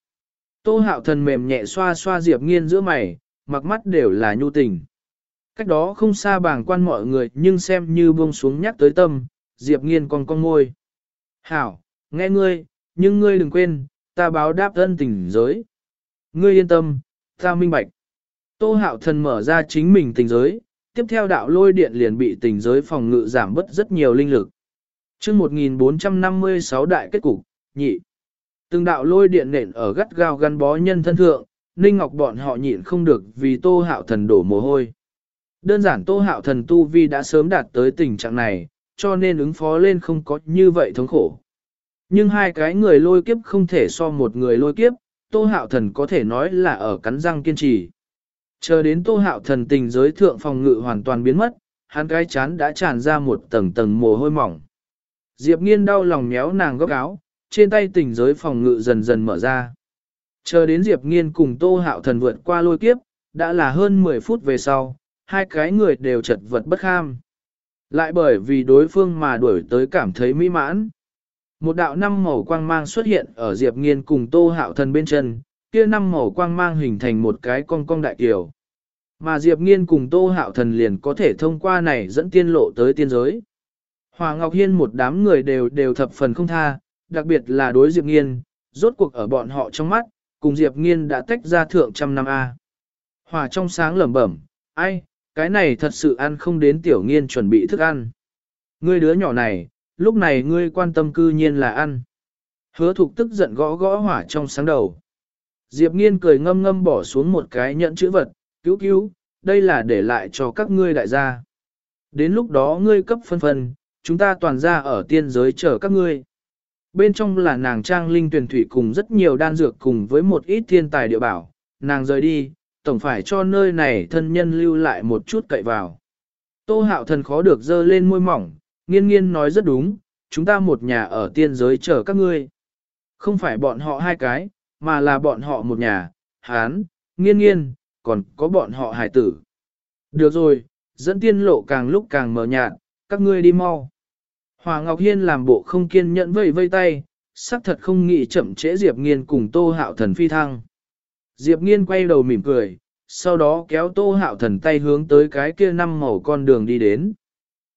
Tô Hạo Thần mềm nhẹ xoa xoa Diệp Nghiên giữa mày, mặc mắt đều là nhu tình. Cách đó không xa bảng quan mọi người nhưng xem như buông xuống nhắc tới tâm, Diệp Nghiên còn con ngôi. Hảo, nghe ngươi, nhưng ngươi đừng quên, ta báo đáp ân tình giới. Ngươi yên tâm, ta minh bạch. Tô hạo thần mở ra chính mình tình giới, tiếp theo đạo lôi điện liền bị tình giới phòng ngự giảm bớt rất nhiều linh lực. chương 1456 đại kết cục, nhị. Từng đạo lôi điện nện ở gắt gao gắn bó nhân thân thượng, Ninh Ngọc bọn họ nhịn không được vì tô hạo thần đổ mồ hôi. Đơn giản tô hạo thần tu vi đã sớm đạt tới tình trạng này, cho nên ứng phó lên không có như vậy thống khổ. Nhưng hai cái người lôi kiếp không thể so một người lôi kiếp, tô hạo thần có thể nói là ở cắn răng kiên trì. Chờ đến tô hạo thần tình giới thượng phòng ngự hoàn toàn biến mất, hắn cái chán đã tràn ra một tầng tầng mồ hôi mỏng. Diệp nghiên đau lòng méo nàng góc áo, trên tay tình giới phòng ngự dần dần mở ra. Chờ đến Diệp nghiên cùng tô hạo thần vượt qua lôi kiếp, đã là hơn 10 phút về sau, hai cái người đều chật vật bất kham. Lại bởi vì đối phương mà đuổi tới cảm thấy mỹ mãn. Một đạo năm màu quang mang xuất hiện ở Diệp Nghiên cùng Tô Hạo Thần bên chân, kia năm màu quang mang hình thành một cái cong cong đại kiểu. Mà Diệp Nghiên cùng Tô Hạo Thần liền có thể thông qua này dẫn tiên lộ tới tiên giới. Hòa Ngọc Hiên một đám người đều đều thập phần không tha, đặc biệt là đối Diệp Nghiên, rốt cuộc ở bọn họ trong mắt, cùng Diệp Nghiên đã tách ra thượng trăm năm A. Hòa trong sáng lẩm bẩm, ai, cái này thật sự ăn không đến tiểu nghiên chuẩn bị thức ăn. Ngươi đứa nhỏ này, lúc này ngươi quan tâm cư nhiên là ăn. Hứa thục tức giận gõ gõ hỏa trong sáng đầu. Diệp nghiên cười ngâm ngâm bỏ xuống một cái nhẫn chữ vật, cứu cứu, đây là để lại cho các ngươi đại gia. Đến lúc đó ngươi cấp phân phân, chúng ta toàn ra ở tiên giới chờ các ngươi. Bên trong là nàng trang linh tuyển thủy cùng rất nhiều đan dược cùng với một ít thiên tài địa bảo, nàng rời đi, tổng phải cho nơi này thân nhân lưu lại một chút cậy vào. Tô hạo thần khó được dơ lên môi mỏng, nghiên nghiên nói rất đúng, chúng ta một nhà ở tiên giới chờ các ngươi. Không phải bọn họ hai cái, mà là bọn họ một nhà, hán, nghiên nghiên, còn có bọn họ hải tử. Được rồi, dẫn tiên lộ càng lúc càng mờ nhạt, các ngươi đi mau. Hòa Ngọc Hiên làm bộ không kiên nhẫn vây vây tay, sắc thật không nghĩ chậm trễ Diệp Nghiên cùng Tô Hạo Thần phi thăng. Diệp Nghiên quay đầu mỉm cười, sau đó kéo Tô Hạo Thần tay hướng tới cái kia năm màu con đường đi đến.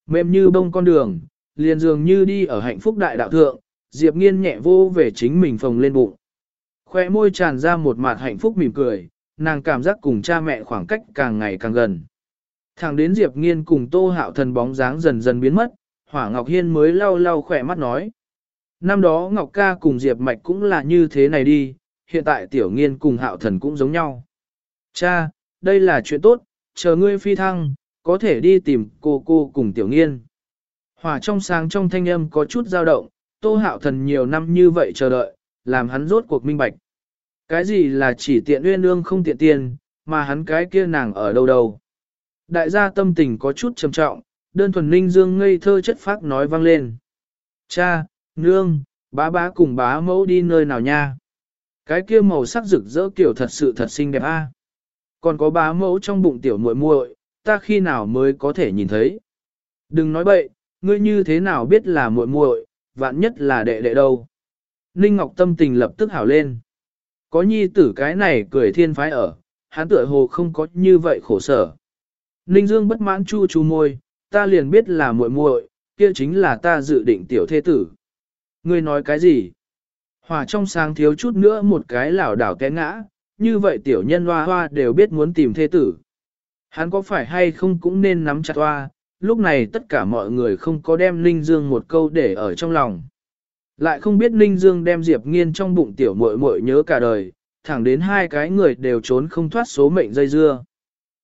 Mềm như bông con đường, liền dường như đi ở hạnh phúc đại đạo thượng, Diệp Nghiên nhẹ vô về chính mình phồng lên bụng. Khoe môi tràn ra một mặt hạnh phúc mỉm cười, nàng cảm giác cùng cha mẹ khoảng cách càng ngày càng gần. Thẳng đến Diệp Nghiên cùng Tô Hạo Thần bóng dáng dần dần biến mất, Hỏa Ngọc Hiên mới lau lau khỏe mắt nói. Năm đó Ngọc Ca cùng Diệp Mạch cũng là như thế này đi, hiện tại Tiểu Nghiên cùng Hạo Thần cũng giống nhau. Cha, đây là chuyện tốt, chờ ngươi phi thăng, có thể đi tìm cô cô cùng Tiểu Nghiên. Hỏa trong sáng trong thanh âm có chút dao động, Tô Hạo Thần nhiều năm như vậy chờ đợi, làm hắn rốt cuộc minh bạch. Cái gì là chỉ tiện uyên ương không tiện tiền, mà hắn cái kia nàng ở đâu đâu. Đại gia tâm tình có chút trầm trọng, đơn thuần ninh dương ngây thơ chất phác nói vang lên. Cha, nương, bá bá cùng bá mẫu đi nơi nào nha? Cái kia màu sắc rực rỡ kiểu thật sự thật xinh đẹp a. À? Còn có bá mẫu trong bụng tiểu muội muội, ta khi nào mới có thể nhìn thấy? Đừng nói bậy, ngươi như thế nào biết là muội muội, vạn nhất là đệ đệ đâu? Ninh Ngọc tâm tình lập tức hảo lên. Có nhi tử cái này cười thiên phái ở, hắn tựa hồ không có như vậy khổ sở. Ninh Dương bất mãn chu chu môi, ta liền biết là muội muội, kia chính là ta dự định tiểu thế tử. Ngươi nói cái gì? Hòa trong sáng thiếu chút nữa một cái lảo đảo té ngã, như vậy tiểu nhân hoa hoa đều biết muốn tìm thế tử. Hắn có phải hay không cũng nên nắm chặt hoa, lúc này tất cả mọi người không có đem Ninh Dương một câu để ở trong lòng. Lại không biết Ninh Dương đem Diệp Nghiên trong bụng tiểu muội muội nhớ cả đời, thẳng đến hai cái người đều trốn không thoát số mệnh dây dưa.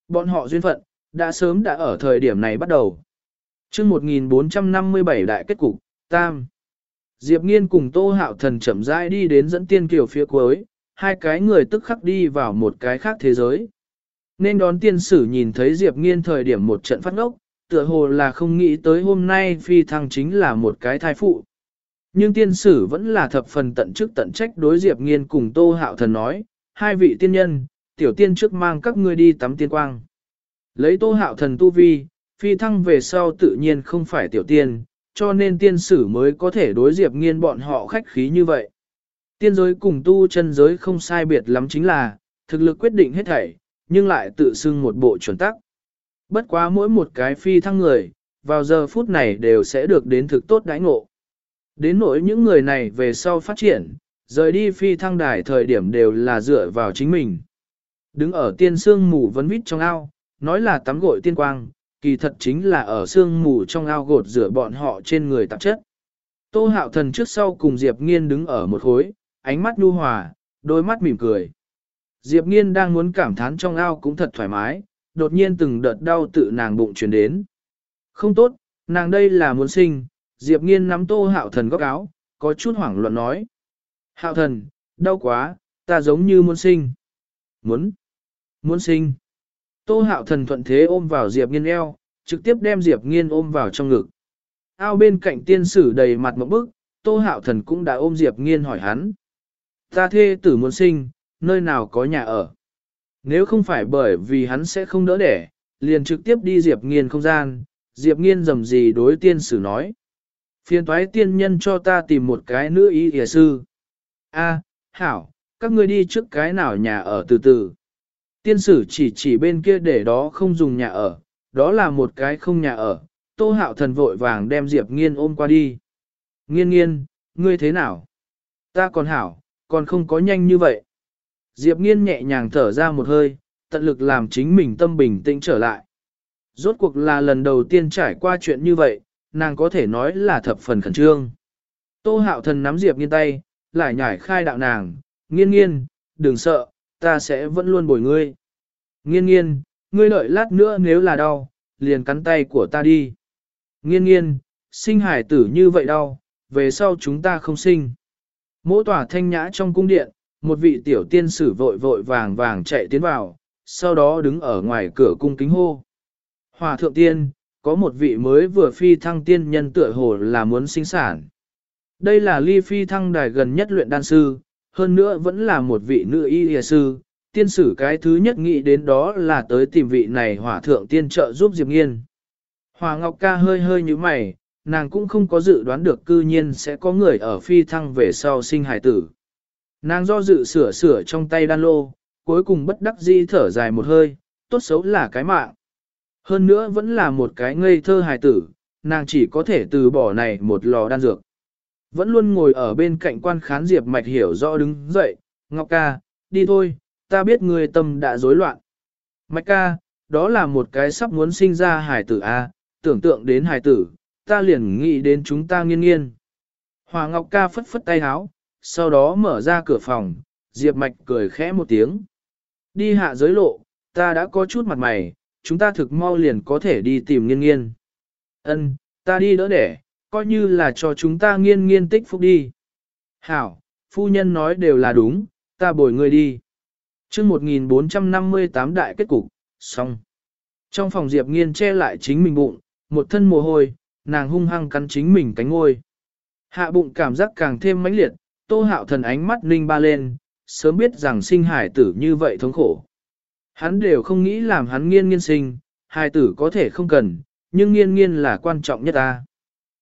Bọn họ duyên phận, đã sớm đã ở thời điểm này bắt đầu. chương 1457 đại kết cục, Tam. Diệp Nghiên cùng Tô Hạo Thần chậm rãi đi đến dẫn tiên kiều phía cuối, hai cái người tức khắc đi vào một cái khác thế giới. Nên đón tiên sử nhìn thấy Diệp Nghiên thời điểm một trận phát ngốc, tựa hồ là không nghĩ tới hôm nay phi thăng chính là một cái thai phụ. Nhưng tiên sử vẫn là thập phần tận chức tận trách đối Diệp Nghiên cùng Tô Hạo Thần nói, hai vị tiên nhân, tiểu tiên trước mang các ngươi đi tắm tiên quang. Lấy Tô Hạo Thần tu vi, phi thăng về sau tự nhiên không phải tiểu tiên, cho nên tiên sử mới có thể đối Diệp Nghiên bọn họ khách khí như vậy. Tiên giới cùng tu chân giới không sai biệt lắm chính là, thực lực quyết định hết thảy, nhưng lại tự xưng một bộ chuẩn tắc. Bất quá mỗi một cái phi thăng người, vào giờ phút này đều sẽ được đến thực tốt đãi ngộ. Đến nỗi những người này về sau phát triển, rời đi phi thăng đài thời điểm đều là dựa vào chính mình. Đứng ở tiên sương mù vấn vít trong ao, nói là tắm gội tiên quang, kỳ thật chính là ở sương mù trong ao gột rửa bọn họ trên người tạp chất. Tô hạo thần trước sau cùng Diệp Nghiên đứng ở một khối, ánh mắt nu hòa, đôi mắt mỉm cười. Diệp Nghiên đang muốn cảm thán trong ao cũng thật thoải mái, đột nhiên từng đợt đau tự nàng bụng truyền đến. Không tốt, nàng đây là muốn sinh, Diệp Nghiên nắm tô hạo thần góc áo, có chút hoảng loạn nói. Hạo thần, đau quá, ta giống như muốn sinh. Muốn, muốn sinh. Tô hạo thần thuận thế ôm vào Diệp Nghiên eo, trực tiếp đem Diệp Nghiên ôm vào trong ngực. Ao bên cạnh tiên sử đầy mặt một bức, Tô hạo thần cũng đã ôm Diệp Nghiên hỏi hắn. Ta thê tử muốn sinh, nơi nào có nhà ở. Nếu không phải bởi vì hắn sẽ không đỡ đẻ, liền trực tiếp đi Diệp Nghiên không gian, Diệp Nghiên dầm gì đối tiên sử nói phiền toái tiên nhân cho ta tìm một cái nữ y y sư. A, hảo, các ngươi đi trước cái nào nhà ở từ từ. Tiên sử chỉ chỉ bên kia để đó không dùng nhà ở, đó là một cái không nhà ở. Tô hạo thần vội vàng đem Diệp nghiên ôm qua đi. Nghiên nghiên, ngươi thế nào? Ta còn hảo, còn không có nhanh như vậy. Diệp nghiên nhẹ nhàng thở ra một hơi, tận lực làm chính mình tâm bình tĩnh trở lại. Rốt cuộc là lần đầu tiên trải qua chuyện như vậy, nàng có thể nói là thập phần khẩn trương. Tô hạo thần nắm Diệp nghiên tay, lại nhảy khai đạo nàng, nghiên nghiên, đừng sợ, ta sẽ vẫn luôn bồi ngươi. Nghiên nghiên, ngươi đợi lát nữa nếu là đau, liền cắn tay của ta đi. Nghiên nghiên, sinh hải tử như vậy đau, về sau chúng ta không sinh. Mỗi tỏa thanh nhã trong cung điện, một vị tiểu tiên sử vội vội vàng vàng chạy tiến vào, sau đó đứng ở ngoài cửa cung kính hô. Hòa thượng tiên, có một vị mới vừa phi thăng tiên nhân tựa hồ là muốn sinh sản. Đây là ly phi thăng đài gần nhất luyện đan sư, hơn nữa vẫn là một vị nữ y y sư. Tiên sử cái thứ nhất nghĩ đến đó là tới tìm vị này hỏa thượng tiên trợ giúp Diệp Nghiên. Hòa Ngọc Ca hơi hơi như mày, nàng cũng không có dự đoán được cư nhiên sẽ có người ở phi thăng về sau sinh hải tử. Nàng do dự sửa sửa trong tay đan lô, cuối cùng bất đắc dĩ thở dài một hơi, tốt xấu là cái mạng. Hơn nữa vẫn là một cái ngây thơ hài tử, nàng chỉ có thể từ bỏ này một lò đan dược. Vẫn luôn ngồi ở bên cạnh quan khán Diệp Mạch hiểu rõ đứng dậy, Ngọc ca, đi thôi, ta biết người tâm đã rối loạn. Mạch ca, đó là một cái sắp muốn sinh ra hài tử A, tưởng tượng đến hài tử, ta liền nghĩ đến chúng ta nghiên nghiên. Hòa Ngọc ca phất phất tay háo, sau đó mở ra cửa phòng, Diệp Mạch cười khẽ một tiếng. Đi hạ giới lộ, ta đã có chút mặt mày, chúng ta thực mau liền có thể đi tìm nghiên nghiên. Ân, ta đi đỡ đẻ, coi như là cho chúng ta nghiên nghiên tích phúc đi. Hảo, phu nhân nói đều là đúng, ta bồi người đi. chương 1458 đại kết cục, xong. Trong phòng Diệp nghiên che lại chính mình bụng, một thân mồ hôi, nàng hung hăng cắn chính mình cánh ngôi. Hạ bụng cảm giác càng thêm mãnh liệt, tô hạo thần ánh mắt ninh ba lên, sớm biết rằng sinh hải tử như vậy thống khổ. Hắn đều không nghĩ làm hắn nghiên nghiên sinh, hai tử có thể không cần, nhưng nghiên nghiên là quan trọng nhất ta.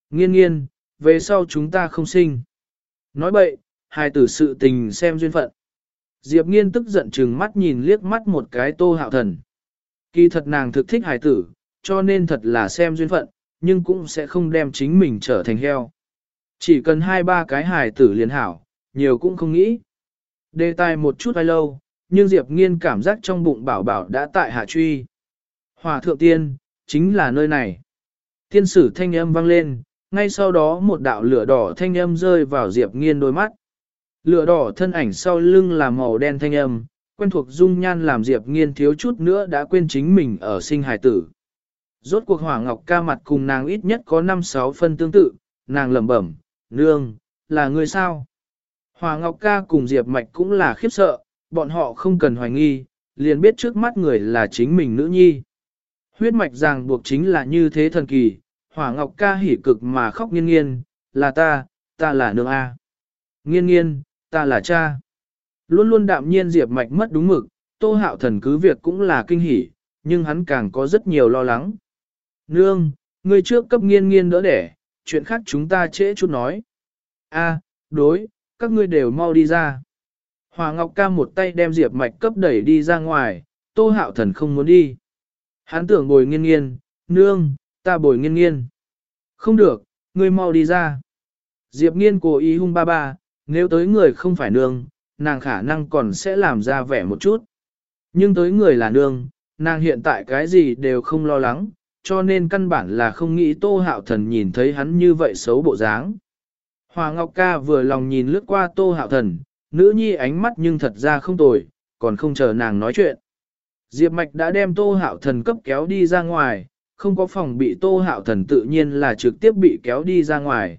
Nghiên nghiên, về sau chúng ta không sinh. Nói bậy, hai tử sự tình xem duyên phận. Diệp nghiên tức giận chừng mắt nhìn liếc mắt một cái tô hạo thần. Kỳ thật nàng thực thích hài tử, cho nên thật là xem duyên phận, nhưng cũng sẽ không đem chính mình trở thành heo. Chỉ cần hai ba cái hài tử liền hảo, nhiều cũng không nghĩ. Đề tài một chút hay lâu, nhưng Diệp Nghiên cảm giác trong bụng bảo bảo đã tại hạ truy. Hòa thượng tiên, chính là nơi này. Tiên sử thanh âm vang lên, ngay sau đó một đạo lửa đỏ thanh âm rơi vào Diệp Nghiên đôi mắt. Lửa đỏ thân ảnh sau lưng là màu đen thanh âm, quen thuộc dung nhan làm Diệp Nghiên thiếu chút nữa đã quên chính mình ở sinh hài tử. Rốt cuộc hỏa ngọc ca mặt cùng nàng ít nhất có 5-6 phân tương tự, nàng lẩm bẩm, nương, là người sao? Hỏa ngọc ca cùng Diệp mạch cũng là khiếp sợ, bọn họ không cần hoài nghi, liền biết trước mắt người là chính mình nữ nhi. Huyết mạch ràng buộc chính là như thế thần kỳ, hỏa ngọc ca hỉ cực mà khóc nghiên nghiên, là ta, ta là nương A. Nghiên nghiên, ta là cha. Luôn luôn đạm nhiên Diệp mạch mất đúng mực, tô hạo thần cứ việc cũng là kinh hỉ, nhưng hắn càng có rất nhiều lo lắng. Nương, ngươi trước cấp nghiên nghiên đỡ đẻ, chuyện khác chúng ta trễ chút nói. A, đối, các ngươi đều mau đi ra. Hòa Ngọc Ca một tay đem Diệp Mạch cấp đẩy đi ra ngoài, Tô Hạo Thần không muốn đi. Hắn tưởng bồi nghiên nghiên, nương, ta bồi nghiên nghiên. Không được, ngươi mau đi ra. Diệp nghiên cố ý hung ba ba, nếu tới người không phải nương, nàng khả năng còn sẽ làm ra vẻ một chút. Nhưng tới người là nương, nàng hiện tại cái gì đều không lo lắng, cho nên căn bản là không nghĩ Tô Hạo Thần nhìn thấy hắn như vậy xấu bộ dáng. Hòa Ngọc Ca vừa lòng nhìn lướt qua Tô Hạo Thần, nữ nhi ánh mắt nhưng thật ra không tồi, còn không chờ nàng nói chuyện. Diệp Mạch đã đem Tô Hạo Thần cấp kéo đi ra ngoài, không có phòng bị Tô Hạo Thần tự nhiên là trực tiếp bị kéo đi ra ngoài.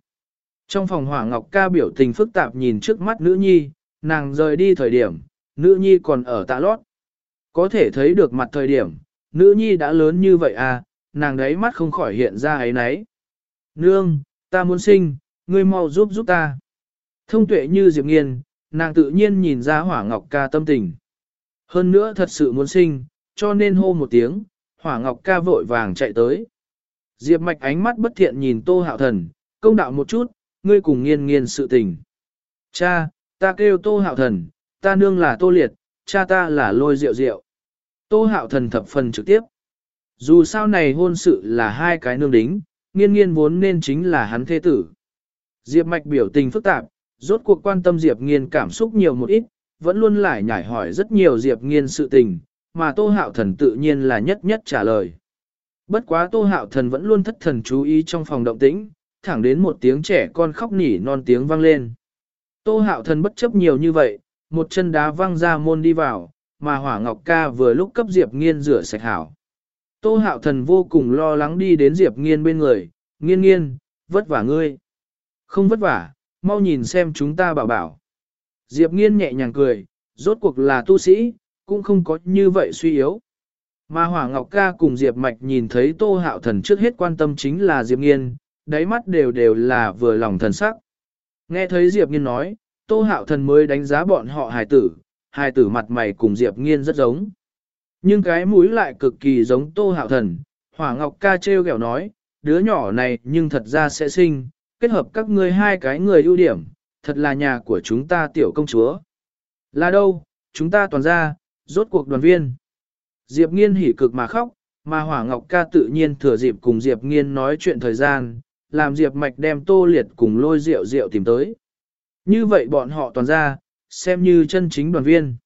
Trong phòng Hỏa Ngọc Ca biểu tình phức tạp nhìn trước mắt nữ nhi, nàng rời đi thời điểm, nữ nhi còn ở tạ lót. Có thể thấy được mặt thời điểm, nữ nhi đã lớn như vậy à, nàng đấy mắt không khỏi hiện ra ấy nấy. Nương, ta muốn sinh, ngươi mau giúp giúp ta. Thông tuệ như Diệp Nghiên, nàng tự nhiên nhìn ra hỏa ngọc ca tâm tình. Hơn nữa thật sự muốn sinh, cho nên hô một tiếng, hỏa ngọc ca vội vàng chạy tới. Diệp mạch ánh mắt bất thiện nhìn tô hạo thần, công đạo một chút, ngươi cùng nghiên nghiên sự tình. Cha, ta kêu tô hạo thần, ta nương là tô liệt, cha ta là lôi rượu rượu. Tô hạo thần thập phần trực tiếp. Dù sao này hôn sự là hai cái nương đính, nghiên nghiên vốn nên chính là hắn thế tử. Diệp mạch biểu tình phức tạp, rốt cuộc quan tâm Diệp nghiên cảm xúc nhiều một ít, vẫn luôn lại nhảy hỏi rất nhiều Diệp nghiên sự tình, mà Tô Hạo Thần tự nhiên là nhất nhất trả lời. Bất quá Tô Hạo Thần vẫn luôn thất thần chú ý trong phòng động tĩnh, thẳng đến một tiếng trẻ con khóc nỉ non tiếng vang lên. Tô Hạo Thần bất chấp nhiều như vậy, một chân đá văng ra môn đi vào, mà Hỏa Ngọc Ca vừa lúc cấp Diệp Nghiên rửa sạch hảo. Tô Hạo Thần vô cùng lo lắng đi đến Diệp Nghiên bên người, nghiên nghiên, vất vả ngươi. Không vất vả, mau nhìn xem chúng ta bảo bảo. Diệp Nghiên nhẹ nhàng cười, rốt cuộc là tu sĩ, cũng không có như vậy suy yếu. Mà Hỏa Ngọc Ca cùng Diệp Mạch nhìn thấy Tô Hạo Thần trước hết quan tâm chính là Diệp Nghiên, đáy mắt đều đều là vừa lòng thần sắc. Nghe thấy Diệp Nghiên nói, Tô Hạo Thần mới đánh giá bọn họ hài tử, hài tử mặt mày cùng Diệp Nghiên rất giống. Nhưng cái mũi lại cực kỳ giống Tô Hạo Thần, Hỏa Ngọc Ca trêu ghẹo nói, đứa nhỏ này nhưng thật ra sẽ sinh, kết hợp các ngươi hai cái người ưu điểm, thật là nhà của chúng ta tiểu công chúa. Là đâu, chúng ta toàn ra, rốt cuộc đoàn viên. Diệp Nghiên hỉ cực mà khóc, mà Hỏa Ngọc ca tự nhiên thừa dịp cùng Diệp Nghiên nói chuyện thời gian, làm Diệp Mạch đem tô liệt cùng lôi rượu rượu tìm tới. Như vậy bọn họ toàn ra, xem như chân chính đoàn viên.